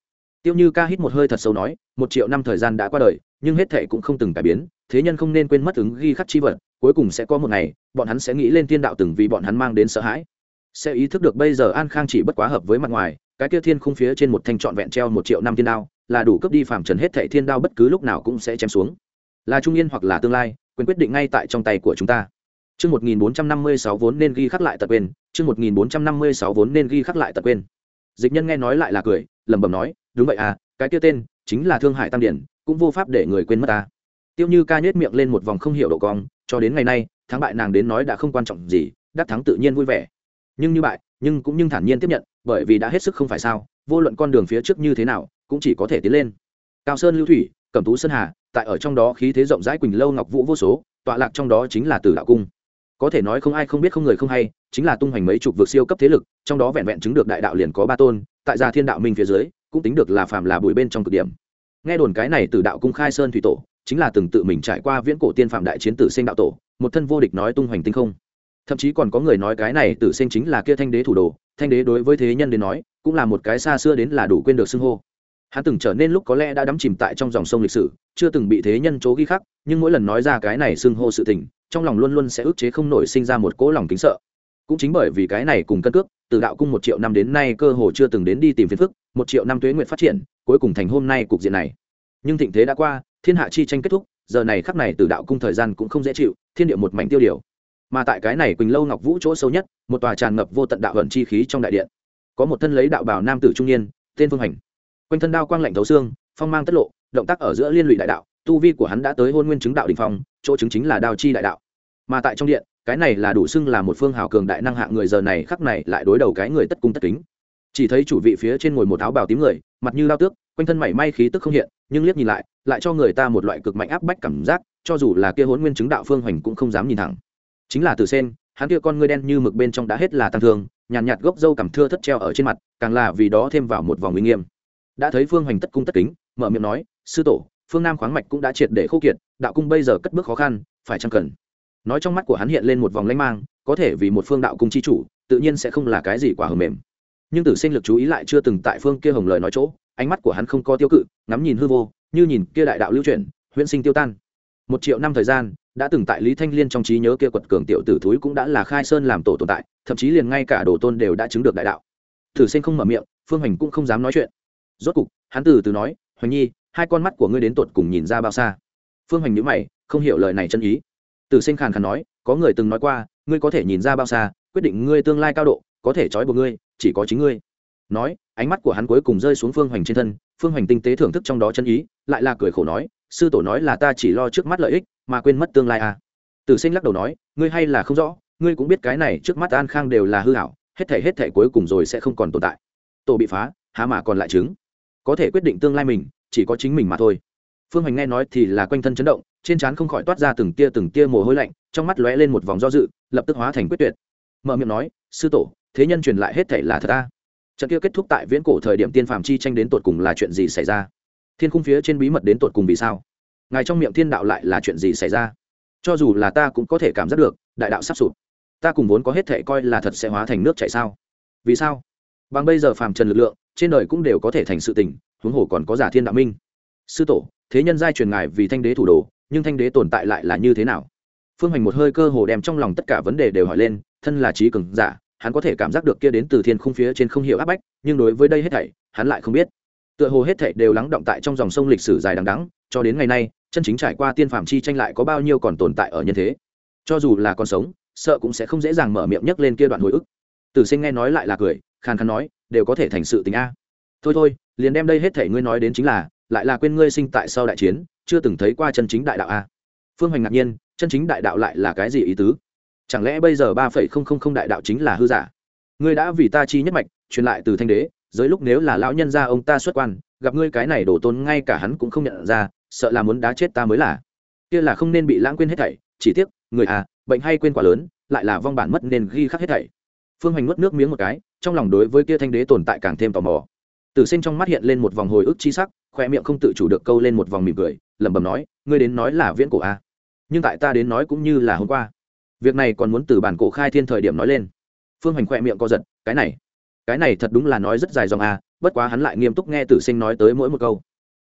A: Tiêu như ca hít một hơi thật sâu nói, một triệu năm thời gian đã qua đời, nhưng hết thệ cũng không từng cải biến, thế nhân không nên quên mất ứng ghi khắc chi vật, cuối cùng sẽ có một ngày, bọn hắn sẽ nghĩ lên thiên đạo từng vì bọn hắn mang đến sợ hãi sẽ ý thức được bây giờ an khang chỉ bất quá hợp với mặt ngoài cái kia thiên khung phía trên một thanh trọn vẹn treo một triệu năm thiên đao là đủ cấp đi phàm trần hết thệ thiên đao bất cứ lúc nào cũng sẽ chém xuống là trung yên hoặc là tương lai quyền quyết định ngay tại trong tay của chúng ta Chương 1456 vốn nên ghi khắc lại tật quên, chương 1456 vốn nên ghi khắc lại tật quên. Dịch nhân nghe nói lại là cười, lẩm bẩm nói, đúng vậy à, cái kia tên chính là Thương Hải Tam Điển, cũng vô pháp để người quên mất ta. Tiêu Như ca nhếch miệng lên một vòng không hiểu độ cong, cho đến ngày nay, thắng bại nàng đến nói đã không quan trọng gì, đắc thắng tự nhiên vui vẻ. Nhưng như bại, nhưng cũng nhưng thản nhiên tiếp nhận, bởi vì đã hết sức không phải sao, vô luận con đường phía trước như thế nào, cũng chỉ có thể tiến lên. Cao Sơn Lưu Thủy, Cẩm Tú Sơn Hà, tại ở trong đó khí thế rộng rãi quỳnh lâu ngọc vũ vô số, tọa lạc trong đó chính là Tử Đạo cung. Có thể nói không ai không biết không người không hay chính là tung hoành mấy chục vực siêu cấp thế lực trong đó vẹn vẹn chứng được đại đạo liền có ba tôn tại gia thiên đạo minh phía dưới cũng tính được là phàm là bùi bên trong cực điểm. Nghe đồn cái này từ đạo cung khai sơn thủy tổ chính là từng tự mình trải qua viễn cổ tiên phạm đại chiến tử sinh đạo tổ một thân vô địch nói tung hoành tinh không thậm chí còn có người nói cái này tử sinh chính là kia thanh đế thủ đồ, thanh đế đối với thế nhân đến nói, cũng là một cái xa xưa đến là đủ quên được xưng hô. Hắn từng trở nên lúc có lẽ đã đắm chìm tại trong dòng sông lịch sử, chưa từng bị thế nhân chố ghi khắc, nhưng mỗi lần nói ra cái này xưng hô sự tình, trong lòng luôn luôn sẽ ức chế không nổi sinh ra một cỗ lòng kính sợ. Cũng chính bởi vì cái này cùng cân cước, từ đạo cung một triệu năm đến nay cơ hồ chưa từng đến đi tìm phiền phức, một triệu năm tuế nguyện phát triển, cuối cùng thành hôm nay cục diện này. Nhưng thịnh thế đã qua, thiên hạ chi tranh kết thúc, giờ này khắc này từ đạo cung thời gian cũng không dễ chịu, thiên địa một mảnh tiêu điều mà tại cái này quỳnh lâu ngọc vũ chỗ sâu nhất, một tòa tràn ngập vô tận đạo hận chi khí trong đại điện. Có một thân lấy đạo bào nam tử trung niên, tên phương hành. Quanh thân đao quang lạnh thấu xương, phong mang tất lộ, động tác ở giữa liên lụy đại đạo, tu vi của hắn đã tới hôn nguyên chứng đạo đình phong, chỗ chứng chính là đao chi đại đạo. Mà tại trong điện, cái này là đủ xưng là một phương hào cường đại năng hạng người giờ này khắc này lại đối đầu cái người tất cung tất kính. Chỉ thấy chủ vị phía trên ngồi một áo bào tím người, mặt như lao tước, quanh thân mảy may khí tức không hiện, nhưng liếc nhìn lại lại cho người ta một loại cực mạnh áp bách cảm giác, cho dù là kia hôn nguyên chứng đạo phương hoành cũng không dám nhìn thẳng chính là từ sen hắn kia con ngươi đen như mực bên trong đã hết là tăng thương nhàn nhạt, nhạt gốc dâu cảm thưa thất treo ở trên mặt càng là vì đó thêm vào một vòng uy nghiêm. Đã thấy phương hoành tất cung tất kính mở miệng nói sư tổ phương nam khoáng mạch cũng đã triệt để khô kiệt đạo cung bây giờ cất bước khó khăn phải chăng cần? Nói trong mắt của hắn hiện lên một vòng lanh mang có thể vì một phương đạo cung chi chủ tự nhiên sẽ không là cái gì quả hờ mềm. Nhưng tử sinh lực chú ý lại chưa từng tại phương kia hồng lời nói chỗ ánh mắt của hắn không có tiêu cự ngắm nhìn hư vô như nhìn kia đại đạo lưu chuyển huyễn sinh tiêu tan. Một triệu năm thời gian đã từng tại lý thanh liên trong trí nhớ kia quật cường tiểu tử thúi cũng đã là khai sơn làm tổ tồn tại, thậm chí liền ngay cả đồ tôn đều đã chứng được đại đạo. Tử sinh không mở miệng, phương hành cũng không dám nói chuyện. Rốt cục, hắn từ từ nói, hoành nhi, hai con mắt của ngươi đến tột cùng nhìn ra bao xa? Phương hoành nhữ mày, không hiểu lời này chân ý. Tử sinh khàn khàn nói, có người từng nói qua, ngươi có thể nhìn ra bao xa, quyết định ngươi tương lai cao độ, có thể trói buộc ngươi, chỉ có chính ngươi. Nói, ánh mắt của hắn cuối cùng rơi xuống phương hoành trên thân, phương hoành tinh tế thưởng thức trong đó chân ý, lại là cười khổ nói sư tổ nói là ta chỉ lo trước mắt lợi ích, mà quên mất tương lai à. tử sinh lắc đầu nói, ngươi hay là không rõ, ngươi cũng biết cái này trước mắt an khang đều là hư hảo hết thể hết thể cuối cùng rồi sẽ không còn tồn tại. Tổ bị phá, há mà còn lại chứng. Có thể quyết định tương lai mình, chỉ có chính mình mà thôi. Phương hoành nghe nói thì là quanh thân chấn động, trên trán không khỏi toát ra từng tia từng tia mồ hôi lạnh, trong mắt lóe lên một vòng do dự, lập tức hóa thành quyết tuyệt. Mở miệng nói, sư tổ, thế nhân truyền lại hết thể là thật ta. Trận kia kết thúc tại viễn cổ thời điểm tiên phàm chi tranh đến tột cùng là chuyện gì xảy ra? Thiên khung phía trên bí mật đến tột cùng vì sao? Ngài trong miệng thiên đạo lại là chuyện gì xảy ra? Cho dù là ta cũng có thể cảm giác được, đại đạo sắp sụp. Ta cùng vốn có hết thể coi là thật sẽ hóa thành nước chảy sao? Vì sao? Bằng bây giờ phàm trần lực lượng, trên đời cũng đều có thể thành sự tình, huống hồ còn có giả thiên đạo minh. Sư tổ, thế nhân giai truyền ngài vì thanh đế thủ đồ, nhưng thanh đế tồn tại lại là như thế nào? Phương hành một hơi cơ hồ đem trong lòng tất cả vấn đề đều hỏi lên, thân là trí cường giả, hắn có thể cảm giác được kia đến từ thiên khung phía trên không hiểu áp bách, nhưng đối với đây hết thảy, hắn lại không biết tựa hồ hết thảy đều lắng động tại trong dòng sông lịch sử dài đằng đẵng, cho đến ngày nay, chân chính trải qua tiên phạm chi tranh lại có bao nhiêu còn tồn tại ở nhân thế. Cho dù là còn sống, sợ cũng sẽ không dễ dàng mở miệng nhấc lên kia đoạn hồi ức. Tử sinh nghe nói lại là cười, khàn khàn nói, đều có thể thành sự tình a. Thôi thôi, liền đem đây hết thể ngươi nói đến chính là, lại là quên ngươi sinh tại sau đại chiến, chưa từng thấy qua chân chính đại đạo a. Phương hoành ngạc nhiên, chân chính đại đạo lại là cái gì ý tứ? Chẳng lẽ bây giờ ba phẩy không không không đại đạo chính là hư giả? Ngươi đã vì ta chi nhất mạch, truyền lại từ thanh đế dưới lúc nếu là lão nhân gia ông ta xuất quan, gặp ngươi cái này đổ tôn ngay cả hắn cũng không nhận ra, sợ là muốn đá chết ta mới là. Kia là không nên bị lãng quên hết thảy, chỉ tiếc, người à bệnh hay quên quá lớn, lại là vong bản mất nên ghi khắc hết thảy. Phương hoành nuốt nước miếng một cái, trong lòng đối với kia thanh đế tồn tại càng thêm tò mò. Tử sinh trong mắt hiện lên một vòng hồi ức chi sắc, khoe miệng không tự chủ được câu lên một vòng mỉm cười, lẩm bẩm nói, ngươi đến nói là viễn cổ a nhưng tại ta đến nói cũng như là hôm qua. Việc này còn muốn từ bản cổ khai thiên thời điểm nói lên. Phương hoành khoe miệng co giật, cái này cái này thật đúng là nói rất dài dòng a bất quá hắn lại nghiêm túc nghe tử sinh nói tới mỗi một câu.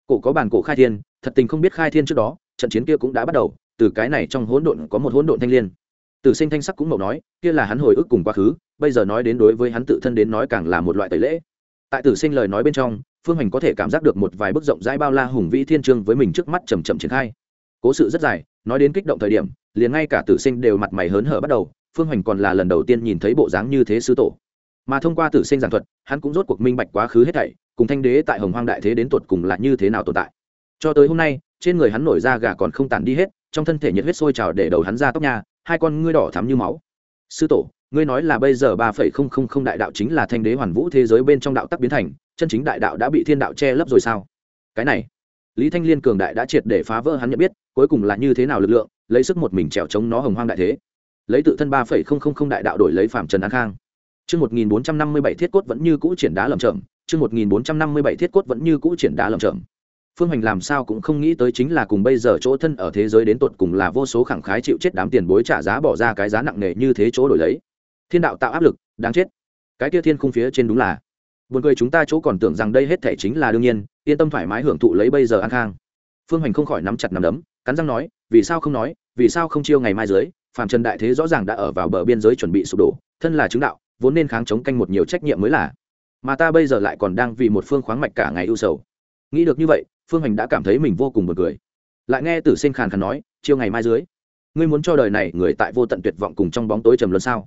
A: Cổ có bản cổ khai thiên, thật tình không biết khai thiên trước đó, trận chiến kia cũng đã bắt đầu, từ cái này trong hỗn độn có một hỗn độn thanh liên. Tử sinh thanh sắc cũng mậu nói, kia là hắn hồi ức cùng quá khứ, bây giờ nói đến đối với hắn tự thân đến nói càng là một loại tẩy lễ. Tại tử sinh lời nói bên trong, phương hành có thể cảm giác được một vài bức rộng rãi bao la hùng vĩ thiên trương với mình trước mắt chầm chậm triển khai. Cố sự rất dài, nói đến kích động thời điểm, liền ngay cả tử sinh đều mặt mày hớn hở bắt đầu, phương hành còn là lần đầu tiên nhìn thấy bộ dáng như thế sư tổ mà thông qua tử sinh giảng thuật, hắn cũng rốt cuộc minh bạch quá khứ hết thảy, cùng thanh đế tại hồng hoang đại thế đến tột cùng là như thế nào tồn tại. Cho tới hôm nay, trên người hắn nổi da gà còn không tàn đi hết, trong thân thể nhiệt huyết sôi trào để đầu hắn ra tóc nhà hai con ngươi đỏ thắm như máu. Sư tổ, ngươi nói là bây giờ ba phẩy không không không đại đạo chính là thanh đế hoàn vũ thế giới bên trong đạo tắc biến thành, chân chính đại đạo đã bị thiên đạo che lấp rồi sao? Cái này, lý thanh liên cường đại đã triệt để phá vỡ hắn nhận biết, cuối cùng là như thế nào lực lượng, lấy sức một mình trèo chống nó hồng hoang đại thế. Lấy tự thân ba phẩy không không không đại đạo đổi lấy phạm trần an khang. Chương 1457 thiết cốt vẫn như cũ triển đá lầm chởm, chương 1457 thiết cốt vẫn như cũ triển đá lầm chởm. Phương Hoành làm sao cũng không nghĩ tới chính là cùng bây giờ chỗ thân ở thế giới đến tột cùng là vô số khẳng khái chịu chết đám tiền bối trả giá bỏ ra cái giá nặng nề như thế chỗ đổi lấy. Thiên đạo tạo áp lực, đáng chết. Cái kia thiên khung phía trên đúng là. Buồn cười chúng ta chỗ còn tưởng rằng đây hết thể chính là đương nhiên, yên tâm thoải mái hưởng thụ lấy bây giờ an khang. Phương Hoành không khỏi nắm chặt nắm đấm, cắn răng nói, vì sao không nói, vì sao không chiêu ngày mai dưới, phàm trần đại thế rõ ràng đã ở vào bờ biên giới chuẩn bị sụp đổ, thân là chứng đạo, vốn nên kháng chống canh một nhiều trách nhiệm mới là. Mà ta bây giờ lại còn đang vì một phương khoáng mạch cả ngày ưu sầu. Nghĩ được như vậy, phương hành đã cảm thấy mình vô cùng buồn cười. Lại nghe tử sinh khàn khàn nói, chiều ngày mai dưới, ngươi muốn cho đời này người tại vô tận tuyệt vọng cùng trong bóng tối trầm luân sao?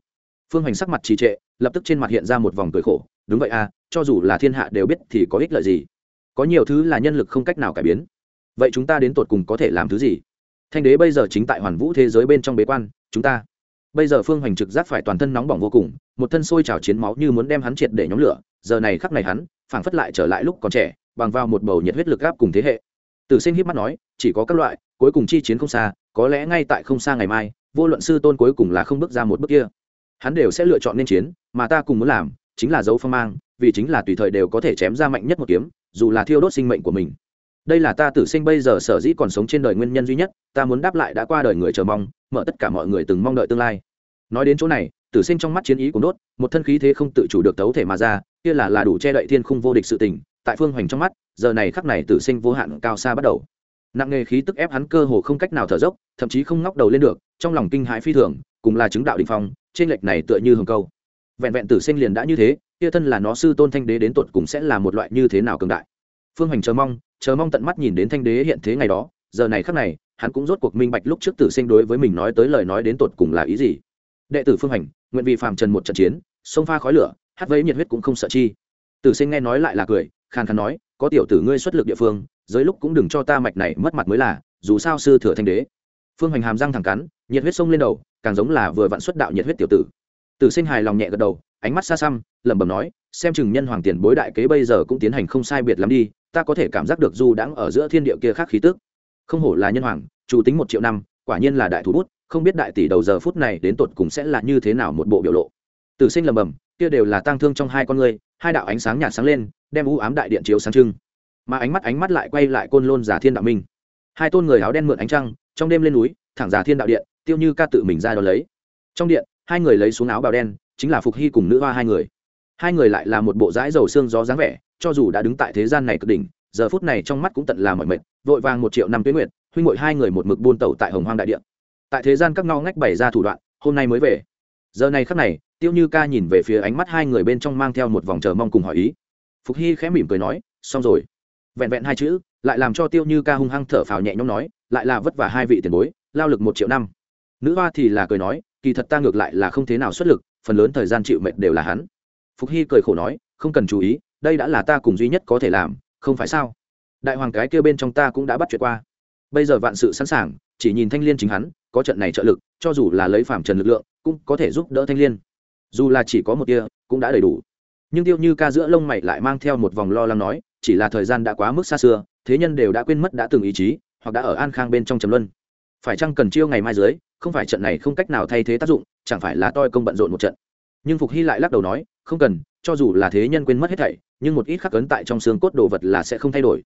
A: Phương hành sắc mặt trì trệ, lập tức trên mặt hiện ra một vòng cười khổ, đúng vậy à cho dù là thiên hạ đều biết thì có ích lợi gì? Có nhiều thứ là nhân lực không cách nào cải biến. Vậy chúng ta đến tột cùng có thể làm thứ gì? Thanh đế bây giờ chính tại hoàn vũ thế giới bên trong bế quan, chúng ta. Bây giờ phương hoành trực giác phải toàn thân nóng bỏng vô cùng một thân sôi trào chiến máu như muốn đem hắn triệt để nhóm lửa, giờ này khắc này hắn, phảng phất lại trở lại lúc còn trẻ, bằng vào một bầu nhiệt huyết lực gáp cùng thế hệ. Tử sinh hiếp mắt nói, chỉ có các loại, cuối cùng chi chiến không xa, có lẽ ngay tại không xa ngày mai, vô luận sư tôn cuối cùng là không bước ra một bước kia, hắn đều sẽ lựa chọn nên chiến, mà ta cùng muốn làm, chính là dấu phong mang, vì chính là tùy thời đều có thể chém ra mạnh nhất một kiếm, dù là thiêu đốt sinh mệnh của mình. Đây là ta tử sinh bây giờ sở dĩ còn sống trên đời nguyên nhân duy nhất, ta muốn đáp lại đã qua đời người chờ mong, mở tất cả mọi người từng mong đợi tương lai. Nói đến chỗ này tử sinh trong mắt chiến ý của đốt, một thân khí thế không tự chủ được tấu thể mà ra, kia là là đủ che đậy thiên khung vô địch sự tình, tại phương hoành trong mắt, giờ này khắc này tử sinh vô hạn cao xa bắt đầu. Nặng nghề khí tức ép hắn cơ hồ không cách nào thở dốc, thậm chí không ngóc đầu lên được, trong lòng kinh hãi phi thường, cùng là chứng đạo đình phong, trên lệch này tựa như hồng câu. Vẹn vẹn tử sinh liền đã như thế, kia thân là nó sư tôn thanh đế đến tột cùng sẽ là một loại như thế nào cường đại. Phương hoành chờ mong chờ mong tận mắt nhìn đến thanh đế hiện thế ngày đó, giờ này khắc này, hắn cũng rốt cuộc minh bạch lúc trước tử sinh đối với mình nói tới lời nói đến tột cùng là ý gì. Đệ tử phương hành nguyện vì phàm trần một trận chiến, sông pha khói lửa, hát vấy nhiệt huyết cũng không sợ chi. Tử sinh nghe nói lại là cười, khàn khàn nói, có tiểu tử ngươi xuất lực địa phương dưới lúc cũng đừng cho ta mạch này mất mặt mới là, dù sao sư thừa thanh đế. Phương Hoành hàm răng thẳng cắn, nhiệt huyết sông lên đầu, càng giống là vừa vặn xuất đạo nhiệt huyết tiểu tử. Tử sinh hài lòng nhẹ gật đầu, ánh mắt xa xăm, lẩm bẩm nói, xem chừng nhân hoàng tiền bối đại kế bây giờ cũng tiến hành không sai biệt lắm đi, ta có thể cảm giác được du đãng ở giữa thiên địa kia khác khí tức. Không hổ là nhân hoàng, chủ tính một triệu năm, quả nhiên là đại thủ bút không biết đại tỷ đầu giờ phút này đến tột cùng sẽ là như thế nào một bộ biểu lộ. Tử sinh lầm bầm, kia đều là tang thương trong hai con người hai đạo ánh sáng nhạt sáng lên, đem u ám đại điện chiếu sáng trưng. Mà ánh mắt ánh mắt lại quay lại côn lôn giả thiên đạo minh. Hai tôn người áo đen mượn ánh trăng, trong đêm lên núi, thẳng giả thiên đạo điện, tiêu như ca tự mình ra đ ó lấy. Trong điện, hai người lấy xuống áo bào đen, chính là phục hy cùng nữ hoa hai người. Hai người lại là một bộ dãi dầu xương gió dáng vẻ, cho dù đã đứng tại thế gian này cực đỉnh, giờ phút này trong mắt cũng tận là mọi mệt, vội vàng một triệu năm tuyến nguyện huynh ngội hai người một mực buôn tẩu tại hồng hoang đại điện tại thế gian các ngao ngách bày ra thủ đoạn, hôm nay mới về. Giờ này khắc này, tiêu như ca nhìn về phía ánh mắt hai người bên trong mang theo một vòng chờ mong cùng hỏi ý. Phục hy khẽ mỉm cười nói, xong rồi. Vẹn vẹn hai chữ, lại làm cho tiêu như ca hung hăng thở phào nhẹ nhõm nói, lại là vất vả hai vị tiền bối, lao lực một triệu năm. Nữ hoa thì là cười nói, kỳ thật ta ngược lại là không thế nào xuất lực, phần lớn thời gian chịu mệt đều là hắn. Phục hy cười khổ nói, không cần chú ý, đây đã là ta cùng duy nhất có thể làm, không phải sao? Đại hoàng cái kêu bên trong ta cũng đã bắt chuyện qua. Bây giờ vạn sự sẵn sàng, chỉ nhìn thanh liên chính hắn có trận này trợ lực, cho dù là lấy phạm trần lực lượng, cũng có thể giúp đỡ thanh liên. Dù là chỉ có một tia, cũng đã đầy đủ. Nhưng tiêu như ca giữa lông mày lại mang theo một vòng lo lắng nói, chỉ là thời gian đã quá mức xa xưa, thế nhân đều đã quên mất đã từng ý chí, hoặc đã ở an khang bên trong trầm luân. Phải chăng cần chiêu ngày mai dưới, không phải trận này không cách nào thay thế tác dụng, chẳng phải là toi công bận rộn một trận? Nhưng phục hy lại lắc đầu nói, không cần, cho dù là thế nhân quên mất hết thảy, nhưng một ít khắc ấn tại trong xương cốt đồ vật là sẽ không thay đổi.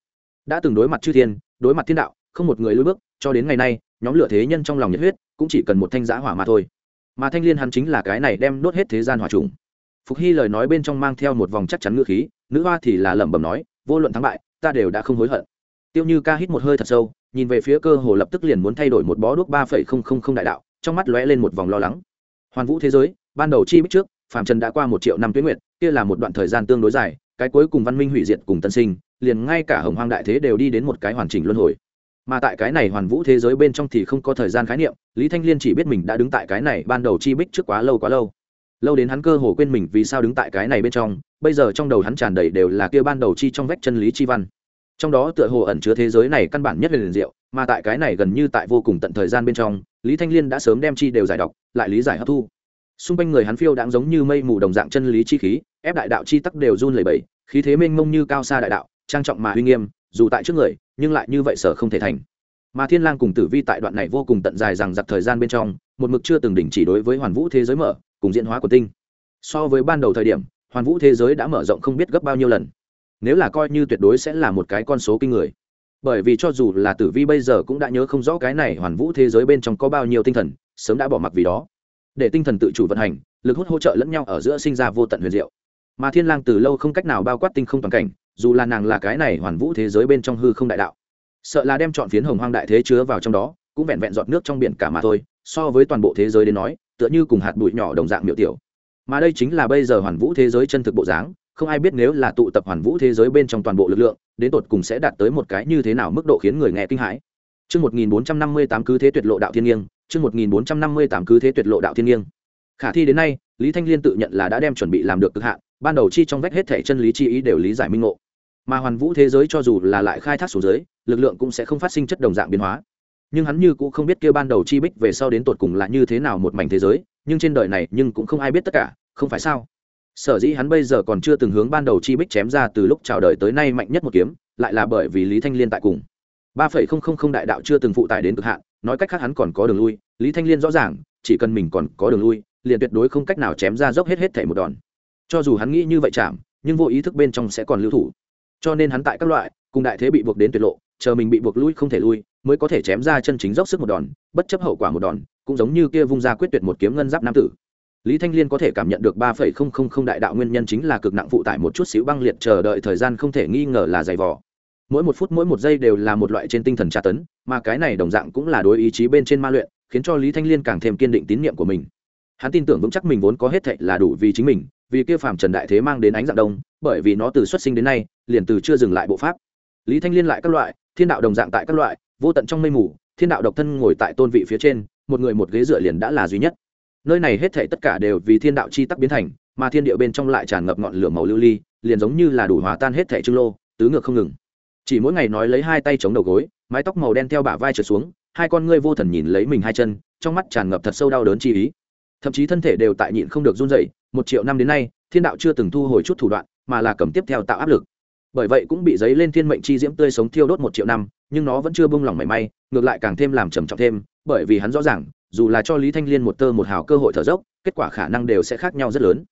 A: Đã từng đối mặt chư thiên, đối mặt thiên đạo, không một người lùi bước, cho đến ngày nay nhóm lửa thế nhân trong lòng nhiệt huyết, cũng chỉ cần một thanh giã hỏa mà thôi. Mà thanh liên hắn chính là cái này đem đốt hết thế gian hỏa trùng. Phục hy lời nói bên trong mang theo một vòng chắc chắn ngữ khí, nữ hoa thì là lẩm bẩm nói, vô luận thắng bại, ta đều đã không hối hận. Tiêu như ca hít một hơi thật sâu, nhìn về phía cơ hồ lập tức liền muốn thay đổi một bó đuốc ba phẩy không không không đại đạo, trong mắt lóe lên một vòng lo lắng. Hoàn vũ thế giới, ban đầu chi bích trước, phạm trần đã qua một triệu năm tuyến nguyệt, kia là một đoạn thời gian tương đối dài, cái cuối cùng văn minh hủy diệt cùng tân sinh, liền ngay cả hồng hoang đại thế đều đi đến một cái hoàn chỉnh luân hồi mà tại cái này hoàn vũ thế giới bên trong thì không có thời gian khái niệm, lý thanh liên chỉ biết mình đã đứng tại cái này ban đầu chi bích trước quá lâu quá lâu. Lâu đến hắn cơ hồ quên mình vì sao đứng tại cái này bên trong, bây giờ trong đầu hắn tràn đầy đều là kia ban đầu chi trong vách chân lý chi văn. Trong đó tựa hồ ẩn chứa thế giới này căn bản nhất liền diệu, mà tại cái này gần như tại vô cùng tận thời gian bên trong, lý thanh liên đã sớm đem chi đều giải đọc, lại lý giải hấp thu. Xung quanh người hắn phiêu đáng giống như mây mù đồng dạng chân lý chi khí, ép đại đạo chi tắc đều run lẩy bẩy, khí thế mênh mông như cao xa đại đạo, trang trọng mà uy nghiêm dù tại trước người, nhưng lại như vậy sở không thể thành. Mà thiên lang cùng tử vi tại đoạn này vô cùng tận dài rằng giặc thời gian bên trong, một mực chưa từng đỉnh chỉ đối với hoàn vũ thế giới mở, cùng diễn hóa của tinh. So với ban đầu thời điểm, hoàn vũ thế giới đã mở rộng không biết gấp bao nhiêu lần. Nếu là coi như tuyệt đối sẽ là một cái con số kinh người. Bởi vì cho dù là tử vi bây giờ cũng đã nhớ không rõ cái này hoàn vũ thế giới bên trong có bao nhiêu tinh thần, sớm đã bỏ mặc vì đó. Để tinh thần tự chủ vận hành, lực hút hỗ trợ lẫn nhau ở giữa sinh ra vô tận huyền diệu. Mà thiên lang từ lâu không cách nào bao quát tinh không toàn cảnh dù là nàng là cái này hoàn vũ thế giới bên trong hư không đại đạo sợ là đem chọn phiến hồng hoang đại thế chứa vào trong đó cũng vẹn vẹn giọt nước trong biển cả mà thôi so với toàn bộ thế giới đến nói tựa như cùng hạt bụi nhỏ đồng dạng miệu tiểu mà đây chính là bây giờ hoàn vũ thế giới chân thực bộ dáng không ai biết nếu là tụ tập hoàn vũ thế giới bên trong toàn bộ lực lượng đến tột cùng sẽ đạt tới một cái như thế nào mức độ khiến người nghe kinh hãi Chương 1458 cứ thế tuyệt lộ đạo thiên nghiêng, chương 1458 cứ thế tuyệt lộ đạo thiên nghiêng. Khả thi đến nay, Lý Thanh Liên tự nhận là đã đem chuẩn bị làm được cực hạn, ban đầu chi trong vách hết thể chân lý chi ý đều lý giải minh ngộ. Mà hoàn vũ thế giới cho dù là lại khai thác xuống dưới, lực lượng cũng sẽ không phát sinh chất đồng dạng biến hóa. Nhưng hắn như cũng không biết kia ban đầu chi bích về sau đến tột cùng là như thế nào một mảnh thế giới, nhưng trên đời này nhưng cũng không ai biết tất cả, không phải sao? Sở dĩ hắn bây giờ còn chưa từng hướng ban đầu chi bích chém ra từ lúc chào đời tới nay mạnh nhất một kiếm, lại là bởi vì Lý Thanh Liên tại cùng ba phẩy không không không đại đạo chưa từng phụ tải đến cực hạn nói cách khác hắn còn có đường lui lý thanh liên rõ ràng chỉ cần mình còn có đường lui liền tuyệt đối không cách nào chém ra dốc hết hết thể một đòn cho dù hắn nghĩ như vậy chạm nhưng vô ý thức bên trong sẽ còn lưu thủ cho nên hắn tại các loại, cùng đại thế bị buộc đến tuyệt lộ, chờ mình bị buộc lui không thể lui, mới có thể chém ra chân chính dốc sức một đòn, bất chấp hậu quả một đòn, cũng giống như kia vung ra quyết tuyệt một kiếm ngân giáp nam tử lý thanh liên có thể cảm nhận được ba phẩy không không không đại đạo nguyên nhân chính là cực nặng phụ tải một chút xíu băng liệt chờ đợi thời gian không thể nghi ngờ là dày vò. mỗi một phút mỗi một giây đều là một loại trên tinh thần tra tấn, mà cái này đồng dạng cũng là đối ý chí bên trên ma luyện, khiến cho lý thanh liên càng thêm kiên định tín nhiệm của mình hắn tin tưởng vững chắc mình vốn có hết thệ là đủ vì chính mình vì kia phàm trần đại thế mang đến ánh dạng đông, bởi vì nó từ xuất sinh đến nay, liền từ chưa dừng lại bộ pháp. Lý thanh liên lại các loại, thiên đạo đồng dạng tại các loại, vô tận trong mây mù, thiên đạo độc thân ngồi tại tôn vị phía trên, một người một ghế dựa liền đã là duy nhất. Nơi này hết thể tất cả đều vì thiên đạo chi tắc biến thành, mà thiên địa bên trong lại tràn ngập ngọn lửa màu lưu ly, liền giống như là đủ hòa tan hết thể trưng lô, tứ ngược không ngừng. Chỉ mỗi ngày nói lấy hai tay chống đầu gối, mái tóc màu đen theo bả vai trượt xuống, hai con ngươi vô thần nhìn lấy mình hai chân, trong mắt tràn ngập thật sâu đau đớn chi ý thậm chí thân thể đều tại nhịn không được run dậy một triệu năm đến nay, thiên đạo chưa từng thu hồi chút thủ đoạn, mà là cầm tiếp theo tạo áp lực. Bởi vậy cũng bị giấy lên thiên mệnh chi diễm tươi sống thiêu đốt một triệu năm, nhưng nó vẫn chưa bông lỏng mảy may, ngược lại càng thêm làm trầm trọng thêm, bởi vì hắn rõ ràng, dù là cho lý thanh liên một tơ một hào cơ hội thở dốc, kết quả khả năng đều sẽ khác nhau rất lớn.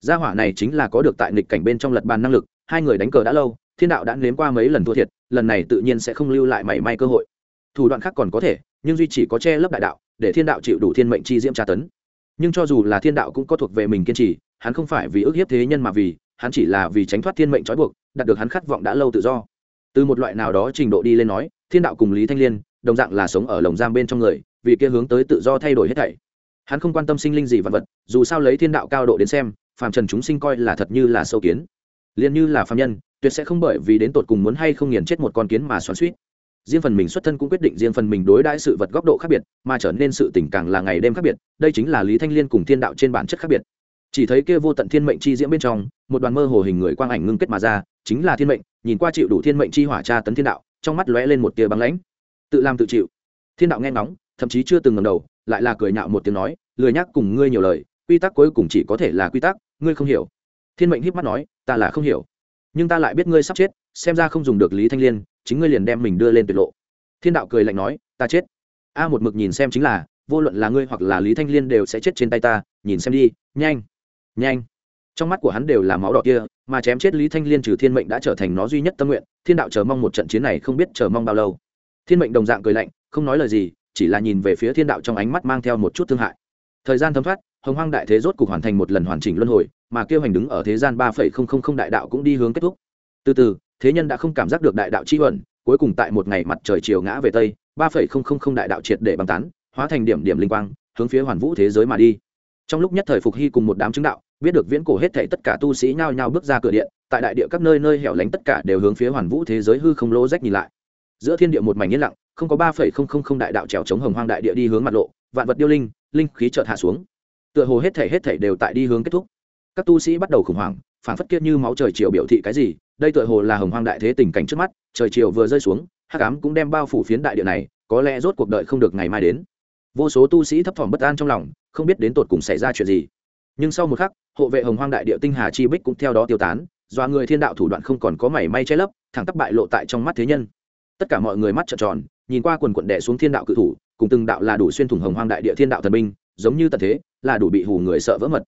A: Gia hỏa này chính là có được tại nghịch cảnh bên trong lật bàn năng lực, hai người đánh cờ đã lâu, thiên đạo đã nếm qua mấy lần thua thiệt, lần này tự nhiên sẽ không lưu lại mảy may cơ hội. Thủ đoạn khác còn có thể, nhưng duy chỉ có che lấp đại đạo, để thiên đạo chịu đủ thiên mệnh chi diễm tra tấn nhưng cho dù là thiên đạo cũng có thuộc về mình kiên trì, hắn không phải vì ức hiếp thế nhân mà vì, hắn chỉ là vì tránh thoát thiên mệnh trói buộc, đạt được hắn khát vọng đã lâu tự do. Từ một loại nào đó trình độ đi lên nói, thiên đạo cùng lý thanh liên, đồng dạng là sống ở lồng giam bên trong người, vì kia hướng tới tự do thay đổi hết thảy. Hắn không quan tâm sinh linh gì vật vật, dù sao lấy thiên đạo cao độ đến xem, phàm trần chúng sinh coi là thật như là sâu kiến. Liền như là phàm nhân, tuyệt sẽ không bởi vì đến tột cùng muốn hay không nghiền chết một con kiến mà xoắn suýt riêng phần mình xuất thân cũng quyết định riêng phần mình đối đãi sự vật góc độ khác biệt, mà trở nên sự tình càng là ngày đêm khác biệt, đây chính là lý thanh liên cùng thiên đạo trên bản chất khác biệt. Chỉ thấy kia vô tận thiên mệnh chi diễm bên trong, một đoàn mơ hồ hình người quang ảnh ngưng kết mà ra, chính là thiên mệnh, nhìn qua chịu đủ thiên mệnh chi hỏa tra tấn thiên đạo, trong mắt lóe lên một tia băng lãnh. Tự làm tự chịu. Thiên đạo nghe ngóng, thậm chí chưa từng ngầm đầu, lại là cười nhạo một tiếng nói, lười nhắc cùng ngươi nhiều lời, quy tắc cuối cùng chỉ có thể là quy tắc, ngươi không hiểu. Thiên mệnh híp mắt nói, ta là không hiểu, nhưng ta lại biết ngươi sắp chết, xem ra không dùng được lý thanh liên chính ngươi liền đem mình đưa lên tuyệt lộ. Thiên đạo cười lạnh nói, ta chết. A một mực nhìn xem chính là, vô luận là ngươi hoặc là lý thanh liên đều sẽ chết trên tay ta, nhìn xem đi, nhanh nhanh. Trong mắt của hắn đều là máu đỏ kia, mà chém chết lý thanh liên trừ thiên mệnh đã trở thành nó duy nhất tâm nguyện, thiên đạo chờ mong một trận chiến này không biết chờ mong bao lâu. Thiên mệnh đồng dạng cười lạnh, không nói lời gì, chỉ là nhìn về phía thiên đạo trong ánh mắt mang theo một chút thương hại. Thời gian thấm thoát, hồng hoang đại thế rốt cục hoàn thành một lần hoàn chỉnh luân hồi, mà kêu hành đứng ở thế gian ba phẩy không không không đại đạo cũng đi hướng kết thúc. Từ từ thế nhân đã không cảm giác được đại đạo chi ẩn cuối cùng tại một ngày mặt trời chiều ngã về tây, ba phẩy không không không đại đạo triệt để băng tán, hóa thành điểm điểm linh quang, hướng phía hoàn vũ thế giới mà đi. Trong lúc nhất thời phục hy cùng một đám chứng đạo, biết được viễn cổ hết thảy tất cả tu sĩ nhao nhao bước ra cửa điện, tại đại địa các nơi nơi hẻo lánh tất cả đều hướng phía hoàn vũ thế giới hư không lỗ rách nhìn lại. Giữa thiên địa một mảnh yên lặng, không có ba phẩy không không không đại đạo trèo chống hồng hoang đại địa đi hướng mặt lộ, vạn vật điêu linh linh khí chợt hạ xuống. Tựa hồ hết thảy hết thảy đều tại đi hướng kết thúc. Các tu sĩ bắt đầu khủng hoảng phản phất kiết như máu trời chiều biểu thị cái gì đây tựa hồ là hồng hoang đại thế tình cảnh trước mắt, trời chiều vừa rơi xuống, hắc ám cũng đem bao phủ phiến đại địa này, có lẽ rốt cuộc đợi không được ngày mai đến. Vô số tu sĩ thấp thỏm bất an trong lòng, không biết đến tột cùng xảy ra chuyện gì. Nhưng sau một khắc, hộ vệ hồng hoang đại địa tinh hà chi bích cũng theo đó tiêu tán do người thiên đạo thủ đoạn không còn có mảy may che lấp, thẳng tắp bại lộ tại trong mắt thế nhân. Tất cả mọi người mắt trợn tròn, nhìn qua quần quận đẻ xuống thiên đạo cự thủ, cùng từng đạo là đủ xuyên thủng hồng hoang đại địa thiên đạo thần binh, giống như tận thế, là đủ bị hù người sợ vỡ mật.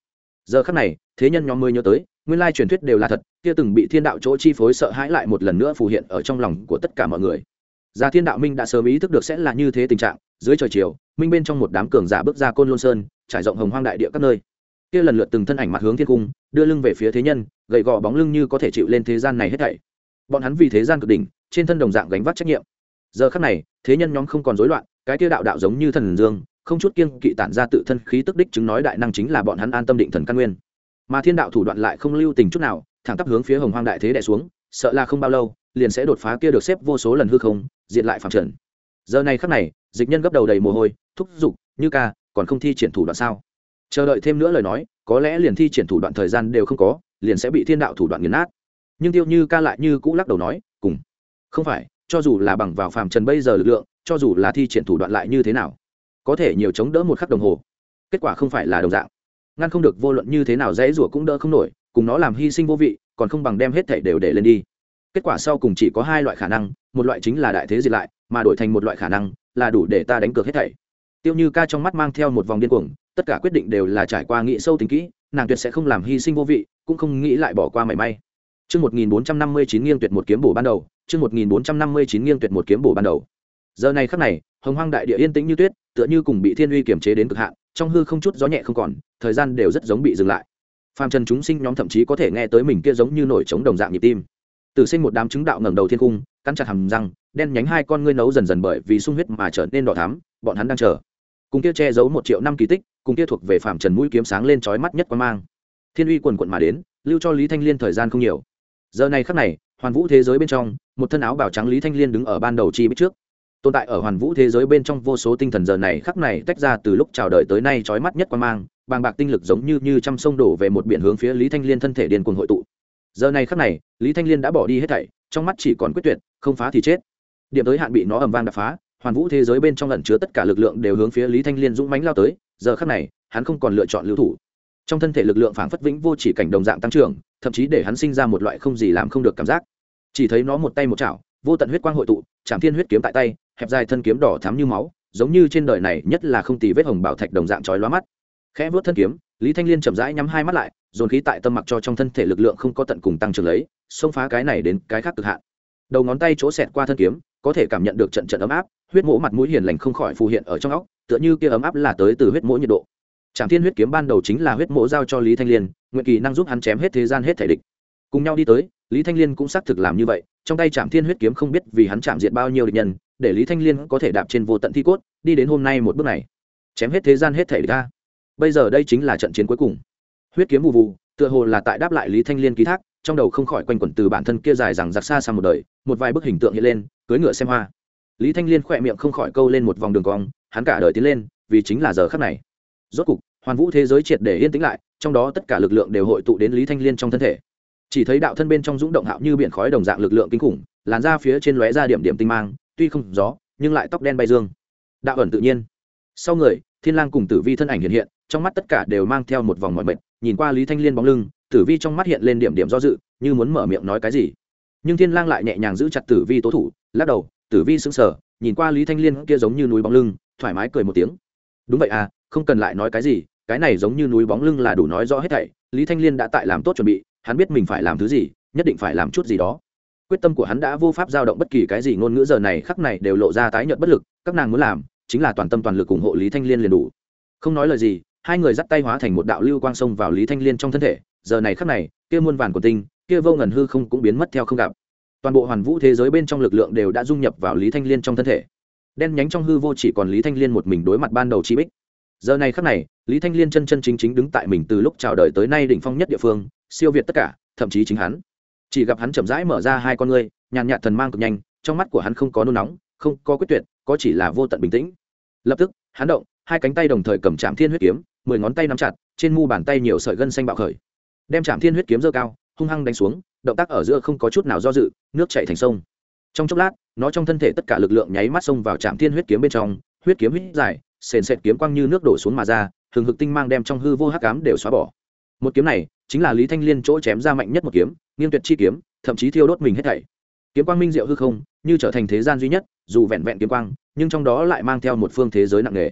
A: Giờ khắc này, thế nhân nhóm mới nhớ tới nguyên lai truyền thuyết đều là thật, kia từng bị thiên đạo chỗ chi phối sợ hãi lại một lần nữa phù hiện ở trong lòng của tất cả mọi người. Gia thiên đạo minh đã sớm ý thức được sẽ là như thế tình trạng, dưới trời chiều, minh bên trong một đám cường giả bước ra côn lôn sơn, trải rộng hồng hoang đại địa các nơi. Kia lần lượt từng thân ảnh mặt hướng thiên cung, đưa lưng về phía thế nhân gậy gò bóng lưng như có thể chịu lên thế gian này hết thảy. Bọn hắn vì thế gian cực đỉnh, trên thân đồng dạng gánh vác trách nhiệm. Giờ khắc này, thế nhân nhóm không còn rối loạn, cái kia đạo đạo giống như thần dương, không chút kiêng kỵ tản ra tự thân khí tức đích chứng nói đại năng chính là bọn hắn an tâm định thần căn nguyên mà thiên đạo thủ đoạn lại không lưu tình chút nào, thẳng tắp hướng phía hồng hoang đại thế đẻ xuống, sợ là không bao lâu, liền sẽ đột phá kia được xếp vô số lần hư không, diện lại phạm trần. Giờ này khắc này, dịch nhân gấp đầu đầy mồ hôi, thúc giục, như ca, còn không thi triển thủ đoạn sao? Chờ đợi thêm nữa lời nói, có lẽ liền thi triển thủ đoạn thời gian đều không có, liền sẽ bị thiên đạo thủ đoạn nghiền nát. Nhưng tiêu như ca lại như cũ lắc đầu nói, cùng, không phải, cho dù là bằng vào phàm trần bây giờ lực lượng, cho dù là thi triển thủ đoạn lại như thế nào, có thể nhiều chống đỡ một khắc đồng hồ, kết quả không phải là đồng dạng ngăn không được vô luận như thế nào dễ rủa cũng đỡ không nổi cùng nó làm hy sinh vô vị còn không bằng đem hết thảy đều để lên đi. Kết quả sau cùng chỉ có hai loại khả năng một loại chính là đại thế diệt lại mà đổi thành một loại khả năng là đủ để ta đánh cược hết thảy. Tiêu như ca trong mắt mang theo một vòng điên cuồng tất cả quyết định đều là trải qua nghĩ sâu tính kỹ nàng tuyệt sẽ không làm hy sinh vô vị cũng không nghĩ lại bỏ qua mảy may. Trước 1459 nghiêng tuyệt một kiếm bổ ban đầu, chương 1459 nghiêng tuyệt một kiếm bổ ban đầu. Giờ này khắc này, hồng hoang đại địa yên tĩnh như tuyết, tựa như cùng bị thiên uy kiểm chế đến cực hạn, trong hư không chút gió nhẹ không còn, thời gian đều rất giống bị dừng lại. Phàm trần chúng sinh nhóm thậm chí có thể nghe tới mình kia giống như nổi trống đồng dạng nhịp tim. Từ sinh một đám chứng đạo ngẩng đầu thiên cung, cắn chặt hàm răng, đen nhánh hai con ngươi nấu dần dần bởi vì sung huyết mà trở nên đỏ thắm, bọn hắn đang chờ. Cùng kia che giấu một triệu năm kỳ tích, cùng kia thuộc về phàm trần mũi kiếm sáng lên chói mắt nhất quan mang. Thiên uy quần quận mà đến, lưu cho Lý Thanh Liên thời gian không nhiều. Giờ này khắc này, hoàn vũ thế giới bên trong, một thân áo bào trắng Lý Thanh Liên đứng ở ban đầu chi bích trước. Tồn tại ở hoàn vũ thế giới bên trong vô số tinh thần giờ này khắc này tách ra từ lúc chào đời tới nay chói mắt nhất quan mang, bàng bạc tinh lực giống như như trăm sông đổ về một biển hướng phía Lý Thanh Liên thân thể điên cuồng hội tụ. Giờ này khắc này, Lý Thanh Liên đã bỏ đi hết thảy, trong mắt chỉ còn quyết tuyệt, không phá thì chết. Điểm tới hạn bị nó ầm vang đập phá, hoàn vũ thế giới bên trong lẩn chứa tất cả lực lượng đều hướng phía Lý Thanh Liên dũng mãnh lao tới, giờ khắc này, hắn không còn lựa chọn lưu thủ trong thân thể lực lượng phảng phất vĩnh vô chỉ cảnh đồng dạng tăng trưởng thậm chí để hắn sinh ra một loại không gì làm không được cảm giác chỉ thấy nó một tay một chảo vô tận huyết quang hội tụ chạm thiên huyết kiếm tại tay hẹp dài thân kiếm đỏ thắm như máu giống như trên đời này nhất là không tì vết hồng bảo thạch đồng dạng chói lóa mắt. Khẽ vớt thân kiếm lý thanh liên chậm rãi nhắm hai mắt lại dồn khí tại tâm mặc cho trong thân thể lực lượng không có tận cùng tăng trưởng lấy xông phá cái này đến cái khác cực hạn. Đầu ngón tay chỗ xẹt qua thân kiếm có thể cảm nhận được trận trận ấm áp huyết mỗ mặt mũi hiền lành không khỏi phù hiện ở trong óc tựa như kia ấm áp là tới từ huyết mỗ nhiệt độ. Trảm Thiên huyết kiếm ban đầu chính là huyết mộ giao cho Lý Thanh Liên, nguyện kỳ năng giúp hắn chém hết thế gian hết thể địch. Cùng nhau đi tới, Lý Thanh Liên cũng xác thực làm như vậy, trong tay Trảm Thiên huyết kiếm không biết vì hắn chạm diệt bao nhiêu địch nhân, để Lý Thanh Liên có thể đạp trên vô tận thi cốt, đi đến hôm nay một bước này. Chém hết thế gian hết thể ra. Bây giờ đây chính là trận chiến cuối cùng. Huyết kiếm vù vù, tựa hồ là tại đáp lại Lý Thanh Liên ký thác, trong đầu không khỏi quanh quẩn từ bản thân kia dài rằng giặc xa xa một đời một vài bức hình tượng hiện lên cưới ngựa xem hoa lý thanh liên khỏe miệng không khỏi câu lên một vòng đường cong hắn cả đời tiến lên vì chính là giờ khắc này rốt cục hoàn vũ thế giới triệt để yên tĩnh lại trong đó tất cả lực lượng đều hội tụ đến lý thanh liên trong thân thể chỉ thấy đạo thân bên trong dũng động hạo như biển khói đồng dạng lực lượng kinh khủng làn ra phía trên lóe ra điểm điểm tinh mang tuy không gió, nhưng lại tóc đen bay dương. Đạo ẩn tự nhiên. Sau người, thiên lang cùng tử vi thân ảnh hiện hiện, trong mắt tất cả đều mang theo một vòng mọi mệt, nhìn qua lý thanh liên bóng lưng, tử vi trong mắt hiện lên điểm điểm do dự, như muốn mở miệng nói cái gì. Nhưng thiên lang lại nhẹ nhàng giữ chặt tử vi tố thủ, lắc đầu, tử vi sững sờ, nhìn qua lý thanh liên kia giống như núi bóng lưng, thoải mái cười một tiếng. Đúng vậy à không cần lại nói cái gì, cái này giống như núi bóng lưng là đủ nói rõ hết thảy, lý thanh liên đã tại làm tốt chuẩn bị, hắn biết mình phải làm thứ gì, nhất định phải làm chút gì đó quyết tâm của hắn đã vô pháp giao động bất kỳ cái gì, ngôn ngữ giờ này khắc này đều lộ ra tái nhợt bất lực, các nàng muốn làm chính là toàn tâm toàn lực ủng hộ lý thanh liên liền đủ. Không nói lời gì, hai người dắt tay hóa thành một đạo lưu quang sông vào lý thanh liên trong thân thể, giờ này khắc này, kia muôn vàn của tinh, kia vô ngần hư không cũng biến mất theo không gặp. Toàn bộ hoàn vũ thế giới bên trong lực lượng đều đã dung nhập vào lý thanh liên trong thân thể. Đen nhánh trong hư vô chỉ còn lý thanh liên một mình đối mặt ban đầu chi bích. Giờ này khắc này, lý thanh liên chân chân chính chính đứng tại mình từ lúc chào đời tới nay đỉnh phong nhất địa phương, siêu việt tất cả, thậm chí chính hắn chỉ gặp hắn chậm rãi mở ra hai con ngươi, nhàn nhạt thần mang cực nhanh, trong mắt của hắn không có nôn nóng, không có quyết tuyệt, có chỉ là vô tận bình tĩnh. Lập tức, hắn động, hai cánh tay đồng thời cầm chạm thiên huyết kiếm, mười ngón tay nắm chặt, trên mu bàn tay nhiều sợi gân xanh bạo khởi. Đem chạm thiên huyết kiếm dơ cao, hung hăng đánh xuống, động tác ở giữa không có chút nào do dự, nước chạy thành sông. Trong chốc lát, nó trong thân thể tất cả lực lượng nháy mắt xông vào trạm thiên huyết kiếm bên trong, huyết kiếm huyết dài, sền sệt kiếm quang như nước đổ xuống mà ra, hừng hực tinh mang đem trong hư vô hắc cám đều xóa bỏ. Một kiếm này, chính là lý thanh liên chỗ chém ra mạnh nhất một kiếm nghiêng tuyệt chi kiếm thậm chí thiêu đốt mình hết thảy. Kiếm quang minh diệu hư không như trở thành thế gian duy nhất dù vẹn vẹn kiếm quang nhưng trong đó lại mang theo một phương thế giới nặng nề.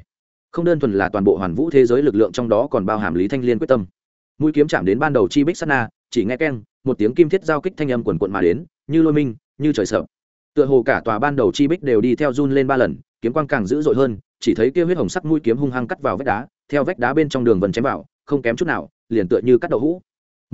A: Không đơn thuần là toàn bộ hoàn vũ thế giới lực lượng trong đó còn bao hàm lý thanh liên quyết tâm. Mũi kiếm chạm đến ban đầu chi bích sana, na chỉ nghe keng một tiếng kim thiết giao kích thanh âm quần quận mà đến như lôi minh như trời sợ. Tựa hồ cả tòa ban đầu chi bích đều đi theo run lên ba lần kiếm quang càng dữ dội hơn chỉ thấy kia huyết hồng sắc mũi kiếm hung hăng cắt vào vách đá theo vách đá bên trong đường vần chém vào không kém chút nào liền tựa như cắt đậu hũ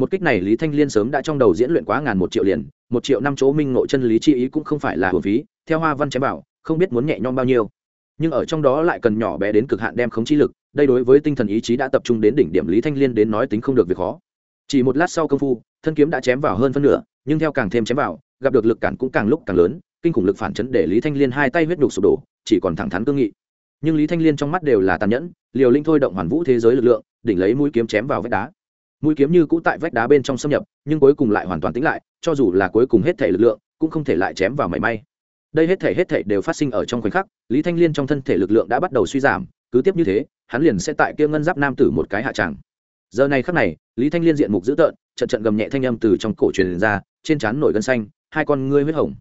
A: một kích này lý thanh liên sớm đã trong đầu diễn luyện quá ngàn một triệu liền, một triệu năm chỗ minh nội chân lý chi ý cũng không phải là hồn phí, theo hoa văn chém Bảo không biết muốn nhẹ nhõm bao nhiêu. Nhưng ở trong đó lại cần nhỏ bé đến cực hạn đem khống chi lực, đây đối với tinh thần ý chí đã tập trung đến đỉnh điểm lý thanh liên đến nói tính không được việc khó. Chỉ một lát sau công phu, thân kiếm đã chém vào hơn phân nửa, nhưng theo càng thêm chém vào, gặp được lực cản cũng càng lúc càng lớn, kinh khủng lực phản chấn để lý thanh liên hai tay huyết đục sụp đổ, chỉ còn thẳng thắn cương nghị. Nhưng lý thanh liên trong mắt đều là tàn nhẫn, liều linh thôi động hoàn vũ thế giới lực lượng, đỉnh lấy mũi kiếm chém vào vách đá mũi kiếm như cũ tại vách đá bên trong xâm nhập, nhưng cuối cùng lại hoàn toàn tính lại, cho dù là cuối cùng hết thể lực lượng, cũng không thể lại chém vào mảy may. Đây hết thể hết thể đều phát sinh ở trong khoảnh khắc, lý thanh liên trong thân thể lực lượng đã bắt đầu suy giảm, cứ tiếp như thế, hắn liền sẽ tại kia ngân giáp nam tử một cái hạ tràng. Giờ này khắc này, lý thanh liên diện mục dữ tợn, trận trận gầm nhẹ thanh âm từ trong cổ truyền ra, trên trán nổi gân xanh, hai con ngươi huyết hồng.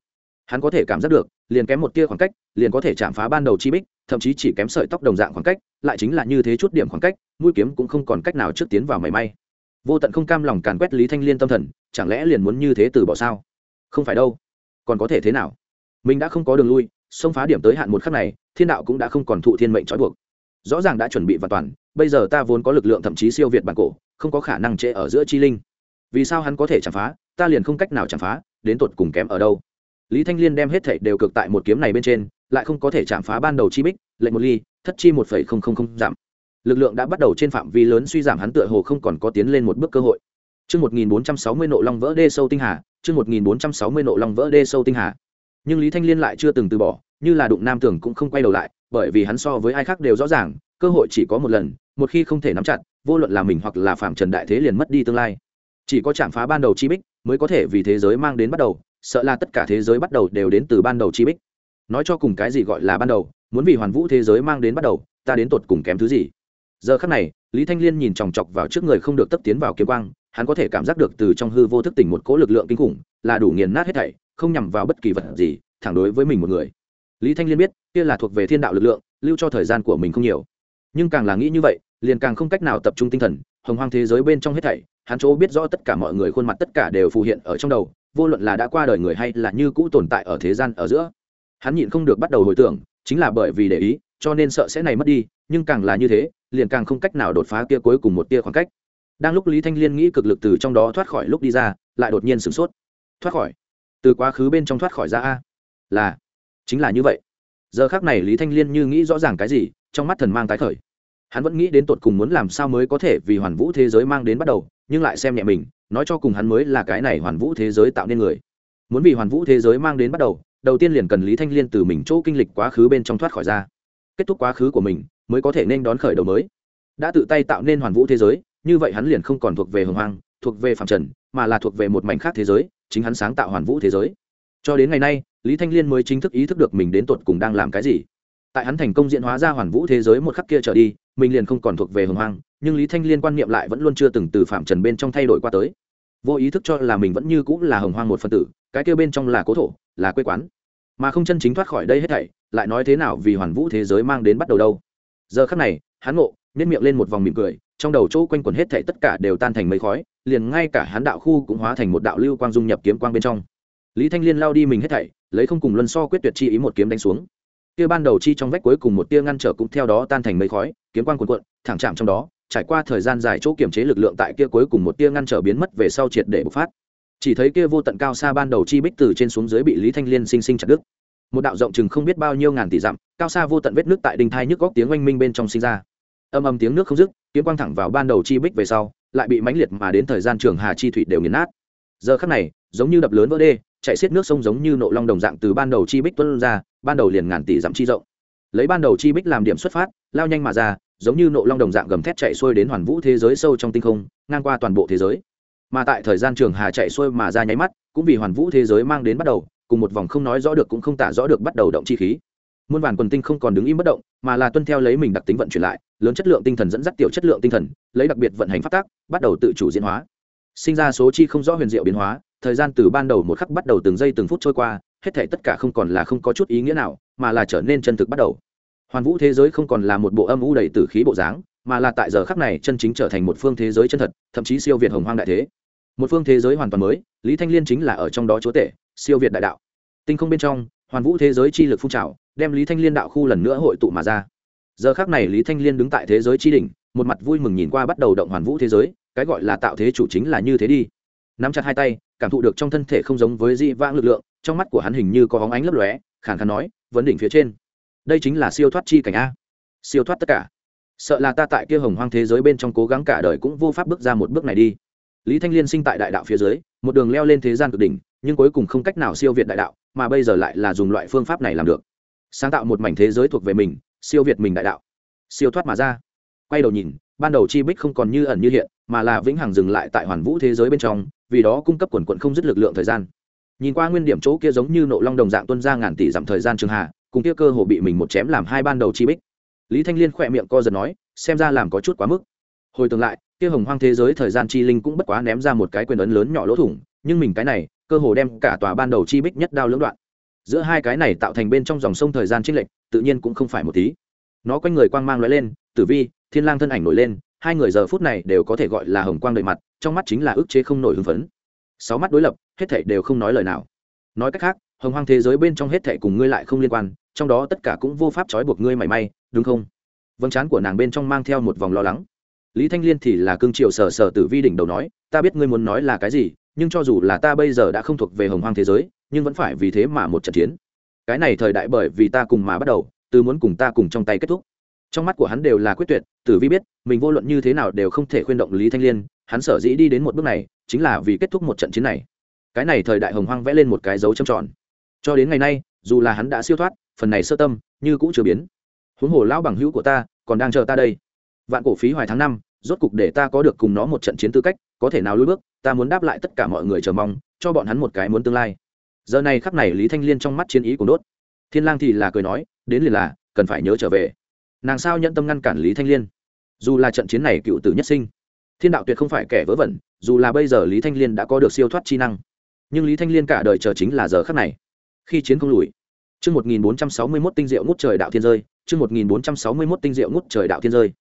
A: Hắn có thể cảm giác được, liền kém một tia khoảng cách, liền có thể chạm phá ban đầu chi bích, thậm chí chỉ kém sợi tóc đồng dạng khoảng cách, lại chính là như thế chút điểm khoảng cách, mũi kiếm cũng không còn cách nào trước tiến vào mảy may vô tận không cam lòng càn quét lý thanh liên tâm thần, chẳng lẽ liền muốn như thế từ bỏ sao? Không phải đâu. Còn có thể thế nào? Mình đã không có đường lui, xông phá điểm tới hạn một khắc này, thiên đạo cũng đã không còn thụ thiên mệnh trói buộc. Rõ ràng đã chuẩn bị và toàn, bây giờ ta vốn có lực lượng thậm chí siêu việt bản cổ, không có khả năng trễ ở giữa chi linh. Vì sao hắn có thể chạm phá, ta liền không cách nào chạm phá, đến tột cùng kém ở đâu? Lý thanh liên đem hết thảy đều cực tại một kiếm này bên trên, lại không có thể chạm phá ban đầu chi bích, lệnh một ly, thất chi một phẩy không không không giảm lực lượng đã bắt đầu trên phạm vi lớn suy giảm hắn tựa hồ không còn có tiến lên một bước cơ hội Chương 1460 nộ long vỡ đê sâu tinh hà, chương 1460 nộ long vỡ đê sâu tinh hà. Nhưng Lý Thanh Liên lại chưa từng từ bỏ, như là đụng nam tưởng cũng không quay đầu lại, bởi vì hắn so với ai khác đều rõ ràng, cơ hội chỉ có một lần, một khi không thể nắm chặt, vô luận là mình hoặc là phạm trần đại thế liền mất đi tương lai. Chỉ có chạm phá ban đầu chi bích, mới có thể vì thế giới mang đến bắt đầu, sợ là tất cả thế giới bắt đầu đều đến từ ban đầu chi bích. Nói cho cùng cái gì gọi là ban đầu, muốn vì hoàn vũ thế giới mang đến bắt đầu, ta đến tột cùng kém thứ gì? Giờ khắc này, lý thanh liên nhìn chòng chọc vào trước người không được tấp tiến vào kiếm quang, hắn có thể cảm giác được từ trong hư vô thức tỉnh một cỗ lực lượng kinh khủng, là đủ nghiền nát hết thảy, không nhằm vào bất kỳ vật gì, thẳng đối với mình một người. Lý thanh liên biết, kia là thuộc về thiên đạo lực lượng, lưu cho thời gian của mình không nhiều. Nhưng càng là nghĩ như vậy, liền càng không cách nào tập trung tinh thần, hồng hoang thế giới bên trong hết thảy, hắn chỗ biết rõ tất cả mọi người khuôn mặt tất cả đều phù hiện ở trong đầu, vô luận là đã qua đời người hay là như cũ tồn tại ở thế gian ở giữa. Hắn nhịn không được bắt đầu hồi tưởng, chính là bởi vì để ý, cho nên sợ sẽ này mất đi, nhưng càng là như thế liền càng không cách nào đột phá kia cuối cùng một tia khoảng cách. Đang lúc lý thanh liên nghĩ cực lực từ trong đó thoát khỏi lúc đi ra, lại đột nhiên sửng sốt. Thoát khỏi? Từ quá khứ bên trong thoát khỏi ra a? Là, chính là như vậy. Giờ khác này lý thanh liên như nghĩ rõ ràng cái gì, trong mắt thần mang tái khởi. Hắn vẫn nghĩ đến tột cùng muốn làm sao mới có thể vì hoàn vũ thế giới mang đến bắt đầu, nhưng lại xem nhẹ mình, nói cho cùng hắn mới là cái này hoàn vũ thế giới tạo nên người. Muốn vì hoàn vũ thế giới mang đến bắt đầu đầu tiên liền cần lý thanh liên từ mình chỗ kinh lịch quá khứ bên trong thoát khỏi ra. Kết thúc quá khứ của mình mới có thể nên đón khởi đầu mới. Đã tự tay tạo nên hoàn vũ thế giới, như vậy hắn liền không còn thuộc về hồng hoang, thuộc về phạm trần, mà là thuộc về một mảnh khác thế giới, chính hắn sáng tạo hoàn vũ thế giới. Cho đến ngày nay, lý thanh liên mới chính thức ý thức được mình đến tột cùng đang làm cái gì. Tại hắn thành công diễn hóa ra hoàn vũ thế giới một khắc kia trở đi, mình liền không còn thuộc về hồng hoang, nhưng lý thanh liên quan niệm lại vẫn luôn chưa từng từ phạm trần bên trong thay đổi qua tới. Vô ý thức cho là mình vẫn như cũng là hồng hoang một phân tử, cái kia bên trong là cố thổ, là quê quán. Mà không chân chính thoát khỏi đây hết thảy, lại nói thế nào vì hoàn vũ thế giới mang đến bắt đầu đâu? Giờ khắc này, hắn ngộ nên miệng lên một vòng mỉm cười, trong đầu chỗ quanh quẩn hết thảy tất cả đều tan thành mây khói, liền ngay cả hắn đạo khu cũng hóa thành một đạo lưu quang dung nhập kiếm quang bên trong. Lý thanh liên lao đi mình hết thảy, lấy không cùng luân so quyết tuyệt chi ý một kiếm đánh xuống. Kia ban đầu chi trong vách cuối cùng một tia ngăn trở cũng theo đó tan thành mây khói, kiếm quang cuồn cuộn, thẳng chạm trong đó, trải qua thời gian dài chỗ kiểm chế lực lượng tại kia cuối cùng một tia ngăn trở biến mất về sau triệt để bộc phát. Chỉ thấy kia vô tận cao xa ban đầu chi bích từ trên xuống dưới bị lý thanh liên sinh sinh chặt đứt một đạo rộng chừng không biết bao nhiêu ngàn tỷ dặm, cao xa vô tận vết nước tại đình thai nhức góc tiếng oanh minh bên trong sinh ra. Âm âm tiếng nước không dứt, kiếm quang thẳng vào ban đầu chi bích về sau, lại bị mãnh liệt mà đến thời gian trường hà chi thủy đều nghiền nát. Giờ khắc này, giống như đập lớn vỡ đê chạy xiết nước sông giống như nộ long đồng dạng từ ban đầu chi bích tuân ra, ban đầu liền ngàn tỷ dặm chi rộng. Lấy ban đầu chi bích làm điểm xuất phát, lao nhanh mà ra, giống như nộ long đồng dạng gầm thét chạy xuôi đến hoàn vũ thế giới sâu trong tinh không, ngang qua toàn bộ thế giới. Mà tại thời gian trường hà chạy xuôi mà ra nháy mắt, cũng vì hoàn vũ thế giới mang đến bắt đầu cùng một vòng không nói rõ được cũng không tả rõ được bắt đầu động chi khí. Muôn vàn quần tinh không còn đứng im bất động, mà là tuân theo lấy mình đặc tính vận chuyển lại, lớn chất lượng tinh thần dẫn dắt tiểu chất lượng tinh thần, lấy đặc biệt vận hành phát tác bắt đầu tự chủ diễn hóa. Sinh ra số chi không rõ huyền diệu biến hóa, thời gian từ ban đầu một khắc bắt đầu từng giây từng phút trôi qua, hết thể tất cả không còn là không có chút ý nghĩa nào, mà là trở nên chân thực bắt đầu. Hoàn vũ thế giới không còn là một bộ âm u đầy tử khí bộ dáng, mà là tại giờ khắc này chân chính trở thành một phương thế giới chân thật, thậm chí siêu việt hồng hoang đại thế. Một phương thế giới hoàn toàn mới, lý thanh liên chính là ở trong đó chúa tể siêu việt đại đạo. Tinh không bên trong, hoàn vũ thế giới chi lực phun trào, đem lý thanh liên đạo khu lần nữa hội tụ mà ra. Giờ khác này lý thanh liên đứng tại thế giới chi đỉnh, một mặt vui mừng nhìn qua bắt đầu động hoàn vũ thế giới, cái gọi là tạo thế chủ chính là như thế đi. Nắm chặt hai tay, cảm thụ được trong thân thể không giống với dị vãng lực lượng, trong mắt của hắn hình như có hóng ánh lấp lóe, khàn khàn nói, vấn đỉnh phía trên, đây chính là siêu thoát chi cảnh a. Siêu thoát tất cả. Sợ là ta tại kia hồng hoang thế giới bên trong cố gắng cả đời cũng vô pháp bước ra một bước này đi. Lý thanh liên sinh tại đại đạo phía dưới, một đường leo lên thế gian cực đỉnh nhưng cuối cùng không cách nào siêu việt đại đạo, mà bây giờ lại là dùng loại phương pháp này làm được. Sáng tạo một mảnh thế giới thuộc về mình, siêu việt mình đại đạo. Siêu thoát mà ra. Quay đầu nhìn, ban đầu chi bích không còn như ẩn như hiện, mà là vĩnh hằng dừng lại tại hoàn vũ thế giới bên trong, vì đó cung cấp quần quận không dứt lực lượng thời gian. Nhìn qua nguyên điểm chỗ kia giống như nộ long đồng dạng tuân ra ngàn tỷ dặm thời gian trường hạ, cùng kia cơ hồ bị mình một chém làm hai ban đầu chi bích. Lý thanh liên khỏe miệng co giật nói, xem ra làm có chút quá mức. Hồi tương lại, kia hồng hoang thế giới thời gian chi linh cũng bất quá ném ra một cái quyền ấn lớn nhỏ lỗ thủng, nhưng mình cái này cơ hồ đem cả tòa ban đầu chi bích nhất đao lưỡng đoạn. Giữa hai cái này tạo thành bên trong dòng sông thời gian trích lệch, tự nhiên cũng không phải một tí. Nó quanh người quang mang lóe lên, tử vi, thiên lang thân ảnh nổi lên, hai người giờ phút này đều có thể gọi là hồng quang đầy mặt, trong mắt chính là ức chế không nổi hưng phấn. Sáu mắt đối lập, hết thảy đều không nói lời nào. Nói cách khác, hồng hoang thế giới bên trong hết thảy cùng ngươi lại không liên quan, trong đó tất cả cũng vô pháp trói buộc ngươi mảy may, đúng không? Vâng chán của nàng bên trong mang theo một vòng lo lắng. Lý thanh liên thì là cương triều sờ sờ tử vi đỉnh đầu nói, ta biết ngươi muốn nói là cái gì nhưng cho dù là ta bây giờ đã không thuộc về hồng hoang thế giới, nhưng vẫn phải vì thế mà một trận chiến. Cái này thời đại bởi vì ta cùng mà bắt đầu, từ muốn cùng ta cùng trong tay kết thúc. Trong mắt của hắn đều là quyết tuyệt, tử vi biết, mình vô luận như thế nào đều không thể khuyên động lý thanh liên, hắn sở dĩ đi đến một bước này, chính là vì kết thúc một trận chiến này. Cái này thời đại hồng hoang vẽ lên một cái dấu trầm tròn. Cho đến ngày nay, dù là hắn đã siêu thoát, phần này sơ tâm, như cũng chưa biến. Huống hồ lão bằng hữu của ta, còn đang chờ ta đây. Vạn cổ phí hoài tháng năm rốt cục để ta có được cùng nó một trận chiến tư cách có thể nào lùi bước ta muốn đáp lại tất cả mọi người chờ mong cho bọn hắn một cái muốn tương lai. Giờ này khắc này lý thanh liên trong mắt chiến ý của đốt. Thiên lang thì là cười nói đến liền là cần phải nhớ trở về. Nàng sao nhận tâm ngăn cản lý thanh liên? Dù là trận chiến này cựu tử nhất sinh thiên đạo tuyệt không phải kẻ vớ vẩn dù là bây giờ lý thanh liên đã có được siêu thoát chi năng. Nhưng lý thanh liên cả đời chờ chính là giờ khắc này. Khi chiến không lùi Chương 1461 tinh diệu ngút trời đạo thiên rơi, chương 1461 tinh diệu ngút trời đạo thiên rơi.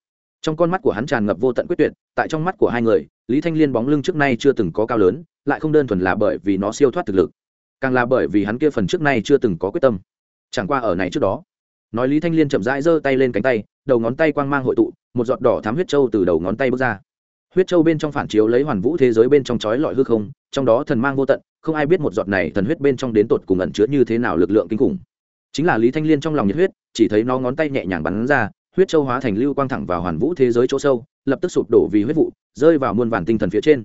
A: Trong con mắt của hắn tràn ngập vô tận quyết tuyệt, tại trong mắt của hai người, Lý Thanh Liên bóng lưng trước nay chưa từng có cao lớn, lại không đơn thuần là bởi vì nó siêu thoát thực lực, càng là bởi vì hắn kia phần trước nay chưa từng có quyết tâm. Chẳng qua ở này trước đó, nói Lý Thanh Liên chậm rãi giơ tay lên cánh tay, đầu ngón tay quang mang hội tụ, một giọt đỏ thám huyết châu từ đầu ngón tay bước ra. Huyết châu bên trong phản chiếu lấy hoàn vũ thế giới bên trong chói lọi hư không, trong đó thần mang vô tận, không ai biết một giọt này thần huyết bên trong đến tột cùng ẩn chứa như thế nào lực lượng kinh khủng chính là lý thanh liên trong lòng nhiệt huyết chỉ thấy nó ngón tay nhẹ nhàng bắn ra huyết châu hóa thành lưu quang thẳng vào hoàn vũ thế giới chỗ sâu, lập tức sụp đổ vì huyết vụ, rơi vào muôn vàn tinh thần phía trên.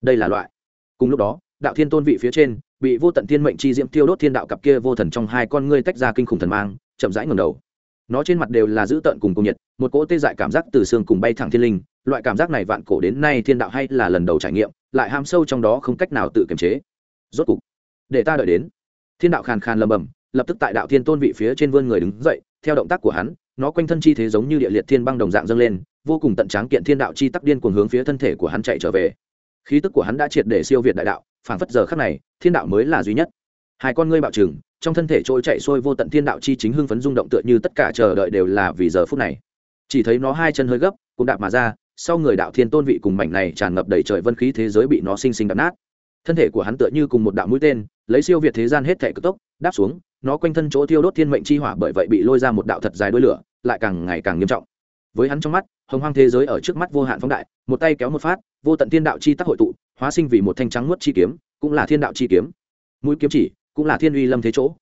A: Đây là loại. Cùng lúc đó, đạo thiên tôn vị phía trên, bị vô tận thiên mệnh chi diễm tiêu đốt thiên đạo cặp kia vô thần trong hai con ngươi tách ra kinh khủng thần mang, chậm rãi ngầm đầu. Nó trên mặt đều là dữ tợn cùng cùng nhiệt, một cỗ tê dại cảm giác từ xương cùng bay thẳng thiên linh, loại cảm giác này vạn cổ đến nay thiên đạo hay là lần đầu trải nghiệm, lại ham sâu trong đó không cách nào tự kiềm chế. Rốt cục, để ta đợi đến. Thiên đạo khàn khàn lầm bầm lập tức tại đạo thiên tôn vị phía trên vươn người đứng dậy, theo động tác của hắn nó quanh thân chi thế giống như địa liệt thiên băng đồng dạng dâng lên, vô cùng tận tráng kiện thiên đạo chi tắc điên cuồng hướng phía thân thể của hắn chạy trở về. Khí tức của hắn đã triệt để siêu việt đại đạo, phảng phất giờ khắc này, thiên đạo mới là duy nhất. Hai con ngươi bạo trừng, trong thân thể trôi chạy xuôi vô tận thiên đạo chi chính hưng phấn rung động tựa như tất cả chờ đợi đều là vì giờ phút này. Chỉ thấy nó hai chân hơi gấp, cũng đạp mà ra, sau người đạo thiên tôn vị cùng mảnh này tràn ngập đầy trời vân khí thế giới bị nó sinh sinh đập nát. Thân thể của hắn tựa như cùng một đạo mũi tên, lấy siêu việt thế gian hết thể cực tốc đáp xuống, nó quanh thân chỗ thiêu đốt thiên mệnh chi hỏa bởi vậy bị lôi ra một đạo thật dài đuôi lửa, lại càng ngày càng nghiêm trọng. Với hắn trong mắt, hồng hoang thế giới ở trước mắt vô hạn phóng đại, một tay kéo một phát, vô tận thiên đạo chi tắc hội tụ, hóa sinh vì một thanh trắng nuốt chi kiếm, cũng là thiên đạo chi kiếm. Mũi kiếm chỉ, cũng là thiên uy lâm thế chỗ.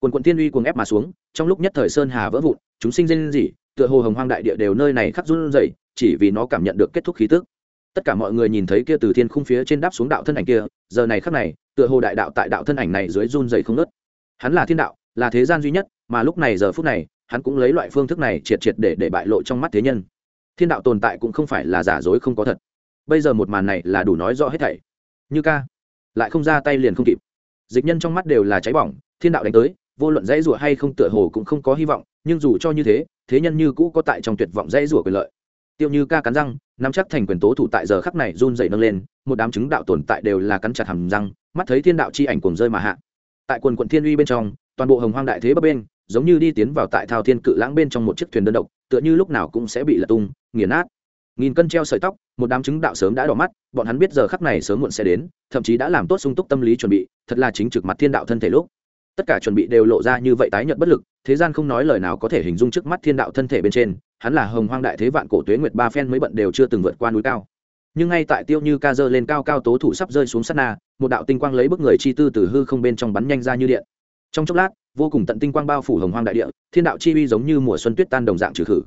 A: Quần quận thiên uy cuồng ép mà xuống, trong lúc nhất thời sơn hà vỡ vụn, chúng sinh dên gì tựa hồ hồng hoang đại địa đều nơi này khắc run rẩy, chỉ vì nó cảm nhận được kết thúc khí tức. Tất cả mọi người nhìn thấy kia từ thiên khung phía trên đáp xuống đạo thân ảnh kia, giờ này khắc này, tựa hồ đại đạo tại đạo thân ảnh này dưới run rẩy không ngớt hắn là thiên đạo, là thế gian duy nhất, mà lúc này giờ phút này, hắn cũng lấy loại phương thức này triệt triệt để để bại lộ trong mắt thế nhân. Thiên đạo tồn tại cũng không phải là giả dối không có thật. Bây giờ một màn này là đủ nói rõ hết thảy. Như ca, lại không ra tay liền không kịp. Dịch nhân trong mắt đều là cháy bỏng, thiên đạo đánh tới, vô luận dãy rủa hay không tựa hồ cũng không có hy vọng, nhưng dù cho như thế thế nhân như cũ có tại trong tuyệt vọng dãy rủa quyền lợi. Tiêu như ca cắn răng, nắm chắc thành quyền tố thủ tại giờ khắc này run dậy nâng lên, một đám chứng đạo tồn tại đều là cắn chặt hầm răng, mắt thấy thiên đạo chi ảnh cùng rơi mà hạ tại quần quận thiên uy bên trong, toàn bộ hồng hoang đại thế bấp bên giống như đi tiến vào tại thao thiên cự lãng bên trong một chiếc thuyền đơn độc, tựa như lúc nào cũng sẽ bị lật tung, nghiền nát. Nghìn cân treo sợi tóc, một đám chứng đạo sớm đã đỏ mắt, bọn hắn biết giờ khắc này sớm muộn sẽ đến, thậm chí đã làm tốt sung túc tâm lý chuẩn bị, thật là chính trực mặt thiên đạo thân thể lúc. Tất cả chuẩn bị đều lộ ra như vậy tái nhợt bất lực, thế gian không nói lời nào có thể hình dung trước mắt thiên đạo thân thể bên trên, hắn là hồng hoang đại thế vạn cổ tuế nguyệt ba phen mới bận đều chưa từng vượt qua núi cao. Nhưng ngay tại tiêu như ca dơ lên cao cao tố thủ sắp rơi xuống sát na một đạo tinh quang lấy bức người chi tư từ hư không bên trong bắn nhanh ra như điện. Trong chốc lát, vô cùng tận tinh quang bao phủ hồng hoang đại địa, thiên đạo chi uy giống như mùa xuân tuyết tan đồng dạng trừ khử.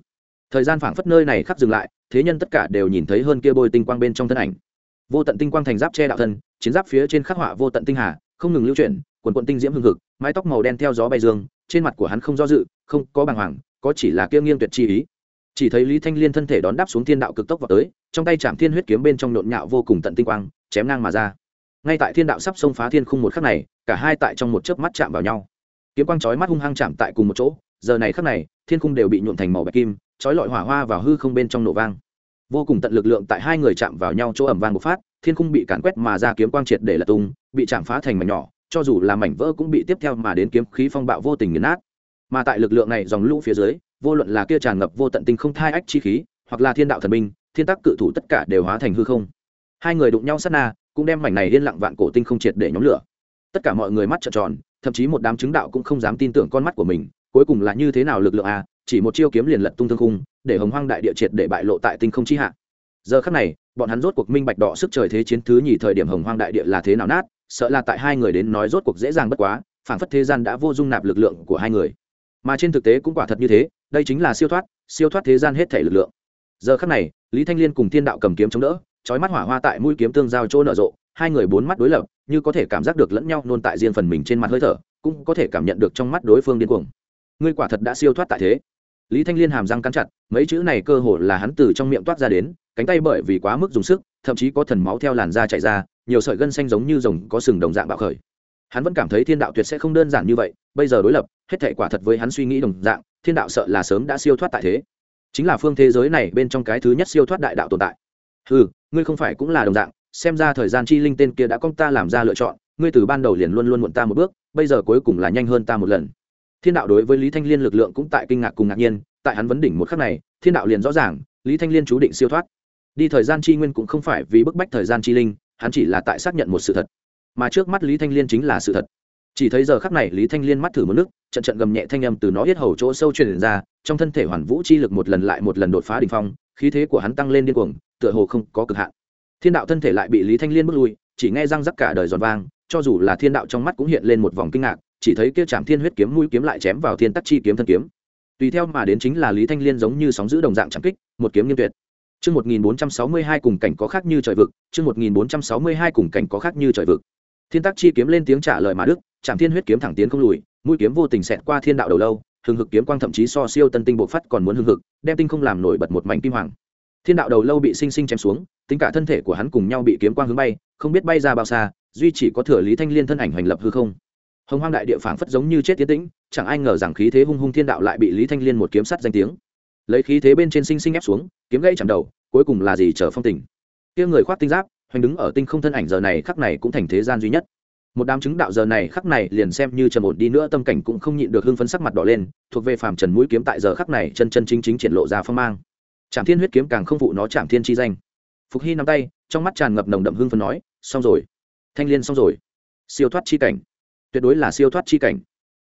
A: Thời gian phảng phất nơi này khắc dừng lại, thế nhân tất cả đều nhìn thấy hơn kia bôi tinh quang bên trong thân ảnh. Vô tận tinh quang thành giáp che đạo thân, chiến giáp phía trên khắc họa vô tận tinh hà, không ngừng lưu chuyển, quần quận tinh diễm hưng hực, mái tóc màu đen theo gió bay dương, trên mặt của hắn không do dự, không có bàng hoàng, có chỉ là kia nghiêng tuyệt chi ý. Chỉ thấy lý thanh liên thân thể đón đáp xuống thiên đạo cực tốc vào tới, trong tay chạm thiên huyết kiếm bên trong nhộn nhạo vô cùng tận tinh quang, chém ngang mà ra ngay tại thiên đạo sắp xông phá thiên khung một khắc này, cả hai tại trong một chớp mắt chạm vào nhau. Kiếm quang chói mắt hung hăng chạm tại cùng một chỗ, giờ này khắc này, thiên khung đều bị nhuộn thành màu bạch kim, chói lọi hỏa hoa vào hư không bên trong nổ vang. Vô cùng tận lực lượng tại hai người chạm vào nhau chỗ ẩm vang một phát, thiên khung bị càn quét mà ra kiếm quang triệt để là tung, bị chạm phá thành mảnh nhỏ, cho dù là mảnh vỡ cũng bị tiếp theo mà đến kiếm khí phong bạo vô tình nghiền nát. Mà tại lực lượng này dòng lũ phía dưới, vô luận là kia tràn ngập vô tận tinh không thai ách chi khí, hoặc là thiên đạo thần binh, thiên tắc cự thủ tất cả đều hóa thành hư không. Hai người đụng nhau sát na cũng đem mảnh này yên lặng vạn cổ tinh không triệt để nhóm lửa. Tất cả mọi người mắt trợn tròn, thậm chí một đám chứng đạo cũng không dám tin tưởng con mắt của mình, cuối cùng là như thế nào lực lượng a, chỉ một chiêu kiếm liền lật tung thương khung, để hồng hoang đại địa triệt để bại lộ tại tinh không chi hạ. Giờ khắc này, bọn hắn rốt cuộc minh bạch đỏ sức trời thế chiến thứ nhì thời điểm hồng hoang đại địa là thế nào nát, sợ là tại hai người đến nói rốt cuộc dễ dàng bất quá phản phất thế gian đã vô dung nạp lực lượng của hai người. Mà trên thực tế cũng quả thật như thế, đây chính là siêu thoát siêu thoát thế gian hết thể lực lượng. Giờ khắc này, lý thanh liên cùng thiên đạo cầm kiếm chống đỡ trói mắt hỏa hoa tại mũi kiếm tương giao chỗ nở rộ, hai người bốn mắt đối lập, như có thể cảm giác được lẫn nhau nôn tại riêng phần mình trên mặt hơi thở, cũng có thể cảm nhận được trong mắt đối phương điên cuồng. Ngươi quả thật đã siêu thoát tại thế. Lý thanh liên hàm răng cắn chặt, mấy chữ này cơ hồ là hắn từ trong miệng toát ra đến, cánh tay bởi vì quá mức dùng sức, thậm chí có thần máu theo làn da chạy ra, nhiều sợi gân xanh giống như rồng có sừng đồng dạng bạo khởi. Hắn vẫn cảm thấy thiên đạo tuyệt sẽ không đơn giản như vậy, bây giờ đối lập, hết thảy quả thật với hắn suy nghĩ đồng dạng, thiên đạo sợ là sớm đã siêu thoát tại thế. Chính là phương thế giới này bên trong cái thứ nhất siêu thoát đại đạo tồn tại. Ừ ngươi không phải cũng là đồng dạng, xem ra thời gian chi linh tên kia đã công ta làm ra lựa chọn, ngươi từ ban đầu liền luôn luôn muộn ta một bước, bây giờ cuối cùng là nhanh hơn ta một lần. Thiên đạo đối với lý thanh liên lực lượng cũng tại kinh ngạc cùng ngạc nhiên, tại hắn vấn đỉnh một khắc này, thiên đạo liền rõ ràng, lý thanh liên chú định siêu thoát. Đi thời gian chi nguyên cũng không phải vì bức bách thời gian chi linh, hắn chỉ là tại xác nhận một sự thật. Mà trước mắt lý thanh liên chính là sự thật. Chỉ thấy giờ khắc này lý thanh liên mắt thử một nước, trận trận gầm nhẹ thanh âm từ nó hết hầu chỗ sâu truyền ra, trong thân thể hoàn vũ chi lực một lần lại một lần đột phá đ ỉ n h phong khí thế của hắn tăng lên điên cuồng tựa hồ không có cực hạn. Thiên đạo thân thể lại bị lý thanh liên bước lui chỉ nghe răng rắc cả đời giòn vang cho dù là thiên đạo trong mắt cũng hiện lên một vòng kinh ngạc chỉ thấy kia chạm thiên huyết kiếm mũi kiếm lại chém vào thiên tắc chi kiếm thân kiếm. Tùy theo mà đến chính là lý thanh liên giống như sóng giữ đồng dạng trảm kích một kiếm nghiêm tuyệt. Chương 1462 cùng cảnh có khác như trời vực, chương 1462 cùng cảnh có khác như trời vực. Thiên Tắc chi kiếm lên tiếng trả lời mà đức, Trảm Thiên huyết kiếm thẳng tiến không lùi, mũi kiếm vô tình xẹt qua thiên đạo đầu lâu, hừng hực kiếm quang thậm chí so siêu tân tinh bộ phát còn muốn hừng hực, đem tinh không làm nổi bật một mảnh kim hoàng. Thiên đạo đầu lâu bị sinh sinh chém xuống, tính cả thân thể của hắn cùng nhau bị kiếm quang hướng bay, không biết bay ra bao xa, duy chỉ có thừa Lý Thanh Liên thân ảnh hành lập hư không. Hồng Hoang đại địa phảng phất giống như chết tiến tĩnh, chẳng ai ngờ rằng khí thế hung hung thiên đạo lại bị Lý Thanh Liên một kiếm sắt danh tiếng. Lấy khí thế bên trên sinh sinh ép xuống, kiếm gãy chạm đầu, cuối cùng là gì trở phong tình. Kia người khoác tinh giáp, hoành đứng ở tinh không thân ảnh giờ này khắc này cũng thành thế gian duy nhất một đám chứng đạo giờ này khắc này liền xem như trầm ổn đi nữa, tâm cảnh cũng không nhịn được hưng phấn sắc mặt đỏ lên, thuộc về phàm trần mũi kiếm tại giờ khắc này chân chân chính chính triển lộ ra phong mang. Trạm thiên huyết kiếm càng không phụ nó trạm thiên chi danh. Phục hy nắm tay, trong mắt tràn ngập nồng đậm hưng phấn nói, xong rồi. Thanh liên xong rồi. Siêu thoát chi cảnh. Tuyệt đối là siêu thoát chi cảnh.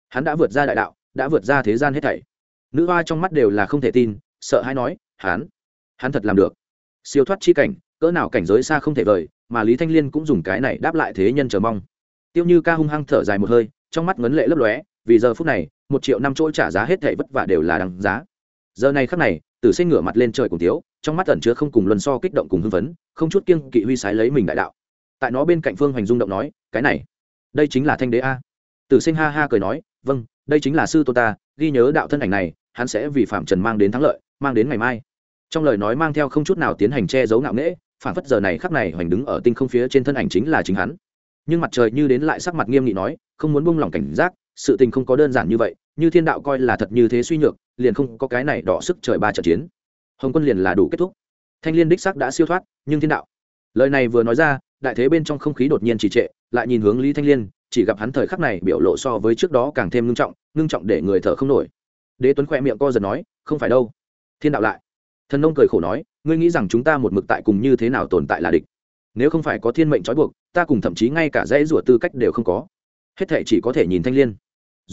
A: Hắn đã vượt ra đại đạo, đã vượt ra thế gian hết thảy. Nữ hoa trong mắt đều là không thể tin, sợ hãi nói, hắn hắn thật làm được. Siêu thoát chi cảnh, cỡ nào cảnh giới xa không thể vời, mà lý thanh liên cũng dùng cái này đáp lại thế nhân chờ mong tiêu như ca hung hăng thở dài một hơi, trong mắt ngấn lệ lấp lóe, vì giờ phút này, một triệu năm trôi trả giá hết thảy vất vả đều là đằng giá. Giờ này khắc này, tử sinh ngửa mặt lên trời cùng tiếu, trong mắt ẩn chứa không cùng luân so kích động cùng hưng phấn, không chút kiêng kỵ huy sái lấy mình đại đạo. Tại nó bên cạnh phương hoành dung động nói, cái này, đây chính là thanh đế a. Tử sinh ha ha cười nói vâng đây chính là sư tô ta, ghi nhớ đạo thân ảnh này, hắn sẽ vì phạm trần mang đến thắng lợi, mang đến ngày mai. Trong lời nói mang theo không chút nào tiến hành che giấu ngạo nghễ phản phất giờ này khắc này hoành đứng ở tinh không phía trên thân ảnh chính là chính hắn nhưng mặt trời như đến lại sắc mặt nghiêm nghị nói, không muốn buông lỏng cảnh giác, sự tình không có đơn giản như vậy, như thiên đạo coi là thật như thế suy nhược, liền không có cái này đỏ sức trời ba trận chiến. Hồng quân liền là đủ kết thúc. Thanh liên đích sắc đã siêu thoát, nhưng thiên đạo. Lời này vừa nói ra, đại thế bên trong không khí đột nhiên trì trệ, lại nhìn hướng lý thanh liên, chỉ gặp hắn thời khắc này biểu lộ so với trước đó càng thêm ngưng trọng ngưng trọng để người thở không nổi. Đế tuấn khoe miệng co giật nói, không phải đâu. Thiên đạo lại. Thần nông cười khổ nói, ngươi nghĩ rằng chúng ta một mực tại cùng như thế nào tồn tại là địch? Nếu không phải có thiên mệnh trói buộc, ta cùng thậm chí ngay cả dãy rủa tư cách đều không có. Hết thệ chỉ có thể nhìn thanh l i ê n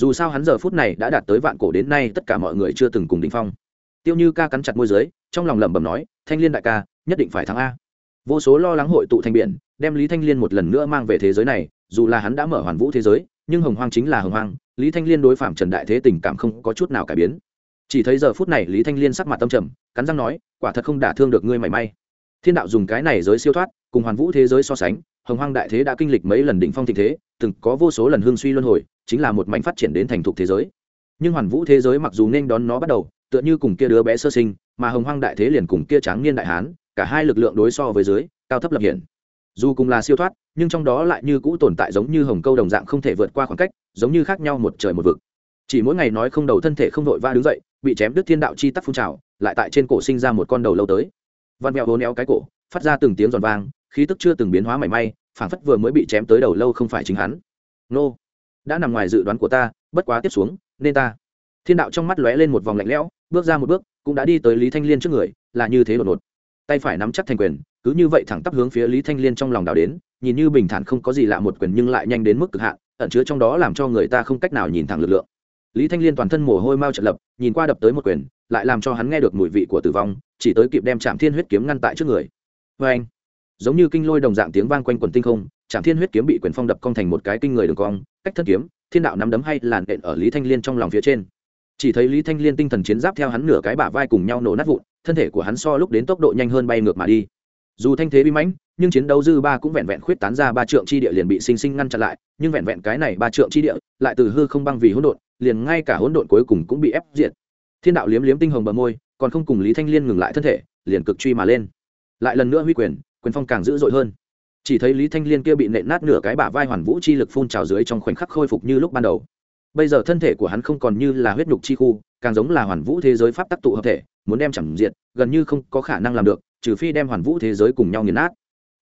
A: dù sao hắn giờ phút này đã đạt tới vạn cổ đến nay, tất cả mọi người chưa từng cùng đ phong. Tiêu như ca cắn chặt môi giới trong lòng lẩm bẩm nói, thanh l i ê n đại ca, nhất định phải thắng a. Vô số lo lắng hội tụ thành biển, đem lý thanh l i ê n một lần nữa mang về thế giới này, dù là hắn đã mở hoàn vũ thế giới, nhưng hồng hoang chính là hồng hoang, lý thanh liên đối phạm trần đại thế tình cảm không có chút nào cải biến. Chỉ thấy giờ phút này lý thanh liên sắc mặt tâm trầm, cắn răng nói, quả thật không đả thương được ngươi mảy may. Thiên đạo dùng cái này giới siêu thoát cùng hoàn vũ thế giới so sánh, hồng hoang đại thế đã kinh lịch mấy lần đỉnh phong thịnh thế, từng có vô số lần hương suy luân hồi, chính là một mảnh phát triển đến thành thục thế giới. Nhưng hoàn vũ thế giới mặc dù nên đón nó bắt đầu, tựa như cùng kia đứa bé sơ sinh, mà hồng hoang đại thế liền cùng kia tráng niên đại hán, cả hai lực lượng đối so với dưới, cao thấp lập hiển. Dù cùng là siêu thoát, nhưng trong đó lại như cũ tồn tại giống như hồng câu đồng dạng không thể vượt qua khoảng cách, giống như khác nhau một trời một vực. Chỉ mỗi ngày nói không đầu thân thể không đội va đứng dậy, bị chém đứt thiên đạo chi tắc phun trào, lại tại trên cổ sinh ra một con đầu lâu tới. Văn mẹo hố néo cái cổ, phát ra từng tiếng giòn vang khí tức chưa từng biến hóa mảy may, phảng phất vừa mới bị chém tới đầu lâu không phải chính hắn. Nô, đã nằm ngoài dự đoán của ta, bất quá tiếp xuống, nên ta. Thiên đạo trong mắt lóe lên một vòng lạnh lẽo, bước ra một bước, cũng đã đi tới lý thanh liên trước người, là như thế đột ngột. Tay phải nắm chắc thành quyền, cứ như vậy thẳng tắp hướng phía lý thanh liên trong lòng đào đến, nhìn như bình thản không có gì lạ một quyền nhưng lại nhanh đến mức cực hạn, ẩn chứa trong đó làm cho người ta không cách nào nhìn thẳng lực lượng. Lý thanh liên toàn thân mồ hôi mau trận lập, nhìn qua đập tới một quyền, lại làm cho hắn nghe được mùi vị của tử vong, chỉ tới kịp đem chạm thiên huyết kiếm ngăn tại trước người. Vê anh giống như kinh lôi đồng dạng tiếng vang quanh quần tinh không trạm thiên huyết kiếm bị quyền phong đập cong thành một cái kinh người đường cong, cách thân kiếm, thiên đạo nắm đấm hay làn đện ở lý thanh liên trong lòng phía trên. Chỉ thấy lý thanh liên tinh thần chiến giáp theo hắn nửa cái bả vai cùng nhau nổ nát vụn, thân thể của hắn so lúc đến tốc độ nhanh hơn bay ngược mà đi. Dù thanh thế bi mãnh, nhưng chiến đấu dư ba cũng vẹn vẹn khuyết tán ra ba trượng chi địa liền bị sinh sinh ngăn chặn lại, nhưng vẹn vẹn cái này ba trượng chi địa lại từ hư không băng vì hỗn độn, liền ngay cả hỗn độn cuối cùng cũng bị ép diệt. Thiên đạo liếm liếm tinh hồng bờ môi, còn không cùng lý thanh liên ngừng lại thân thể, liền cực truy mà lên. Lại lần nữa huy quyền quyền phong càng dữ dội hơn. Chỉ thấy lý thanh liên kia bị nện nát nửa cái bả vai hoàn vũ chi lực phun trào dưới trong khoảnh khắc khôi phục như lúc ban đầu. Bây giờ thân thể của hắn không còn như là huyết nhục chi khu, càng giống là hoàn vũ thế giới pháp tắc tụ hợp thể, muốn đem chẳng diện, gần như không có khả năng làm được, trừ phi đem hoàn vũ thế giới cùng nhau nghiền nát.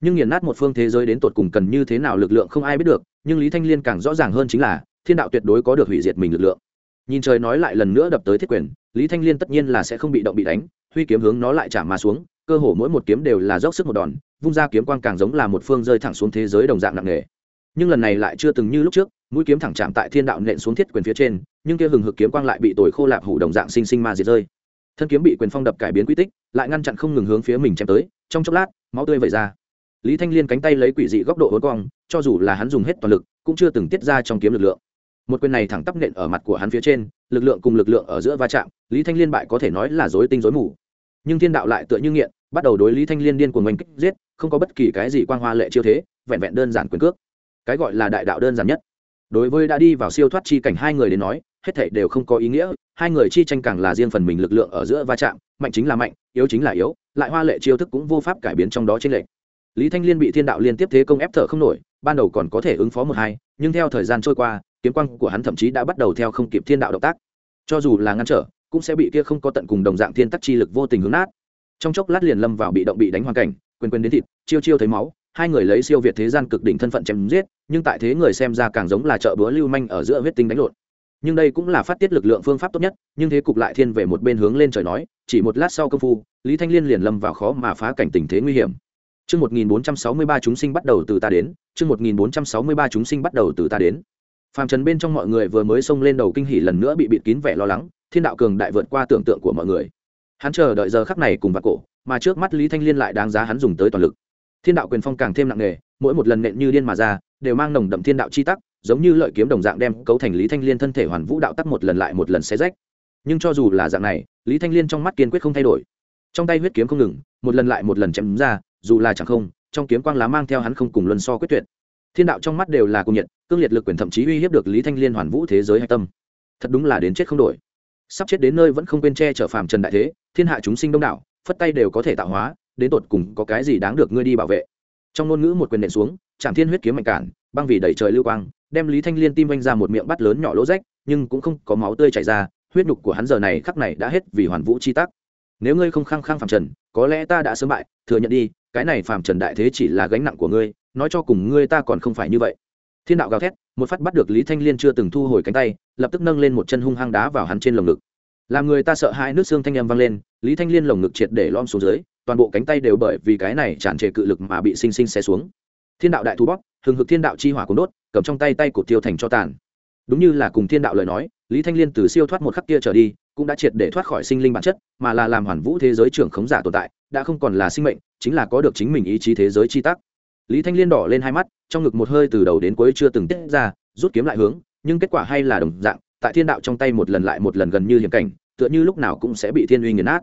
A: Nhưng nghiền nát một phương thế giới đến tột cùng cần như thế nào lực lượng không ai biết được, nhưng lý thanh liên càng rõ ràng hơn chính là, thiên đạo tuyệt đối có được hủy diệt mình lực lượng. Nhìn trời nói lại lần nữa đập tới thiết quyền, lý thanh liên tất nhiên là sẽ không bị động bị đánh, huy kiếm hướng nó lại trả mà xuống cơ hồ mỗi một kiếm đều là dốc sức một đòn, vung ra kiếm quang càng giống là một phương rơi thẳng xuống thế giới đồng dạng nặng nề. Nhưng lần này lại chưa từng như lúc trước, mũi kiếm thẳng chạm tại thiên đạo nện xuống thiết quyền phía trên, nhưng kia hừng hực kiếm quang lại bị tồi khô lạp hủ đồng dạng sinh sinh ma diệt rơi. Thân kiếm bị quyền phong đập cải biến quy tích, lại ngăn chặn không ngừng hướng phía mình chém tới, trong chốc lát, máu tươi vẩy ra. Lý thanh liên cánh tay lấy quỷ dị góc độ hối cong, cho dù là hắn dùng hết toàn lực, cũng chưa từng tiết ra trong kiếm lực lượng. Một quyền này thẳng tắp nện ở mặt của hắn phía trên, lực lượng cùng lực lượng ở giữa va chạm, lý thanh liên bại có thể nói là dối tinh dối mù. Nhưng thiên đạo lại tựa như nghiện bắt đầu đối lý thanh liên điên cuồng oanh kích giết, không có bất kỳ cái gì quang hoa lệ chiêu thế, vẹn vẹn đơn giản quyền cước. Cái gọi là đại đạo đơn giản nhất. Đối với đã đi vào siêu thoát chi cảnh hai người đến nói, hết thảy đều không có ý nghĩa, hai người chi tranh càng là riêng phần mình lực lượng ở giữa va chạm, mạnh chính là mạnh, yếu chính là yếu, lại hoa lệ chiêu thức cũng vô pháp cải biến trong đó trên lệnh lý thanh liên bị thiên đạo liên tiếp thế công ép thở không nổi, ban đầu còn có thể ứng phó một hai, nhưng theo thời gian trôi qua, kiếm quang của hắn thậm chí đã bắt đầu theo không kịp thiên đạo động tác. Cho dù là ngăn trở, cũng sẽ bị kia không có tận cùng đồng dạng thiên tắc chi lực vô tình hướng nát trong chốc lát liền lâm vào bị động bị đánh hoàn cảnh quên quên đến thịt chiêu chiêu thấy máu hai người lấy siêu việt thế gian cực đỉnh thân phận chém giết nhưng tại thế người xem ra càng giống là chợ búa lưu manh ở giữa huyết tinh đánh lộn nhưng đây cũng là phát tiết lực lượng phương pháp tốt nhất nhưng thế cục lại thiên về một bên hướng lên trời nói chỉ một lát sau công phu lý thanh liên liền lâm vào khó mà phá cảnh tình thế nguy hiểm Chương 1463 chúng sinh bắt đầu từ ta đến, chương 1463 chúng sinh bắt đầu từ ta đến. Phàm trần bên trong mọi người vừa mới xông lên đầu kinh hỉ lần nữa bị bịt kín vẻ lo lắng, thiên đạo cường đại vượt qua tưởng tượng của mọi người. Hắn chờ đợi giờ khắc này cùng vạn cổ, mà trước mắt Lý Thanh Liên lại đáng giá hắn dùng tới toàn lực. Thiên đạo quyền phong càng thêm nặng nề, mỗi một lần nện như điên mà ra, đều mang nồng đậm thiên đạo chi tắc, giống như lợi kiếm đồng dạng đem cấu thành Lý Thanh Liên thân thể hoàn vũ đạo tắc một lần lại một lần xé rách. Nhưng cho dù là dạng này, Lý Thanh Liên trong mắt kiên quyết không thay đổi. Trong tay huyết kiếm không ngừng, một lần lại một lần chém ra, dù là chẳng không trong kiếm quang lá mang theo hắn không cùng luân so quyết tuyệt thiên đạo trong mắt đều là cung nhiệt cương liệt lực quyền thậm chí uy hiếp được lý thanh liên hoàn vũ thế giới hạch tâm thật đúng là đến chết không đổi sắp chết đến nơi vẫn không quên che chở phàm trần đại thế, thiên hạ chúng sinh đông đảo, phất tay đều có thể tạo hóa, đến tột cùng có cái gì đáng được ngươi đi bảo vệ. Trong ngôn ngữ một quyền nện xuống trạm thiên huyết kiếm mạnh cản, băng vì đẩy trời lưu quang, đem lý thanh liên tim vanh ra một miệng bắt lớn nhỏ lỗ rách, nhưng cũng không có máu tươi chảy ra, huyết nhục của hắn giờ này khắc này đã hết vì hoàn vũ chi tắc. Nếu ngươi không khăng khăng phàm trần, có lẽ ta đã sớm bại, thừa nhận đi, cái này phàm trần đại thế chỉ là gánh nặng của ngươi, nói cho cùng ngươi ta còn không phải như vậy. Thiên đạo gào thét một phát bắt được lý thanh liên chưa từng thu hồi cánh tay, lập tức nâng lên một chân hung hăng đá vào hắn trên lồng ngực. Làm người ta sợ hai nước xương thanh â m vang lên, lý thanh liên lồng ngực triệt để lom xuống dưới, toàn bộ cánh tay đều bởi vì cái này tràn trề cự lực mà bị sinh sinh xé xuống. Thiên đạo đại thu bóp, hừng hực thiên đạo chi hỏa cuốn đốt, cầm trong tay tay cột tiêu thành cho tàn. Đúng như là cùng thiên đạo lời nói, lý thanh liên từ siêu thoát một khắc kia trở đi, cũng đã triệt để thoát khỏi sinh linh bản chất, mà là làm hoàn vũ thế giới trưởng khống giả tồn tại, đã không còn là sinh mệnh, chính là có được chính mình ý chí thế giới chi tắc lý thanh liên đỏ lên hai mắt, trong ngực một hơi từ đầu đến cuối chưa từng tiết ra, rút kiếm lại hướng, nhưng kết quả hay là đồng dạng, tại thiên đạo trong tay một lần lại một lần gần như hiểm cảnh, tựa như lúc nào cũng sẽ bị thiên uy nghiền nát.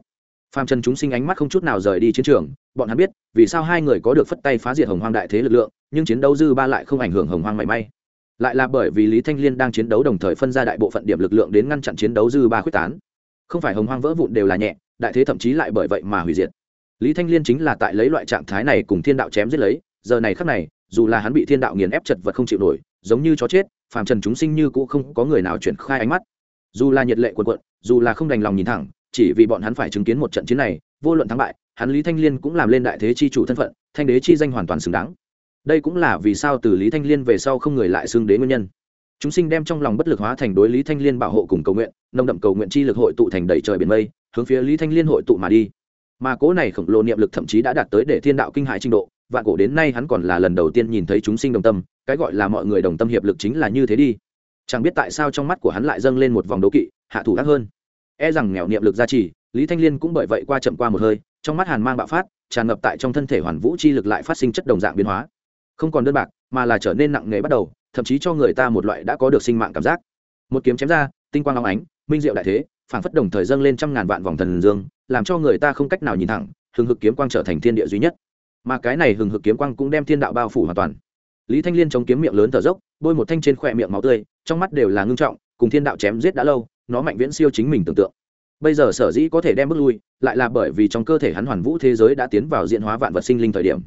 A: Phàm trần chúng sinh ánh mắt không chút nào rời đi chiến trường, bọn hắn biết, vì sao hai người có được phất tay phá diệt hồng hoang đại thế lực lượng, nhưng chiến đấu dư ba lại không ảnh hưởng hồng hoang mảy may. Lại là bởi vì lý thanh liên đang chiến đấu đồng thời phân ra đại bộ phận điểm lực lượng đến ngăn chặn chiến đấu dư ba quyết tán. Không phải hồng hoang vỡ vụn đều là nhẹ, đại thế thậm chí lại bởi vậy mà hủy diệt. Lý thanh liên chính là tại lấy loại trạng thái này cùng thiên đạo chém giết lấy giờ này khắc này, dù là hắn bị thiên đạo nghiền ép chật vật không chịu nổi, giống như chó chết, phàm trần chúng sinh như cũ không có người nào chuyển khai ánh mắt. Dù là nhiệt lệ quần quận dù là không đành lòng nhìn thẳng, chỉ vì bọn hắn phải chứng kiến một trận chiến này, vô luận thắng bại, hắn lý thanh liên cũng làm lên đại thế chi chủ thân phận, thanh đế chi danh hoàn toàn xứng đáng. Đây cũng là vì sao từ lý thanh liên về sau không người lại xưng đế nguyên nhân. Chúng sinh đem trong lòng bất lực hóa thành đối lý thanh liên bảo hộ cùng cầu nguyện nông đậm cầu nguyện chi lực hội tụ thành đầy trời biển mây, hướng phía lý thanh liên hội tụ mà đi. Mà cố này khổng lồ niệm lực thậm chí đã đạt tới để thiên đạo kinh hại trình độ vạn cổ đến nay hắn còn là lần đầu tiên nhìn thấy chúng sinh đồng tâm, cái gọi là mọi người đồng tâm hiệp lực chính là như thế đi. Chẳng biết tại sao trong mắt của hắn lại dâng lên một vòng đấu kỵ, hạ thủ ác hơn. E rằng nghèo niệm lực gia trì, lý thanh liên cũng bởi vậy qua chậm qua một hơi, trong mắt hàn mang bạo phát, tràn ngập tại trong thân thể hoàn vũ chi lực lại phát sinh chất đồng dạng biến hóa. Không còn đơn bạc, mà là trở nên nặng nề bắt đầu, thậm chí cho người ta một loại đã có được sinh mạng cảm giác. Một kiếm chém ra, tinh quang long ánh, minh diệu đại thế, phảng phất đồng thời dâng lên trăm ngàn vạn vòng thần dương, làm cho người ta không cách nào nhìn thẳng, hừng hực kiếm quang trở thành thiên địa duy nhất mà cái này hừng hực kiếm quang cũng đem thiên đạo bao phủ hoàn toàn. Lý thanh liên chống kiếm miệng lớn thở dốc, bôi một thanh trên khỏe miệng máu tươi, trong mắt đều là ngưng trọng, cùng thiên đạo chém giết đã lâu, nó mạnh viễn siêu chính mình tưởng tượng. Bây giờ sở dĩ có thể đem bước lui, lại là bởi vì trong cơ thể hắn hoàn vũ thế giới đã tiến vào diện hóa vạn vật sinh linh thời điểm.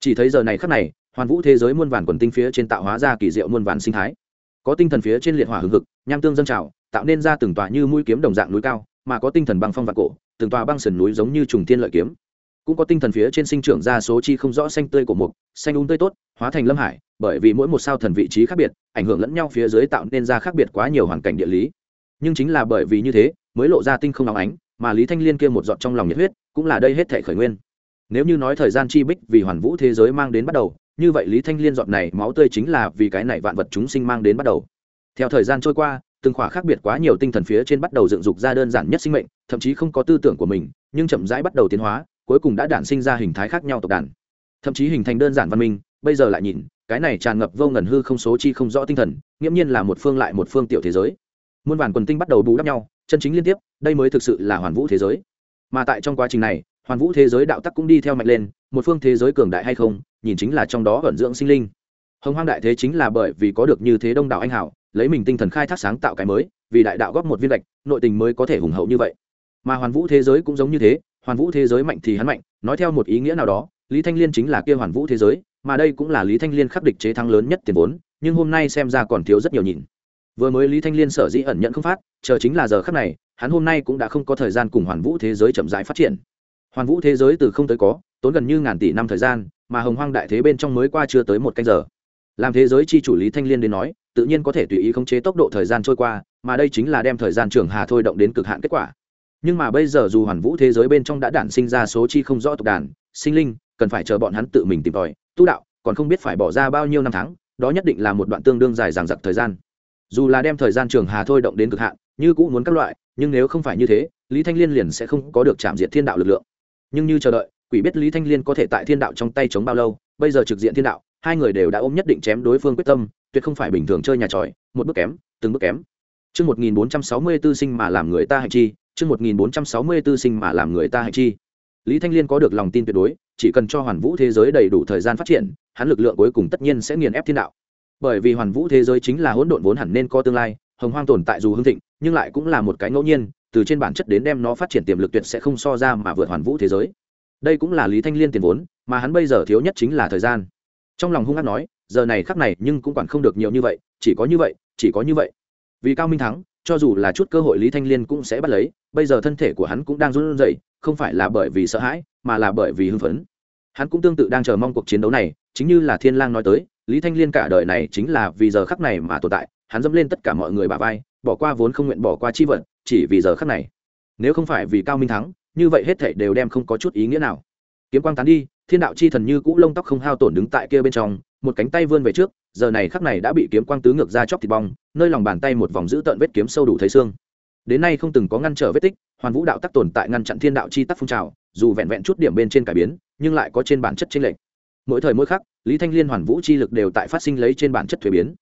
A: Chỉ thấy giờ này khắc này, hoàn vũ thế giới muôn vàn quần tinh phía trên tạo hóa ra kỳ diệu muôn vàn sinh thái. Có tinh thần phía trên liệt hỏa hừng hực, nham tương dân trào, tạo nên ra từng tòa như mũi kiếm đồng dạng núi cao, mà có tinh thần băng phong vạn cổ, từng tòa băng sườn núi giống như trùng thiên lợi kiếm cũng có tinh thần phía trên sinh trưởng ra số chi không rõ xanh tươi của mục, xanh úng tươi tốt, hóa thành lâm hải, bởi vì mỗi một sao thần vị trí khác biệt, ảnh hưởng lẫn nhau phía dưới tạo nên ra khác biệt quá nhiều hoàn cảnh địa lý. Nhưng chính là bởi vì như thế, mới lộ ra tinh không nóng ánh, mà lý thanh liên kia một giọt trong lòng nhiệt huyết, cũng là đây hết thể khởi nguyên. Nếu như nói thời gian chi bích vì hoàn vũ thế giới mang đến bắt đầu, như vậy lý thanh liên giọt này máu tươi chính là vì cái này vạn vật chúng sinh mang đến bắt đầu. Theo thời gian trôi qua, từng khỏa khác biệt quá nhiều tinh thần phía trên bắt đầu dựng dục ra đơn giản nhất sinh mệnh, thậm chí không có tư tưởng của mình, nhưng chậm rãi bắt đầu tiến hóa cuối cùng đã đản sinh ra hình thái khác nhau tộc đàn. Thậm chí hình thành đơn giản văn minh, bây giờ lại nhìn, cái này tràn ngập vô ngần hư không số chi không rõ tinh thần, nghiễm nhiên là một phương lại một phương tiểu thế giới. Muôn vàn quần tinh bắt đầu bù đắp nhau, chân chính liên tiếp, đây mới thực sự là hoàn vũ thế giới. Mà tại trong quá trình này, hoàn vũ thế giới đạo tắc cũng đi theo mạnh lên, một phương thế giới cường đại hay không, nhìn chính là trong đó vận dưỡng sinh linh. Hồng hoang đại thế chính là bởi vì có được như thế đông đảo anh hảo lấy mình tinh thần khai thác sáng tạo cái mới, vì đại đạo góp một viên lệch nội tình mới có thể hùng hậu như vậy. Mà hoàn vũ thế giới cũng giống như thế hoàn vũ thế giới mạnh thì hắn mạnh, nói theo một ý nghĩa nào đó, lý thanh liên chính là kia hoàn vũ thế giới, mà đây cũng là lý thanh liên khắc địch chế thắng lớn nhất tiền vốn, nhưng hôm nay xem ra còn thiếu rất nhiều nhìn. Vừa mới lý thanh liên sở dĩ ẩn nhận không phát, chờ chính là giờ khắc này, hắn hôm nay cũng đã không có thời gian cùng hoàn vũ thế giới chậm rãi phát triển. Hoàn vũ thế giới từ không tới có, tốn gần như ngàn tỷ năm thời gian, mà hồng hoang đại thế bên trong mới qua chưa tới một canh giờ. Làm thế giới chi chủ lý thanh liên đến nói, tự nhiên có thể tùy ý khống chế tốc độ thời gian trôi qua, mà đây chính là đem thời gian trường hà thôi động đến cực hạn kết quả nhưng mà bây giờ dù hoàn vũ thế giới bên trong đã đản sinh ra số chi không rõ tộc đàn sinh linh cần phải chờ bọn hắn tự mình tìm tòi tu đạo còn không biết phải bỏ ra bao nhiêu năm tháng đó nhất định là một đoạn tương đương dài dằng dặc thời gian. Dù là đem thời gian trường hà thôi động đến cực hạn như cũng muốn các loại nhưng nếu không phải như thế lý thanh liên liền sẽ không có được chạm diện thiên đạo lực lượng. Nhưng như chờ đợi quỷ biết lý thanh liên có thể tại thiên đạo trong tay chống bao lâu bây giờ trực diện thiên đạo hai người đều đã ôm nhất định chém đối phương quyết tâm tuyệt không phải bình thường chơi nhà tròi một bước kém từng bước kém. Trước 1464 sinh mà làm người ta hành chi, chương 1464 sinh mà làm người ta hành chi. Lý Thanh Liên có được lòng tin tuyệt đối, chỉ cần cho Hoàn Vũ thế giới đầy đủ thời gian phát triển, hắn lực lượng cuối cùng tất nhiên sẽ nghiền ép thiên đạo. Bởi vì Hoàn Vũ thế giới chính là hỗn độn vốn hẳn nên có tương lai, hồng hoang tồn tại dù hưng thịnh, nhưng lại cũng là một cái ngẫu nhiên, từ trên bản chất đến đem nó phát triển tiềm lực tuyệt sẽ không so ra mà vượt Hoàn Vũ thế giới. Đây cũng là Lý Thanh Liên tiền vốn, mà hắn bây giờ thiếu nhất chính là thời gian. Trong lòng hung ác nói, giờ này khắc này nhưng cũng quản không được nhiều như vậy, chỉ có như vậy, chỉ có như vậy. Vì Cao Minh thắng, cho dù là chút cơ hội Lý Thanh Liên cũng sẽ bắt lấy, bây giờ thân thể của hắn cũng đang run rẩy, không phải là bởi vì sợ hãi, mà là bởi vì hưng phấn. Hắn cũng tương tự đang chờ mong cuộc chiến đấu này chính như là thiên lang nói tới lý thanh liên cả đời này chính là vì giờ khắc này mà tồn tại hắn dẫm lên tất cả mọi người bà vai bỏ qua vốn không nguyện bỏ qua chi vận chỉ vì giờ khắc này. Nếu không phải vì cao minh thắng như vậy hết thảy đều đem không có chút ý nghĩa nào. Kiếm quang tán đi thiên đạo chi thần như cũ lông tóc không hao tổn đứng tại kia bên trong một cánh tay vươn về trước giờ này khắc này đã bị kiếm quang tứ ngược ra chóc thịt bong, nơi lòng bàn tay một vòng giữ tận vết kiếm sâu đủ thấy xương. Đến nay không từng có ngăn trở vết tích, hoàn vũ đạo tắc tồn tại ngăn chặn thiên đạo chi tắc phun trào, dù vẹn vẹn chút điểm bên trên cải biến, nhưng lại có trên bản chất chênh lệch. Mỗi thời mỗi khắc, lý thanh liên, hoàn vũ chi lực đều tại phát sinh lấy trên bản chất thuế biến.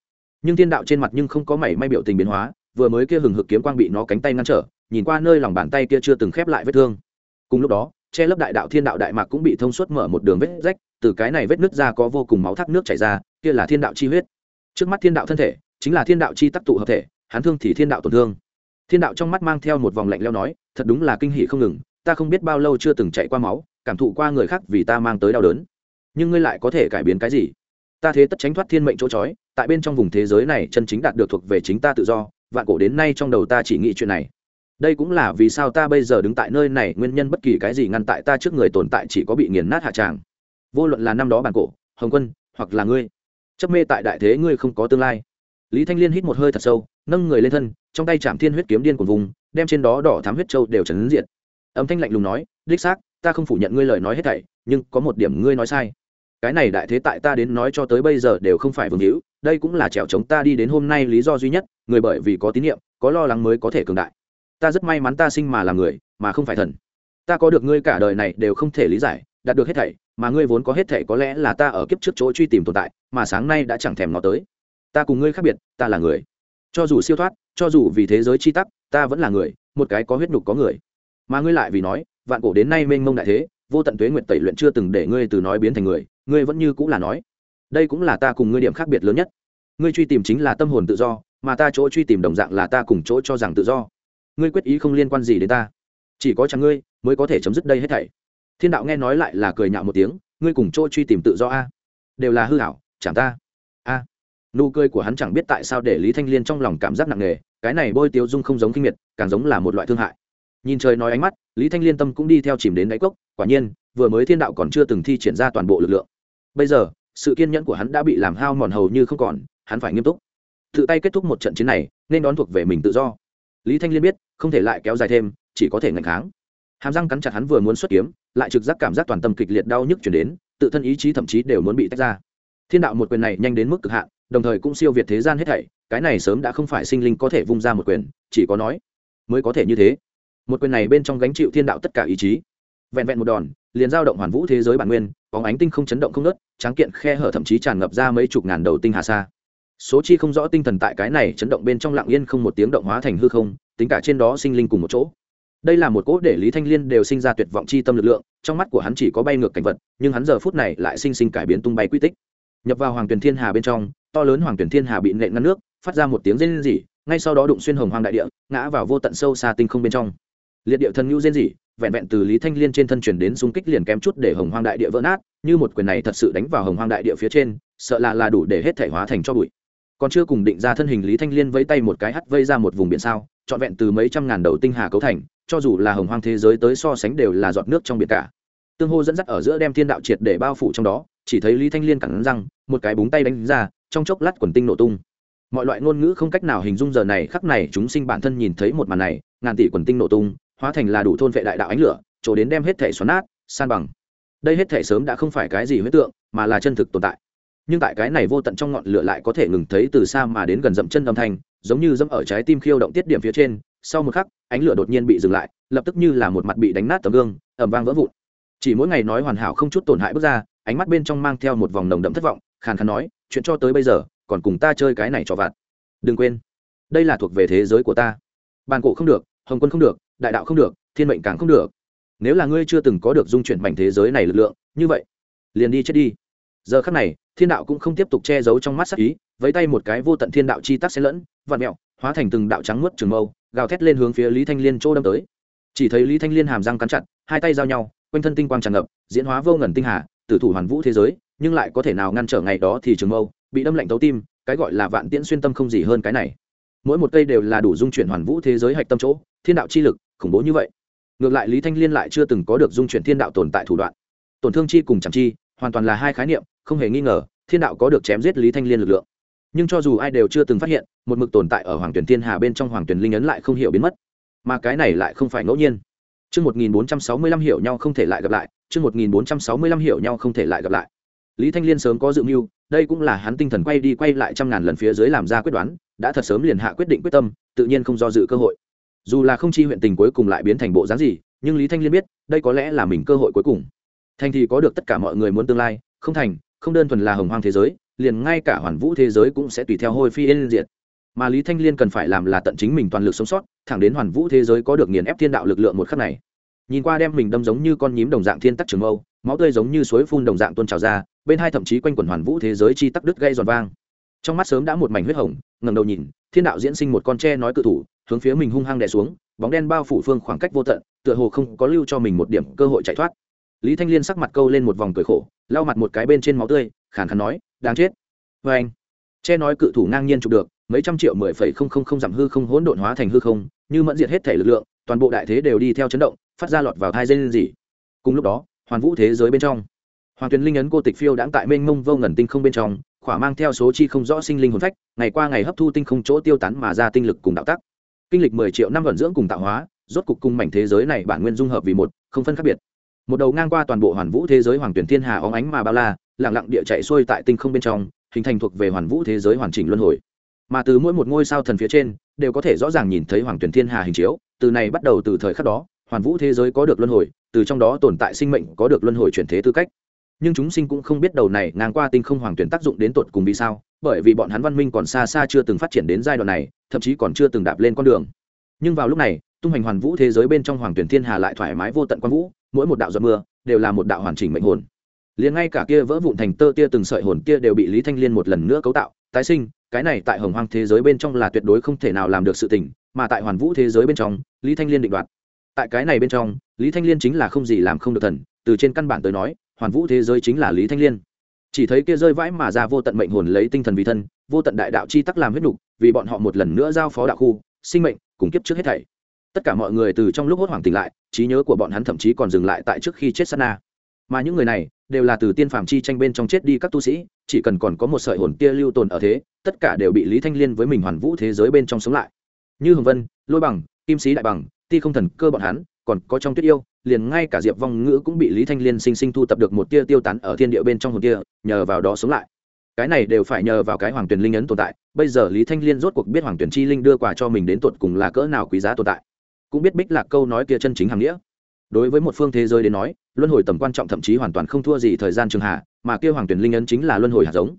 A: Nhưng thiên đạo trên mặt nhưng không có mảy may biểu tình biến hóa, vừa mới kia hừng hực kiếm quang bị nó cánh tay ngăn trở, nhìn qua nơi lòng bàn tay kia chưa từng khép lại vết thương. Cùng lúc đó, che lấp đại đạo thiên đạo đại mạc cũng bị thông suốt mở một đường vết rách, từ cái này vết nước ra có vô cùng máu thác nước chảy ra kia là thiên đạo chi huyết. Trước mắt thiên đạo thân thể, chính là thiên đạo chi tắc tụ hợp thể, hắn thương thì thiên đạo tổn thương. Thiên đạo trong mắt mang theo một vòng lạnh leo nói, thật đúng là kinh hỷ không ngừng, ta không biết bao lâu chưa từng chạy qua máu, cảm thụ qua người khác vì ta mang tới đau đớn. Nhưng ngươi lại có thể cải biến cái gì? Ta thế tất tránh thoát thiên mệnh chỗ trói tại bên trong vùng thế giới này chân chính đạt được thuộc về chính ta tự do, vạn cổ đến nay trong đầu ta chỉ nghĩ chuyện này. Đây cũng là vì sao ta bây giờ đứng tại nơi này, nguyên nhân bất kỳ cái gì ngăn tại ta trước người tồn tại chỉ có bị nghiền nát hạ tràng. Vô luận là năm đó bản cổ, hồng quân, hoặc là ngươi chấp mê tại đại thế ngươi không có tương lai. Lý thanh liên hít một hơi thật sâu, nâng người lên thân, trong tay chạm thiên huyết kiếm điên của vùng, đem trên đó đỏ thám huyết châu đều trấn diện âm thanh lạnh lùng nói, đích xác, ta không phủ nhận ngươi lời nói hết thảy, nhưng có một điểm ngươi nói sai. Cái này đại thế tại ta đến nói cho tới bây giờ đều không phải vương hữu, đây cũng là trèo chống ta đi đến hôm nay lý do duy nhất, người bởi vì có tín nhiệm, có lo lắng mới có thể cường đại. Ta rất may mắn ta sinh mà là người, mà không phải thần. Ta có được ngươi cả đời này đều không thể lý giải, đạt được hết thảy mà ngươi vốn có hết thể có lẽ là ta ở kiếp trước chỗ truy tìm tồn tại, mà sáng nay đã chẳng thèm nó tới. Ta cùng ngươi khác biệt, ta là người. Cho dù siêu thoát, cho dù vì thế giới chi tắc, ta vẫn là người, một cái có huyết nhục có người. Mà ngươi lại vì nói, vạn cổ đến nay mênh mông đại thế, vô tận tuế nguyện tẩy luyện chưa từng để ngươi từ nói biến thành người, ngươi vẫn như cũng là nói. Đây cũng là ta cùng ngươi điểm khác biệt lớn nhất. Ngươi truy tìm chính là tâm hồn tự do, mà ta chỗ truy tìm đồng dạng là ta cùng chỗ cho rằng tự do. Ngươi quyết ý không liên quan gì đến ta. Chỉ có chẳng ngươi mới có thể chấm dứt đây hết thảy thiên đạo nghe nói lại là cười nhạo một tiếng, ngươi cùng chỗ truy tìm tự do a? Đều là hư hảo chẳng ta. A. Nụ cười của hắn chẳng biết tại sao để lý thanh liên trong lòng cảm giác nặng nề, cái này bôi tiêu dung không giống kinh miệt, càng giống là một loại thương hại. Nhìn trời nói ánh mắt, lý thanh liên tâm cũng đi theo chìm đến đáy cốc, quả nhiên, vừa mới thiên đạo còn chưa từng thi triển ra toàn bộ lực lượng. Bây giờ, sự kiên nhẫn của hắn đã bị làm hao mòn hầu như không còn, hắn phải nghiêm túc. Tự tay kết thúc một trận chiến này, nên đón thuộc về mình tự do. Lý thanh liên biết, không thể lại kéo dài thêm, chỉ có thể ngành kháng hàm răng cắn chặt hắn vừa muốn xuất kiếm, lại trực giác cảm giác toàn tâm kịch liệt đau nhức chuyển đến, tự thân ý chí thậm chí đều muốn bị tách ra. Thiên đạo một quyền này nhanh đến mức cực hạn, đồng thời cũng siêu việt thế gian hết thảy, cái này sớm đã không phải sinh linh có thể vung ra một quyền, chỉ có nói, mới có thể như thế. Một quyền này bên trong gánh chịu thiên đạo tất cả ý chí. Vẹn vẹn một đòn, liền giao động hoàn vũ thế giới bản nguyên, bóng ánh tinh không chấn động không nớt tráng kiện khe hở thậm chí tràn ngập ra mấy chục ngàn đầu tinh hà xa. Số chi không rõ tinh thần tại cái này chấn động bên trong lặng yên không một tiếng động hóa thành hư không, tính cả trên đó sinh linh cùng một chỗ đây là một cỗ để lý thanh liên đều sinh ra tuyệt vọng chi tâm lực lượng, trong mắt của hắn chỉ có bay ngược cảnh vật, nhưng hắn giờ phút này lại sinh sinh cải biến tung bay quy tích. Nhập vào hoàng tuyển thiên hà bên trong, to lớn hoàng tuyển thiên hà bị nện ngăn nước, phát ra một tiếng rên rỉ, ngay sau đó đụng xuyên hồng hoang đại địa, ngã vào vô tận sâu xa tinh không bên trong. Liệt địa thần ngưu rên rỉ, vẹn vẹn từ lý thanh liên trên thân chuyển đến xung kích liền kém chút để hồng hoang đại địa vỡ nát, như một quyền này thật sự đánh vào hồng hoang đại địa phía trên, sợ là là đủ để hết thể hóa thành cho bụi. Còn chưa cùng định ra thân hình lý thanh liên vẫy tay một cái hắt vây ra một vùng biển sao trọn vẹn từ mấy trăm ngàn đầu tinh hà cấu thành, cho dù là hồng hoang thế giới tới so sánh đều là giọt nước trong biển cả. Tương hô dẫn dắt ở giữa đem thiên đạo triệt để bao phủ trong đó, chỉ thấy lý thanh liên cẳng răng, một cái búng tay đánh ra, trong chốc lát quần tinh nổ tung. Mọi loại ngôn ngữ không cách nào hình dung giờ này, khắc này chúng sinh bản thân nhìn thấy một màn này, ngàn tỷ quần tinh nổ tung, hóa thành là đủ thôn vệ đại đạo ánh lửa, chỗ đến đem hết thể xoắn nát, san bằng. Đây hết thể sớm đã không phải cái gì huyết tượng, mà là chân thực tồn tại. Nhưng tại cái này vô tận trong ngọn lửa lại có thể ngừng thấy từ xa mà đến gần dậm chân âm thanh giống như dẫm ở trái tim khiêu động tiết điểm phía trên, sau một khắc, ánh lửa đột nhiên bị dừng lại, lập tức như là một mặt bị đánh nát tấm gương ẩm vang vỡ vụn. Chỉ mỗi ngày nói hoàn hảo không chút tổn hại bước ra, ánh mắt bên trong mang theo một vòng nồng đậm thất vọng, khàn khàn nói, chuyện cho tới bây giờ, còn cùng ta chơi cái này cho vặt. Đừng quên, đây là thuộc về thế giới của ta. Bàn cổ không được, hồng quân không được, đại đạo không được, thiên mệnh càng không được. Nếu là ngươi chưa từng có được dung chuyển mảnh thế giới này lực lượng, như vậy, liền đi chết đi. Giờ khắc này, thiên đạo cũng không tiếp tục che giấu trong mắt sắc ý với tay một cái vô tận thiên đạo chi tắc xen lẫn vạt mẹo, hóa thành từng đạo trắng mướt trường mâu, gào thét lên hướng phía lý thanh liên chỗ đâm tới. Chỉ thấy lý thanh liên hàm răng cắn chặt, hai tay giao nhau, quanh thân tinh quang tràn ngập, diễn hóa vô ngần tinh hà, tử thủ hoàn vũ thế giới, nhưng lại có thể nào ngăn trở ngày đó thì trường mâu, bị đâm lạnh tấu tim, cái gọi là vạn tiễn xuyên tâm không gì hơn cái này. Mỗi một cây đều là đủ dung chuyển hoàn vũ thế giới hạch tâm chỗ, thiên đạo chi lực, khủng bố như vậy. Ngược lại lý thanh liên lại chưa từng có được dung chuyển thiên đạo tồn tại thủ đoạn. Tổn thương chi cùng chẳng chi, hoàn toàn là hai khái niệm, không hề nghi ngờ, thiên đạo có được chém giết lý thanh liên lực lượng nhưng cho dù ai đều chưa từng phát hiện một mực tồn tại ở hoàng tuyển thiên hà bên trong hoàng tuyển linh ấn lại không hiểu biến mất mà cái này lại không phải ngẫu nhiên Chương 1465 hiểu nhau không thể lại gặp lại, chương 1465 hiểu nhau không thể lại gặp lại. Lý Thanh Liên sớm có dự mưu, đây cũng là hắn tinh thần quay đi quay lại trăm ngàn lần phía dưới làm ra quyết đoán, đã thật sớm liền hạ quyết định quyết tâm, tự nhiên không do dự cơ hội. Dù là không chi huyện tình cuối cùng lại biến thành bộ dáng gì, nhưng Lý Thanh Liên biết, đây có lẽ là mình cơ hội cuối cùng. Thành thì có được tất cả mọi người muốn tương lai, không thành, không đơn thuần là hồng hoang thế giới, liền ngay cả hoàn vũ thế giới cũng sẽ tùy theo hôi phi yên diệt. Mà Lý Thanh Liên cần phải làm là tận chính mình toàn lực sống sót, thẳng đến hoàn vũ thế giới có được nghiền ép thiên đạo lực lượng một khắc này. Nhìn qua đem mình đâm giống như con nhím đồng dạng thiên tắc trường mâu máu tươi giống như suối phun đồng dạng tuôn trào ra bên hai thậm chí quanh quẩn hoàn vũ thế giới chi tắc đứt gây giòn vang. Trong mắt sớm đã một mảnh huyết hồng ngẩng đầu nhìn thiên đạo diễn sinh một con tre nói cự thủ hướng phía mình hung hăng đè xuống bóng đen bao phủ phương khoảng cách vô tận tựa hồ không có lưu cho mình một điểm cơ hội chạy thoát. Lý thanh liên sắc mặt câu lên một vòng cười khổ lau mặt một cái bên trên máu tươi khàn khàn nói đáng chết. Vê anh, che nói cự thủ ngang nhiên chụp được, mấy trăm triệu mười phẩy không không không giảm hư không hỗn độn hóa thành hư không, như mẫn diệt hết thể lực lượng, toàn bộ đại thế đều đi theo chấn động, phát ra lọt vào thai dây gì cùng lúc đó, hoàn vũ thế giới bên trong, hoàng tuyền linh ấn cô tịch phiêu đãng tại mênh mông vô ngần tinh không bên trong, khỏa mang theo số chi không rõ sinh linh hồn phách, ngày qua ngày hấp thu tinh không chỗ tiêu tán mà ra tinh lực cùng đạo tắc. Kinh lịch mười triệu năm vận dưỡng cùng tạo hóa, rốt cục cùng mảnh thế giới này bản nguyên dung hợp vì một, không phân khác biệt. Một đầu ngang qua toàn bộ hoàn vũ thế giới hoàng tuyển thiên hà óng ánh mà bao la lặng lặng địa chạy xuôi tại tinh không bên trong, hình thành thuộc về hoàn vũ thế giới hoàn chỉnh luân hồi. Mà từ mỗi một ngôi sao thần phía trên, đều có thể rõ ràng nhìn thấy hoàng tuyển thiên hà hình chiếu, từ này bắt đầu từ thời khắc đó, hoàn vũ thế giới có được luân hồi, từ trong đó tồn tại sinh mệnh có được luân hồi chuyển thế tư cách. Nhưng chúng sinh cũng không biết đầu này ngang qua tinh không hoàng tuyển tác dụng đến tột cùng vì sao, bởi vì bọn hắn văn minh còn xa xa chưa từng phát triển đến giai đoạn này, thậm chí còn chưa từng đạp lên con đường. Nhưng vào lúc này, tung hành hoàn vũ thế giới bên trong hoàng tuyển thiên hà lại thoải mái vô tận quan vũ, mỗi một đạo giọt mưa đều là một đạo hoàn chỉnh mệnh hồn liền ngay cả kia vỡ vụn thành tơ tia từng sợi hồn kia đều bị lý thanh liên một lần nữa cấu tạo. Tái sinh, cái này tại hồng hoang thế giới bên trong là tuyệt đối không thể nào làm được sự tình, mà tại hoàn vũ thế giới bên trong, lý thanh liên định đoạt. Tại cái này bên trong, lý thanh liên chính là không gì làm không được thần, từ trên căn bản tới nói, hoàn vũ thế giới chính là lý thanh liên. Chỉ thấy kia rơi vãi mà ra vô tận mệnh hồn lấy tinh thần vì thân, vô tận đại đạo chi tắc làm huyết nục vì bọn họ một lần nữa giao phó đạo khu, sinh mệnh, cùng kiếp trước hết thảy. Tất cả mọi người từ trong lúc hốt hoảng tỉnh lại, trí nhớ của bọn hắn thậm chí còn dừng lại tại trước khi chết sana. Mà những người này đều là từ tiên phàm chi tranh bên trong chết đi các tu sĩ, chỉ cần còn có một sợi hồn tia lưu tồn ở thế, tất cả đều bị lý thanh liên với mình hoàn vũ thế giới bên trong sống lại. Như hồng vân, lôi bằng, kim sĩ đại bằng, ti không thần cơ bọn hắn, còn có trong tuyết yêu, liền ngay cả diệp vong ngữ cũng bị lý thanh liên sinh sinh thu tập được một tia tiêu tán ở thiên địa bên trong hồn tia nhờ vào đó sống lại. Cái này đều phải nhờ vào cái hoàng tuyển linh ấn tồn tại, bây giờ lý thanh liên rốt cuộc biết hoàng tuyển chi linh đưa quà cho mình đến tột cùng là cỡ nào quý giá tồn tại. Cũng biết bích lạc câu nói kia chân chính hàng nghĩa đối với một phương thế giới đến nói, luân hồi tầm quan trọng thậm chí hoàn toàn không thua gì thời gian trường hạ, mà kia hoàng tuyển linh ấn chính là luân hồi hạt giống.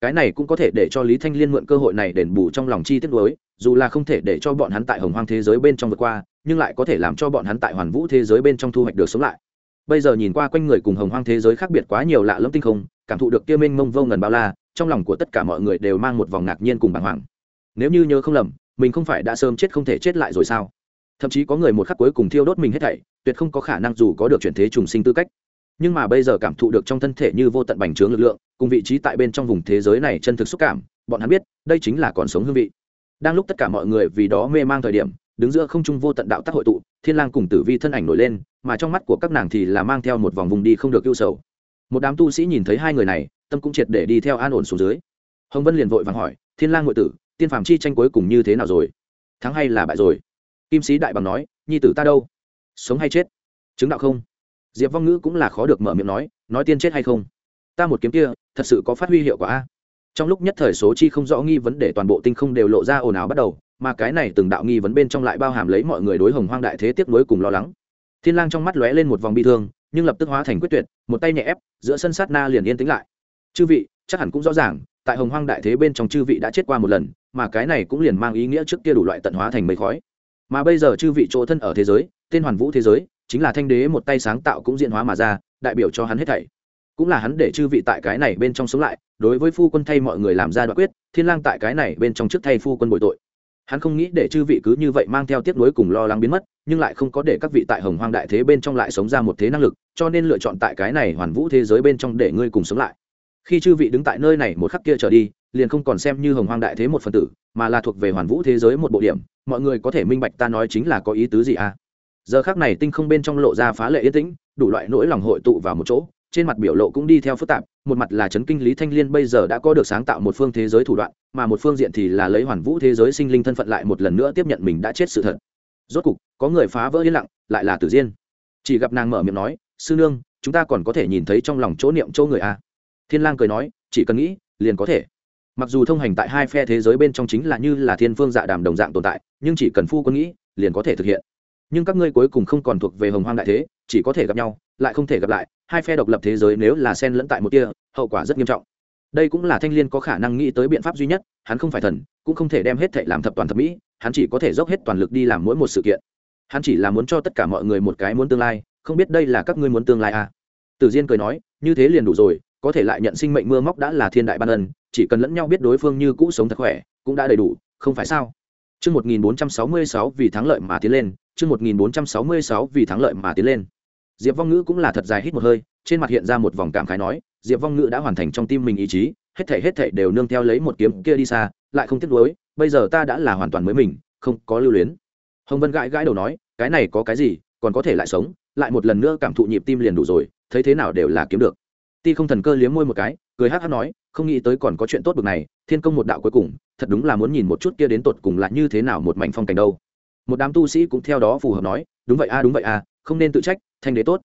A: Cái này cũng có thể để cho lý thanh liên mượn cơ hội này đền bù trong lòng chi tiết đối, dù là không thể để cho bọn hắn tại hồng hoang thế giới bên trong vượt qua, nhưng lại có thể làm cho bọn hắn tại hoàn vũ thế giới bên trong thu hoạch được sống lại. Bây giờ nhìn qua quanh người cùng hồng hoang thế giới khác biệt quá nhiều lạ lẫm tinh không, cảm thụ được kia mênh mông vô ngần bao la, trong lòng của tất cả mọi người đều mang một vòng ngạc nhiên cùng bàng hoàng. Nếu như nhớ không lầm, mình không phải đã sớm chết không thể chết lại rồi sao? Thậm chí có người một khắc cuối cùng thiêu đốt mình hết thảy, tuyệt không có khả năng dù có được chuyển thế trùng sinh tư cách. Nhưng mà bây giờ cảm thụ được trong thân thể như vô tận bành trướng lực lượng, cùng vị trí tại bên trong vùng thế giới này chân thực xúc cảm, bọn hắn biết, đây chính là còn sống hương vị. Đang lúc tất cả mọi người vì đó mê mang thời điểm, đứng giữa không trung vô tận đạo tác hội tụ, thiên lang cùng tử vi thân ảnh nổi lên, mà trong mắt của các nàng thì là mang theo một vòng vùng đi không được yêu sầu. Một đám tu sĩ nhìn thấy hai người này, tâm cũng triệt để đi theo an ổn xuống dưới. Hồng vân liền vội vàng hỏi, thiên lang ngụy tử, tiên phàm chi tranh cuối cùng như thế nào rồi? Thắng hay là bại rồi? Kim sĩ đại bằng nói, nhi tử ta đâu? Sống hay chết? Chứng đạo không? Diệp vong ngữ cũng là khó được mở miệng nói nói tiên chết hay không? Ta một kiếm kia, thật sự có phát huy hiệu quả a. Trong lúc nhất thời số chi không rõ nghi vấn đề toàn bộ tinh không đều lộ ra ồn ào bắt đầu, mà cái này từng đạo nghi vấn bên trong lại bao hàm lấy mọi người đối hồng hoang đại thế tiếp nối cùng lo lắng. Thiên lang trong mắt lóe lên một vòng bi thương, nhưng lập tức hóa thành quyết tuyệt, một tay nhẹ ép, giữa sân sát na liền yên tĩnh lại. Chư vị, chắc hẳn cũng rõ ràng, tại hồng hoang đại thế bên trong chư vị đã chết qua một lần, mà cái này cũng liền mang ý nghĩa trước kia đủ loại tận hóa thành mây khói mà bây giờ chư vị chỗ thân ở thế giới, tên hoàn vũ thế giới, chính là thanh đế một tay sáng tạo cũng diễn hóa mà ra, đại biểu cho hắn hết thảy. Cũng là hắn để chư vị tại cái này bên trong sống lại, đối với phu quân thay mọi người làm ra đoạn quyết, thiên lang tại cái này bên trong trước thay phu quân bồi tội. Hắn không nghĩ để chư vị cứ như vậy mang theo tiếp nối cùng lo lắng biến mất, nhưng lại không có để các vị tại hồng hoang đại thế bên trong lại sống ra một thế năng lực, cho nên lựa chọn tại cái này hoàn vũ thế giới bên trong để ngươi cùng sống lại. Khi chư vị đứng tại nơi này một khắc kia trở đi, liền không còn xem như hồng hoang đại thế một phần tử, mà là thuộc về hoàn vũ thế giới một bộ điểm mọi người có thể minh bạch ta nói chính là có ý tứ gì à? Giờ khác này tinh không bên trong lộ ra phá lệ yên tĩnh, đủ loại nỗi lòng hội tụ vào một chỗ, trên mặt biểu lộ cũng đi theo phức tạp, một mặt là chấn kinh lý thanh liên bây giờ đã có được sáng tạo một phương thế giới thủ đoạn, mà một phương diện thì là lấy hoàn vũ thế giới sinh linh thân phận lại một lần nữa tiếp nhận mình đã chết sự thật. Rốt cục, có người phá vỡ yên lặng, lại là tử diên. Chỉ gặp nàng mở miệng nói, sư nương, chúng ta còn có thể nhìn thấy trong lòng chỗ niệm chỗ người a à. thiên lang cười nói, chỉ cần nghĩ, liền có thể. Mặc dù thông hành tại hai phe thế giới bên trong chính là như là thiên phương dạ đàm đồng dạng tồn tại nhưng chỉ cần phu quân nghĩ, liền có thể thực hiện. Nhưng các ngươi cuối cùng không còn thuộc về hồng hoang đại thế, chỉ có thể gặp nhau, lại không thể gặp lại, hai phe độc lập thế giới nếu là sen lẫn tại một kia, hậu quả rất nghiêm trọng. Đây cũng là thanh l i ê n có khả năng nghĩ tới biện pháp duy nhất, hắn không phải thần, cũng không thể đem hết thệ làm thập toàn thập mỹ, hắn chỉ có thể dốc hết toàn lực đi làm mỗi một sự kiện. Hắn chỉ là muốn cho tất cả mọi người một cái muốn tương lai, không biết đây là các ngươi muốn tương lai à. tử diên cười nói, như thế liền đủ rồi, có thể lại nhận sinh mệnh mưa móc đã là thiên đại ban ân, chỉ cần lẫn nhau biết đối phương như cũ sống thật khỏe, cũng đã đầy đủ, không phải sao? Chương 1466 vì thắng lợi mà tiến lên, chương 1466 vì thắng lợi mà tiến lên. Diệp Vong Ngữ cũng là thật dài hít một hơi, trên mặt hiện ra một vòng cảm khái nói, Diệp Vong Ngữ đã hoàn thành trong tim mình ý chí, hết thảy hết thảy đều nương theo lấy một kiếm kia đi xa, lại không tiếc nuối, bây giờ ta đã là hoàn toàn mới mình, không có lưu luyến. Hồng Vân gãi gãi đầu nói, cái này có cái gì, còn có thể lại sống, lại một lần nữa cảm thụ nhịp tim liền đủ rồi, thấy thế nào đều là kiếm được. Ti không thần cơ liếm môi một cái, cười hắc hắc nói, không nghĩ tới còn có chuyện tốt bực này, thiên công một đạo cuối cùng, thật đúng là muốn nhìn một chút kia đến tột cùng là như thế nào một mảnh phong cảnh đâu. Một đám tu sĩ cũng theo đó phù hợp nói, đúng vậy a, đúng vậy a, không nên tự trách, thanh đế tốt.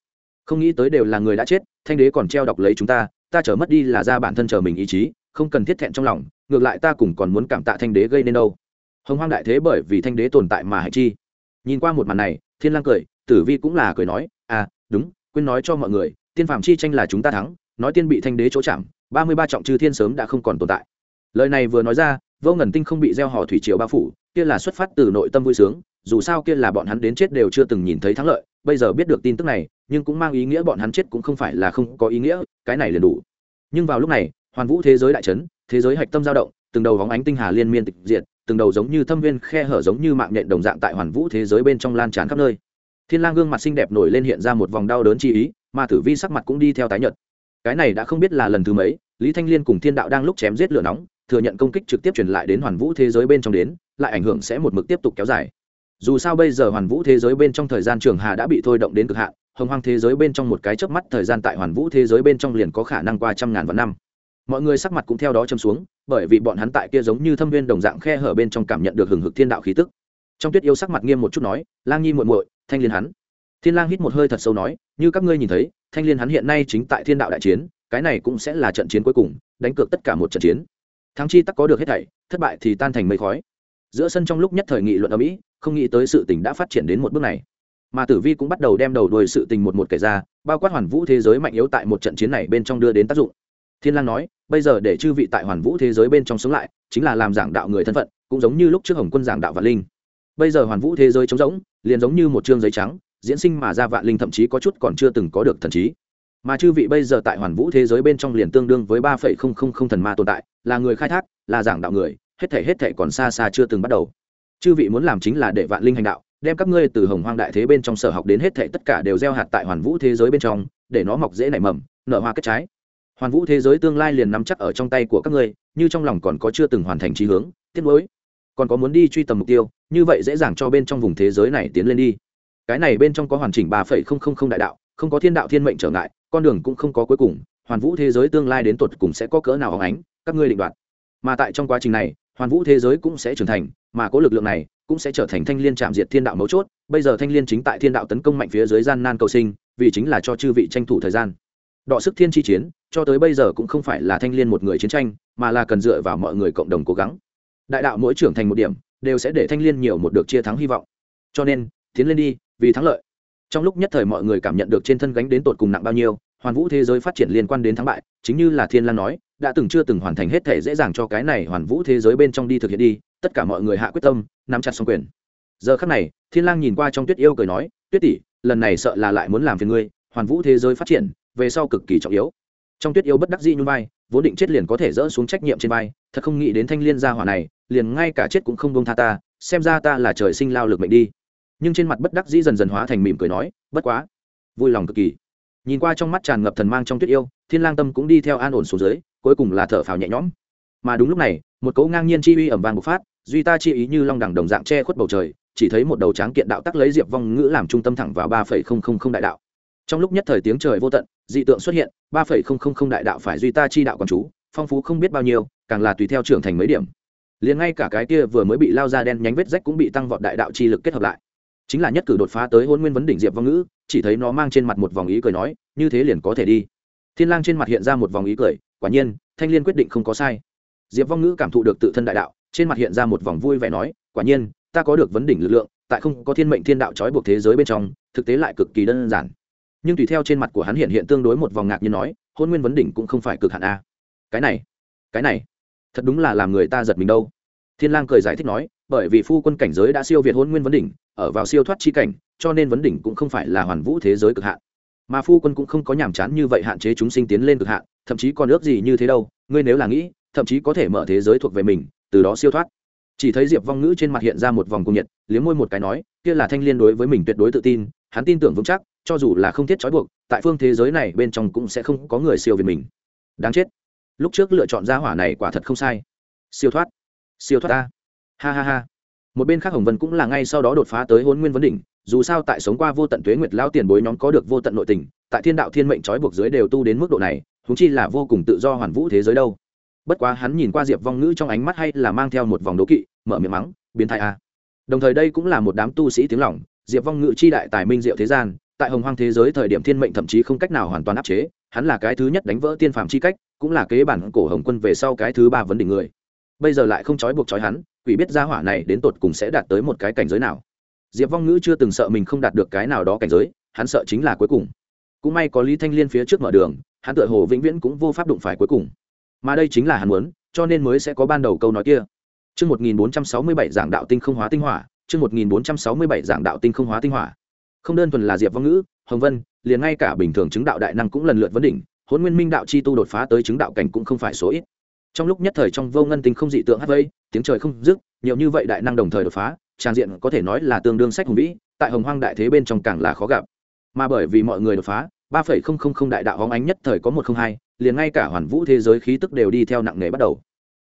A: Không nghĩ tới đều là người đã chết, thanh đế còn treo đọc lấy chúng ta ta trở mất đi là ra bản thân chờ mình ý chí, không cần thiết thẹn trong lòng, ngược lại ta cũng còn muốn cảm tạ thanh đế gây nên đâu. Hồng hoang đại thế bởi vì thanh đế tồn tại mà hại chi. Nhìn qua một màn này, thiên lang cười, tử vi cũng là cười nói à đúng, quên nói cho mọi người, tiên phạm chi tranh là chúng ta thắng, nói tiên bị thanh đế chỗ chạm, ba mươi ba trọng chư thiên sớm đã không còn tồn tại. Lời này vừa nói ra vô ngần tinh không bị gieo hò thủy triều bao phủ, kia là xuất phát từ nội tâm vui sướng, dù sao kia là bọn hắn đến chết đều chưa từng nhìn thấy thắng lợi, bây giờ biết được tin tức này, nhưng cũng mang ý nghĩa bọn hắn chết cũng không phải là không có ý nghĩa, cái này liền đủ. Nhưng vào lúc này, hoàn vũ thế giới đại trấn thế giới hạch tâm dao động, từng đầu vóng ánh tinh hà liên miên tịch diệt, từng đầu giống như thâm viên khe hở giống như mạng nhện đồng dạng tại hoàn vũ thế giới bên trong lan tràn khắp nơi. Thiên lang gương mặt xinh đẹp nổi lên hiện ra một vòng đau đớn chi ý, mà tử vi sắc mặt cũng đi theo tái nhợt. Cái này đã không biết là lần thứ mấy, lý thanh liên cùng thiên đạo đang lúc chém giết lửa nóng thừa nhận công kích trực tiếp truyền lại đến hoàn vũ thế giới bên trong đến, lại ảnh hưởng sẽ một mực tiếp tục kéo dài. Dù sao bây giờ hoàn vũ thế giới bên trong thời gian trường hà đã bị thôi động đến cực hạn, hồng hoang thế giới bên trong một cái chớp mắt thời gian tại hoàn vũ thế giới bên trong liền có khả năng qua trăm ngàn vạn năm. Mọi người sắc mặt cũng theo đó châm xuống, bởi vì bọn hắn tại kia giống như thâm viên đồng dạng khe hở bên trong cảm nhận được hừng hực thiên đạo khí tức. Trong tuyết yêu sắc mặt nghiêm một chút nói, lang nhi muội muội, thanh liên hắn. Thiên lang hít một hơi thật sâu nói, như các ngươi nhìn thấy, thanh liên hắn hiện nay chính tại thiên đạo đại chiến, cái này cũng sẽ là trận chiến cuối cùng, đánh cược tất cả một trận chiến thắng chi tắc có được hết thảy, thất bại thì tan thành mây khói. Giữa sân trong lúc nhất thời nghị luận ở mỹ không nghĩ tới sự tình đã phát triển đến một bước này. Mà tử vi cũng bắt đầu đem đầu đuôi sự tình một một kể ra, bao quát hoàn vũ thế giới mạnh yếu tại một trận chiến này bên trong đưa đến tác dụng. Thiên lang nói, bây giờ để chư vị tại hoàn vũ thế giới bên trong sống lại, chính là làm giảng đạo người thân phận, cũng giống như lúc trước hồng quân giảng đạo vạn linh. Bây giờ hoàn vũ thế giới trống rỗng, liền giống như một chương giấy trắng, diễn sinh mà ra vạn linh thậm chí có chút còn chưa từng có được thần trí mà chư vị bây giờ tại hoàn vũ thế giới bên trong liền tương đương với ba phẩy không không không thần ma tồn tại, là người khai thác, là giảng đạo người, hết thể hết thể còn xa xa chưa từng bắt đầu. Chư vị muốn làm chính là để vạn linh hành đạo, đem các ngươi từ hồng hoang đại thế bên trong sở học đến hết thể tất cả đều gieo hạt tại hoàn vũ thế giới bên trong, để nó mọc dễ nảy mầm, nở hoa kết trái. Hoàn vũ thế giới tương lai liền nắm chắc ở trong tay của các ngươi, như trong lòng còn có chưa từng hoàn thành trí hướng tiết lối còn có muốn đi truy tầm mục tiêu, như vậy dễ dàng cho bên trong vùng thế giới này tiến lên đi. Cái này bên trong có hoàn chỉnh ba phẩy không không không đại đạo, không có thiên đạo thiên mệnh trở ngại con đường cũng không có cuối cùng, hoàn vũ thế giới tương lai đến tột cùng sẽ có cỡ nào hóng ánh, các ngươi định đoạt. Mà tại trong quá trình này, hoàn vũ thế giới cũng sẽ trưởng thành, mà có lực lượng này cũng sẽ trở thành thanh liên chạm diệt thiên đạo mấu chốt. Bây giờ thanh liên chính tại thiên đạo tấn công mạnh phía dưới gian nan cầu sinh, vì chính là cho chư vị tranh thủ thời gian. Đọ sức thiên chi chiến, cho tới bây giờ cũng không phải là thanh liên một người chiến tranh, mà là cần dựa vào mọi người cộng đồng cố gắng. Đại đạo mỗi trưởng thành một điểm, đều sẽ để thanh liên nhiều một được chia thắng hy vọng. Cho nên, tiến lên đi, vì thắng lợi trong lúc nhất thời mọi người cảm nhận được trên thân gánh đến tột cùng nặng bao nhiêu, hoàn vũ thế giới phát triển liên quan đến thắng bại, chính như là thiên lan nói, đã từng chưa từng hoàn thành hết thể dễ dàng cho cái này hoàn vũ thế giới bên trong đi thực hiện đi, tất cả mọi người hạ quyết tâm, nắm chặt xong quyền. Giờ khắc này, thiên lang nhìn qua trong tuyết yêu cười nói, tuyết tỷ, lần này sợ là lại muốn làm phiền ngươi, hoàn vũ thế giới phát triển, về sau cực kỳ trọng yếu. Trong tuyết yêu bất đắc dĩ nhún vai, vốn định chết liền có thể dỡ xuống trách nhiệm trên vai, thật không nghĩ đến thanh liên gia hỏa này, liền ngay cả chết cũng không buông tha ta, xem ra ta là trời sinh lao lực mệnh đi nhưng trên mặt bất đắc dĩ dần dần hóa thành mỉm cười nói, bất quá. Vui lòng cực kỳ. Nhìn qua trong mắt tràn ngập thần mang trong tuyết yêu, thiên lang tâm cũng đi theo an ổn xuống dưới, cuối cùng là thở phào nhẹ nhõm. Mà đúng lúc này, một cỗ ngang nhiên chi uy ẩm vang bộc phát, duy ta chi ý như long đẳng đồng dạng che khuất bầu trời, chỉ thấy một đầu tráng kiện đạo tắc lấy diệp vong ngữ làm trung tâm thẳng vào ba phẩy không không không đại đạo. Trong lúc nhất thời tiếng trời vô tận, dị tượng xuất hiện, ba phẩy không không không đại đạo phải duy ta chi đạo còn chú, phong phú không biết bao nhiêu, càng là tùy theo trưởng thành mấy điểm. Liền ngay cả cái kia vừa mới bị lao ra đen nhánh vết rách cũng bị tăng vọt đại đạo chi lực kết hợp lại chính là nhất cử đột phá tới hôn nguyên vấn đỉnh diệp vong ngữ, chỉ thấy nó mang trên mặt một vòng ý cười nói, như thế liền có thể đi. Thiên lang trên mặt hiện ra một vòng ý cười, quả nhiên, thanh liên quyết định không có sai. Diệp vong ngữ cảm thụ được tự thân đại đạo, trên mặt hiện ra một vòng vui vẻ nói, quả nhiên, ta có được vấn đỉnh lực lượng, tại không có thiên mệnh thiên đạo trói buộc thế giới bên trong, thực tế lại cực kỳ đơn giản. Nhưng tùy theo trên mặt của hắn hiện hiện tương đối một vòng ngạc như nói, hôn nguyên vấn đỉnh cũng không phải cực hạn a. Cái này cái này, thật đúng là làm người ta giật mình đâu. Thiên lang cười giải thích nói, bởi vì phu quân cảnh giới đã siêu việt hôn nguyên vấn đỉnh ở vào siêu thoát chi cảnh, cho nên vấn đỉnh cũng không phải là hoàn vũ thế giới cực hạn. Mà phu quân cũng không có nhàm chán như vậy hạn chế chúng sinh tiến lên cực hạn, thậm chí còn ước gì như thế đâu, ngươi nếu là nghĩ, thậm chí có thể mở thế giới thuộc về mình, từ đó siêu thoát. Chỉ thấy diệp vong ngữ trên mặt hiện ra một vòng cung nhiệt, liếm môi một cái nói, kia là thanh liên đối với mình tuyệt đối tự tin, hắn tin tưởng vững chắc, cho dù là không thiết trói buộc, tại phương thế giới này bên trong cũng sẽ không có người siêu việt mình. Đáng chết. Lúc trước lựa chọn ra hỏa này quả thật không sai. Siêu thoát. Siêu thoát ta. Ha ha ha một bên khác hồng vân cũng là ngay sau đó đột phá tới hôn nguyên vấn đỉnh, dù sao tại sống qua vô tận tuế nguyệt lao tiền bối nhóm có được vô tận nội tình, tại thiên đạo thiên mệnh trói buộc dưới đều tu đến mức độ này húng chi là vô cùng tự do hoàn vũ thế giới đâu. Bất quá hắn nhìn qua diệp vong ngữ trong ánh mắt hay là mang theo một vòng đố kỵ, mở miệng mắng, biến thái a. Đồng thời đây cũng là một đám tu sĩ tiếng lỏng diệp vong ngữ chi đại tài minh diệu thế gian, tại hồng hoang thế giới thời điểm thiên mệnh thậm chí không cách nào hoàn toàn áp chế, hắn là cái thứ nhất đánh vỡ tiên phạm chi cách, cũng là kế bản cổ hồng quân về sau cái thứ ba vấn đỉnh người bây giờ lại không trói buộc trói hắn, quỷ biết gia hỏa này đến tột cùng sẽ đạt tới một cái cảnh giới nào. Diệp vong ngữ chưa từng sợ mình không đạt được cái nào đó cảnh giới, hắn sợ chính là cuối cùng. Cũng may có lý thanh liên phía trước mở đường, hắn tựa hồ vĩnh viễn cũng vô pháp đụng phải cuối cùng. Mà đây chính là hắn muốn, cho nên mới sẽ có ban đầu câu nói kia. Chương một nghìn bốn trăm sáu mươi bảy giảng đạo tinh không hóa tinh hỏa, chương một nghìn bốn trăm sáu mươi bảy giảng đạo tinh không hóa tinh hỏa. Không đơn thuần là diệp vong ngữ, hồng vân, liền ngay cả bình thường chứng đạo đại năng cũng lần lượt vấn đỉnh hôn nguyên minh đạo chi tu đột phá tới chứng đạo cảnh cũng không phải số ít trong lúc nhất thời trong vô ngân tinh không dị tượng hát vây, tiếng trời không dứt, nhiều như vậy đại năng đồng thời đột phá trang diện có thể nói là tương đương sách hùng vĩ, tại hồng hoang đại thế bên trong càng là khó gặp. Mà bởi vì mọi người đột phá, ba phẩy không không không đại đạo hóng ánh nhất thời có một không hai, liền ngay cả hoàn vũ thế giới khí tức đều đi theo nặng nề bắt đầu.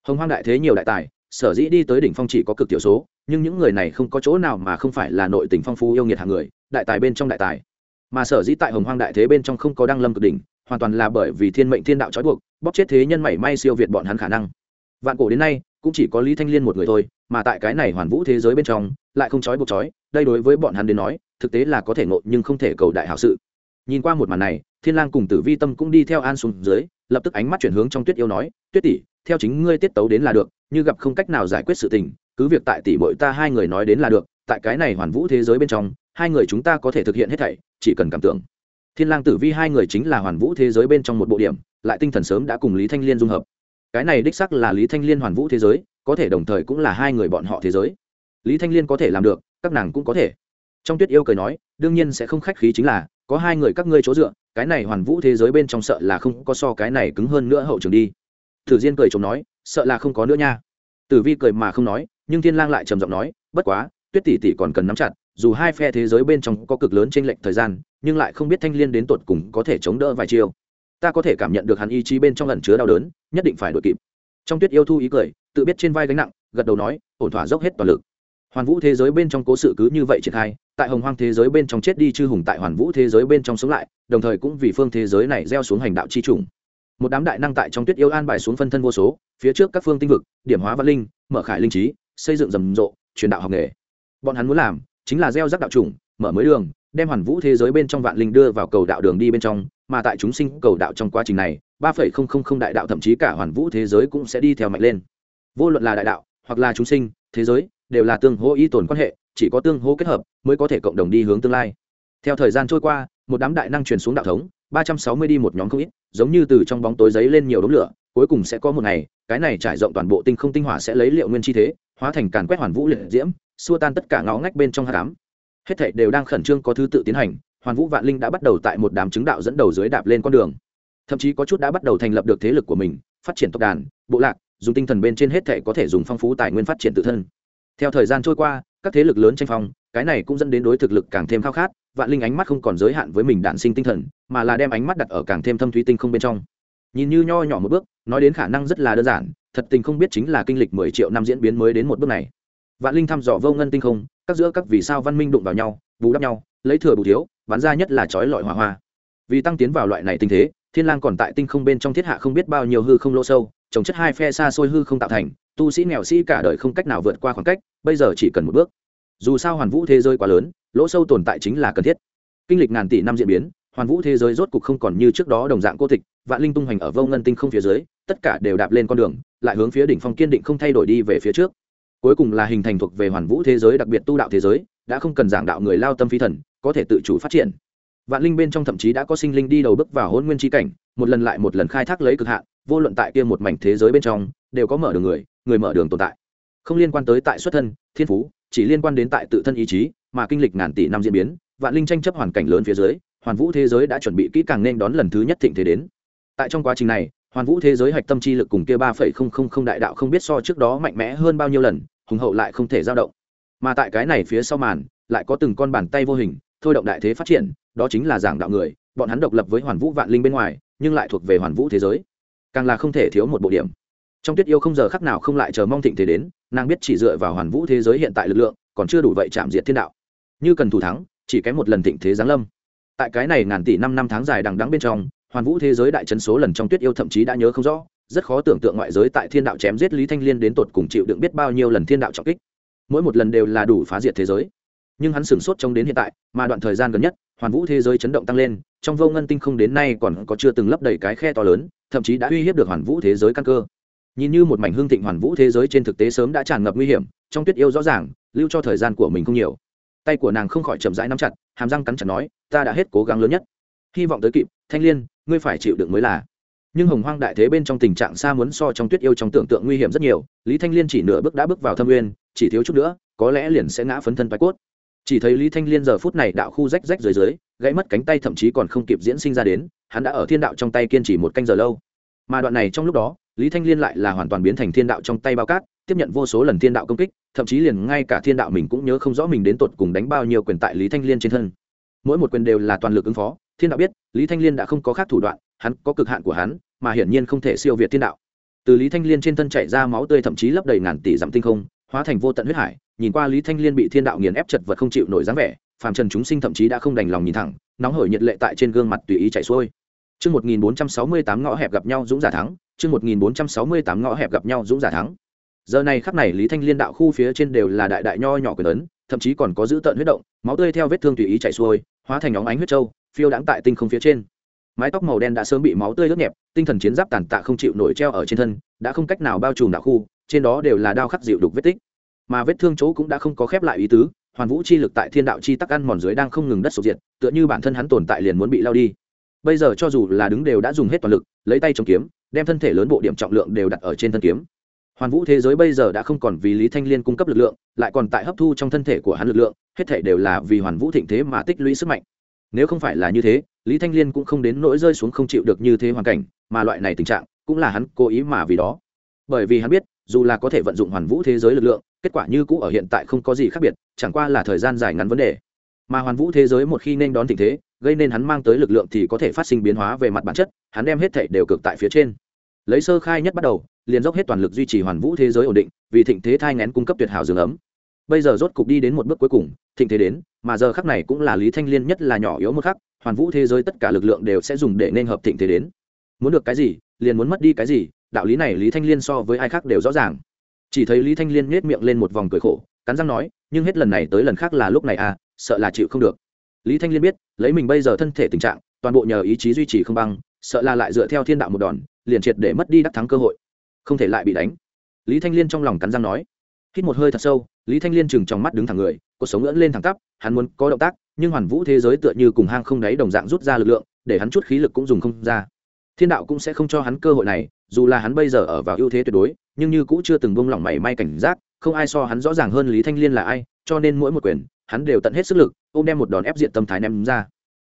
A: Hồng hoang đại thế nhiều đại tài, sở dĩ đi tới đỉnh phong chỉ có cực tiểu số, nhưng những người này không có chỗ nào mà không phải là nội tình phong phú yêu nghiệt hàng người, đại tài bên trong đại tài. Mà sở dĩ tại hồng hoang đại thế bên trong không có đăng lâm cực đỉnh, hoàn toàn là bởi vì thiên mệnh thiên đạo trói buộc bóp chết thế nhân mảy may siêu việt bọn hắn khả năng. Vạn cổ đến nay, cũng chỉ có lý thanh liên một người thôi, mà tại cái này hoàn vũ thế giới bên trong, lại không trói buộc trói, đây đối với bọn hắn đến nói, thực tế là có thể ngộ nhưng không thể cầu đại hảo sự. Nhìn qua một màn này, thiên lang cùng tử vi tâm cũng đi theo an xuống dưới, lập tức ánh mắt chuyển hướng trong tuyết yêu nói, tuyết tỷ, theo chính ngươi tiết tấu đến là được, như gặp không cách nào giải quyết sự tình, cứ việc tại tỷ bội ta hai người nói đến là được, tại cái này hoàn vũ thế giới bên trong, hai người chúng ta có thể thực hiện hết thảy, chỉ cần cảm tưởng. Thiên lang tử vi hai người chính là hoàn vũ thế giới bên trong một bộ điểm lại tinh thần sớm đã cùng lý thanh liên dung hợp. Cái này đích sắc là lý thanh liên hoàn vũ thế giới, có thể đồng thời cũng là hai người bọn họ thế giới. Lý thanh liên có thể làm được, các nàng cũng có thể. Trong tuyết yêu cười nói, đương nhiên sẽ không khách khí chính là, có hai người các ngươi chỗ dựa, cái này hoàn vũ thế giới bên trong sợ là không có so cái này cứng hơn nữa hậu trường đi. Thử diên cười chồng nói, sợ là không có nữa nha. Tử vi cười mà không nói, nhưng thiên lang lại trầm giọng nói, bất quá, tuyết tỷ tỷ còn cần nắm chặt, dù hai phe thế giới bên trong có cực lớn trên lệnh thời gian, nhưng lại không biết thanh liên đến tột cùng có thể chống đỡ vài chiều ta có thể cảm nhận được hắn ý chí bên trong ẩn chứa đau đớn, nhất định phải đội kịp. Trong tuyết yêu thu ý cười, tự biết trên vai gánh nặng, gật đầu nói, ổn thỏa dốc hết toàn lực. Hoàn vũ thế giới bên trong cố sự cứ như vậy triển khai, tại hồng hoang thế giới bên trong chết đi chư hùng tại hoàn vũ thế giới bên trong sống lại, đồng thời cũng vì phương thế giới này gieo xuống hành đạo chi trùng. Một đám đại năng tại trong tuyết yêu an bài xuống phân thân vô số, phía trước các phương tinh vực, điểm hóa văn linh, mở khải linh trí, xây dựng rầm rộ, truyền đạo học nghề. Bọn hắn muốn làm chính là gieo rắc đạo trùng, mở mới đường, đem hoàn vũ thế giới bên trong vạn linh đưa vào cầu đạo đường đi bên trong mà tại chúng sinh cầu đạo trong quá trình này, ba phẩy không không không đại đạo thậm chí cả hoàn vũ thế giới cũng sẽ đi theo mạnh lên. Vô luận là đại đạo, hoặc là chúng sinh, thế giới, đều là tương hỗ y tồn quan hệ, chỉ có tương hỗ kết hợp mới có thể cộng đồng đi hướng tương lai. Theo thời gian trôi qua, một đám đại năng truyền xuống đạo thống, ba trăm sáu mươi đi một nhóm không ít, giống như từ trong bóng tối giấy lên nhiều đống lửa, cuối cùng sẽ có một ngày, cái này trải rộng toàn bộ tinh không tinh hỏa sẽ lấy liệu nguyên chi thế, hóa thành càn quét hoàn vũ liệt diễm, xua tan tất cả ngõ ngách bên trong hạ cám hết thảy đều đang khẩn trương có thứ tự tiến hành hoàn vũ vạn linh đã bắt đầu tại một đám chứng đạo dẫn đầu dưới đạp lên con đường. Thậm chí có chút đã bắt đầu thành lập được thế lực của mình, phát triển tộc đàn, bộ lạc, dùng tinh thần bên trên hết thể có thể dùng phong phú tài nguyên phát triển tự thân. Theo thời gian trôi qua, các thế lực lớn tranh phong, cái này cũng dẫn đến đối thực lực càng thêm khao khát, vạn linh ánh mắt không còn giới hạn với mình đạn sinh tinh thần, mà là đem ánh mắt đặt ở càng thêm thâm thúy tinh không bên trong. Nhìn như nho nhỏ một bước, nói đến khả năng rất là đơn giản, thật tình không biết chính là kinh lịch mười triệu năm diễn biến mới đến một bước này vạn linh thăm dò vô ngân tinh không, các giữa các vì sao văn minh đụng vào nhau, bù đắp nhau, lấy thừa bù thiếu bắn ra nhất là chói lọi hỏa hoa. Vì tăng tiến vào loại này tình thế, thiên lang còn tại tinh không bên trong thiết hạ không biết bao nhiêu hư không lỗ sâu, trồng chất hai phe xa xôi hư không tạo thành, tu sĩ nghèo sĩ cả đời không cách nào vượt qua khoảng cách, bây giờ chỉ cần một bước. Dù sao hoàn vũ thế giới quá lớn, lỗ sâu tồn tại chính là cần thiết. Kinh lịch ngàn tỷ năm diễn biến, hoàn vũ thế giới rốt cục không còn như trước đó đồng dạng cô tịch, vạn linh tung hoành ở vô ngân tinh không phía dưới, tất cả đều đạp lên con đường, lại hướng phía đỉnh phong kiên định không thay đổi đi về phía trước cuối cùng là hình thành thuộc về hoàn vũ thế giới đặc biệt tu đạo thế giới, đã không cần giảng đạo người lao tâm phi thần, có thể tự chủ phát triển. Vạn linh bên trong thậm chí đã có sinh linh đi đầu bước vào hôn nguyên tri cảnh, một lần lại một lần khai thác lấy cực hạn, vô luận tại kia một mảnh thế giới bên trong, đều có mở đường người người mở đường tồn tại. Không liên quan tới tại xuất thân, thiên phú, chỉ liên quan đến tại tự thân ý chí, mà kinh lịch ngàn tỷ năm diễn biến, vạn linh tranh chấp hoàn cảnh lớn phía dưới, hoàn vũ thế giới đã chuẩn bị kỹ càng nên đón lần thứ nhất thịnh thế đến. Tại trong quá trình này, hoàn vũ thế giới hạch tâm chi lực cùng kia ba phẩy không không không đại đạo không biết so trước đó mạnh mẽ hơn bao nhiêu lần hùng hậu lại không thể dao động. Mà tại cái này phía sau màn, lại có từng con bàn tay vô hình, thôi động đại thế phát triển, đó chính là giảng đạo người, bọn hắn độc lập với hoàn vũ vạn linh bên ngoài, nhưng lại thuộc về hoàn vũ thế giới. Càng là không thể thiếu một bộ điểm. Trong tuyết yêu không giờ khắc nào không lại chờ mong thịnh thế đến, nàng biết chỉ dựa vào hoàn vũ thế giới hiện tại lực lượng, còn chưa đủ vậy chạm diệt thiên đạo. Như cần thủ thắng, chỉ kém một lần thịnh thế giáng lâm. Tại cái này ngàn tỷ năm năm tháng dài đằng đắng bên trong, hoàn vũ thế giới đại chấn số lần trong tuyết yêu thậm chí đã nhớ không rõ rất khó tưởng tượng ngoại giới tại thiên đạo chém giết lý thanh liên đến tột cùng chịu đựng biết bao nhiêu lần thiên đạo trọng kích. Mỗi một lần đều là đủ phá diệt thế giới. Nhưng hắn sửng sốt trong đến hiện tại, mà đoạn thời gian gần nhất, hoàn vũ thế giới chấn động tăng lên, trong vô ngân tinh không đến nay còn có chưa từng lấp đầy cái khe to lớn, thậm chí đã uy hiếp được hoàn vũ thế giới căn cơ. Nhìn như một mảnh hương thịnh hoàn vũ thế giới trên thực tế sớm đã tràn ngập nguy hiểm, trong tuyết yêu rõ ràng, lưu cho thời gian của mình không nhiều. Tay của nàng không khỏi chậm rãi nắm chặt, hàm răng cắn chặt nói, ta đã hết cố gắng lớn nhất. Hy vọng tới kịp, thanh liên, ngươi phải chịu đựng mới là nhưng hồng hoang đại thế bên trong tình trạng xa muốn so trong tuyết yêu trong tưởng tượng nguy hiểm rất nhiều, lý thanh liên chỉ nửa bước đã bước vào thâm nguyên, chỉ thiếu chút nữa, có lẽ liền sẽ ngã phấn thân bạch cốt. Chỉ thấy lý thanh liên giờ phút này đạo khu rách rách dưới dưới, gãy mất cánh tay thậm chí còn không kịp diễn sinh ra đến, hắn đã ở thiên đạo trong tay kiên trì một canh giờ lâu. Mà đoạn này trong lúc đó, lý thanh liên lại là hoàn toàn biến thành thiên đạo trong tay bao cát, tiếp nhận vô số lần thiên đạo công kích, thậm chí liền ngay cả thiên đạo mình cũng nhớ không rõ mình đến tột cùng đánh bao nhiêu quyền tại lý thanh liên trên thân. Mỗi một quyền đều là toàn lực ứng phó, thiên đạo biết, lý thanh liên đã không có khác thủ đoạn hắn có cực hạn của hắn mà hiển nhiên không thể siêu việt thiên đạo từ lý thanh liên trên thân chảy ra máu tươi thậm chí lấp đầy ngàn tỷ dặm tinh không hóa thành vô tận huyết hải nhìn qua lý thanh liên bị thiên đạo nghiền ép chật vật không chịu nổi dáng vẻ phàm trần chúng sinh thậm chí đã không đành lòng nhìn thẳng nóng hởi nhiệt lệ tại trên gương mặt tùy ý chảy xuôi Chương 1468 ngõ hẹp gặp nhau dũng giả thắng, chương 1468 ngõ hẹp gặp nhau dũng giả thắng. Giờ này khắp này Lý Thanh Liên đạo khu phía trên đều là đại đại nho nhỏ quyền ấn, thậm chí còn có giữ tận huyết động, máu tươi theo vết thương tùy ý chảy xuôi, hóa thành óng ánh huyết châu, phiêu đãng tại tinh không phía trên. Mái tóc màu đen đã sớm bị máu tươi ướt nhẹp, tinh thần chiến giáp tàn tạ không chịu nổi treo ở trên thân, đã không cách nào bao trùm đạo khu, trên đó đều là đao khắc dịu đục vết tích. Mà vết thương chỗ cũng đã không có khép lại ý tứ, hoàn vũ chi lực tại thiên đạo chi tắc ăn mòn dưới đang không ngừng đất sụp diệt, tựa như bản thân hắn tồn tại liền muốn bị lao đi. Bây giờ cho dù là đứng đều đã dùng hết toàn lực lấy tay chống kiếm đem thân thể lớn bộ điểm trọng lượng đều đặt ở trên thân kiếm. Hoàn vũ thế giới bây giờ đã không còn vì lý thanh liên cung cấp lực lượng lại còn tại hấp thu trong thân thể của hắn lực lượng hết thể đều là vì hoàn vũ thịnh thế mà tích lũy sức mạnh. Nếu không phải là như thế lý thanh liên cũng không đến nỗi rơi xuống không chịu được như thế hoàn cảnh, mà loại này tình trạng cũng là hắn cố ý mà vì đó. Bởi vì hắn biết, dù là có thể vận dụng hoàn vũ thế giới lực lượng, kết quả như cũ ở hiện tại không có gì khác biệt, chẳng qua là thời gian dài ngắn vấn đề. Mà hoàn vũ thế giới một khi nên đón tình thế, gây nên hắn mang tới lực lượng thì có thể phát sinh biến hóa về mặt bản chất, hắn đem hết thể đều cực tại phía trên. Lấy sơ khai nhất bắt đầu, liền dốc hết toàn lực duy trì hoàn vũ thế giới ổn định, vì thịnh thế thai ngén cung cấp tuyệt hảo dường ấm. Bây giờ rốt cục đi đến một bước cuối cùng, thịnh thế đến, mà giờ khắc này cũng là lý thanh liên nhất là nhỏ yếu một khắc hoàn vũ thế giới tất cả lực lượng đều sẽ dùng để nên hợp thịnh thế đến. Muốn được cái gì, liền muốn mất đi cái gì, đạo lý này lý thanh liên so với ai khác đều rõ ràng. Chỉ thấy lý thanh liên nhét miệng lên một vòng cười khổ, cắn răng nói, nhưng hết lần này tới lần khác là lúc này à sợ là chịu không được. Lý thanh liên biết, lấy mình bây giờ thân thể tình trạng, toàn bộ nhờ ý chí duy trì không băng, sợ là lại dựa theo thiên đạo một đòn, liền triệt để mất đi đắc thắng cơ hội. Không thể lại bị đánh. Lý thanh liên trong lòng cắn răng nói. Hít một hơi thật sâu, lý thanh liên chừng trong mắt đứng thẳng người cuộc sống ngưỡng lên thẳng tắp, hắn muốn có động tác, nhưng hoàn vũ thế giới tựa như cùng hang không đáy đồng dạng rút ra lực lượng, để hắn chút khí lực cũng dùng không ra. Thiên đạo cũng sẽ không cho hắn cơ hội này, dù là hắn bây giờ ở vào ưu thế tuyệt đối, nhưng như cũng chưa từng bông lỏng mảy may cảnh giác, không ai so hắn rõ ràng hơn lý thanh liên là ai, cho nên mỗi một quyền, hắn đều tận hết sức lực, ôm đem một đòn ép diện tâm thái ném ra.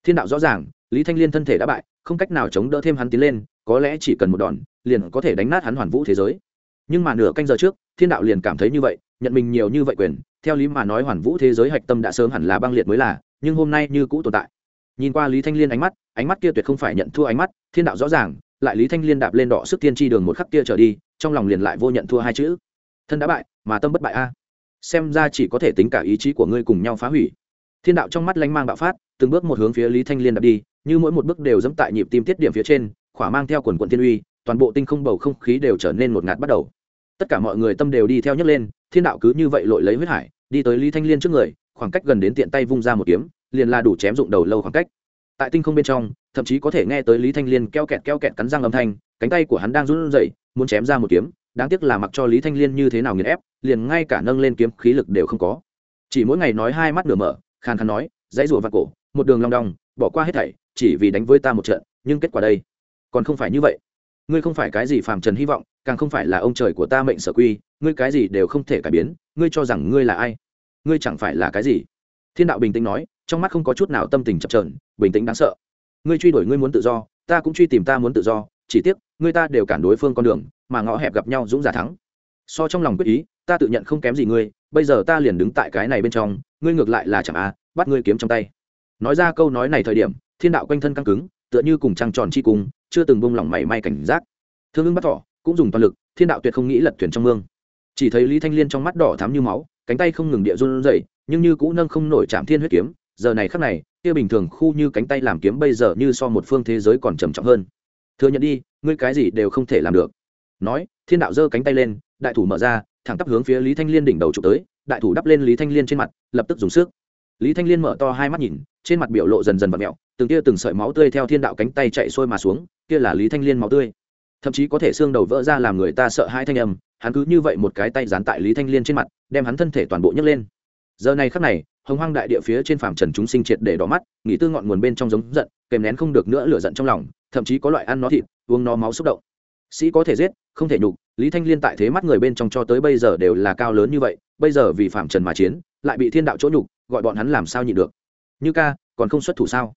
A: Thiên đạo rõ ràng, lý thanh liên thân thể đã bại, không cách nào chống đỡ thêm hắn tiến lên, có lẽ chỉ cần một đòn, liền có thể đánh nát hắn hoàn vũ thế giới. Nhưng mà nửa canh giờ trước, thiên đạo liền cảm thấy như vậy nhận mình nhiều như vậy quyền, theo lý mà nói hoàn vũ thế giới hạch tâm đã sớm hẳn là băng liệt mới là, nhưng hôm nay như cũ tồn tại. Nhìn qua lý thanh liên ánh mắt ánh mắt kia tuyệt không phải nhận thua ánh mắt, thiên đạo rõ ràng, lại lý thanh liên đạp lên đọ sức tiên tri đường một khắc kia trở đi, trong lòng liền lại vô nhận thua hai chữ. Thân đã bại, mà tâm bất bại a. Xem ra chỉ có thể tính cả ý chí của ngươi cùng nhau phá hủy. Thiên đạo trong mắt lanh mang bạo phát, từng bước một hướng phía lý thanh liên đạp đi, như mỗi một bước đều dẫm tại nhịp tim tiết điểm phía trên, khỏa mang theo quần quận thiên uy, toàn bộ tinh không bầu không khí đều trở nên một ngạt bắt đầu tất cả mọi người tâm đều đi theo nhấc lên, thiên đạo cứ như vậy lội lấy huyết hải, đi tới lý thanh liên trước người, khoảng cách gần đến tiện tay vung ra một kiếm, liền là đủ chém dụng đầu lâu khoảng cách. Tại tinh không bên trong, thậm chí có thể nghe tới lý thanh liên keo kẹt keo kẹt cắn răng âm thanh, cánh tay của hắn đang run rẩy, muốn chém ra một kiếm, đáng tiếc là mặc cho lý thanh liên như thế nào nghiền ép, liền ngay cả nâng lên kiếm khí lực đều không có. Chỉ mỗi ngày nói hai mắt nửa mở, khàn khàn nói, dãy rủa vặt cổ, một đường long đong, bỏ qua hết thảy, chỉ vì đánh với ta một trận, nhưng kết quả đây, còn không phải như vậy ngươi không phải cái gì phàm trần hy vọng, càng không phải là ông trời của ta mệnh sở quy, ngươi cái gì đều không thể cải biến, ngươi cho rằng ngươi là ai? Ngươi chẳng phải là cái gì? Thiên đạo bình tĩnh nói, trong mắt không có chút nào tâm tình chập trờn bình tĩnh đáng sợ. Ngươi truy đuổi ngươi muốn tự do, ta cũng truy tìm ta muốn tự do, chỉ tiếc, ngươi ta đều cản đối phương con đường, mà ngõ hẹp gặp nhau dũng giả thắng. So trong lòng quyết ý, ta tự nhận không kém gì ngươi, bây giờ ta liền đứng tại cái này bên trong, ngươi ngược lại là chẳng a bắt ngươi kiếm trong tay. Nói ra câu nói này thời điểm, thiên đạo quanh thân căng cứng, tựa như cùng trăng tròn chi cùng chưa từng bông lỏng mảy may cảnh giác. Thương ưng bắt thỏ, cũng dùng toàn lực, thiên đạo tuyệt không nghĩ lật thuyền trong mương. Chỉ thấy lý thanh liên trong mắt đỏ thắm như máu, cánh tay không ngừng địa run rẩy, nhưng như cũ nâng không nổi chạm thiên huyết kiếm, giờ này khắc này, kia bình thường khu như cánh tay làm kiếm bây giờ như so một phương thế giới còn trầm trọng hơn. Thừa nhận đi, ngươi cái gì đều không thể làm được. Nói, thiên đạo giơ cánh tay lên, đại thủ mở ra, thẳng tắp hướng phía lý thanh liên đỉnh đầu trục tới, đại thủ đắp lên lý thanh liên trên mặt, lập tức dùng sức. Lý thanh liên mở to hai mắt nhìn, trên mặt biểu lộ dần dần v mẹo, từng tia từng sợi máu tươi theo thiên đạo cánh tay chạy sôi mà xuống kia là lý thanh liên máu tươi. Thậm chí có thể xương đầu vỡ ra làm người ta sợ hai thanh âm, hắn cứ như vậy một cái tay dán tại lý thanh liên trên mặt, đem hắn thân thể toàn bộ nhấc lên. Giờ này khắc này, hồng hoang đại địa phía trên phàm trần chúng sinh triệt để đỏ mắt nghĩ tư ngọn nguồn bên trong giống giận, kèm nén không được nữa lửa giận trong lòng, thậm chí có loại ăn nó thịt, uống nó máu xúc động. Sĩ có thể giết, không thể nhục, lý thanh liên tại thế mắt người bên trong cho tới bây giờ đều là cao lớn như vậy, bây giờ vì phạm trần mà chiến, lại bị thiên đạo chỗ nhục, gọi bọn hắn làm sao nhịn được? Như ca, còn không xuất thủ sao?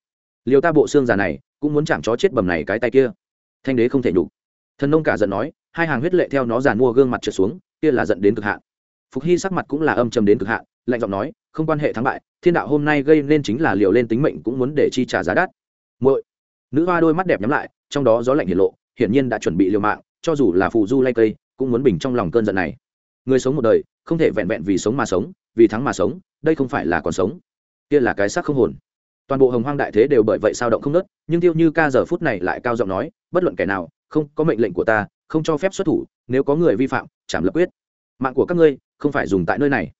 A: Liều ta bộ xương già này, cũng muốn chạm chó chết bầm này cái tay kia. Thanh đế không thể nhục. Thần nông cả giận nói, hai hàng huyết lệ theo nó giàn mua gương mặt trượt xuống, kia là giận đến cực hạn. Phục hy sắc mặt cũng là âm trầm đến cực hạn, lạnh giọng nói, không quan hệ thắng bại, thiên đạo hôm nay gây nên chính là liều lên tính mệnh cũng muốn để chi trả giá đắt. Muội, nữ hoa đôi mắt đẹp nhắm lại, trong đó gió lạnh hiển lộ, hiển nhiên đã chuẩn bị liều mạng, cho dù là phù du lay cây, cũng muốn bình trong lòng cơn giận này. Người sống một đời, không thể vẹn vẹn vì sống mà sống, vì thắng mà sống, đây không phải là còn sống. Kia là cái xác không hồn toàn bộ hồng hoang đại thế đều bởi vậy sao động không nớt, nhưng tiêu như ca giờ phút này lại cao giọng nói, bất luận kẻ nào, không có mệnh lệnh của ta, không cho phép xuất thủ, nếu có người vi phạm, chảm lập quyết. Mạng của các ngươi, không phải dùng tại nơi này.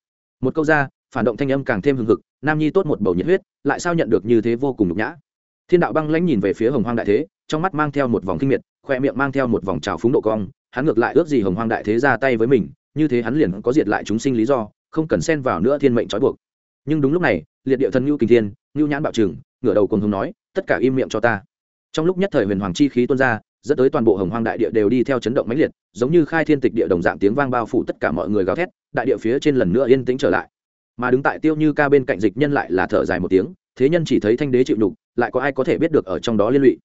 A: Một câu ra, phản động thanh âm càng thêm hừng hực, nam nhi tốt một bầu nhiệt huyết, lại sao nhận được như thế vô cùng nhục nhã. Thiên đạo băng lãnh nhìn về phía hồng hoang đại thế, trong mắt mang theo một vòng kinh miệt, khoe miệng mang theo một vòng trào phúng độ cong, hắn ngược lại ước gì hồng hoang đại thế ra tay với mình, như thế hắn liền có diệt lại chúng sinh lý do, không cần xen vào nữa thiên mệnh trói buộc nhưng đúng lúc này, liệt địa thần ngưu kinh thiên, ngưu nhãn bạo trừng, ngửa đầu cùng hùng nói, tất cả im miệng cho ta. Trong lúc nhất thời huyền hoàng chi khí tuôn ra, dẫn tới toàn bộ hồng hoang đại địa đều đi theo chấn động mãnh liệt, giống như khai thiên tịch địa đồng dạng tiếng vang bao phủ tất cả mọi người gào thét, đại địa phía trên lần nữa yên tĩnh trở lại. Mà đứng tại tiêu như ca bên cạnh dịch nhân lại là thở dài một tiếng, thế nhân chỉ thấy thanh đế chịu đục lại có ai có thể biết được ở trong đó liên lụy.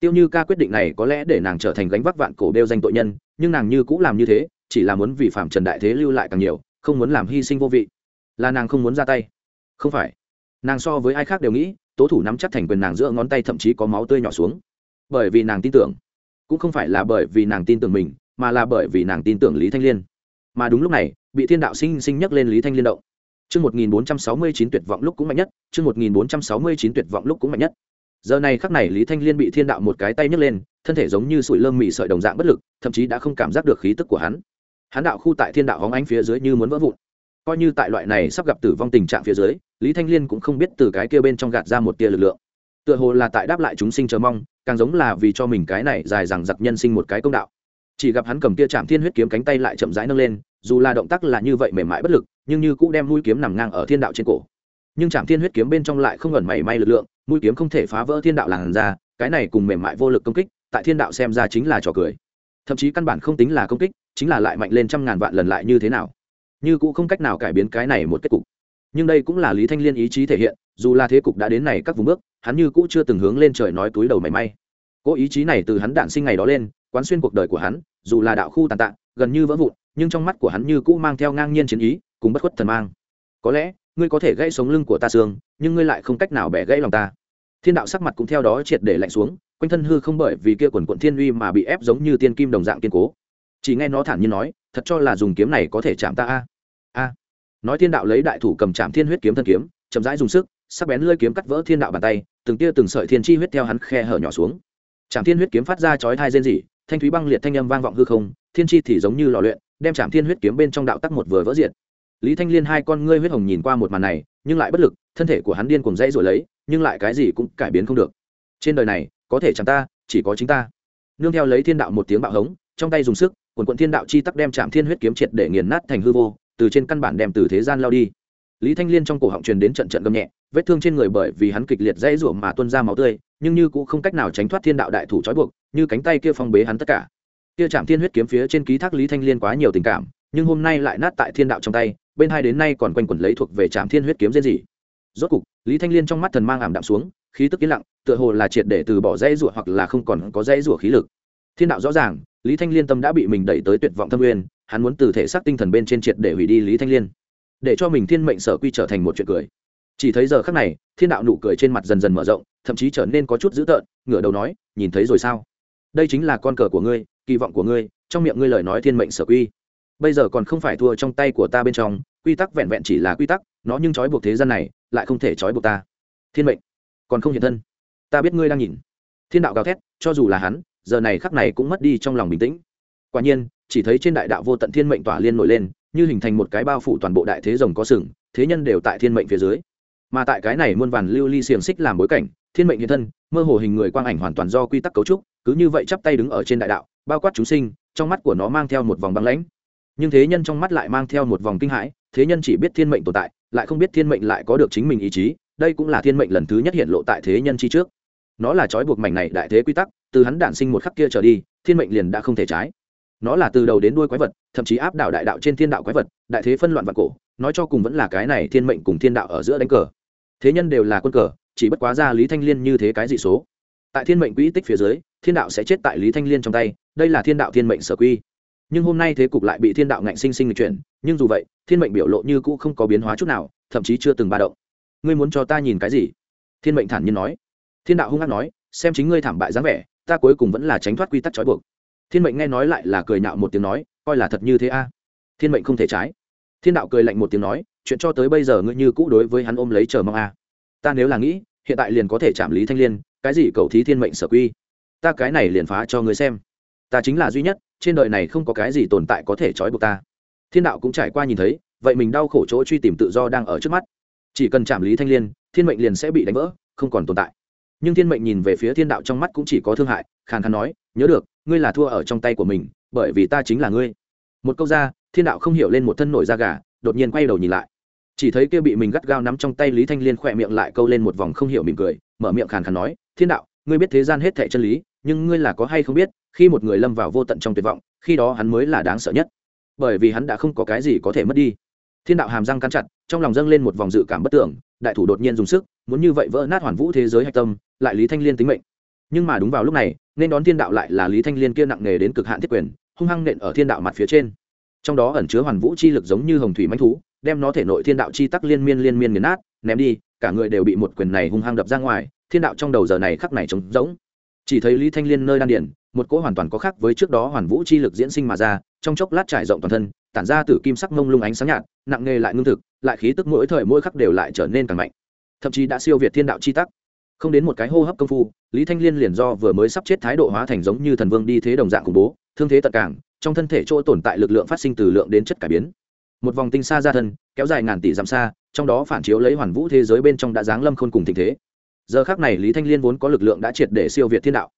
A: Tiêu như ca quyết định này có lẽ để nàng trở thành gánh vác vạn cổ đeo danh tội nhân, nhưng nàng như cũng làm như thế, chỉ là muốn vì phạm trần đại thế lưu lại càng nhiều, không muốn làm hy sinh vô vị. Là nàng không muốn ra tay không phải nàng so với ai khác đều nghĩ tố thủ nắm chắc thành quyền nàng giữa ngón tay thậm chí có máu tươi nhỏ xuống bởi vì nàng tin tưởng cũng không phải là bởi vì nàng tin tưởng mình mà là bởi vì nàng tin tưởng lý thanh liên mà đúng lúc này bị thiên đạo sinh sinh nhắc lên lý thanh liên động Chương 1469 tuyệt vọng lúc cũng mạnh nhất, chương 1469 tuyệt vọng lúc cũng mạnh nhất. Giờ này khắc này Lý Thanh Liên bị thiên đạo một cái tay nhấc lên, thân thể giống như sủi lơm mị sợi đồng dạng bất lực, thậm chí đã không cảm giác được khí tức của hắn. Hắn đạo khu tại thiên đạo hóng ánh phía dưới như muốn vỡ vụn. Coi như tại loại này sắp gặp tử vong tình trạng phía dưới, Lý Thanh Liên cũng không biết từ cái kia bên trong gạt ra một tia lực lượng. Tựa hồ là tại đáp lại chúng sinh chờ mong, càng giống là vì cho mình cái này dài dằng dặc nhân sinh một cái công đạo. Chỉ gặp hắn cầm tia chạm Thiên huyết kiếm cánh tay lại chậm rãi nâng lên, dù là động tác là như vậy mềm mại bất lực, nhưng như cũng đem mũi kiếm nằm ngang ở thiên đạo trên cổ nhưng trạm thiên huyết kiếm bên trong lại không ẩn mảy may lực lượng mũi kiếm không thể phá vỡ thiên đạo làn ra cái này cùng mềm mại vô lực công kích tại thiên đạo xem ra chính là trò cười thậm chí căn bản không tính là công kích chính là lại mạnh lên trăm ngàn vạn lần lại như thế nào như cũng không cách nào cải biến cái này một kết cục. Nhưng đây cũng là lý thanh liên ý chí thể hiện, dù là thế cục đã đến này các vùng bước, hắn như cũng chưa từng hướng lên trời nói túi đầu mảy may. Cố ý chí này từ hắn đản sinh ngày đó lên, quán xuyên cuộc đời của hắn, dù là đạo khu tàn tạ, gần như vỡ vụn, nhưng trong mắt của hắn như cũ mang theo ngang nhiên chiến ý, cùng bất khuất thần mang. Có lẽ, ngươi có thể gãy sống lưng của ta xương, nhưng ngươi lại không cách nào bẻ gãy lòng ta. Thiên đạo sắc mặt cũng theo đó triệt để lạnh xuống, quanh thân hư không bởi vì kia quần quận thiên uy mà bị ép giống như tiên kim đồng dạng kiên cố. Chỉ nghe nó thản nhiên nói, thật cho là dùng kiếm này có thể chạm ta a a. Nói thiên đạo lấy đại thủ cầm chạm thiên huyết kiếm thân kiếm, chậm rãi dùng sức, sắc bén lơi kiếm cắt vỡ thiên đạo bàn tay, từng tia từng sợi thiên chi huyết theo hắn khe hở nhỏ xuống. Chạm thiên huyết kiếm phát ra chói thai rên rỉ, thanh thúy băng liệt thanh âm vang vọng hư không, thiên chi thì giống như lò luyện, đem chạm thiên huyết kiếm bên trong đạo tắc một vừa vỡ diệt. Lý thanh liên hai con ngươi huyết hồng nhìn qua một màn này, nhưng lại bất lực, thân thể của hắn điên cùng dãy rồi lấy, nhưng lại cái gì cũng cải biến không được. Trên đời này, có thể chẳng ta, chỉ có chính ta. Nương theo lấy thiên đạo một tiếng bạo hống, trong tay dùng sức, quần quận thiên đạo chi tắc đem chạm thiên huyết kiếm triệt để nghiền nát thành hư vô từ trên căn bản đem từ thế gian lao đi. Lý thanh liên trong cổ họng truyền đến trận trận gầm nhẹ, vết thương trên người bởi vì hắn kịch liệt dãy ruộng mà tuôn ra máu tươi, nhưng như cũng không cách nào tránh thoát thiên đạo đại thủ trói buộc, như cánh tay kia phong bế hắn tất cả. Kia chạm thiên huyết kiếm phía trên ký thác lý thanh liên quá nhiều tình cảm, nhưng hôm nay lại nát tại thiên đạo trong tay, bên hai đến nay còn quanh quẩn lấy thuộc về trạm thiên huyết kiếm diễn gì rốt cục, lý thanh liên trong mắt thần mang ảm đạm xuống, khí tức yên lặng, tựa hồ là triệt để từ bỏ dãy rủa hoặc là không còn có dãy rủa khí lực. Thiên đạo rõ ràng, lý thanh liên tâm đã bị mình đẩy tới tuyệt vọng thâm uyên hắn muốn từ thể xác tinh thần bên trên triệt để hủy đi lý thanh liên, để cho mình thiên mệnh sở quy trở thành một chuyện cười. Chỉ thấy giờ khắc này, thiên đạo nụ cười trên mặt dần dần mở rộng, thậm chí trở nên có chút dữ tợn, ngửa đầu nói, nhìn thấy rồi sao? Đây chính là con cờ của ngươi, kỳ vọng của ngươi, trong miệng ngươi lời nói thiên mệnh sở quy. Bây giờ còn không phải thua trong tay của ta bên trong, quy tắc vẹn vẹn chỉ là quy tắc, nó nhưng trói buộc thế gian này, lại không thể trói buộc ta. Thiên mệnh, còn không hiện thân. Ta biết ngươi đang nhìn. Thiên đạo gào thét, cho dù là hắn, giờ này khắc này cũng mất đi trong lòng bình tĩnh. Quả nhiên chỉ thấy trên đại đạo vô tận thiên mệnh tỏa liên nổi lên, như hình thành một cái bao phủ toàn bộ đại thế rồng có sừng, thế nhân đều tại thiên mệnh phía dưới. Mà tại cái này muôn vàn lưu ly xiềng xích làm bối cảnh, thiên mệnh hiện thân, mơ hồ hình người quang ảnh hoàn toàn do quy tắc cấu trúc, cứ như vậy chắp tay đứng ở trên đại đạo, bao quát chúng sinh, trong mắt của nó mang theo một vòng băng lãnh. Nhưng thế nhân trong mắt lại mang theo một vòng kinh hãi, thế nhân chỉ biết thiên mệnh tồn tại, lại không biết thiên mệnh lại có được chính mình ý chí, đây cũng là thiên mệnh lần thứ nhất hiện lộ tại thế nhân chi trước. Nó là trói buộc mảnh này đại thế quy tắc, từ hắn đản sinh một khắc kia trở đi, thiên mệnh liền đã không thể trái nó là từ đầu đến đuôi quái vật, thậm chí áp đảo đại đạo trên thiên đạo quái vật, đại thế phân loạn vật cổ, nói cho cùng vẫn là cái này thiên mệnh cùng thiên đạo ở giữa đánh cờ. Thế nhân đều là quân cờ, chỉ bất quá ra lý thanh liên như thế cái dị số. Tại thiên mệnh quỹ tích phía dưới, thiên đạo sẽ chết tại lý thanh liên trong tay, đây là thiên đạo thiên mệnh sở quy. Nhưng hôm nay thế cục lại bị thiên đạo ngạnh sinh sinh lịch chuyển, nhưng dù vậy, thiên mệnh biểu lộ như cũ không có biến hóa chút nào, thậm chí chưa từng ba động. Ngươi muốn cho ta nhìn cái gì? Thiên mệnh thản nhiên nói. Thiên đạo hung hát nói, xem chính ngươi thảm bại dáng vẻ, ta cuối cùng vẫn là tránh thoát quy tắc trói buộc thiên mệnh nghe nói lại là cười nhạo một tiếng nói, coi là thật như thế a. Thiên mệnh không thể trái. Thiên đạo cười lạnh một tiếng nói, chuyện cho tới bây giờ ngươi như cũ đối với hắn ôm lấy chờ mong a. Ta nếu là nghĩ, hiện tại liền có thể chạm lý thanh liên, cái gì cầu thí thiên mệnh sở quy? Ta cái này liền phá cho ngươi xem. Ta chính là duy nhất, trên đời này không có cái gì tồn tại có thể trói buộc ta. Thiên đạo cũng trải qua nhìn thấy, vậy mình đau khổ chỗ truy tìm tự do đang ở trước mắt. Chỉ cần chạm lý thanh liên, thiên mệnh liền sẽ bị đánh vỡ, không còn tồn tại. Nhưng thiên mệnh nhìn về phía thiên đạo trong mắt cũng chỉ có thương hại, khàn khàn nói nhớ được, ngươi là thua ở trong tay của mình, bởi vì ta chính là ngươi. Một câu ra, thiên đạo không hiểu lên một thân nổi da gà, đột nhiên quay đầu nhìn lại. Chỉ thấy kia bị mình gắt gao nắm trong tay lý thanh liên khỏe miệng lại câu lên một vòng không hiểu mỉm cười, mở miệng khàn khàn nói, thiên đạo, ngươi biết thế gian hết thẻ chân lý, nhưng ngươi là có hay không biết, khi một người lâm vào vô tận trong tuyệt vọng, khi đó hắn mới là đáng sợ nhất. Bởi vì hắn đã không có cái gì có thể mất đi. Thiên đạo hàm răng cắn chặt, trong lòng dâng lên một vòng dự cảm bất tưởng, đại thủ đột nhiên dùng sức, muốn như vậy vỡ nát hoàn vũ thế giới hạch tâm, lại lý thanh liên tính mệnh nhưng mà đúng vào lúc này, nên đón thiên đạo lại là lý thanh liên kia nặng nề đến cực hạn thiết quyền, hung hăng nện ở thiên đạo mặt phía trên. Trong đó ẩn chứa hoàn vũ chi lực giống như hồng thủy manh thú, đem nó thể nội thiên đạo chi tắc liên miên liên miên nghiền nát, ném đi, cả người đều bị một quyền này hung hăng đập ra ngoài, thiên đạo trong đầu giờ này khắc này trống rỗng. Chỉ thấy lý thanh liên nơi đan điển một cỗ hoàn toàn có khác với trước đó hoàn vũ chi lực diễn sinh mà ra, trong chốc lát trải rộng toàn thân, tản ra từ kim sắc mông lung ánh sáng nhạt, nặng nề lại ngưng thực, lại khí tức mỗi thời mỗi khắc đều lại trở nên càng mạnh. Thậm chí đã siêu việt thiên đạo chi tắc không đến một cái hô hấp công phu, lý thanh liên liền do vừa mới sắp chết thái độ hóa thành giống như thần vương đi thế đồng dạng khủng bố, thương thế tật cảng, trong thân thể chỗ tồn tại lực lượng phát sinh từ lượng đến chất cải biến. Một vòng tinh xa ra thân, kéo dài ngàn tỷ dặm xa, trong đó phản chiếu lấy hoàn vũ thế giới bên trong đã giáng lâm khôn cùng tình thế. Giờ khác này lý thanh liên vốn có lực lượng đã triệt để siêu việt thiên đạo.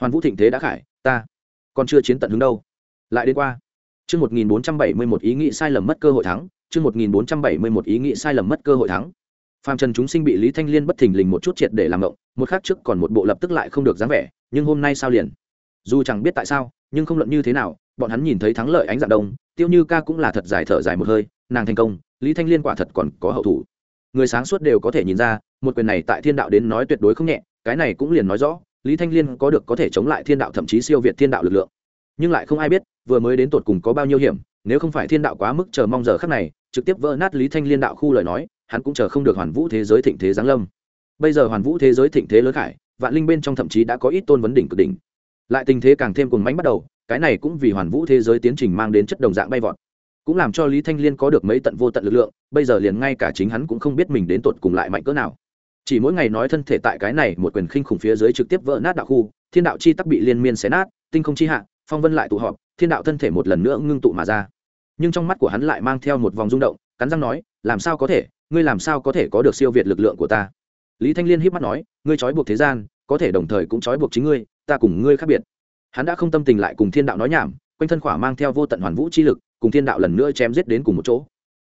A: Hoàn vũ thịnh thế đã khải, ta còn chưa chiến tận hướng đâu. Lại đến qua. Chương một nghìn bốn trăm bảy mươi một ý nghĩ sai lầm mất cơ hội thắng, chương một nghìn bốn trăm bảy mươi một ý nghĩ sai lầm mất cơ hội thắng phàm trần chúng sinh bị lý thanh liên bất thình lình một chút triệt để làm động một khác trước còn một bộ lập tức lại không được dáng vẻ, nhưng hôm nay sao liền? Dù chẳng biết tại sao, nhưng không luận như thế nào, bọn hắn nhìn thấy thắng lợi ánh dạng đông, tiêu như ca cũng là thật dài thở dài một hơi, nàng thành công, lý thanh liên quả thật còn có hậu thủ. Người sáng suốt đều có thể nhìn ra, một quyền này tại thiên đạo đến nói tuyệt đối không nhẹ, cái này cũng liền nói rõ, lý thanh liên có được có thể chống lại thiên đạo thậm chí siêu việt thiên đạo lực lượng. Nhưng lại không ai biết, vừa mới đến tột cùng có bao nhiêu hiểm, nếu không phải thiên đạo quá mức chờ mong giờ khắc này, trực tiếp vỡ nát lý thanh liên đạo khu lời nói hắn cũng chờ không được hoàn vũ thế giới thịnh thế giáng lâm. Bây giờ hoàn vũ thế giới thịnh thế lớn khải, vạn linh bên trong thậm chí đã có ít tôn vấn đỉnh cực đỉnh. Lại tình thế càng thêm cùng mánh bắt đầu, cái này cũng vì hoàn vũ thế giới tiến trình mang đến chất đồng dạng bay vọt. Cũng làm cho lý thanh liên có được mấy tận vô tận lực lượng, bây giờ liền ngay cả chính hắn cũng không biết mình đến tột cùng lại mạnh cỡ nào. Chỉ mỗi ngày nói thân thể tại cái này một quyền khinh khủng phía dưới trực tiếp vỡ nát đạo khu, thiên đạo chi tắc bị liên miên xé nát, tinh không chi hạ, phong vân lại tụ họp, thiên đạo thân thể một lần nữa ngưng tụ mà ra. Nhưng trong mắt của hắn lại mang theo một vòng rung động, cắn răng nói, làm sao có thể? Ngươi làm sao có thể có được siêu việt lực lượng của ta? Lý thanh liên híp mắt nói, ngươi trói buộc thế gian, có thể đồng thời cũng trói buộc chính ngươi, ta cùng ngươi khác biệt. Hắn đã không tâm tình lại cùng thiên đạo nói nhảm, quanh thân khỏa mang theo vô tận hoàn vũ chi lực, cùng thiên đạo lần nữa chém giết đến cùng một chỗ.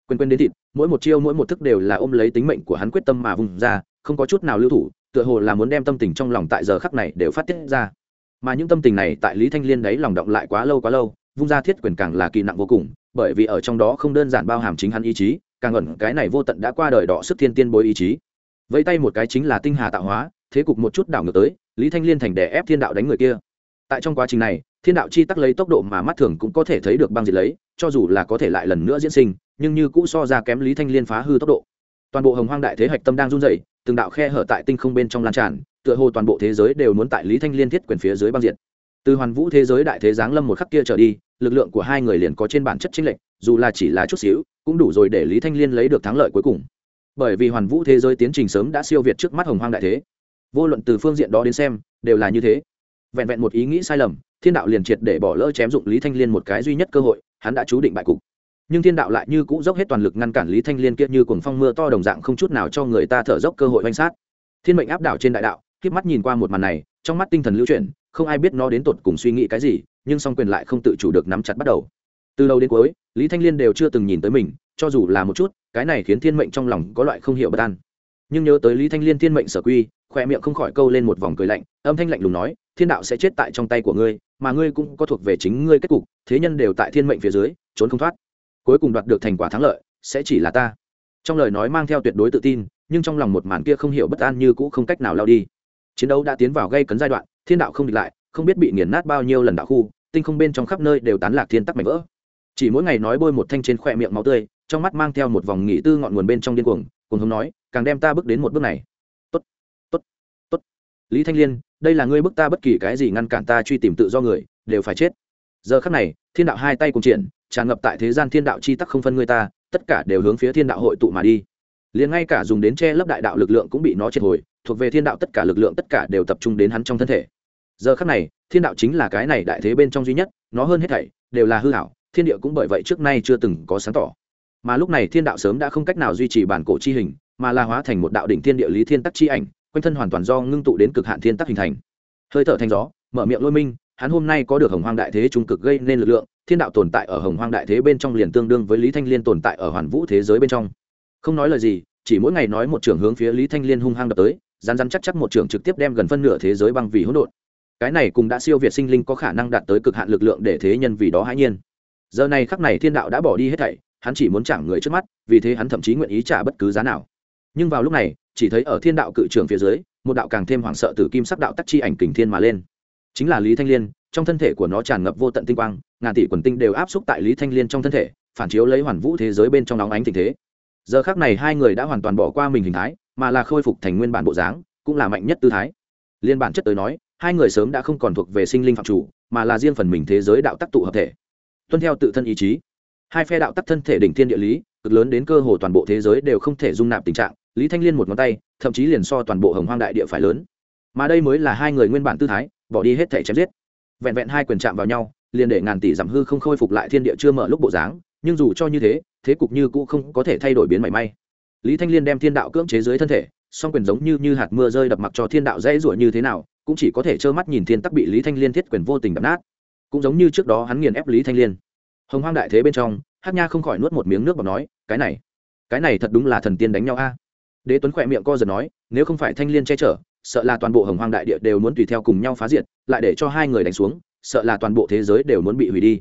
A: Quên quên đến thịt, mỗi một chiêu mỗi một thức đều là ôm lấy tính mệnh của hắn quyết tâm mà vùng ra, không có chút nào lưu thủ, tựa hồ là muốn đem tâm tình trong lòng tại giờ khắc này đều phát tiết ra. Mà những tâm tình này tại lý thanh liên đấy lòng động lại quá lâu quá lâu, vung ra thiết quyền càng là kỳ nặng vô cùng, bởi vì ở trong đó không đơn giản bao hàm chính hắn ý chí càng ẩn cái này vô tận đã qua đời đỏ sức thiên tiên bối ý chí. Vẫy tay một cái chính là tinh hà tạo hóa, thế cục một chút đảo ngược tới, lý thanh liên thành đè ép thiên đạo đánh người kia. Tại trong quá trình này, thiên đạo chi tắc lấy tốc độ mà mắt thường cũng có thể thấy được băng diệt lấy, cho dù là có thể lại lần nữa diễn sinh, nhưng như cũ so ra kém lý thanh liên phá hư tốc độ. Toàn bộ hồng hoang đại thế hạch tâm đang run dày từng đạo khe hở tại tinh không bên trong lan tràn, tựa hồ toàn bộ thế giới đều muốn tại lý thanh liên thiết quyền phía dưới băng diệt. Từ hoàn vũ thế giới đại thế giáng lâm một khắc kia trở đi, lực lượng của hai người liền có trên bản chất chính lệnh dù là chỉ là chút xíu cũng đủ rồi để lý thanh liên lấy được thắng lợi cuối cùng. Bởi vì hoàn vũ thế giới tiến trình sớm đã siêu việt trước mắt hồng hoang đại thế. Vô luận từ phương diện đó đến xem, đều là như thế. Vẹn vẹn một ý nghĩ sai lầm, thiên đạo liền triệt để bỏ lỡ chém dụng lý thanh liên một cái duy nhất cơ hội, hắn đã chú định bại cục. Nhưng thiên đạo lại như cũ dốc hết toàn lực ngăn cản lý thanh liên kia như cuồng phong mưa to đồng dạng không chút nào cho người ta thở dốc cơ hội oanh sát. Thiên mệnh áp đảo trên đại đạo k mắt nhìn qua một màn này, trong mắt tinh thần lưu chuyển, không ai biết nó đến tột cùng suy nghĩ cái gì, nhưng song quyền lại không tự chủ được nắm chặt bắt đầu từ đầu đến cuối, lý thanh liên đều chưa từng nhìn tới mình, cho dù là một chút, cái này khiến thiên mệnh trong lòng có loại không hiểu bất an. Nhưng nhớ tới lý thanh liên thiên mệnh sở quy khoe miệng không khỏi câu lên một vòng cười lạnh, âm thanh lạnh lùng nói, thiên đạo sẽ chết tại trong tay của ngươi, mà ngươi cũng có thuộc về chính ngươi kết cục, thế nhân đều tại thiên mệnh phía dưới, trốn không thoát. Cuối cùng đoạt được thành quả thắng lợi, sẽ chỉ là ta. Trong lời nói mang theo tuyệt đối tự tin, nhưng trong lòng một màn kia không hiểu bất an như cũ không cách nào lao đi. Chiến đấu đã tiến vào gây cấn giai đoạn, thiên đạo không địch lại, không biết bị nghiền nát bao nhiêu lần đạo khu, tinh không bên trong khắp nơi đều tán lạc thiên tắc mạnh vỡ chỉ mỗi ngày nói bôi một thanh trên khỏe miệng máu tươi, trong mắt mang theo một vòng nghỉ tư ngọn nguồn bên trong điên cuồng, cùng hống nói, càng đem ta bước đến một bước này. Tốt tốt tốt. Lý thanh liên, đây là ngươi bức ta bất kỳ cái gì ngăn cản ta truy tìm tự do người, đều phải chết. Giờ khắc này, thiên đạo hai tay cùng triển, tràn ngập tại thế gian thiên đạo chi tắc không phân người ta, tất cả đều hướng phía thiên đạo hội tụ mà đi. Liền ngay cả dùng đến che lấp đại đạo lực lượng cũng bị nó triệt hồi, thuộc về thiên đạo tất cả lực lượng tất cả đều tập trung đến hắn trong thân thể. Giờ khắc này, thiên đạo chính là cái này đại thế bên trong duy nhất, nó hơn hết thảy đều là hư hảo thiên địa cũng bởi vậy trước nay chưa từng có sáng tỏ. Mà lúc này thiên đạo sớm đã không cách nào duy trì bản cổ chi hình, mà là hóa thành một đạo đỉnh thiên địa lý thiên tắc chi ảnh, quanh thân hoàn toàn do ngưng tụ đến cực hạn thiên tắc hình thành. Hơi thở thành gió, mở miệng lôi minh, hắn hôm nay có được hồng hoang đại thế trung cực gây nên lực lượng, thiên đạo tồn tại ở hồng hoang đại thế bên trong liền tương đương với lý thanh liên tồn tại ở hoàn vũ thế giới bên trong. Không nói lời gì, chỉ mỗi ngày nói một trường hướng phía lý thanh liên hung hăng đập tới rán rán chắc chắc một trường trực tiếp đem gần phân nửa thế giới băng vì hỗn độn. Cái này cũng đã siêu việt sinh linh có khả năng đạt tới cực hạn lực lượng để thế nhân vì đó hãi nhiên giờ này khắc này thiên đạo đã bỏ đi hết thảy, hắn chỉ muốn trả người trước mắt, vì thế hắn thậm chí nguyện ý trả bất cứ giá nào. Nhưng vào lúc này, chỉ thấy ở thiên đạo cự trường phía dưới, một đạo càng thêm hoảng sợ từ kim sắc đạo tắc chi ảnh kình thiên mà lên. Chính là lý thanh liên, trong thân thể của nó tràn ngập vô tận tinh quang, ngàn tỷ quần tinh đều áp xúc tại lý thanh liên trong thân thể, phản chiếu lấy hoàn vũ thế giới bên trong nóng ánh tình thế. Giờ khác này hai người đã hoàn toàn bỏ qua mình hình thái, mà là khôi phục thành nguyên bản bộ dáng, cũng là mạnh nhất tư thái. Liên bản chất tới nói, hai người sớm đã không còn thuộc về sinh linh phạm chủ, mà là riêng phần mình thế giới đạo tắc tụ hợp thể tuân theo tự thân ý chí. Hai phe đạo tắc thân thể đỉnh thiên địa lý, cực lớn đến cơ hồ toàn bộ thế giới đều không thể dung nạp tình trạng, lý thanh liên một ngón tay, thậm chí liền so toàn bộ hồng hoang đại địa phải lớn. Mà đây mới là hai người nguyên bản tư thái, bỏ đi hết thể chém giết. Vẹn vẹn hai quyền chạm vào nhau, liền để ngàn tỷ giảm hư không khôi phục lại thiên địa chưa mở lúc bộ dáng, nhưng dù cho như thế thế cục như cũ không có thể thay đổi biến mảy may. Lý thanh liên đem thiên đạo cưỡng chế dưới thân thể, song quyền giống như như hạt mưa rơi đập mặc cho thiên đạo dễ rủa như thế nào, cũng chỉ có thể trơ mắt nhìn thiên tắc bị lý thanh liên thiết quyền vô tình đập nát cũng giống như trước đó hắn nghiền ép lý thanh liên. Hồng hoang đại thế bên trong, hát nha không khỏi nuốt một miếng nước và nói, cái này cái này thật đúng là thần tiên đánh nhau a. Đế tuấn khỏe miệng co giật nói, nếu không phải thanh liên che chở, sợ là toàn bộ hồng hoang đại địa đều muốn tùy theo cùng nhau phá diệt, lại để cho hai người đánh xuống, sợ là toàn bộ thế giới đều muốn bị hủy đi.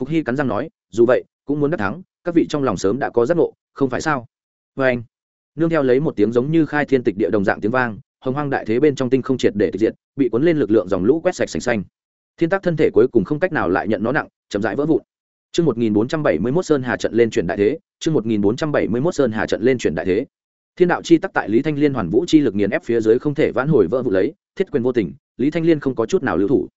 A: Phục hy cắn răng nói, dù vậy, cũng muốn đắc thắng, các vị trong lòng sớm đã có giác ngộ, không phải sao? Vê anh, nương theo lấy một tiếng giống như khai thiên tịch địa đồng dạng tiếng vang, hồng hoang đại thế bên trong tinh không triệt để tịch diệt, bị cuốn lên lực lượng dòng lũ quét sạch sành xanh thiên tác thân thể cuối cùng không cách nào lại nhận nó nặng chậm rãi vỡ vụn Chương 1471 Sơn Hà trận lên chuyển đại thế, chương 1471 Sơn Hà trận lên chuyển đại thế. Thiên đạo chi tắc tại Lý Thanh Liên hoàn vũ chi lực nghiền ép phía dưới không thể vãn hồi vỡ vụ lấy, thiết quyền vô tình, Lý Thanh Liên không có chút nào lưu thủ.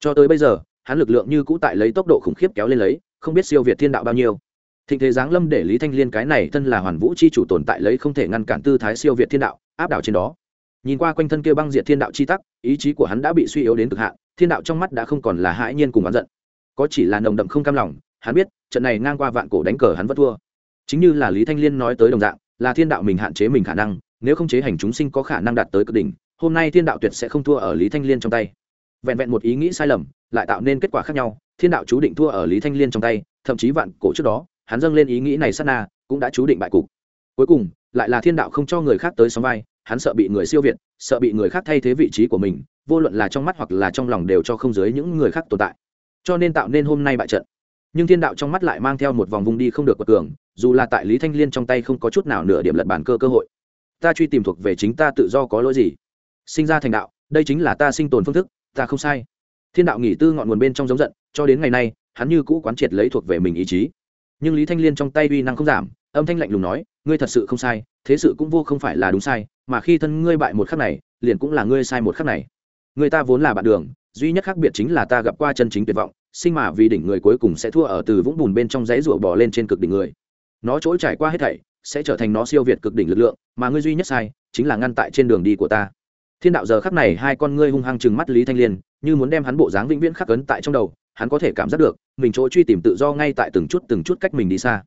A: Cho tới bây giờ, hắn lực lượng như cũ tại lấy tốc độ khủng khiếp kéo lên lấy, không biết siêu việt thiên đạo bao nhiêu. Thịnh thế giáng lâm để Lý Thanh Liên cái này thân là hoàn vũ chi chủ tồn tại lấy không thể ngăn cản tư thái siêu việt thiên đạo, áp đảo trên đó. Nhìn qua quanh thân kia băng diệt thiên đạo chi tắc, ý chí của hắn đã bị suy yếu đến cực hạn, thiên đạo trong mắt đã không còn là hãi nhiên cùng oán giận, có chỉ là nồng đậm không cam lòng, hắn biết trận này ngang qua vạn cổ đánh cờ hắn vẫn thua. Chính như là lý thanh liên nói tới đồng dạng là thiên đạo mình hạn chế mình khả năng nếu không chế hành chúng sinh có khả năng đạt tới cực đỉnh hôm nay thiên đạo tuyệt sẽ không thua ở lý thanh liên trong tay. Vẹn vẹn một ý nghĩ sai lầm lại tạo nên kết quả khác nhau thiên đạo chú định thua ở lý thanh liên trong tay thậm chí vạn cổ trước đó hắn dâng lên ý nghĩ này sát na cũng đã chú định bại cục. Cuối cùng lại là thiên đạo không cho người khác tới sóng vai hắn sợ bị người siêu việt, sợ bị người khác thay thế vị trí của mình, vô luận là trong mắt hoặc là trong lòng đều cho không dưới những người khác tồn tại. Cho nên tạo nên hôm nay bại trận. Nhưng thiên đạo trong mắt lại mang theo một vòng vùng đi không được quật cường, dù là tại lý thanh liên trong tay không có chút nào nửa điểm lật bản cơ cơ hội. Ta truy tìm thuộc về chính ta tự do có lỗi gì? Sinh ra thành đạo, đây chính là ta sinh tồn phương thức, ta không sai. Thiên đạo nghỉ tư ngọn nguồn bên trong giống giận, cho đến ngày nay, hắn như cũ quán triệt lấy thuộc về mình ý chí. Nhưng lý thanh liên trong tay uy năng không giảm, âm thanh lạnh lùng nói, ngươi thật sự không sai thế sự cũng vô không phải là đúng sai, mà khi thân ngươi bại một khắc này, liền cũng là ngươi sai một khắc này. Người ta vốn là bạn đường, duy nhất khác biệt chính là ta gặp qua chân chính tuyệt vọng, sinh mà vì đỉnh người cuối cùng sẽ thua ở từ vũng bùn bên trong dãy rủa bò lên trên cực đỉnh người. Nó trỗi trải qua hết thảy, sẽ trở thành nó siêu việt cực đỉnh lực lượng, mà ngươi duy nhất sai, chính là ngăn tại trên đường đi của ta. Thiên đạo giờ khắc này hai con ngươi hung hăng chừng mắt lý thanh liên, như muốn đem hắn bộ dáng vĩnh viễn khắc ấn tại trong đầu, hắn có thể cảm giác được, mình chỗ truy tìm tự do ngay tại từng chút từng chút cách mình đi xa.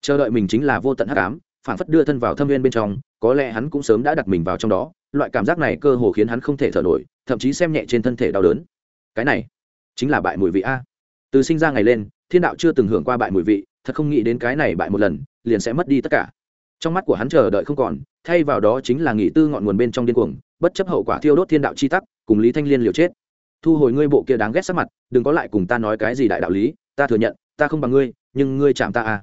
A: Chờ đợi mình chính là vô tận hắc ám phản phất đưa thân vào thâm viên bên trong, có lẽ hắn cũng sớm đã đặt mình vào trong đó, loại cảm giác này cơ hồ khiến hắn không thể thở nổi, thậm chí xem nhẹ trên thân thể đau đớn. Cái này chính là bại mùi vị a. Từ sinh ra ngày lên, thiên đạo chưa từng hưởng qua bại mùi vị, thật không nghĩ đến cái này bại một lần, liền sẽ mất đi tất cả. Trong mắt của hắn chờ đợi không còn, thay vào đó chính là nghỉ tư ngọn nguồn bên trong điên cuồng, bất chấp hậu quả thiêu đốt thiên đạo chi tắc, cùng lý thanh liên liều chết. Thu hồi ngươi bộ kia đáng ghét sắc mặt, đừng có lại cùng ta nói cái gì đại đạo lý, ta thừa nhận, ta không bằng ngươi, nhưng ngươi chạm ta à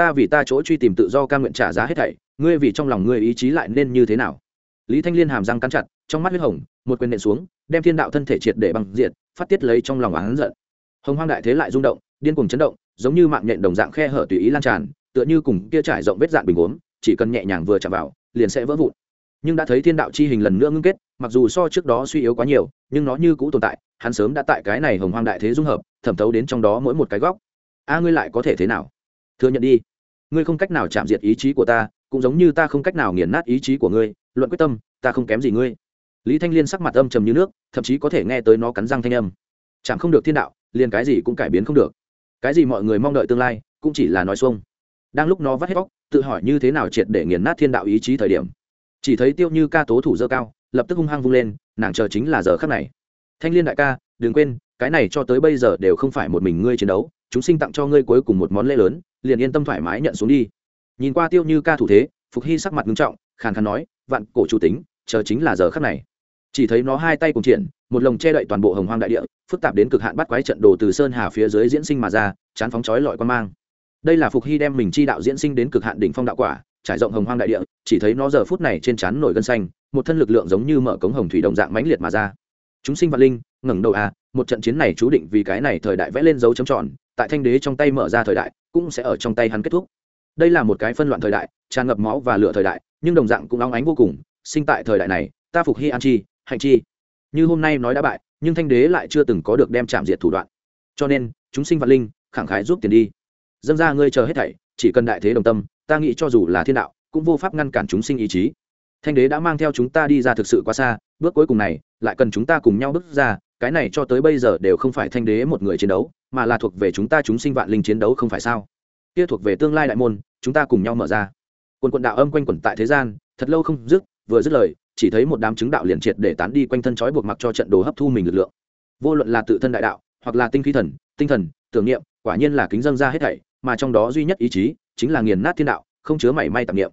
A: ta vì ta chỗ truy tìm tự do ca nguyện trả giá hết thảy, ngươi vì trong lòng ngươi ý chí lại nên như thế nào? Lý thanh liên hàm răng cắn chặt, trong mắt huyết hồng, một quyền nện xuống, đem thiên đạo thân thể triệt để bằng diệt phát tiết lấy trong lòng oán giận. Hồng hoang đại thế lại rung động, điên cuồng chấn động, giống như mạng nhện đồng dạng khe hở tùy ý lan tràn, tựa như cùng kia trải rộng vết dạn bình gốm chỉ cần nhẹ nhàng vừa chạm vào, liền sẽ vỡ vụn. Nhưng đã thấy thiên đạo chi hình lần nữa ngưng kết, mặc dù so trước đó suy yếu quá nhiều, nhưng nó như cũ tồn tại, hắn sớm đã tại cái này hồng hoang đại thế dung hợp, thẩm thấu đến trong đó mỗi một cái góc. A, ngươi lại có thể thế nào? Thừa nhận đi ngươi không cách nào chạm diệt ý chí của ta, cũng giống như ta không cách nào nghiền nát ý chí của ngươi, luận quyết tâm, ta không kém gì ngươi. Lý thanh liên sắc mặt âm trầm như nước, thậm chí có thể nghe tới nó cắn răng thanh âm. Chẳng không được thiên đạo, liền cái gì cũng cải biến không được. Cái gì mọi người mong đợi tương lai, cũng chỉ là nói xuông. Đang lúc nó vắt hết vóc tự hỏi như thế nào triệt để nghiền nát thiên đạo ý chí thời điểm, chỉ thấy tiêu như ca tố thủ dơ cao, lập tức hung hăng vung lên, nàng chờ chính là giờ khắc này. Thanh liên đại ca, đừng quên, cái này cho tới bây giờ đều không phải một mình ngươi chiến đấu chúng sinh tặng cho ngươi cuối cùng một món lễ lớn, liền yên tâm thoải mái nhận xuống đi. Nhìn qua tiêu như ca thủ thế, phục hy sắc mặt nghiêm trọng, khàn khàn nói, vạn cổ chủ tính, chờ chính là giờ khắc này. Chỉ thấy nó hai tay cùng triển, một lồng che đậy toàn bộ hồng hoang đại địa, phức tạp đến cực hạn bắt quái trận đồ từ sơn hà phía dưới diễn sinh mà ra, chán phóng chói lọi quan mang. Đây là phục hy đem mình chi đạo diễn sinh đến cực hạn đỉnh phong đạo quả, trải rộng hồng hoang đại địa, chỉ thấy nó giờ phút này trên chán nổi gân xanh, một thân lực lượng giống như mở cống hồng thủy đồng dạng mãnh liệt mà ra. Chúng sinh vạn linh, ngẩng đầu à một trận chiến này chú định vì cái này thời đại vẽ lên dấu chấm tròn tại thanh đế trong tay mở ra thời đại, cũng sẽ ở trong tay hắn kết thúc. Đây là một cái phân loạn thời đại, tràn ngập máu và lửa thời đại, nhưng đồng dạng cũng óng ánh vô cùng, sinh tại thời đại này, ta phục hy an chi, hạnh chi. Như hôm nay nói đã bại, nhưng thanh đế lại chưa từng có được đem chạm diệt thủ đoạn. Cho nên, chúng sinh vạn linh, khẳng khái giúp tiền đi. Dân ra ngươi chờ hết thảy, chỉ cần đại thế đồng tâm, ta nghĩ cho dù là thiên đạo, cũng vô pháp ngăn cản chúng sinh ý chí. Thanh đế đã mang theo chúng ta đi ra thực sự quá xa, bước cuối cùng này, lại cần chúng ta cùng nhau bước ra, cái này cho tới bây giờ đều không phải thanh đế một người chiến đấu mà là thuộc về chúng ta chúng sinh vạn linh chiến đấu không phải sao? Kia thuộc về tương lai đại môn, chúng ta cùng nhau mở ra. Quần quận đạo âm quanh quẩn tại thế gian, thật lâu không dứt, vừa dứt lời, chỉ thấy một đám chứng đạo liền triệt để tán đi quanh thân trói buộc mặc cho trận đồ hấp thu mình lực lượng. Vô luận là tự thân đại đạo, hoặc là tinh khí thần, tinh thần, tưởng niệm, quả nhiên là kính dân ra hết thảy, mà trong đó duy nhất ý chí, chính là nghiền nát thiên đạo, không chứa mảy may tạp niệm.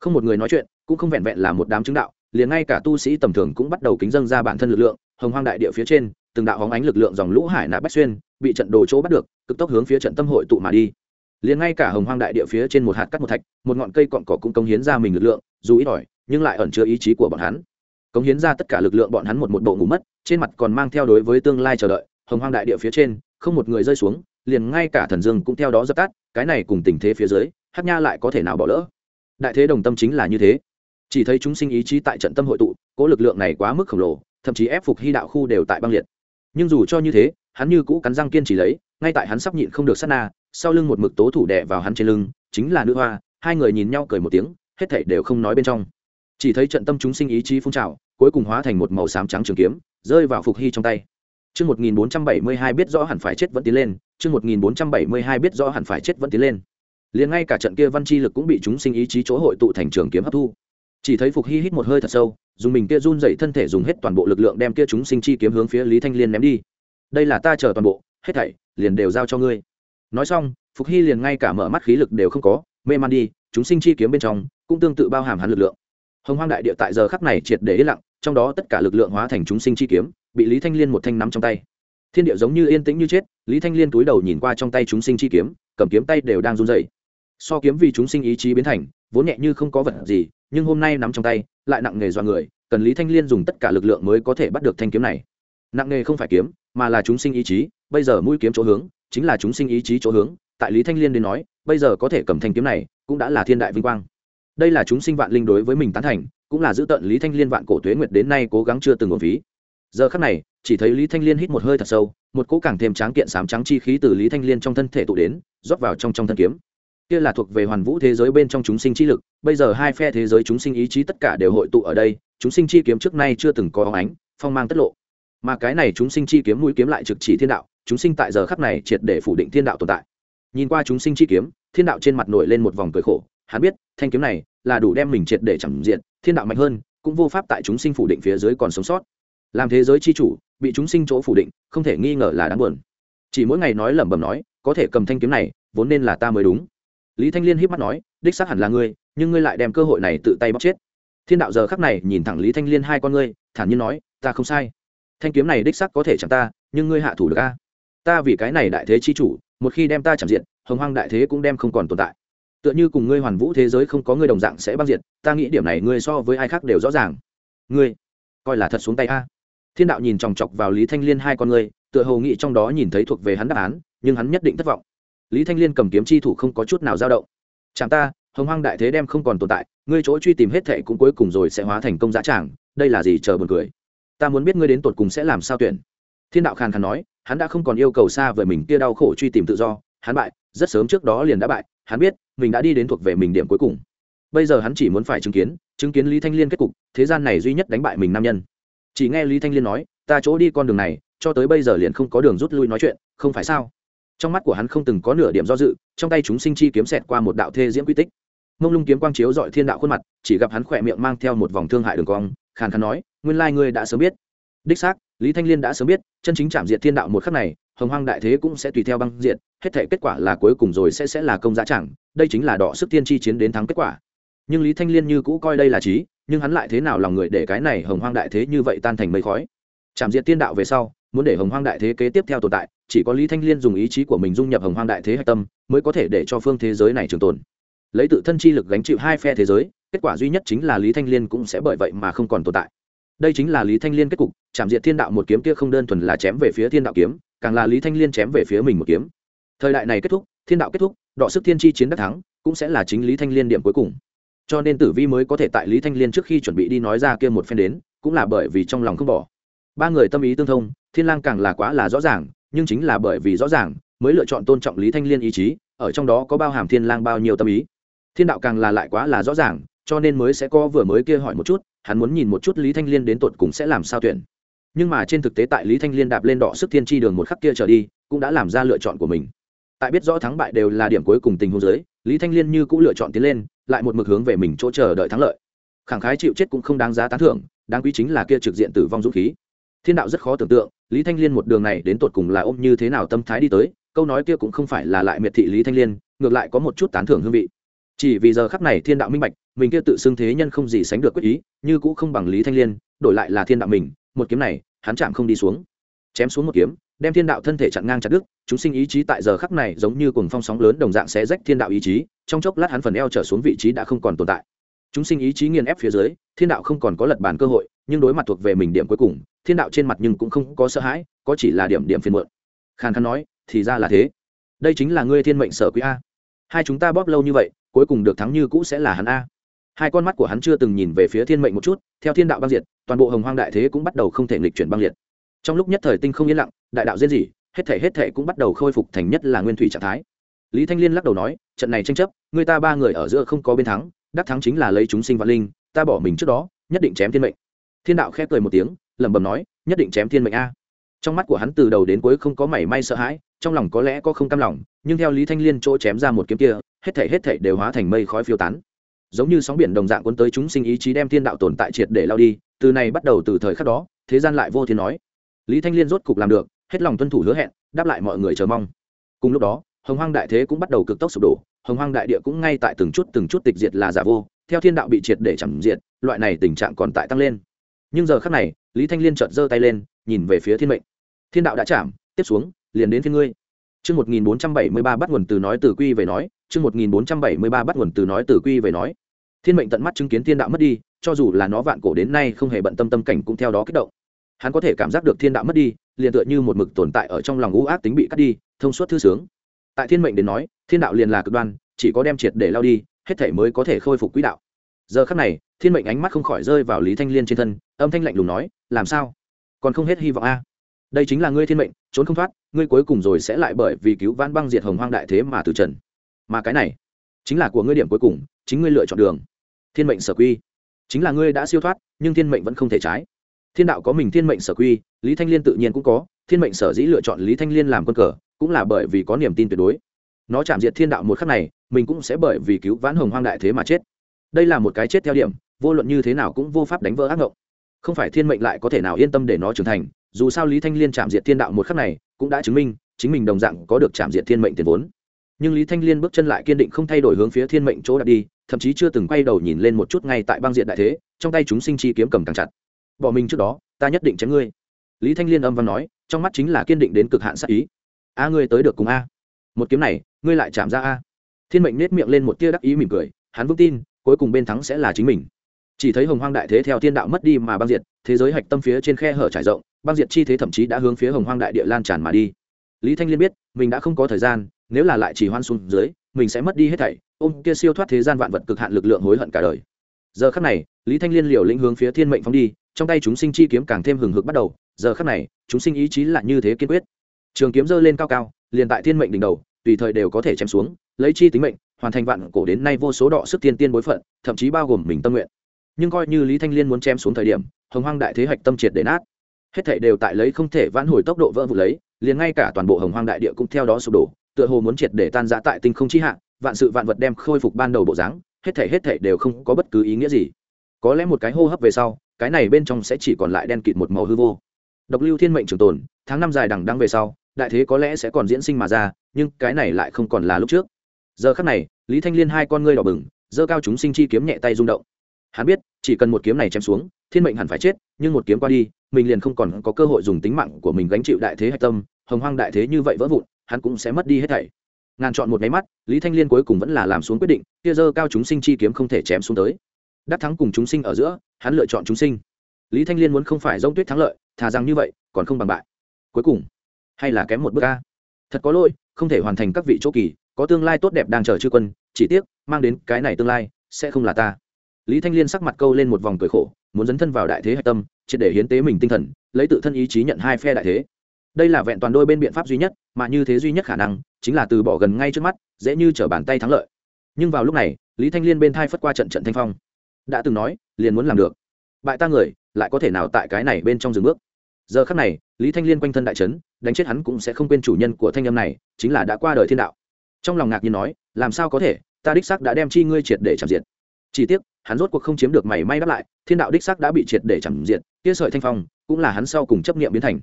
A: Không một người nói chuyện, cũng không vẹn vẹn là một đám chứng đạo, liền ngay cả tu sĩ tầm thường cũng bắt đầu kính dân ra bản thân lực lượng, hồng hoang đại địa phía trên từng đạo hóng ánh lực lượng dòng lũ hải nạ bách xuyên bị trận đồ chỗ bắt được, cực tốc hướng phía trận tâm hội tụ mà đi. Liền ngay cả hồng hoang đại địa phía trên một hạt cắt một thạch, một ngọn cây cọn cỏ cũng công hiến ra mình lực lượng, dù ít ỏi, nhưng lại ẩn chứa ý chí của bọn hắn. Cống hiến ra tất cả lực lượng bọn hắn một một bộ ngủ mất, trên mặt còn mang theo đối với tương lai chờ đợi, hồng hoang đại địa phía trên, không một người rơi xuống, liền ngay cả thần dương cũng theo đó dập tắt, cái này cùng tình thế phía dưới hát nha lại có thể nào bỏ lỡ? Đại thế đồng tâm chính là như thế. Chỉ thấy chúng sinh ý chí tại trận tâm hội tụ, cố lực lượng này quá mức khổng lồ, thậm chí ép phục hy đạo khu đều tại băng liệt nhưng dù cho như thế hắn như cũ cắn răng kiên trì lấy ngay tại hắn sắp nhịn không được sát na sau lưng một mực tố thủ đè vào hắn trên lưng chính là nữ hoa hai người nhìn nhau cười một tiếng hết thảy đều không nói bên trong chỉ thấy trận tâm chúng sinh ý chí phun trào cuối cùng hóa thành một màu xám trắng trường kiếm rơi vào phục hy trong tay Chương 1472 biết rõ hẳn phải chết vẫn tiến lên, chương 1472 biết rõ hẳn phải chết vẫn tiến lên. Liền ngay cả trận kia văn chi lực cũng bị chúng sinh ý chí chỗ hội tụ thành trường kiếm hấp thu. Chỉ thấy Phục Hy hít một hơi thật sâu, dùng mình kia run dậy thân thể dùng hết toàn bộ lực lượng đem kia chúng sinh chi kiếm hướng phía Lý Thanh Liên ném đi. Đây là ta chờ toàn bộ, hết thảy liền đều giao cho ngươi. Nói xong, Phục Hy liền ngay cả mở mắt khí lực đều không có, mê man đi, chúng sinh chi kiếm bên trong cũng tương tự bao hàm hắn lực lượng. Hồng Hoang đại địa tại giờ khắc này triệt để yên lặng, trong đó tất cả lực lượng hóa thành chúng sinh chi kiếm, bị lý thanh liên một thanh nắm trong tay thiên địa giống như yên tĩnh như chết lý thanh liên túi đầu nhìn qua trong tay chúng sinh chi kiếm cầm kiếm tay đều đang run dày so kiếm vì chúng sinh ý chí biến thành vốn nhẹ như không có vật gì nhưng hôm nay nắm trong tay, lại nặng nghề do người, cần lý thanh liên dùng tất cả lực lượng mới có thể bắt được thanh kiếm này. Nặng nghề không phải kiếm, mà là chúng sinh ý chí, bây giờ mũi kiếm chỗ hướng, chính là chúng sinh ý chí chỗ hướng. Tại lý thanh liên đến nói, bây giờ có thể cầm thanh kiếm này, cũng đã là thiên đại vinh quang. Đây là chúng sinh vạn linh đối với mình tán thành, cũng là giữ tận lý thanh liên vạn cổ tuế nguyệt đến nay cố gắng chưa từng ổn phí. Giờ khắc này, chỉ thấy lý thanh liên hít một hơi thật sâu, một cỗ càng thêm tráng kiện sám trắng chi khí từ lý thanh liên trong thân thể tụ đến, rót vào trong trong thân kiếm kia là thuộc về hoàn vũ thế giới bên trong chúng sinh chi lực, bây giờ hai phe thế giới chúng sinh ý chí tất cả đều hội tụ ở đây, chúng sinh chi kiếm trước nay chưa từng có ánh, phong mang tất lộ. Mà cái này chúng sinh chi kiếm mũi kiếm lại trực chỉ thiên đạo, chúng sinh tại giờ khắc này triệt để phủ định thiên đạo tồn tại. Nhìn qua chúng sinh chi kiếm, thiên đạo trên mặt nổi lên một vòng cười khổ, hắn biết, thanh kiếm này là đủ đem mình triệt để chẳng diện, thiên đạo mạnh hơn, cũng vô pháp tại chúng sinh phủ định phía dưới còn sống sót. Làm thế giới chi chủ, bị chúng sinh chỗ phủ định, không thể nghi ngờ là đáng buồn. Chỉ mỗi ngày nói lẩm bẩm nói, có thể cầm thanh kiếm này, vốn nên là ta mới đúng lý thanh liên híp mắt nói đích xác hẳn là ngươi nhưng ngươi lại đem cơ hội này tự tay bóc chết. Thiên đạo giờ khắc này nhìn thẳng lý thanh liên hai con ngươi thản nhiên nói ta không sai. Thanh kiếm này đích xác có thể chẳng ta nhưng ngươi hạ thủ được a? Ta vì cái này đại thế chi chủ một khi đem ta chẳng diện hồng hoang đại thế cũng đem không còn tồn tại. Tựa như cùng ngươi hoàn vũ thế giới không có ngươi đồng dạng sẽ băng diệt ta nghĩ điểm này ngươi so với ai khác đều rõ ràng. Ngươi coi là thật xuống tay a. Thiên đạo nhìn chòng chọc vào lý thanh liên hai con ngươi, tựa hồ nghĩ trong đó nhìn thấy thuộc về hắn đáp án nhưng hắn nhất định thất vọng lý thanh liên cầm kiếm chi thủ không có chút nào dao động. Chẳng ta, hồng hoang đại thế đem không còn tồn tại, ngươi chỗ truy tìm hết thệ cũng cuối cùng rồi sẽ hóa thành công giá tràng, đây là gì chờ buồn cười. Ta muốn biết ngươi đến tột cùng sẽ làm sao tuyển. Thiên đạo khàn khàn nói, hắn đã không còn yêu cầu xa về mình, kia đau khổ truy tìm tự do, hắn bại, rất sớm trước đó liền đã bại, hắn biết, mình đã đi đến thuộc về mình điểm cuối cùng. Bây giờ hắn chỉ muốn phải chứng kiến chứng kiến lý thanh liên kết cục, thế gian này duy nhất đánh bại mình nam nhân. Chỉ nghe lý thanh liên nói, ta chỗ đi con đường này, cho tới bây giờ liền không có đường rút lui nói chuyện, không phải sao? Trong mắt của hắn không từng có nửa điểm do dự, trong tay chúng sinh chi kiếm xẹt qua một đạo thê diễm quy tích. Mông lung kiếm quang chiếu dọi thiên đạo khuôn mặt, chỉ gặp hắn khỏe miệng mang theo một vòng thương hại đường cong, khàn khàn nói, nguyên lai ngươi đã sớm biết. Đích xác, lý thanh liên đã sớm biết, chân chính chạm diệt thiên đạo một khắc này, hồng hoang đại thế cũng sẽ tùy theo băng diện hết thể kết quả là cuối cùng rồi sẽ sẽ là công giá chẳng, đây chính là đỏ sức tiên chi chiến đến thắng kết quả. Nhưng lý thanh liên như cũ coi đây là trí, nhưng hắn lại thế nào lòng người để cái này hồng hoang đại thế như vậy tan thành mây khói? Chạm diệt tiên đạo về sau, muốn để hồng hoang đại thế kế tiếp theo tồn tại chỉ có lý thanh liên dùng ý chí của mình dung nhập hồng hoang đại thế hạch tâm, mới có thể để cho phương thế giới này trường tồn. Lấy tự thân chi lực gánh chịu hai phe thế giới, kết quả duy nhất chính là lý thanh liên cũng sẽ bởi vậy mà không còn tồn tại. Đây chính là lý thanh liên kết cục, chạm diệt thiên đạo một kiếm kia không đơn thuần là chém về phía thiên đạo kiếm, càng là lý thanh liên chém về phía mình một kiếm. Thời đại này kết thúc, thiên đạo kết thúc, đọ sức thiên chi chiến đắc thắng, cũng sẽ là chính lý thanh liên điểm cuối cùng. Cho nên tử vi mới có thể tại lý thanh liên trước khi chuẩn bị đi nói ra kia một phen đến, cũng là bởi vì trong lòng không bỏ. Ba người tâm ý tương thông, thiên lang càng là quá là rõ ràng nhưng chính là bởi vì rõ ràng, mới lựa chọn tôn trọng lý thanh liên ý chí, ở trong đó có bao hàm thiên lang bao nhiêu tâm ý. Thiên đạo càng là lại quá là rõ ràng, cho nên mới sẽ có vừa mới kia hỏi một chút, hắn muốn nhìn một chút lý thanh liên đến tột cùng sẽ làm sao tuyển. Nhưng mà trên thực tế tại lý thanh liên đạp lên đọ sức thiên tri đường một khắc kia trở đi, cũng đã làm ra lựa chọn của mình. Tại biết rõ thắng bại đều là điểm cuối cùng tình huống giới lý thanh liên như cũng lựa chọn tiến lên, lại một mực hướng về mình chỗ chờ đợi thắng lợi. Khẳng khái chịu chết cũng không đáng giá tán thưởng, đáng quý chính là kia trực diện tử vong dũng khí thiên đạo rất khó tưởng tượng, lý thanh liên một đường này đến tột cùng là ôm như thế nào tâm thái đi tới, câu nói kia cũng không phải là lại miệt thị lý thanh liên, ngược lại có một chút tán thưởng hương vị. Chỉ vì giờ khắc này thiên đạo minh bạch, mình kia tự xưng thế nhân không gì sánh được quyết ý, như cũng không bằng lý thanh liên, đổi lại là thiên đạo mình, một kiếm này, hắn chạm không đi xuống. Chém xuống một kiếm, đem thiên đạo thân thể chặn ngang chặt đứt, chúng sinh ý chí tại giờ khắc này giống như cùng phong sóng lớn đồng dạng sẽ rách thiên đạo ý chí, trong chốc lát hắn phần eo trở xuống vị trí đã không còn tồn tại chúng sinh ý chí nghiền ép phía dưới, thiên đạo không còn có lật bàn cơ hội, nhưng đối mặt thuộc về mình điểm cuối cùng, thiên đạo trên mặt nhưng cũng không có sợ hãi, có chỉ là điểm điểm phiền muộn. Khàn khàn nói, thì ra là thế. Đây chính là ngươi thiên mệnh sở quý a. Hai chúng ta bóp lâu như vậy, cuối cùng được thắng như cũ sẽ là hắn a. Hai con mắt của hắn chưa từng nhìn về phía thiên mệnh một chút, theo thiên đạo băng diệt, toàn bộ hồng hoang đại thế cũng bắt đầu không thể nghịch chuyển băng liệt. Trong lúc nhất thời tinh không yên lặng, đại đạo diễn gì hết thể hết thể cũng bắt đầu khôi phục thành nhất là nguyên thủy trạng thái. Lý thanh liên lắc đầu nói, trận này tranh chấp, người ta ba người ở giữa không có bên thắng đắc thắng chính là lấy chúng sinh vạn linh, ta bỏ mình trước đó, nhất định chém thiên mệnh. Thiên đạo khép cười một tiếng, lẩm bẩm nói, nhất định chém thiên mệnh a. Trong mắt của hắn từ đầu đến cuối không có mảy may sợ hãi, trong lòng có lẽ có không cam lòng, nhưng theo lý thanh liên chỗ chém ra một kiếm kia, hết thể hết thể đều hóa thành mây khói phiêu tán. Giống như sóng biển đồng dạng cuốn tới chúng sinh ý chí đem thiên đạo tồn tại triệt để lao đi, từ này bắt đầu từ thời khắc đó, thế gian lại vô thiên nói. Lý thanh liên rốt cục làm được, hết lòng tuân thủ hứa hẹn, đáp lại mọi người chờ mong. Cùng lúc đó, hồng hoang đại thế cũng bắt đầu cực tốc sụp đổ hồng hoang đại địa cũng ngay tại từng chút từng chút tịch diệt là giả vô theo thiên đạo bị triệt để chẳng diệt loại này tình trạng còn tại tăng lên nhưng giờ khắc này lý thanh liên chợt giơ tay lên nhìn về phía thiên mệnh thiên đạo đã chạm tiếp xuống liền đến phía ngươi Chương 1473 bắt nguồn từ nói từ quy về nói, chương 1473 bắt nguồn từ nói từ quy về nói. Thiên mệnh tận mắt chứng kiến thiên đạo mất đi, cho dù là nó vạn cổ đến nay không hề bận tâm tâm cảnh cũng theo đó kích động. Hắn có thể cảm giác được thiên đạo mất đi, liền tựa như một mực tồn tại ở trong lòng u ác tính bị cắt đi, thông suốt thư sướng. Tại thiên mệnh đến nói, thiên đạo liền là cực đoan, chỉ có đem triệt để lao đi, hết thể mới có thể khôi phục quỹ đạo. Giờ khắc này, thiên mệnh ánh mắt không khỏi rơi vào Lý Thanh Liên trên thân, âm thanh lạnh lùng nói, làm sao? Còn không hết hy vọng a? Đây chính là ngươi thiên mệnh, trốn không thoát, ngươi cuối cùng rồi sẽ lại bởi vì cứu vãn băng diệt hồng hoang đại thế mà từ trần mà cái này chính là của ngươi điểm cuối cùng chính ngươi lựa chọn đường thiên mệnh sở quy chính là ngươi đã siêu thoát nhưng thiên mệnh vẫn không thể trái thiên đạo có mình thiên mệnh sở quy lý thanh liên tự nhiên cũng có thiên mệnh sở dĩ lựa chọn lý thanh liên làm quân cờ cũng là bởi vì có niềm tin tuyệt đối. Nó chạm diệt thiên đạo một khắc này, mình cũng sẽ bởi vì cứu vãn hồng hoang đại thế mà chết. Đây là một cái chết theo điểm, vô luận như thế nào cũng vô pháp đánh vỡ ác ngộng. Không phải thiên mệnh lại có thể nào yên tâm để nó trưởng thành, dù sao lý thanh liên chạm diệt thiên đạo một khắc này cũng đã chứng minh, chính mình đồng dạng có được chạm diệt thiên mệnh tiền vốn. Nhưng lý thanh liên bước chân lại kiên định không thay đổi hướng phía thiên mệnh chỗ đặt đi, thậm chí chưa từng quay đầu nhìn lên một chút ngay tại băng diện đại thế, trong tay chúng sinh chi kiếm cầm càng chặt. Bỏ mình trước đó, ta nhất định chém ngươi. Lý thanh liên âm văn nói, trong mắt chính là kiên định đến cực hạn sát ý a ngươi tới được cùng a. Một kiếm này, ngươi lại chạm ra a. Thiên mệnh nết miệng lên một tia đắc ý mỉm cười, hắn vững tin, cuối cùng bên thắng sẽ là chính mình. Chỉ thấy hồng hoang đại thế theo thiên đạo mất đi mà băng diệt, thế giới hạch tâm phía trên khe hở trải rộng, băng diệt chi thế thậm chí đã hướng phía hồng hoang đại địa lan tràn mà đi. Lý thanh liên biết, mình đã không có thời gian, nếu là lại chỉ hoan xuống dưới, mình sẽ mất đi hết thảy, ôm kia siêu thoát thế gian vạn vật cực hạn lực lượng hối hận cả đời. Giờ khắc này, lý thanh liên liều lĩnh hướng phía thiên mệnh phóng đi, trong tay chúng sinh chi kiếm càng thêm hừng hực bắt đầu, giờ khắc này, chúng sinh ý chí là như thế kiên quyết trường kiếm giơ lên cao cao, liền tại thiên mệnh đỉnh đầu, tùy thời đều có thể chém xuống, lấy chi tính mệnh, hoàn thành vạn cổ đến nay vô số đọ sức tiên tiên bối phận, thậm chí bao gồm mình tâm nguyện. Nhưng coi như lý thanh liên muốn chém xuống thời điểm, hồng hoang đại thế hạch tâm triệt để nát. Hết thảy đều tại lấy không thể vãn hồi tốc độ vỡ vụ lấy, liền ngay cả toàn bộ hồng hoang đại địa cũng theo đó sụp đổ, tựa hồ muốn triệt để tan rã tại tinh không chi hạ, vạn sự vạn vật đem khôi phục ban đầu bộ dáng, hết thảy hết thảy đều không có bất cứ ý nghĩa gì. Có lẽ một cái hô hấp về sau, cái này bên trong sẽ chỉ còn lại đen kịt một màu hư vô. Độc lưu thiên mệnh trường tồn, tháng năm dài đằng đăng về sau đại thế có lẽ sẽ còn diễn sinh mà ra, nhưng cái này lại không còn là lúc trước. Giờ khắc này, lý thanh liên hai con ngươi đỏ bừng, giơ cao chúng sinh chi kiếm nhẹ tay rung động. Hắn biết, chỉ cần một kiếm này chém xuống, thiên mệnh hẳn phải chết, nhưng một kiếm qua đi, mình liền không còn có cơ hội dùng tính mạng của mình gánh chịu đại thế hạch tâm, hồng hoang đại thế như vậy vỡ vụn, hắn cũng sẽ mất đi hết thảy. Ngàn chọn một máy mắt, lý thanh liên cuối cùng vẫn là làm xuống quyết định, kia dơ cao chúng sinh chi kiếm không thể chém xuống tới. Đắc thắng cùng chúng sinh ở giữa, hắn lựa chọn chúng sinh. Lý thanh liên muốn không phải dông tuyết thắng lợi, thà rằng như vậy, còn không bằng bại. Cuối cùng hay là kém một bước a? Thật có lỗi, không thể hoàn thành các vị chỗ kỳ, có tương lai tốt đẹp đang chờ chư quân, chỉ tiếc, mang đến cái này tương lai, sẽ không là ta. Lý thanh liên sắc mặt câu lên một vòng cười khổ, muốn dấn thân vào đại thế hạch tâm, triệt để hiến tế mình tinh thần, lấy tự thân ý chí nhận hai phe đại thế. Đây là vẹn toàn đôi bên biện pháp duy nhất, mà như thế duy nhất khả năng, chính là từ bỏ gần ngay trước mắt, dễ như trở bàn tay thắng lợi. Nhưng vào lúc này, lý thanh liên bên thai phất qua trận trận thanh phong. Đã từng nói, liền muốn làm được. Bại ta người, lại có thể nào tại cái này bên trong rừng bước? Giờ khắc này lý thanh liên quanh thân đại trấn đánh chết hắn cũng sẽ không quên chủ nhân của thanh âm này, chính là đã qua đời thiên đạo. Trong lòng ngạc nhiên nói, làm sao có thể? Ta đích xác đã đem chi ngươi triệt để chạm diệt. Chỉ tiếc, hắn rốt cuộc không chiếm được mảy may đáp lại, thiên đạo đích xác đã bị triệt để chạm diệt, kia sợi thanh phong cũng là hắn sau cùng chấp niệm biến thành.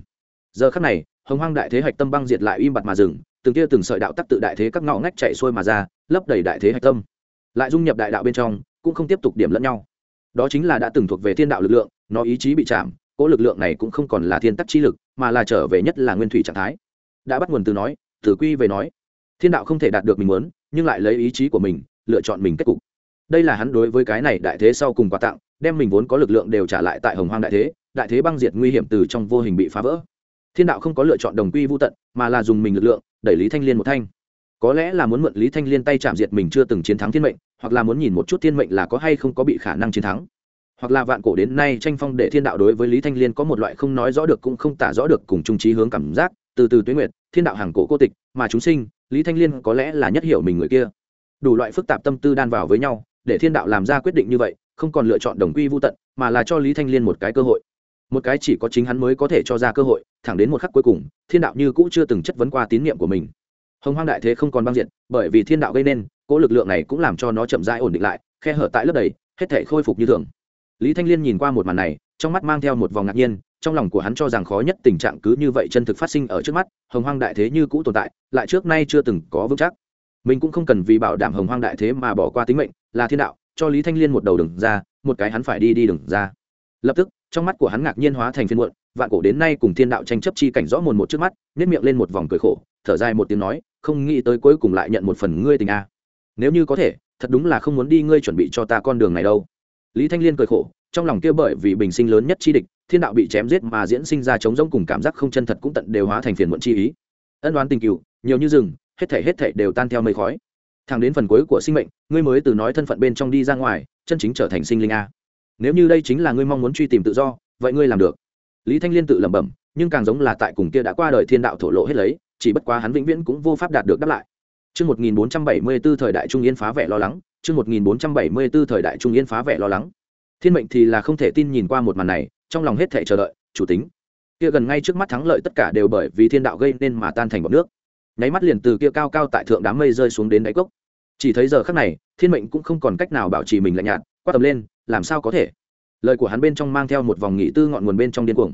A: Giờ khắc này, hồng hoang đại thế hạch tâm băng diệt lại im bặt mà dừng, từng kia từng sợi đạo tắc tự đại thế các ngõ ngách chạy xuôi mà ra, lấp đầy đại thế hạch tâm. Lại dung nhập đại đạo bên trong, cũng không tiếp tục điểm lẫn nhau. Đó chính là đã từng thuộc về thiên đạo lực lượng, nó ý chí bị chạm cỗ lực lượng này cũng không còn là thiên tắc chi lực, mà là trở về nhất là nguyên thủy trạng thái. Đã bắt nguồn từ nói, từ quy về nói, thiên đạo không thể đạt được mình muốn, nhưng lại lấy ý chí của mình, lựa chọn mình kết cục. Đây là hắn đối với cái này đại thế sau cùng quà tặng, đem mình vốn có lực lượng đều trả lại tại hồng hoang đại thế đại thế băng diệt nguy hiểm từ trong vô hình bị phá vỡ. Thiên đạo không có lựa chọn đồng quy vô tận, mà là dùng mình lực lượng, đẩy lý thanh liên một thanh. Có lẽ là muốn mượn lý thanh liên tay chạm diệt mình chưa từng chiến thắng thiên mệnh, hoặc là muốn nhìn một chút thiên mệnh là có hay không có bị khả năng chiến thắng hoặc là vạn cổ đến nay tranh phong để thiên đạo đối với lý thanh liên có một loại không nói rõ được cũng không tả rõ được cùng trung trí hướng cảm giác, từ từ tuyến nguyệt, thiên đạo hàng cổ cô tịch, mà chúng sinh, lý thanh liên có lẽ là nhất hiểu mình người kia. Đủ loại phức tạp tâm tư đan vào với nhau, để thiên đạo làm ra quyết định như vậy, không còn lựa chọn đồng quy vô tận, mà là cho lý thanh liên một cái cơ hội. Một cái chỉ có chính hắn mới có thể cho ra cơ hội, thẳng đến một khắc cuối cùng, thiên đạo như cũ chưa từng chất vấn qua tín nhiệm của mình. Hồng hoang đại thế không còn băng diện bởi vì thiên đạo gây nên, cỗ lực lượng này cũng làm cho nó chậm rãi ổn định lại, khe hở tại lớp đầy, hết thể khôi phục như thường lý thanh liên nhìn qua một màn này, trong mắt mang theo một vòng ngạc nhiên, trong lòng của hắn cho rằng khó nhất tình trạng cứ như vậy chân thực phát sinh ở trước mắt, hồng hoang đại thế như cũ tồn tại, lại trước nay chưa từng có vững chắc. Mình cũng không cần vì bảo đảm hồng hoang đại thế mà bỏ qua tính mệnh, là thiên đạo, cho lý thanh liên một đầu đừng ra, một cái hắn phải đi đi đừng ra. Lập tức, trong mắt của hắn ngạc nhiên hóa thành phiên muộn, vạn cổ đến nay cùng thiên đạo tranh chấp chi cảnh rõ mồn một trước mắt nhét miệng lên một vòng cười khổ, thở dài một tiếng nói, không nghĩ tới cuối cùng lại nhận một phần ngươi tình a. Nếu như có thể, thật đúng là không muốn đi ngươi chuẩn bị cho ta con đường này đâu lý thanh liên cười khổ trong lòng kia bởi vì bình sinh lớn nhất chi địch thiên đạo bị chém giết mà diễn sinh ra chống rỗng cùng cảm giác không chân thật cũng tận đều hóa thành phiền muộn chi ý. Ân đoán tình cựu nhiều như rừng hết thể hết thể đều tan theo mây khói. Thẳng đến phần cuối của sinh mệnh ngươi mới từ nói thân phận bên trong đi ra ngoài chân chính trở thành sinh linh a. Nếu như đây chính là ngươi mong muốn truy tìm tự do vậy ngươi làm được. Lý thanh liên tự lẩm bẩm nhưng càng giống là tại cùng kia đã qua đời thiên đạo thổ lộ hết lấy chỉ bất quá hắn vĩnh viễn cũng vô pháp đạt được đáp lại. Trước 1474 thời đại trung yên phá vẻ lo lắng, chương 1474 thời đại trung yên phá vẻ lo lắng. Thiên mệnh thì là không thể tin nhìn qua một màn này, trong lòng hết thảy chờ đợi, chủ tính. Kia gần ngay trước mắt thắng lợi tất cả đều bởi vì thiên đạo gây nên mà tan thành bọt nước. Nháy mắt liền từ kia cao cao tại thượng đám mây rơi xuống đến đáy cốc. Chỉ thấy giờ khắc này, thiên mệnh cũng không còn cách nào bảo trì mình lạnh nhạt, quát tầm lên, làm sao có thể? Lời của hắn bên trong mang theo một vòng nghị tư ngọn nguồn bên trong điên cuồng.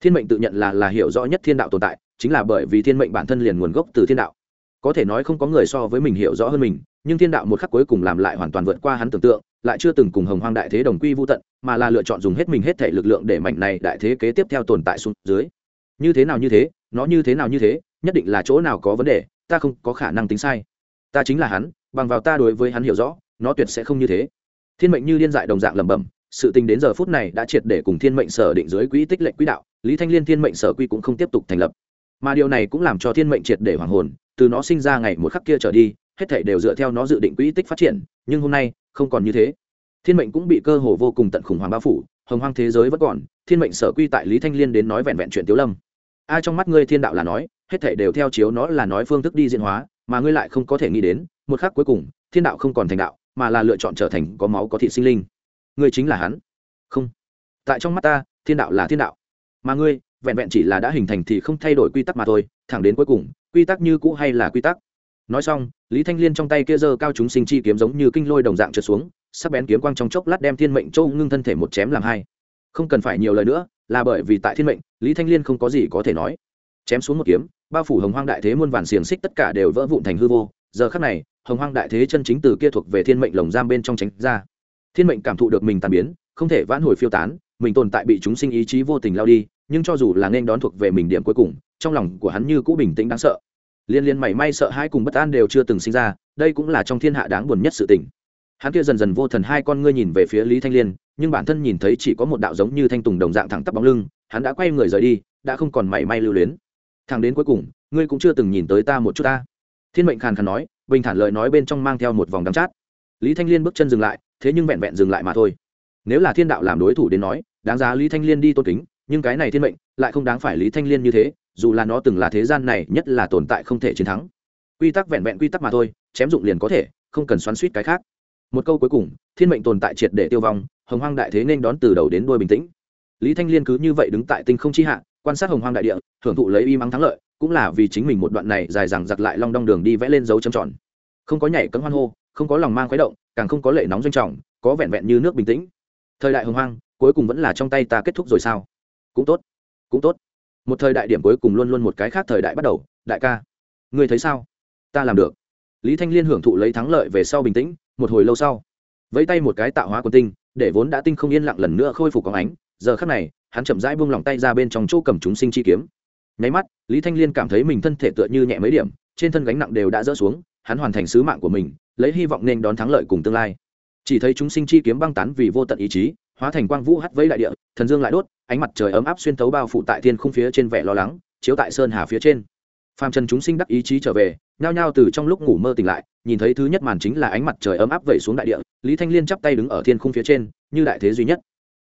A: Thiên mệnh tự nhận là là hiểu rõ nhất thiên đạo tồn tại, chính là bởi vì thiên mệnh bản thân liền nguồn gốc từ thiên đạo có thể nói không có người so với mình hiểu rõ hơn mình nhưng thiên đạo một khắc cuối cùng làm lại hoàn toàn vượt qua hắn tưởng tượng, lại chưa từng cùng hồng hoang đại thế đồng quy vô tận, mà là lựa chọn dùng hết mình hết thể lực lượng để mảnh này đại thế kế tiếp theo tồn tại xuống dưới. Như thế nào như thế, nó như thế nào như thế, nhất định là chỗ nào có vấn đề, ta không có khả năng tính sai. Ta chính là hắn, bằng vào ta đối với hắn hiểu rõ, nó tuyệt sẽ không như thế. Thiên mệnh như điên dại đồng dạng lẩm bẩm, sự tình đến giờ phút này đã triệt để cùng thiên mệnh sở định dưới quỹ tích lệnh quỹ đạo, lý thanh liên thiên mệnh sở quy cũng không tiếp tục thành lập. Mà điều này cũng làm cho thiên mệnh triệt để hoàng hồn, từ nó sinh ra ngày một khắc kia trở đi hết thảy đều dựa theo nó dự định quỹ tích phát triển, nhưng hôm nay, không còn như thế. Thiên mệnh cũng bị cơ hồ vô cùng tận khủng hoảng bao phủ, hồng hoang thế giới vẫn còn, thiên mệnh sở quy tại lý thanh liên đến nói vẹn vẹn chuyện tiếu lâm. Ai trong mắt ngươi thiên đạo là nói, hết thảy đều theo chiếu nó là nói phương thức đi diễn hóa, mà ngươi lại không có thể nghĩ đến, một khắc cuối cùng, thiên đạo không còn thành đạo, mà là lựa chọn trở thành có máu có thị sinh linh. Ngươi chính là hắn. Không. Tại trong mắt ta, thiên đạo là thiên đạo. Mà ngươi, vẹn vẹn chỉ là đã hình thành thì không thay đổi quy tắc mà thôi, thẳng đến cuối cùng, quy tắc như cũ hay là quy tắc? Nói xong, lý thanh liên trong tay kia giơ cao chúng sinh chi kiếm giống như kinh lôi đồng dạng trượt xuống, sắc bén kiếm quang trong chốc lát đem thiên mệnh châu ngưng thân thể một chém làm hai. Không cần phải nhiều lời nữa, là bởi vì tại thiên mệnh, lý thanh liên không có gì có thể nói. Chém xuống một kiếm, bao phủ hồng hoang đại thế muôn vàn xiềng xích tất cả đều vỡ vụn thành hư vô. Giờ khắc này, hồng hoang đại thế chân chính từ kia thuộc về thiên mệnh lồng giam bên trong tránh ra. Thiên mệnh cảm thụ được mình tàn biến, không thể vãn hồi phiêu tán, mình tồn tại bị chúng sinh ý chí vô tình lao đi, nhưng cho dù là nên đón thuộc về mình điểm cuối cùng, trong lòng của hắn như cũ bình tĩnh đáng sợ liên liên mảy may sợ hai cùng bất an đều chưa từng sinh ra, đây cũng là trong thiên hạ đáng buồn nhất sự tình. Hắn kia dần dần vô thần hai con ngươi nhìn về phía lý thanh liên, nhưng bản thân nhìn thấy chỉ có một đạo giống như thanh tùng đồng dạng thẳng tắp bóng lưng, hắn đã quay người rời đi, đã không còn mảy may lưu luyến. Thằng đến cuối cùng, ngươi cũng chưa từng nhìn tới ta một chút ta. Thiên mệnh khàn khàn nói, bình thản lời nói bên trong mang theo một vòng đắm chát. Lý thanh liên bước chân dừng lại, thế nhưng vẹn vẹn dừng lại mà thôi. Nếu là thiên đạo làm đối thủ đến nói, đáng giá lý thanh liên đi tôn kính nhưng cái này thiên mệnh lại không đáng phải lý thanh liên như thế, dù là nó từng là thế gian này nhất là tồn tại không thể chiến thắng. Quy tắc vẹn vẹn quy tắc mà thôi, chém dụng liền có thể, không cần xoắn suýt cái khác. Một câu cuối cùng, thiên mệnh tồn tại triệt để tiêu vong, hồng hoang đại thế nên đón từ đầu đến đuôi bình tĩnh. Lý thanh liên cứ như vậy đứng tại tinh không chi hạ, quan sát hồng hoang đại địa thưởng thụ lấy y mắng thắng lợi, cũng là vì chính mình một đoạn này dài dằng giặc lại long đong đường đi vẽ lên dấu châm tròn. Không có nhảy cấm hoan hô, không có lòng mang khuấy động, càng không có lệ nóng doanh trọng, có vẹn vẹn như nước bình tĩnh. Thời đại hồng hoang, cuối cùng vẫn là trong tay ta kết thúc rồi sao? Cũng tốt cũng tốt. Một thời đại điểm cuối cùng luôn luôn một cái khác thời đại bắt đầu, đại ca. Ngươi thấy sao? Ta làm được. Lý thanh liên hưởng thụ lấy thắng lợi về sau bình tĩnh, một hồi lâu sau, vẫy tay một cái tạo hóa quần tinh, để vốn đã tinh không yên lặng lần nữa khôi phục có ánh. Giờ khắc này, hắn chậm rãi buông lòng tay ra bên trong chỗ cầm chúng sinh chi kiếm. Nháy mắt, lý thanh liên cảm thấy mình thân thể tựa như nhẹ mấy điểm, trên thân gánh nặng đều đã dỡ xuống, hắn hoàn thành sứ mạng của mình, lấy hy vọng nên đón thắng lợi cùng tương lai. Chỉ thấy chúng sinh chi kiếm băng tán vì vô tận ý chí hóa thành quang vũ hắt vây đại địa, thần dương lại đốt, ánh mặt trời ấm áp xuyên thấu bao phủ tại thiên khung phía trên vẻ lo lắng, chiếu tại sơn hà phía trên. Phàm trần chúng sinh đắc ý chí trở về, nhao nhao từ trong lúc ngủ mơ tỉnh lại, nhìn thấy thứ nhất màn chính là ánh mặt trời ấm áp vẩy xuống đại địa, lý thanh liên chắp tay đứng ở thiên khung phía trên, như đại thế duy nhất.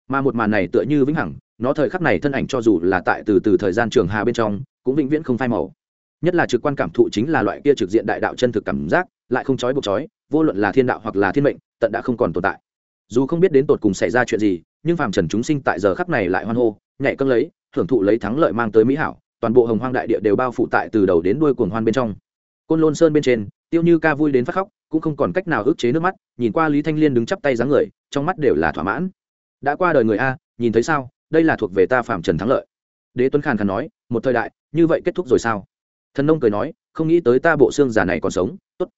A: Mà một màn này tựa như vĩnh hằng, nó thời khắc này thân ảnh cho dù là tại từ từ thời gian trường hà bên trong, cũng vĩnh viễn không phai màu. Nhất là trực quan cảm thụ chính là loại kia trực diện đại đạo chân thực cảm giác, lại không chói buộc chói vô luận là thiên đạo hoặc là thiên mệnh, tận đã không còn tồn tại dù không biết đến tột cùng xảy ra chuyện gì, nhưng phàm trần chúng sinh tại giờ khắc này lại hoan hô, nhảy cân lấy, hưởng thụ lấy thắng lợi mang tới mỹ hảo, toàn bộ hồng hoang đại địa đều bao phủ tại từ đầu đến đuôi cuồng hoan bên trong. Côn lôn sơn bên trên, tiêu như ca vui đến phát khóc, cũng không còn cách nào ức chế nước mắt, nhìn qua lý thanh liên đứng chắp tay dáng người, trong mắt đều là thỏa mãn. Đã qua đời người a, nhìn thấy sao, đây là thuộc về ta phạm trần thắng lợi. Đế tuấn khàn khàn nói, một thời đại, như vậy kết thúc rồi sao? Thần nông cười nói, không nghĩ tới ta bộ xương già này còn sống, tốt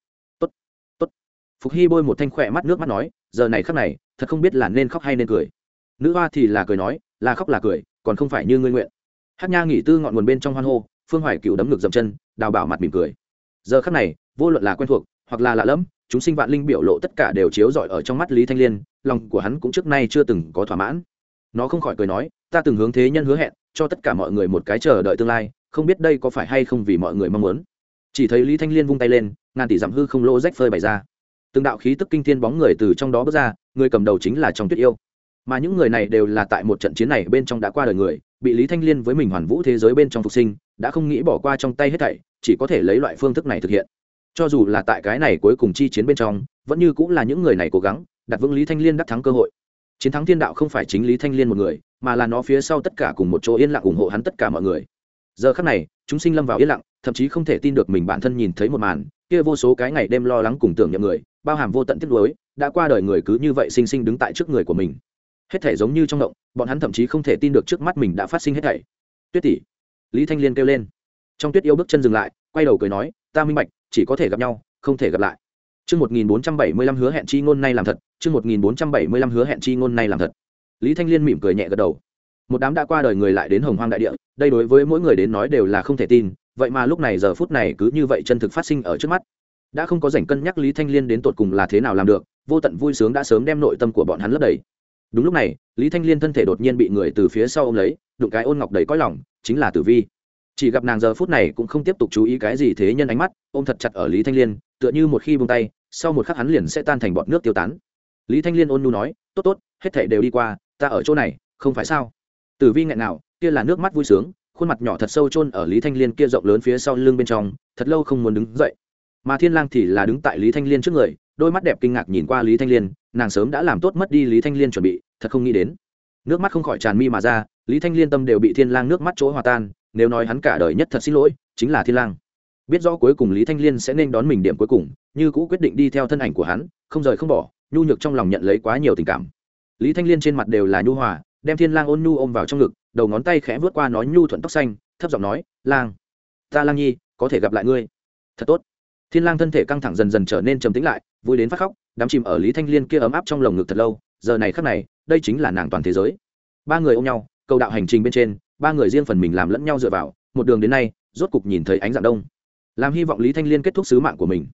A: phục hy bôi một thanh khỏe mắt nước mắt nói, giờ này khắc này, thật không biết là nên khóc hay nên cười. Nữ hoa thì là cười nói, là khóc là cười, còn không phải như ngươi nguyện. Hát nha nghỉ tư ngọn nguồn bên trong hoan hô, phương hoài cựu đấm ngực dậm chân, đào bảo mặt mỉm cười. Giờ khắc này, vô luận là quen thuộc, hoặc là lạ lẫm, chúng sinh vạn linh biểu lộ tất cả đều chiếu rọi ở trong mắt lý thanh liên, lòng của hắn cũng trước nay chưa từng có thỏa mãn. Nó không khỏi cười nói, ta từng hướng thế nhân hứa hẹn, cho tất cả mọi người một cái chờ đợi tương lai, không biết đây có phải hay không vì mọi người mong muốn. Chỉ thấy lý thanh liên vung tay lên, ngàn tỷ dặm hư không lỗ rách phơi bày ra từng đạo khí tức kinh thiên bóng người từ trong đó bước ra, người cầm đầu chính là trong tuyết yêu. Mà những người này đều là tại một trận chiến này bên trong đã qua đời người, bị lý thanh liên với mình hoàn vũ thế giới bên trong phục sinh, đã không nghĩ bỏ qua trong tay hết thảy, chỉ có thể lấy loại phương thức này thực hiện. Cho dù là tại cái này cuối cùng chi chiến bên trong, vẫn như cũng là những người này cố gắng, đặt vững lý thanh liên đắc thắng cơ hội. Chiến thắng thiên đạo không phải chính lý thanh liên một người, mà là nó phía sau tất cả cùng một chỗ yên lặng ủng hộ hắn tất cả mọi người. Giờ khắc này, chúng sinh lâm vào yên lặng thậm chí không thể tin được mình bản thân nhìn thấy một màn kia vô số cái ngày đêm lo lắng cùng tưởng nhầm người bao hàm vô tận tiếc nuối đã qua đời người cứ như vậy sinh sinh đứng tại trước người của mình hết thể giống như trong động bọn hắn thậm chí không thể tin được trước mắt mình đã phát sinh hết thảy tuyết tỷ lý thanh liên kêu lên trong tuyết yêu bước chân dừng lại quay đầu cười nói ta minh bạch chỉ có thể gặp nhau không thể gặp lại Chương 1475 hứa hẹn chi ngôn nay làm thật, chương 1475 hứa hẹn chi ngôn nay làm thật. Lý Thanh Liên mỉm cười nhẹ gật đầu. Một đám đã qua đời người lại đến Hồng Hoang đại địa, đây đối với mỗi người đến nói đều là không thể tin, vậy mà lúc này giờ phút này cứ như vậy chân thực phát sinh ở trước mắt. Đã không có rảnh cân nhắc Lý Thanh Liên đến tột cùng là thế nào làm được, vô tận vui sướng đã sớm đem nội tâm của bọn hắn lấp đầy. Đúng lúc này, Lý Thanh Liên thân thể đột nhiên bị người từ phía sau ôm lấy, đụng cái ôn ngọc đầy cõi lòng, chính là Tử Vi chỉ gặp nàng giờ phút này cũng không tiếp tục chú ý cái gì thế nhân ánh mắt ôm thật chặt ở lý thanh liên tựa như một khi bung tay sau một khắc hắn liền sẽ tan thành bọn nước tiêu tán lý thanh liên ôn nu nói tốt tốt hết thể đều đi qua ta ở chỗ này không phải sao tử vi nghẹn nào kia là nước mắt vui sướng khuôn mặt nhỏ thật sâu chôn ở lý thanh liên kia rộng lớn phía sau lưng bên trong, thật lâu không muốn đứng dậy. Mà thiên lang thì là đứng tại lý thanh liên trước người, đôi mắt đẹp kinh ngạc nhìn qua lý thanh liên, nàng sớm đã làm tốt mất đi lý thanh liên chuẩn bị, thật không nghĩ đến. Nước mắt không khỏi tràn mi mà ra, lý thanh liên tâm đều bị thiên lang nước mắt chỗ hòa tan, nếu nói hắn cả đời nhất thật xin lỗi, chính là thiên lang. Biết rõ cuối cùng lý thanh liên sẽ nên đón mình điểm cuối cùng, như cũ quyết định đi theo thân ảnh của hắn, không rời không bỏ, nhu nhược trong lòng nhận lấy quá nhiều tình cảm. Lý thanh liên trên mặt đều là nhu hòa đem thiên lang ôn nhu ôm vào trong ngực, đầu ngón tay khẽ vớt qua nói nhu thuận tóc xanh, thấp giọng nói, lang, ta lang nhi, có thể gặp lại ngươi. Thật tốt. Thiên lang thân thể căng thẳng dần dần trở nên trầm tĩnh lại, vui đến phát khóc đám chìm ở lý thanh liên kia ấm áp trong lồng ngực thật lâu, giờ này khắc này, đây chính là nàng toàn thế giới. Ba người ôm nhau, cầu đạo hành trình bên trên, ba người riêng phần mình làm lẫn nhau dựa vào, một đường đến nay, rốt cục nhìn thấy ánh dạng đông. Làm hy vọng lý thanh liên kết thúc sứ mạng của mình.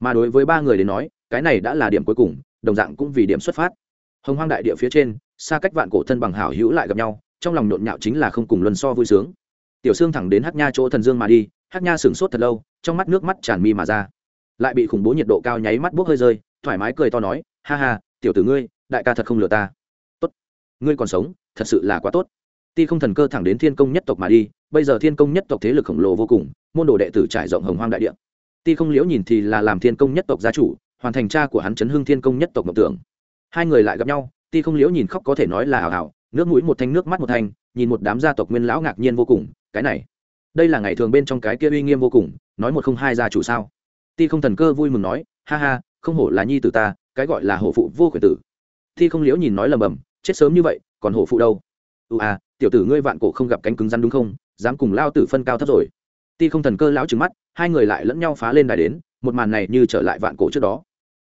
A: Mà đối với ba người đến nói, cái này đã là điểm cuối cùng, đồng dạng cũng vì điểm xuất phát. Hồng hoang đại địa phía trên xa cách vạn cổ thân bằng hảo hữu lại gặp nhau, trong lòng nhộn nhạo chính là không cùng luân so vui sướng. Tiểu sương thẳng đến hát nha chỗ thần dương mà đi hát nha sửng sốt thật lâu, trong mắt nước mắt tràn mi mà ra. Lại bị khủng bố nhiệt độ cao nháy mắt bốc hơi rơi, thoải mái cười to nói, ha ha, tiểu tử ngươi, đại ca thật không lừa ta. Tốt, ngươi còn sống, thật sự là quá tốt. Ti không thần cơ thẳng đến thiên công nhất tộc mà đi, bây giờ thiên công nhất tộc thế lực khổng lồ vô cùng, môn đồ đệ tử trải rộng hồng hoang đại địa. Ti không liễu nhìn thì là làm thiên công nhất tộc gia chủ, hoàn thành cha của hắn chấn hưng thiên công nhất tộc mộng tưởng. Hai người lại gặp nhau ti không liễu nhìn khóc có thể nói là hào hào, nước mũi một thanh, nước mắt một thanh, nhìn một đám gia tộc nguyên lão ngạc nhiên vô cùng, cái này, đây là ngày thường bên trong cái kia uy nghiêm vô cùng, nói một không hai gia chủ sao? Ti không thần cơ vui mừng nói, ha ha, không hổ là nhi tử ta, cái gọi là hổ phụ vô khuyển tử. Ti không liễu nhìn nói lầm bầm, chết sớm như vậy, còn hổ phụ đâu? Ưu à tiểu tử ngươi vạn cổ không gặp cánh cứng rắn đúng không? Dám cùng lao tử phân cao thấp rồi. Ti không thần cơ lão trừng mắt, hai người lại lẫn nhau phá lên đài đến, một màn này như trở lại vạn cổ trước đó.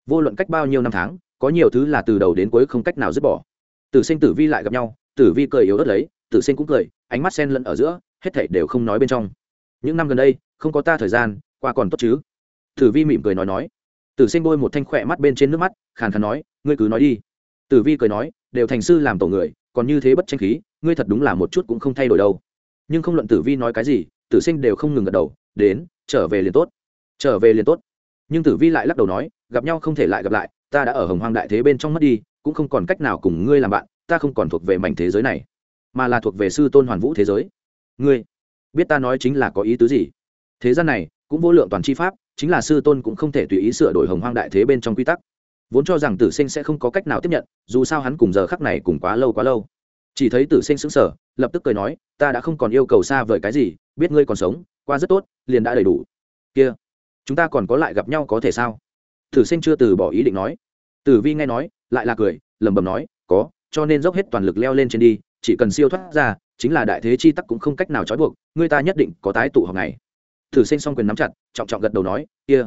A: Vô luận cách bao nhiêu năm tháng có nhiều thứ là từ đầu đến cuối không cách nào dứt bỏ. Tử sinh tử vi lại gặp nhau, tử vi cười yếu ớt lấy, tử sinh cũng cười, ánh mắt sen lẫn ở giữa, hết thảy đều không nói bên trong. Những năm gần đây, không có ta thời gian, qua còn tốt chứ? Tử vi mỉm cười nói nói. Tử sinh bôi một thanh khỏe mắt bên trên nước mắt, khàn khàn nói, ngươi cứ nói đi. Tử vi cười nói, đều thành sư làm tổ người, còn như thế bất tranh khí, ngươi thật đúng là một chút cũng không thay đổi đâu. Nhưng không luận tử vi nói cái gì, tử sinh đều không ngừng gật đầu, đến, trở về liền tốt. Trở về liền tốt. Nhưng tử vi lại lắc đầu nói, gặp nhau không thể lại gặp lại ta đã ở hồng hoang đại thế bên trong mất đi, cũng không còn cách nào cùng ngươi làm bạn, ta không còn thuộc về mảnh thế giới này, mà là thuộc về sư tôn hoàn vũ thế giới. Ngươi, biết ta nói chính là có ý tứ gì? Thế gian này, cũng vô lượng toàn c h i pháp, chính là sư tôn cũng không thể tùy ý sửa đổi hồng hoang đại thế bên trong quy tắc. Vốn cho rằng tử sinh sẽ không có cách nào tiếp nhận, dù sao hắn cùng giờ khắc này cùng quá lâu quá lâu. Chỉ thấy tử sinh sững sờ, lập tức cười nói, ta đã không còn yêu cầu xa vời cái gì, biết ngươi còn sống, qua rất tốt, liền đã đầy đủ. Kia, chúng ta còn có lại gặp nhau có thể sao? Tử sinh chưa từ bỏ ý định nói tử vi nghe nói, lại là cười, lẩm bẩm nói, có, cho nên dốc hết toàn lực leo lên trên đi, chỉ cần siêu thoát ra, chính là đại thế chi tắc cũng không cách nào trói buộc, người ta nhất định có tái tụ họp này thử sinh xong quyền nắm chặt, trọng trọng gật đầu nói, kia.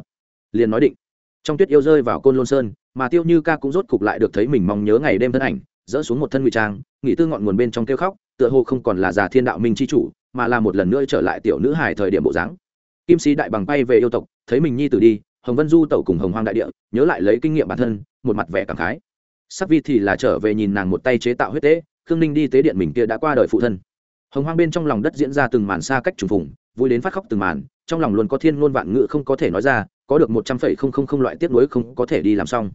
A: Liền nói định. Trong tuyết yêu rơi vào côn lôn sơn, mà tiêu như ca cũng rốt cục lại được thấy mình mong nhớ ngày đêm thân ảnh, dỡ xuống một thân ngụy trang, nghỉ tư ngọn nguồn bên trong kêu khóc, tựa hồ không còn là già thiên đạo minh c h i chủ, mà là một lần nữa trở lại tiểu nữ hài thời điểm bộ dáng. Kim sĩ đại bằng bay về yêu tộc, thấy mình nhi tử đi, hồng vân du tẩu cùng hồng hoang đại địa, nhớ lại lấy kinh nghiệm bản thân một mặt vẻ cảm khái. Sắc vi thì là trở về nhìn nàng một tay chế tạo huyết tế, khương ninh đi tế điện mình kia đã qua đời phụ thân. Hồng hoang bên trong lòng đất diễn ra từng màn xa cách trùng phùng, vui đến phát khóc từng màn, trong lòng luôn có thiên ngôn vạn ngữ không có thể nói ra, có được một trăm phẩy không không không loại tiếp nối không có thể đi làm xong.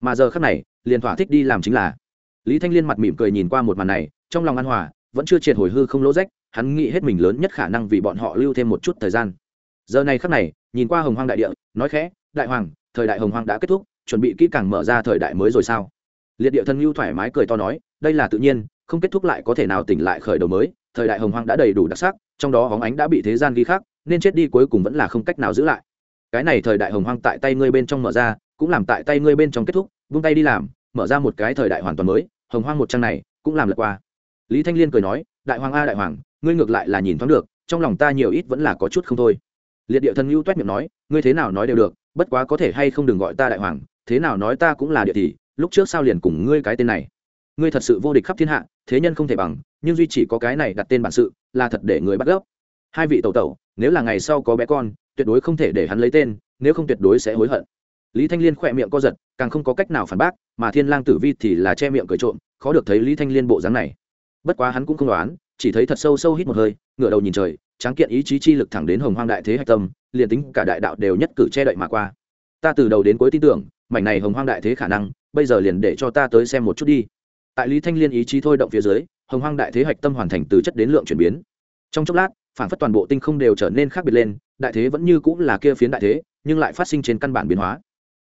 A: Mà giờ khác này, liền thỏa thích đi làm chính là. Lý thanh liên mặt mỉm cười nhìn qua một màn này, trong lòng an hòa, vẫn chưa triệt hồi hư không lỗ rách, hắn nghĩ hết mình lớn nhất khả năng vì bọn họ lưu thêm một chút thời gian. Giờ này khắc này, nhìn qua hồng hoang đại địa, nói khẽ, đại hoàng, thời đại hồng hoang đã kết thúc chuẩn bị kỹ càng mở ra thời đại mới rồi sao? Liệt địa thân lưu thoải mái cười to nói đây là tự nhiên không kết thúc lại có thể nào tỉnh lại khởi đầu mới thời đại hồng hoang đã đầy đủ đặc sắc trong đó hóng ánh đã bị thế gian ghi khắc, nên chết đi cuối cùng vẫn là không cách nào giữ lại. Cái này thời đại hồng hoang tại tay ngươi bên trong mở ra cũng làm tại tay ngươi bên trong kết thúc vung tay đi làm mở ra một cái thời đại hoàn toàn mới hồng hoang một trang này cũng làm lật qua. Lý thanh liên cười nói đại hoàng a đại hoàng ngươi ngược lại là nhìn thoáng được trong lòng ta nhiều ít vẫn là có chút không thôi. Liệt địa thần lưu toét miệng nói ngươi thế nào nói đều được bất quá có thể hay không đừng gọi ta đại hoàng thế nào nói ta cũng là địa tỷ, lúc trước sao liền cùng ngươi cái tên này? Ngươi thật sự vô địch khắp thiên hạ thế nhân không thể bằng nhưng duy chỉ có cái này đặt tên bản sự là thật để người bắt gốc. Hai vị tẩu tẩu nếu là ngày sau có bé con tuyệt đối không thể để hắn lấy tên nếu không tuyệt đối sẽ hối hận. Lý thanh liên khỏe miệng co giật càng không có cách nào phản bác mà thiên lang tử vi thì là che miệng cười trộm khó được thấy lý thanh liên bộ dáng này. Bất quá hắn cũng không đoán chỉ thấy thật sâu sâu hít một hơi ngửa đầu nhìn trời tráng kiện ý chí chi lực thẳng đến hồng hoang đại thế hạch tâm liền tính cả đại đạo đều nhất cử che đậy mà qua. Ta từ đầu đến cuối tin tưởng mảnh này hồng hoang đại thế khả năng bây giờ liền để cho ta tới xem một chút đi tại lý thanh liên ý chí thôi động phía dưới hồng hoang đại thế hạch tâm hoàn thành từ chất đến lượng chuyển biến trong chốc lát phản phất toàn bộ tinh không đều trở nên khác biệt lên đại thế vẫn như cũng là kia phiến đại thế nhưng lại phát sinh trên căn bản biến hóa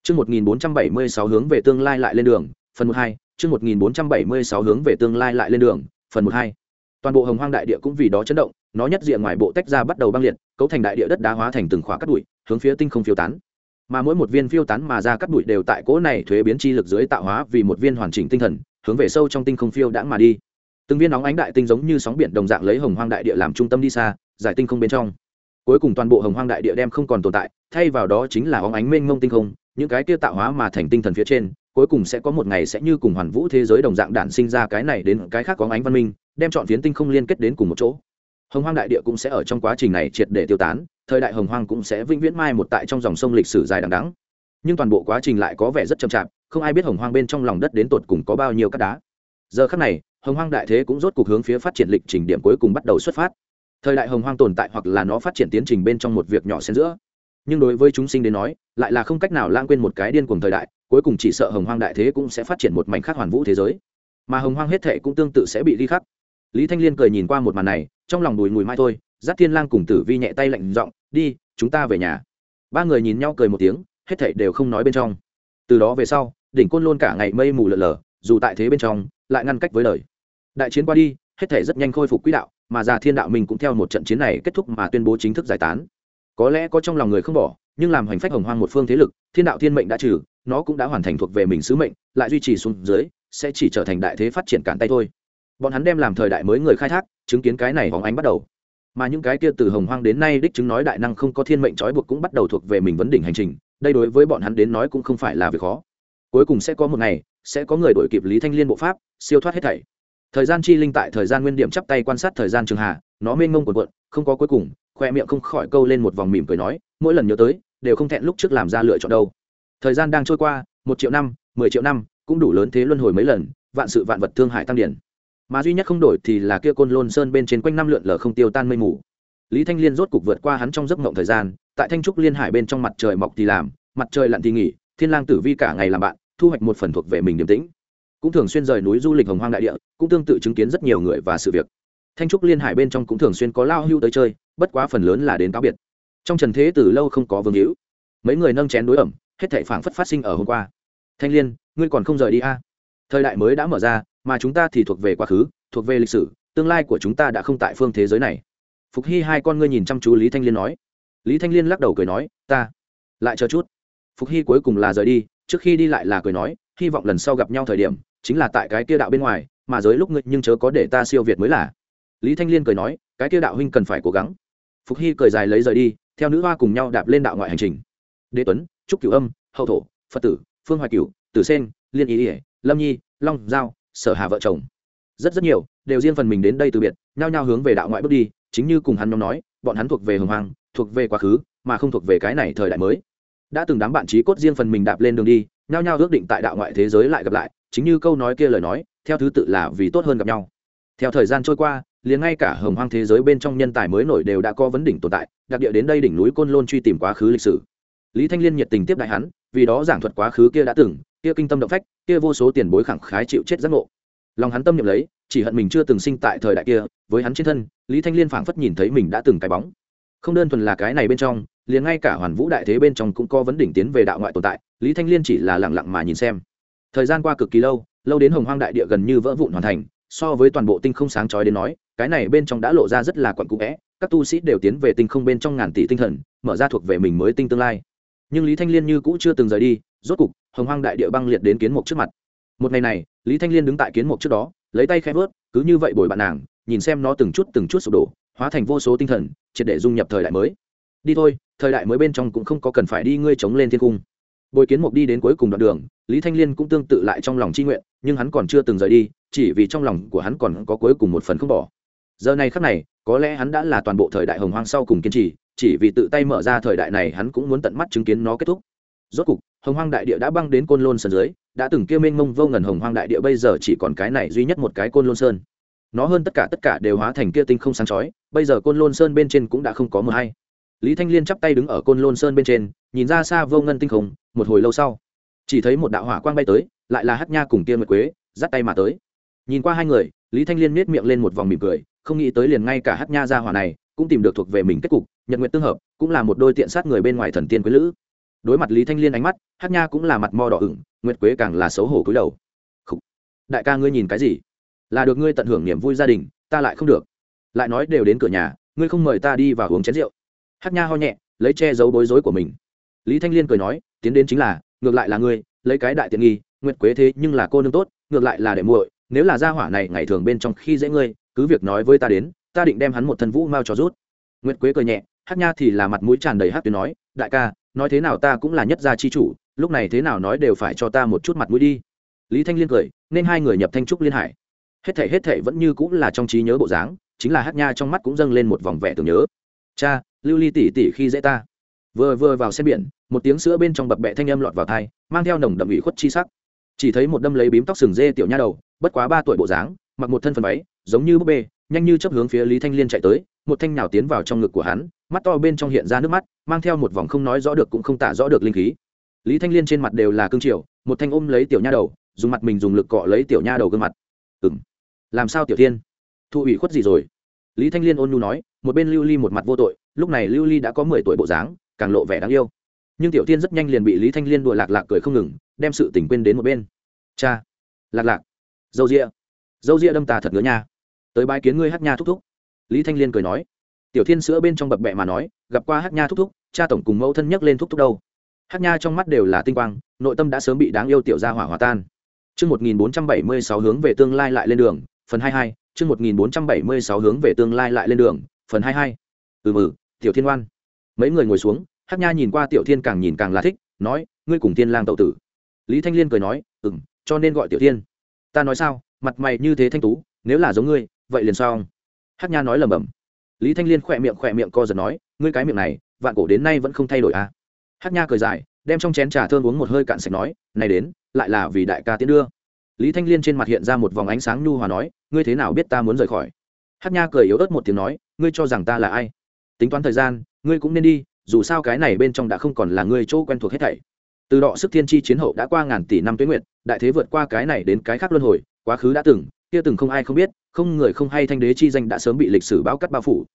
A: Trước 1476 hướng về tương lai lại lên đường, phần 12, trước 1476 hướng về tương lai lại lên đường, phần 12. Toàn bộ hồng hoang đại địa cũng vì đó chấn động, nó nhất diện ngoài bộ tách ra bắt đầu băng liệt, cấu thành đại địa đất đá hóa thành từng khóa cắt bụi, hướng phía tinh không phiêu tán. Mà mỗi một viên phiêu tán mà ra cắt bụi đều tại cỗ này thuế biến chi lực dưới tạo hóa vì một viên hoàn chỉnh tinh thần, hướng về sâu trong tinh không phiêu đãng mà đi. Từng viên nóng ánh đại tinh giống như sóng biển đồng dạng lấy hồng hoang đại địa làm trung tâm đi xa giải tinh không bên trong. Cuối cùng toàn bộ hồng hoang đại địa đem không còn tồn tại thay vào đó chính là óng ánh mênh mông tinh không những cái kia tạo hóa mà thành tinh thần phía trên cuối cùng sẽ có một ngày sẽ như cùng hoàn vũ thế giới đồng dạng đản sinh ra cái này đến cái khác có ánh văn minh đem chọn phiến tinh không liên kết đến cùng một chỗ hồng hoang đại địa cũng sẽ ở trong quá trình này triệt để tiêu tán, thời đại hồng hoang cũng sẽ vĩnh viễn mai một tại trong dòng sông lịch sử dài đằng đắng nhưng toàn bộ quá trình lại có vẻ rất chậm chạp, không ai biết hồng hoang bên trong lòng đất đến tột cùng có bao nhiêu cát đá. Giờ khắc này, hồng hoang đại thế cũng rốt cuộc hướng phía phát triển lịch trình điểm cuối cùng bắt đầu xuất phát. Thời đại hồng hoang tồn tại hoặc là nó phát triển tiến trình bên trong một việc nhỏ xen giữa. Nhưng đối với chúng sinh đến nói, lại là không cách nào lãng quên một cái điên cuồng thời đại, cuối cùng chỉ sợ hồng hoang đại thế cũng sẽ phát triển một mảnh khác hoàn vũ thế giới. Mà hồng hoang hết thệ cũng tương tự sẽ bị ghi khắc lý thanh liên cười nhìn qua một màn này, trong lòng đùi mùi mai thôi, giáp thiên lang cùng tử vi nhẹ tay lạnh giọng, đi, chúng ta về nhà. Ba người nhìn nhau cười một tiếng, hết thảy đều không nói bên trong. Từ đó về sau, đỉnh côn lôn cả ngày mây mù lờ lờ dù tại thế bên trong, lại ngăn cách với lời. đại chiến qua đi, hết thảy rất nhanh khôi phục quỹ đạo, mà già thiên đạo mình cũng theo một trận chiến này kết thúc mà tuyên bố chính thức giải tán. Có lẽ có trong lòng người không bỏ, nhưng làm hành phách hồng hoang một phương thế lực, thiên đạo thiên mệnh đã trừ, nó cũng đã hoàn thành thuộc về mình sứ mệnh, lại duy trì xuống dưới, sẽ chỉ trở thành đại thế phát triển cản tay thôi bọn hắn đem làm thời đại mới người khai thác, chứng kiến cái này hóng ánh bắt đầu. Mà những cái kia từ hồng hoang đến nay đích chứng nói đại năng không có thiên mệnh trói buộc cũng bắt đầu thuộc về mình vấn đỉnh hành trình, đây đối với bọn hắn đến nói cũng không phải là việc khó. Cuối cùng sẽ có một ngày, sẽ có người đổi kịp lý thanh liên bộ pháp, siêu thoát hết thảy. Thời gian chi linh tại thời gian nguyên điểm chắp tay quan sát thời gian trường hà nó mênh mông quần quận không có cuối cùng, khoe miệng không khỏi câu lên một vòng mỉm cười nói, mỗi lần nhớ tới, đều không thẹn lúc trước làm ra lựa chọn đâu. Thời gian đang trôi qua, một triệu năm, mười triệu năm, cũng đủ lớn thế luân hồi mấy lần, vạn sự vạn vật thương hại tăng điển mà duy nhất không đổi thì là kia côn lôn sơn bên trên quanh năm lượn lờ không tiêu tan mây mù. Lý thanh liên rốt cục vượt qua hắn trong giấc mộng thời gian, tại thanh trúc liên hải bên trong mặt trời mọc thì làm, mặt trời lặn thì nghỉ, thiên lang tử vi cả ngày làm bạn, thu hoạch một phần thuộc về mình điềm tĩnh. Cũng thường xuyên rời núi du lịch hồng hoang đại địa, cũng tương tự chứng kiến rất nhiều người và sự việc. Thanh trúc liên hải bên trong cũng thường xuyên có lao hưu tới chơi, bất quá phần lớn là đến cáo biệt. Trong trần thế từ lâu không có vương hữu. Mấy người nâng chén đối ẩm, hết thảy phảng phất phát sinh ở hôm qua. Thanh liên, ngươi còn không rời đi a? À? thời đại mới đã mở ra mà chúng ta thì thuộc về quá khứ, thuộc về lịch sử, tương lai của chúng ta đã không tại phương thế giới này. Phục hy hai con ngươi nhìn chăm chú lý thanh liên nói. Lý thanh liên lắc đầu cười nói, ta lại chờ chút. Phục hy cuối cùng là rời đi, trước khi đi lại là cười nói, hy vọng lần sau gặp nhau thời điểm, chính là tại cái kia đạo bên ngoài, mà giới lúc ngươi nhưng chớ có để ta siêu việt mới là. Lý thanh liên cười nói, cái kia đạo huynh cần phải cố gắng. Phục hy cười dài lấy rời đi, theo nữ hoa cùng nhau đạp lên đạo ngoại hành trình. Đế tuấn, trúc cửu âm, hậu thổ, phật tử, phương hoài cửu, tử sen liên ý ỉa lâm nhi, long giao sở hà vợ chồng. Rất rất nhiều, đều riêng phần mình đến đây từ biệt, nhao nhao hướng về đạo ngoại bước đi, chính như cùng hắn nhóm nói, bọn hắn thuộc về hồng hoàng thuộc về quá khứ, mà không thuộc về cái này thời đại mới. Đã từng đám bạn trí cốt riêng phần mình đạp lên đường đi, nhao nhao ước định tại đạo ngoại thế giới lại gặp lại, chính như câu nói kia lời nói, theo thứ tự là vì tốt hơn gặp nhau. Theo thời gian trôi qua, liền ngay cả hồng hoang thế giới bên trong nhân tài mới nổi đều đã có vấn đỉnh tồn tại, đặc địa đến đây đỉnh núi côn lôn truy tìm quá khứ lịch sử. Lý thanh liên nhiệt tình tiếp đại hắn, vì đó giảng thuật quá khứ kia đã từng kia kinh tâm động phách, kia vô số tiền bối khẳng khái chịu chết giác ngộ. Lòng hắn tâm niệm lấy, chỉ hận mình chưa từng sinh tại thời đại kia, với hắn trên thân, lý thanh liên phảng phất nhìn thấy mình đã từng cái bóng. Không đơn thuần là cái này bên trong, liền ngay cả hoàn vũ đại thế bên trong cũng có vấn đỉnh tiến về đạo ngoại tồn tại, lý thanh liên chỉ là lẳng lặng mà nhìn xem. Thời gian qua cực kỳ lâu lâu đến hồng hoang đại địa gần như vỡ vụn hoàn thành, so với toàn bộ tinh không sáng chói đến nói, cái này bên trong đã lộ ra rất là quặn cũ vẽ, các tu sĩ đều tiến về tinh không bên trong ngàn tỷ tinh thần, mở ra thuộc về mình mới tinh tương lai. Nhưng lý thanh liên như cũ chưa từng rời đi rốt cục, hồng hoang đại địa băng liệt đến kiến mục trước mặt. Một ngày này, lý thanh liên đứng tại kiến mục trước đó, lấy tay khẽ vớt, cứ như vậy bồi bạn nàng, nhìn xem nó từng chút từng chút sụp đổ, hóa thành vô số tinh thần, triệt để dung nhập thời đại mới. Đi thôi, thời đại mới bên trong cũng không có cần phải đi ngươi chống lên thiên cung. Bồi kiến mục đi đến cuối cùng đoạn đường, lý thanh liên cũng tương tự lại trong lòng c nguyện, nhưng hắn còn chưa từng rời đi, chỉ vì trong lòng của hắn còn có cuối cùng một phần không bỏ. Giờ này khắc này, có lẽ hắn đã là toàn bộ thời đại hồng hoang sau cùng kiên trì, chỉ vì tự tay mở ra thời đại này hắn cũng muốn tận mắt chứng kiến nó kết thúc. Rốt cục hồng hoang đại địa đã băng đến côn lôn sơn dưới, đã từng kia mênh mông vô ngần hồng hoang đại địa bây giờ chỉ còn cái này duy nhất một cái côn lôn sơn. Nó hơn tất cả tất cả đều hóa thành kia tinh không sáng chói, bây giờ côn lôn sơn bên trên cũng đã không có mờ hay. Lý thanh liên chắp tay đứng ở côn lôn sơn bên trên, nhìn ra xa vô ngân tinh không, một hồi lâu sau, chỉ thấy một đạo hỏa quang bay tới, lại là hát nha cùng kia nguyệt quế, dắt tay mà tới. Nhìn qua hai người, lý thanh liên miết miệng lên một vòng mỉm cười, không nghĩ tới liền ngay cả hát nha ra hỏa này cũng tìm được thuộc về mình kết cục, nhật nguyện tương hợp, cũng là một đôi tiện sát người bên ngoài thần tiên quý lữ đối mặt lý thanh liên ánh mắt, hát nha cũng là mặt mò đỏ ửng, nguyệt quế càng là xấu hổ cúi đầu. Đại ca ngươi nhìn cái gì? Là được ngươi tận hưởng niềm vui gia đình, ta lại không được. Lại nói đều đến cửa nhà, ngươi không mời ta đi và uống chén rượu. Hát nha ho nhẹ, lấy che giấu bối rối của mình. Lý thanh liên cười nói, tiến đến chính là, ngược lại là ngươi, lấy cái đại tiện nghi, nguyệt quế thế nhưng là cô nương tốt, ngược lại là để muội, nếu là gia hỏa này ngày thường bên trong khi dễ ngươi, cứ việc nói với ta đến, ta định đem hắn một thân vũ mau cho rút. Nguyệt quế cười nhẹ, hát nha thì là mặt mũi tràn đầy hát tuyến nói, đại ca nói thế nào ta cũng là nhất gia chi chủ, lúc này thế nào nói đều phải cho ta một chút mặt mũi đi. Lý thanh liên cười, nên hai người nhập thanh trúc liên hải. Hết thể hết thể vẫn như cũng là trong trí nhớ bộ dáng, chính là hát nha trong mắt cũng dâng lên một vòng vẻ tưởng nhớ. Cha, lưu ly tỉ tỉ khi dễ ta. Vừa vừa vào xe biển, một tiếng sữa bên trong bập bẹ thanh âm lọt vào thai mang theo nồng đậm ủy khuất chi sắc. Chỉ thấy một đâm lấy bím tóc sừng dê tiểu nha đầu, bất quá ba tuổi bộ dáng, mặc một thân phần váy, giống như búp bê, nhanh như chấp hướng phía lý thanh liên chạy tới, một thanh nào tiến vào trong ngực của hắn mắt to bên trong hiện ra nước mắt, mang theo một vòng không nói rõ được cũng không tả rõ được linh khí. Lý thanh liên trên mặt đều là cương triều, một thanh ôm lấy tiểu nha đầu, dùng mặt mình dùng lực cọ lấy tiểu nha đầu gương mặt. Ừng làm sao tiểu thiên? Thụ ủy khuất gì rồi? Lý thanh liên ôn nhu nói, một bên lưu ly một mặt vô tội, lúc này lưu ly đã có mười tuổi bộ dáng, càng lộ vẻ đáng yêu. Nhưng tiểu thiên rất nhanh liền bị lý thanh liên đùa lạc lạc cười không ngừng, đem sự tình quên đến một bên. Cha, lạc lạc, dâu rịa dâu rịa đâm ta thật ngứa nha, tới bãi kiến ngươi hát nha thúc thúc. Lý thanh liên cười nói tiểu thiên sữa bên trong bập bẹ mà nói gặp qua hát nha thúc thúc cha tổng cùng mẫu thân nhắc lên thúc thúc đâu hát nha trong mắt đều là tinh quang nội tâm đã sớm bị đáng yêu tiểu gia hỏa hòa tan Chương 1476 hướng về tương lai lại lên đường, phần 22, chương 1476 hướng về tương lai lại lên đường, phần 22. Ừ mừ, Tiểu Thiên Oan. Mấy người ngồi xuống, Hắc Nha nhìn qua Tiểu Thiên càng nhìn càng là thích, nói, ngươi cùng Thiên Lang tậu tử. Lý Thanh Liên cười nói, "Ừm, cho nên gọi Tiểu Thiên." Ta nói sao, mặt mày như thế thanh tú, nếu là giống ngươi, vậy liền sao? Hắc Nha nói lẩm bẩm. Lý Thanh Liên khỏe miệng khỏe miệng co giật nói, ngươi cái miệng này, vạn cổ đến nay vẫn không thay đổi à? Hát Nha cười dài, đem trong chén trà thơm uống một hơi cạn sạch nói, "Này đến, lại là vì đại ca tiến đưa. Lý thanh liên trên mặt hiện ra một vòng ánh sáng nhu hòa nói ngươi thế nào biết ta muốn rời khỏi? Hát nha cười yếu ớt một tiếng nói ngươi cho rằng ta là ai? Tính toán thời gian ngươi cũng nên đi dù sao cái này bên trong đã không còn là ngươi chỗ quen thuộc hết thảy. Từ đọ sức thiên tri chiến hậu đã qua ngàn tỷ năm tuyến nguyện đại thế vượt qua cái này đến cái khác luân hồi quá khứ đã từng kia từng không ai không biết, không người không hay thanh đế chi danh đã sớm bị lịch sử bão cắt bao phủ.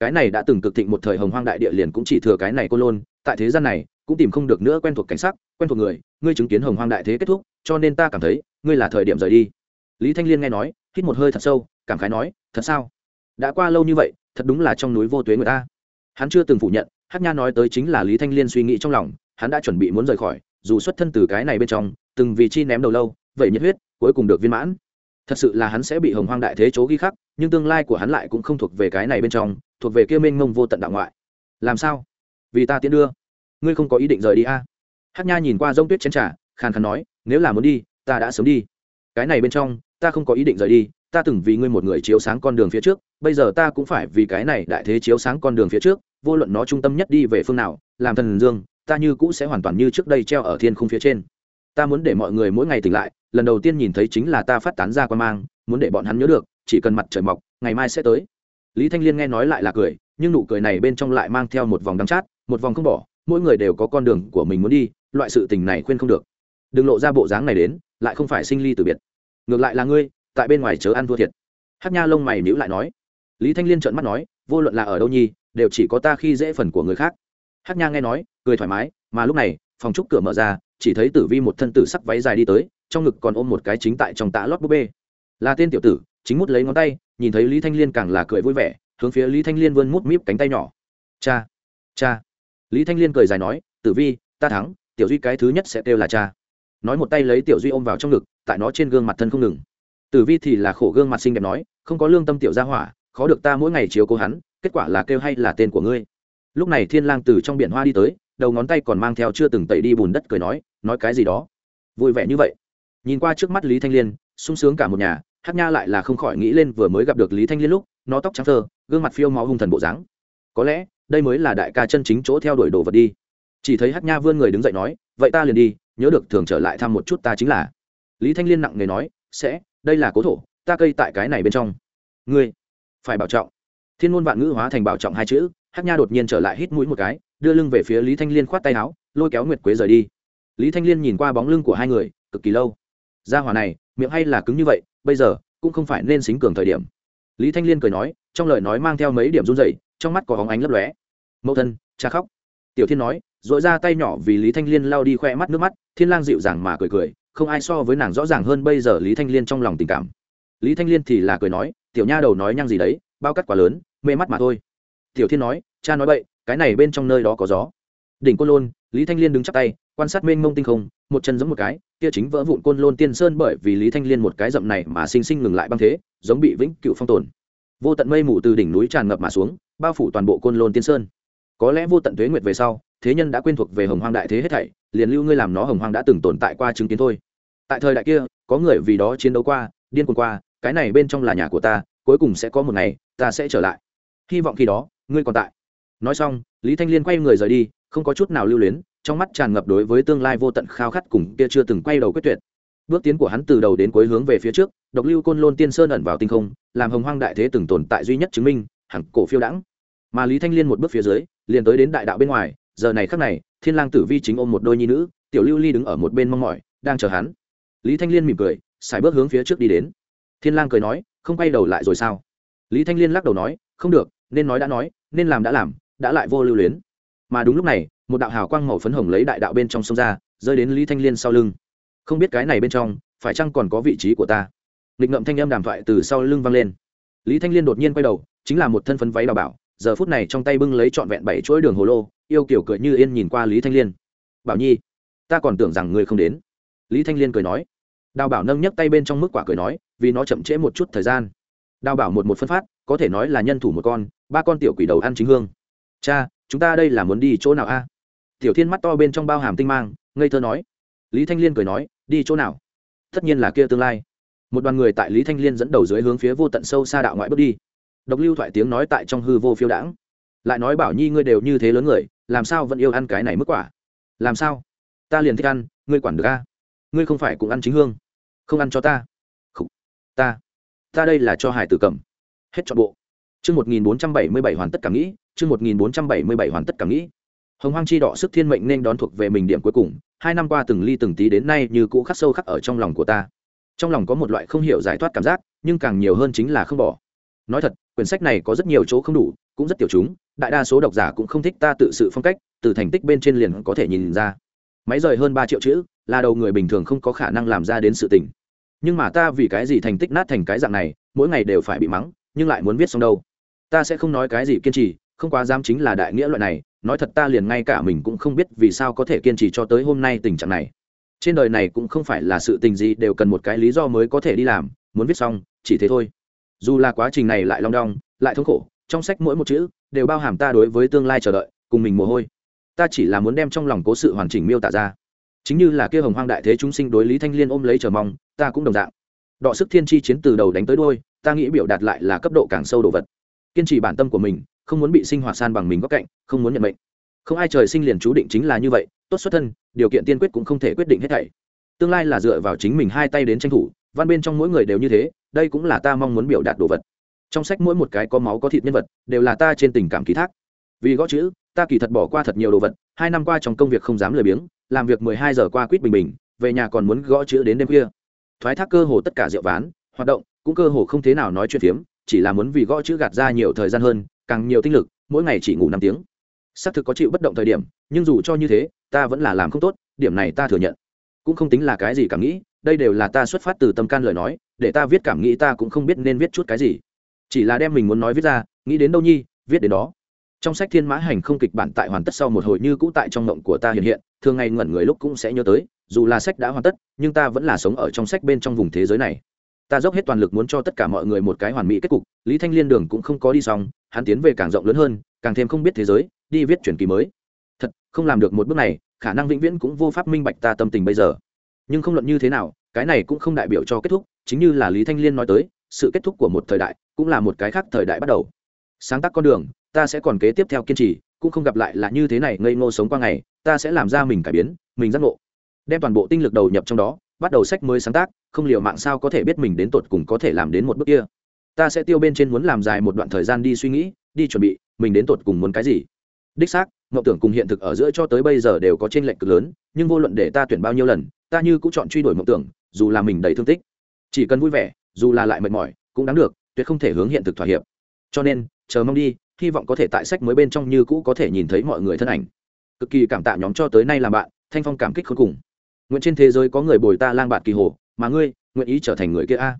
A: Cái này đã từng cực thịnh một thời hồng hoang đại địa liền cũng chỉ thừa cái này cô lôn. Tại thế gian này, cũng tìm không được nữa quen thuộc cảnh sắc, quen thuộc người. Ngươi chứng kiến hồng hoang đại thế kết thúc, cho nên ta cảm thấy, ngươi là thời điểm rời đi. Lý thanh liên nghe nói, hít một hơi thật sâu, cảm khái nói, thật sao? Đã qua lâu như vậy, thật đúng là trong núi vô tuế người ta. Hắn chưa từng phủ nhận hát nha nói tới chính là lý thanh liên suy nghĩ trong lòng, hắn đã chuẩn bị muốn rời khỏi, dù xuất thân từ cái này bên trong, từng vì chi ném đầu lâu, vậy nhiệt huyết, cuối cùng được viên mãn thật sự là hắn sẽ bị hồng hoang đại thế chố ghi khắc, nhưng tương lai của hắn lại cũng không thuộc về cái này bên trong, thuộc về kia mênh mông vô tận đạo ngoại. Làm sao? Vì ta tiến đưa. Ngươi không có ý định rời đi a? À? hát nha nhìn qua g tuyết chén t r à khàn khàn nói, nếu là muốn đi, ta đã sớm đi. Cái này bên trong, ta không có ý định rời đi, ta từng vì ngươi một người chiếu sáng con đường phía trước, bây giờ ta cũng phải vì cái này đại thế chiếu sáng con đường phía trước, vô luận nó trung tâm nhất đi về phương nào, làm thần dương, ta như cũ sẽ hoàn toàn như trước đây treo ở thiên khung phía trên. Ta muốn để mọi người mỗi ngày tỉnh lại lần đầu tiên nhìn thấy chính là ta phát tán ra quan mang, muốn để bọn hắn nhớ được, chỉ cần mặt trời mọc, ngày mai sẽ tới. Lý thanh liên nghe nói lại là cười, nhưng nụ cười này bên trong lại mang theo một vòng đắng chát, một vòng không bỏ, mỗi người đều có con đường của mình muốn đi, loại sự tình này khuyên không được. Đừng lộ ra bộ dáng này đến, lại không phải sinh ly từ biệt. Ngược lại là ngươi, tại bên ngoài chớ ăn thua thiệt. Hát nha lông mày nhữ lại nói. Lý thanh liên trợn mắt nói, vô luận là ở đâu nhi, đều chỉ có ta khi dễ phần của người khác. Hát nha nghe nói, cười thoải mái, mà lúc này, phòng trúc cửa mở ra, chỉ thấy tử vi một thân tử sắc váy dài đi tới trong ngực còn ôm một cái chính tại trong tã lót búp bê. Là tên tiểu tử, chính mút lấy ngón tay, nhìn thấy lý thanh liên càng là cười vui vẻ, hướng phía lý thanh liên vươn mút míp cánh tay nhỏ. Cha cha. Lý thanh liên cười dài nói, tử vi, ta thắng, tiểu duy cái thứ nhất sẽ kêu là cha. Nói một tay lấy tiểu duy ôm vào trong ngực, tại nó trên gương mặt thân không ngừng. Tử vi thì là khổ gương mặt xinh đẹp nói, không có lương tâm tiểu gia hỏa, khó được ta mỗi ngày chiếu cố hắn, kết quả là kêu hay là tên của ngươi. Lúc này thiên lang từ trong biển hoa đi tới, đầu ngón tay còn mang theo chưa từng tẩy đi bùn đất cười nói nói cái gì đó? Vui vẻ như vậy nhìn qua trước mắt lý thanh liên, sung sướng cả một nhà, hát nha lại là không khỏi nghĩ lên vừa mới gặp được lý thanh liên lúc, nó tóc trắng thơ, gương mặt phiêu máu hung thần bộ dáng. Có lẽ, đây mới là đại ca chân chính chỗ theo đuổi đồ vật đi. Chỉ thấy hát nha vươn người đứng dậy nói, vậy ta liền đi, nhớ được thường trở lại thăm một chút ta chính là. Lý thanh liên nặng người nói, sẽ, đây là cố thổ, ta cây tại cái này bên trong. Ngươi, phải bảo trọng. Thiên ngôn vạn ngữ hóa thành bảo trọng hai chữ, hát nha đột nhiên trở lại hít mũi một cái, đưa lưng về phía lý thanh liên khoát tay áo, lôi kéo nguyệt quế rời đi. Lý thanh liên nhìn qua bóng lưng của hai người, cực kỳ lâu gia hỏa này, miệng hay là cứng như vậy, bây giờ, cũng không phải nên xính cường thời điểm. Lý thanh liên cười nói, trong lời nói mang theo mấy điểm run rẩy, trong mắt có hóng ánh lấp lóe. Mẫu thân, cha khóc. Tiểu thiên nói dội ra tay nhỏ vì lý thanh liên lao đi khoe mắt nước mắt, thiên lang dịu dàng mà cười cười, không ai so với nàng rõ ràng hơn bây giờ lý thanh liên trong lòng tình cảm. Lý thanh liên thì là cười nói, tiểu nha đầu nói nhăng gì đấy, bao cắt quá lớn, mê mắt mà thôi. Tiểu thiên nói, cha nói bậy, cái này bên trong nơi đó có gió. Đỉnh côn lôn, lý thanh liên đứng chắp tay quan sát mênh mông tinh không, một chân giống một cái, kia chính vỡ vụn côn lôn tiên sơn bởi vì lý thanh liên một cái dậm này mà sinh sinh ngừng lại băng thế, giống bị vĩnh cựu phong tồn. Vô tận mây mù từ đỉnh núi tràn ngập mà xuống, bao phủ toàn bộ côn lôn tiên sơn. Có lẽ vô tận tuế nguyệt về sau, thế nhân đã quên thuộc về hồng hoang đại thế hết thảy, liền lưu ngươi làm nó hồng hoang đã từng tồn tại qua chứng kiến thôi. Tại thời đại kia, có người vì đó chiến đấu qua, điên cuồng qua, cái này bên trong là nhà của ta, cuối cùng sẽ có một ngày, ta sẽ trở lại. Hy vọng khi đó, ngươi còn tại. Nói xong, lý thanh liên quay người rời đi không có chút nào lưu luyến, trong mắt tràn ngập đối với tương lai vô tận khao khát cùng kia chưa từng quay đầu quyết tuyệt. Bước tiến của hắn từ đầu đến cuối hướng về phía trước, độc lưu côn lôn tiên sơn ẩn vào tinh không, làm hồng hoang đại thế từng tồn tại duy nhất chứng minh, hẳn cổ phiêu đãng. Mà lý thanh liên một bước phía dưới, liền tới đến đại đạo bên ngoài, giờ này khắc này, thiên lang tử vi chính ôm một đôi nhi nữ, tiểu lưu ly đứng ở một bên mong mỏi, đang chờ hắn. Lý thanh liên mỉm cười, xài bước hướng phía trước đi đến. Thiên lang cười nói, không quay đầu lại rồi sao? Lý thanh liên lắc đầu nói, không được, nên nói đã nói, nên làm đã làm, đã lại vô lưu luyến mà đúng lúc này, một đạo hào quang màu phấn hồng lấy đại đạo bên trong sông ra, rơi đến lý thanh liên sau lưng. Không biết cái này bên trong, phải chăng còn có vị trí của ta? Nghịch ngậm thanh âm đàm thoại từ sau lưng vang lên. Lý thanh liên đột nhiên quay đầu, chính là một thân phấn váy đào bảo, giờ phút này trong tay bưng lấy trọn vẹn bảy chuỗi đường hồ lô, yêu kiểu cười như yên nhìn qua lý thanh liên. Bảo nhi, ta còn tưởng rằng ngươi không đến. Lý thanh liên cười nói. Đào bảo nâng nhấc tay bên trong mức quả cười nói, vì nó chậm trễ một chút thời gian. Đào bảo một một phân phát, có thể nói là nhân thủ một con, ba con tiểu quỷ đầu ăn chính hương. Cha chúng ta đây là muốn đi chỗ nào a? Tiểu thiên mắt to bên trong bao hàm tinh mang, ngây thơ nói. Lý thanh liên cười nói, đi chỗ nào? Tất nhiên là kia tương lai. Một đoàn người tại lý thanh liên dẫn đầu dưới hướng phía vô tận sâu xa đạo ngoại bước đi. Độc lưu thoại tiếng nói tại trong hư vô phiêu đãng. Lại nói bảo nhi ngươi đều như thế lớn người, làm sao vẫn yêu ăn cái này mức quả? Làm sao? Ta liền thích ăn, ngươi quản được a? Ngươi không phải cũng ăn chính hương. Không ăn cho ta. Không ta. Ta đây là cho hải tử cầm. Hết chọn bộ. Chương một nghìn bốn trăm bảy mươi bảy hoàn tất cả nghĩ chương một nghìn bốn trăm bảy mươi bảy hoàn tất cảm nghĩ. Hồng hoang chi đỏ sức thiên mệnh nên đón thuộc về mình điểm cuối cùng, hai năm qua từng ly từng tí đến nay như cũ khắc sâu khắc ở trong lòng của ta. Trong lòng có một loại không hiểu giải thoát cảm giác, nhưng càng nhiều hơn chính là không bỏ. Nói thật, quyển sách này có rất nhiều chỗ không đủ, cũng rất tiểu chúng, đại đa số độc giả cũng không thích ta tự sự phong cách, từ thành tích bên trên liền có thể nhìn ra. Máy rời hơn ba triệu chữ, là đầu người bình thường không có khả năng làm ra đến sự tình. Nhưng mà ta vì cái gì thành tích nát thành cái dạng này, mỗi ngày đều phải bị mắng, nhưng lại muốn viết xong đâu? Ta sẽ không nói cái gì kiên trì không quá dám chính là đại nghĩa loại này, nói thật ta liền ngay cả mình cũng không biết vì sao có thể kiên trì cho tới hôm nay tình trạng này. Trên đời này cũng không phải là sự tình gì đều cần một cái lý do mới có thể đi làm, muốn viết xong, chỉ thế thôi. Dù là quá trình này lại long đong, lại thống khổ, trong sách mỗi một chữ đều bao hàm ta đối với tương lai chờ đợi, cùng mình mồ hôi. Ta chỉ là muốn đem trong lòng cố sự hoàn chỉnh miêu tả ra. Chính như là kia hồng hoang đại thế chúng sinh đối lý thanh liên ôm lấy chờ mong, ta cũng đồng dạng. Đọ sức thiên chi chiến từ đầu đánh tới đôi ta nghĩ biểu đạt lại là cấp độ càng sâu đồ vật. Kiên trì bản tâm của mình không muốn bị sinh hoạt san bằng mình góc cạnh, không muốn nhận mệnh. Không ai trời sinh liền chú định chính là như vậy, tốt xuất thân, điều kiện tiên quyết cũng không thể quyết định hết thảy. Tương lai là dựa vào chính mình hai tay đến tranh thủ, văn bên trong mỗi người đều như thế, đây cũng là ta mong muốn biểu đạt đồ vật. Trong sách mỗi một cái có máu có thịt nhân vật, đều là ta trên tình cảm ký thác. Vì gõ chữ, ta kỳ thật bỏ qua thật nhiều đồ vật, hai năm qua trong công việc không dám lười biếng, làm việc mười hai giờ qua quýt bình bình, về nhà còn muốn gõ chữ đến đêm khuya. Thoái thác cơ hồ tất cả rượu ván, hoạt động, cũng cơ hồ không thế nào nói chuyện phiếm, chỉ là muốn vì gõ chữ gạt ra nhiều thời gian hơn càng nhiều tinh lực, mỗi ngày chỉ ngủ năm tiếng. Xác thực có chịu bất động thời điểm, nhưng dù cho như thế, ta vẫn là làm không tốt, điểm này ta thừa nhận. Cũng không tính là cái gì cảm nghĩ, đây đều là ta xuất phát từ tâm can lời nói, để ta viết cảm nghĩ ta cũng không biết nên viết chút cái gì. Chỉ là đem mình muốn nói viết ra, nghĩ đến đâu nhi, viết đến đó. Trong sách thiên mã hành không kịch bản tại hoàn tất sau một hồi như cũ tại trong mộng của ta hiện hiện, thường ngày ngẩn người lúc cũng sẽ nhớ tới, dù là sách đã hoàn tất, nhưng ta vẫn là sống ở trong sách bên trong vùng thế giới này. Ta dốc hết toàn lực muốn cho tất cả mọi người một cái hoàn mỹ kết cục, lý thanh liên đường cũng không có đi xong hắn tiến về càng rộng lớn hơn, càng thêm không biết thế giới, đi viết truyền kỳ mới. Thật, không làm được một bước này, khả năng vĩnh viễn cũng vô pháp minh bạch ta tâm tình bây giờ. Nhưng không luận như thế nào, cái này cũng không đại biểu cho kết thúc, chính như là lý thanh liên nói tới, sự kết thúc của một thời đại cũng là một cái khác thời đại bắt đầu. Sáng tác con đường, ta sẽ còn kế tiếp theo kiên trì, cũng không gặp lại là như thế này ngây ngô sống qua ngày, ta sẽ làm ra mình cải biến, mình giác ngộ. Đem toàn bộ tinh lực đầu nhập trong đó, bắt đầu sách mới sáng tác, không liệu mạng sao có thể biết mình đến tột cùng có thể làm đến một bước kia ta sẽ tiêu bên trên muốn làm dài một đoạn thời gian đi suy nghĩ, đi chuẩn bị, mình đến tột cùng muốn cái gì. Đích xác, mộng tưởng cùng hiện thực ở giữa cho tới bây giờ đều có t r ê n lệch cực lớn, nhưng vô luận để ta tuyển bao nhiêu lần, ta như cũng chọn truy đuổi mộng tưởng, dù là mình đầy thương tích. Chỉ cần vui vẻ, dù là lại mệt mỏi, cũng đáng được, tuyệt không thể hướng hiện thực thỏa hiệp. Cho nên, chờ mong đi, hy vọng có thể tại sách mới bên trong như cũ có thể nhìn thấy mọi người thân ảnh. Cực kỳ cảm tạ nhóm cho tới nay làm bạn, thanh phong cảm kích khôn cùng. Nguyện trên thế giới có người bồi ta lang bạn kỳ hồ, mà ngươi, nguyện ý trở thành người kia a.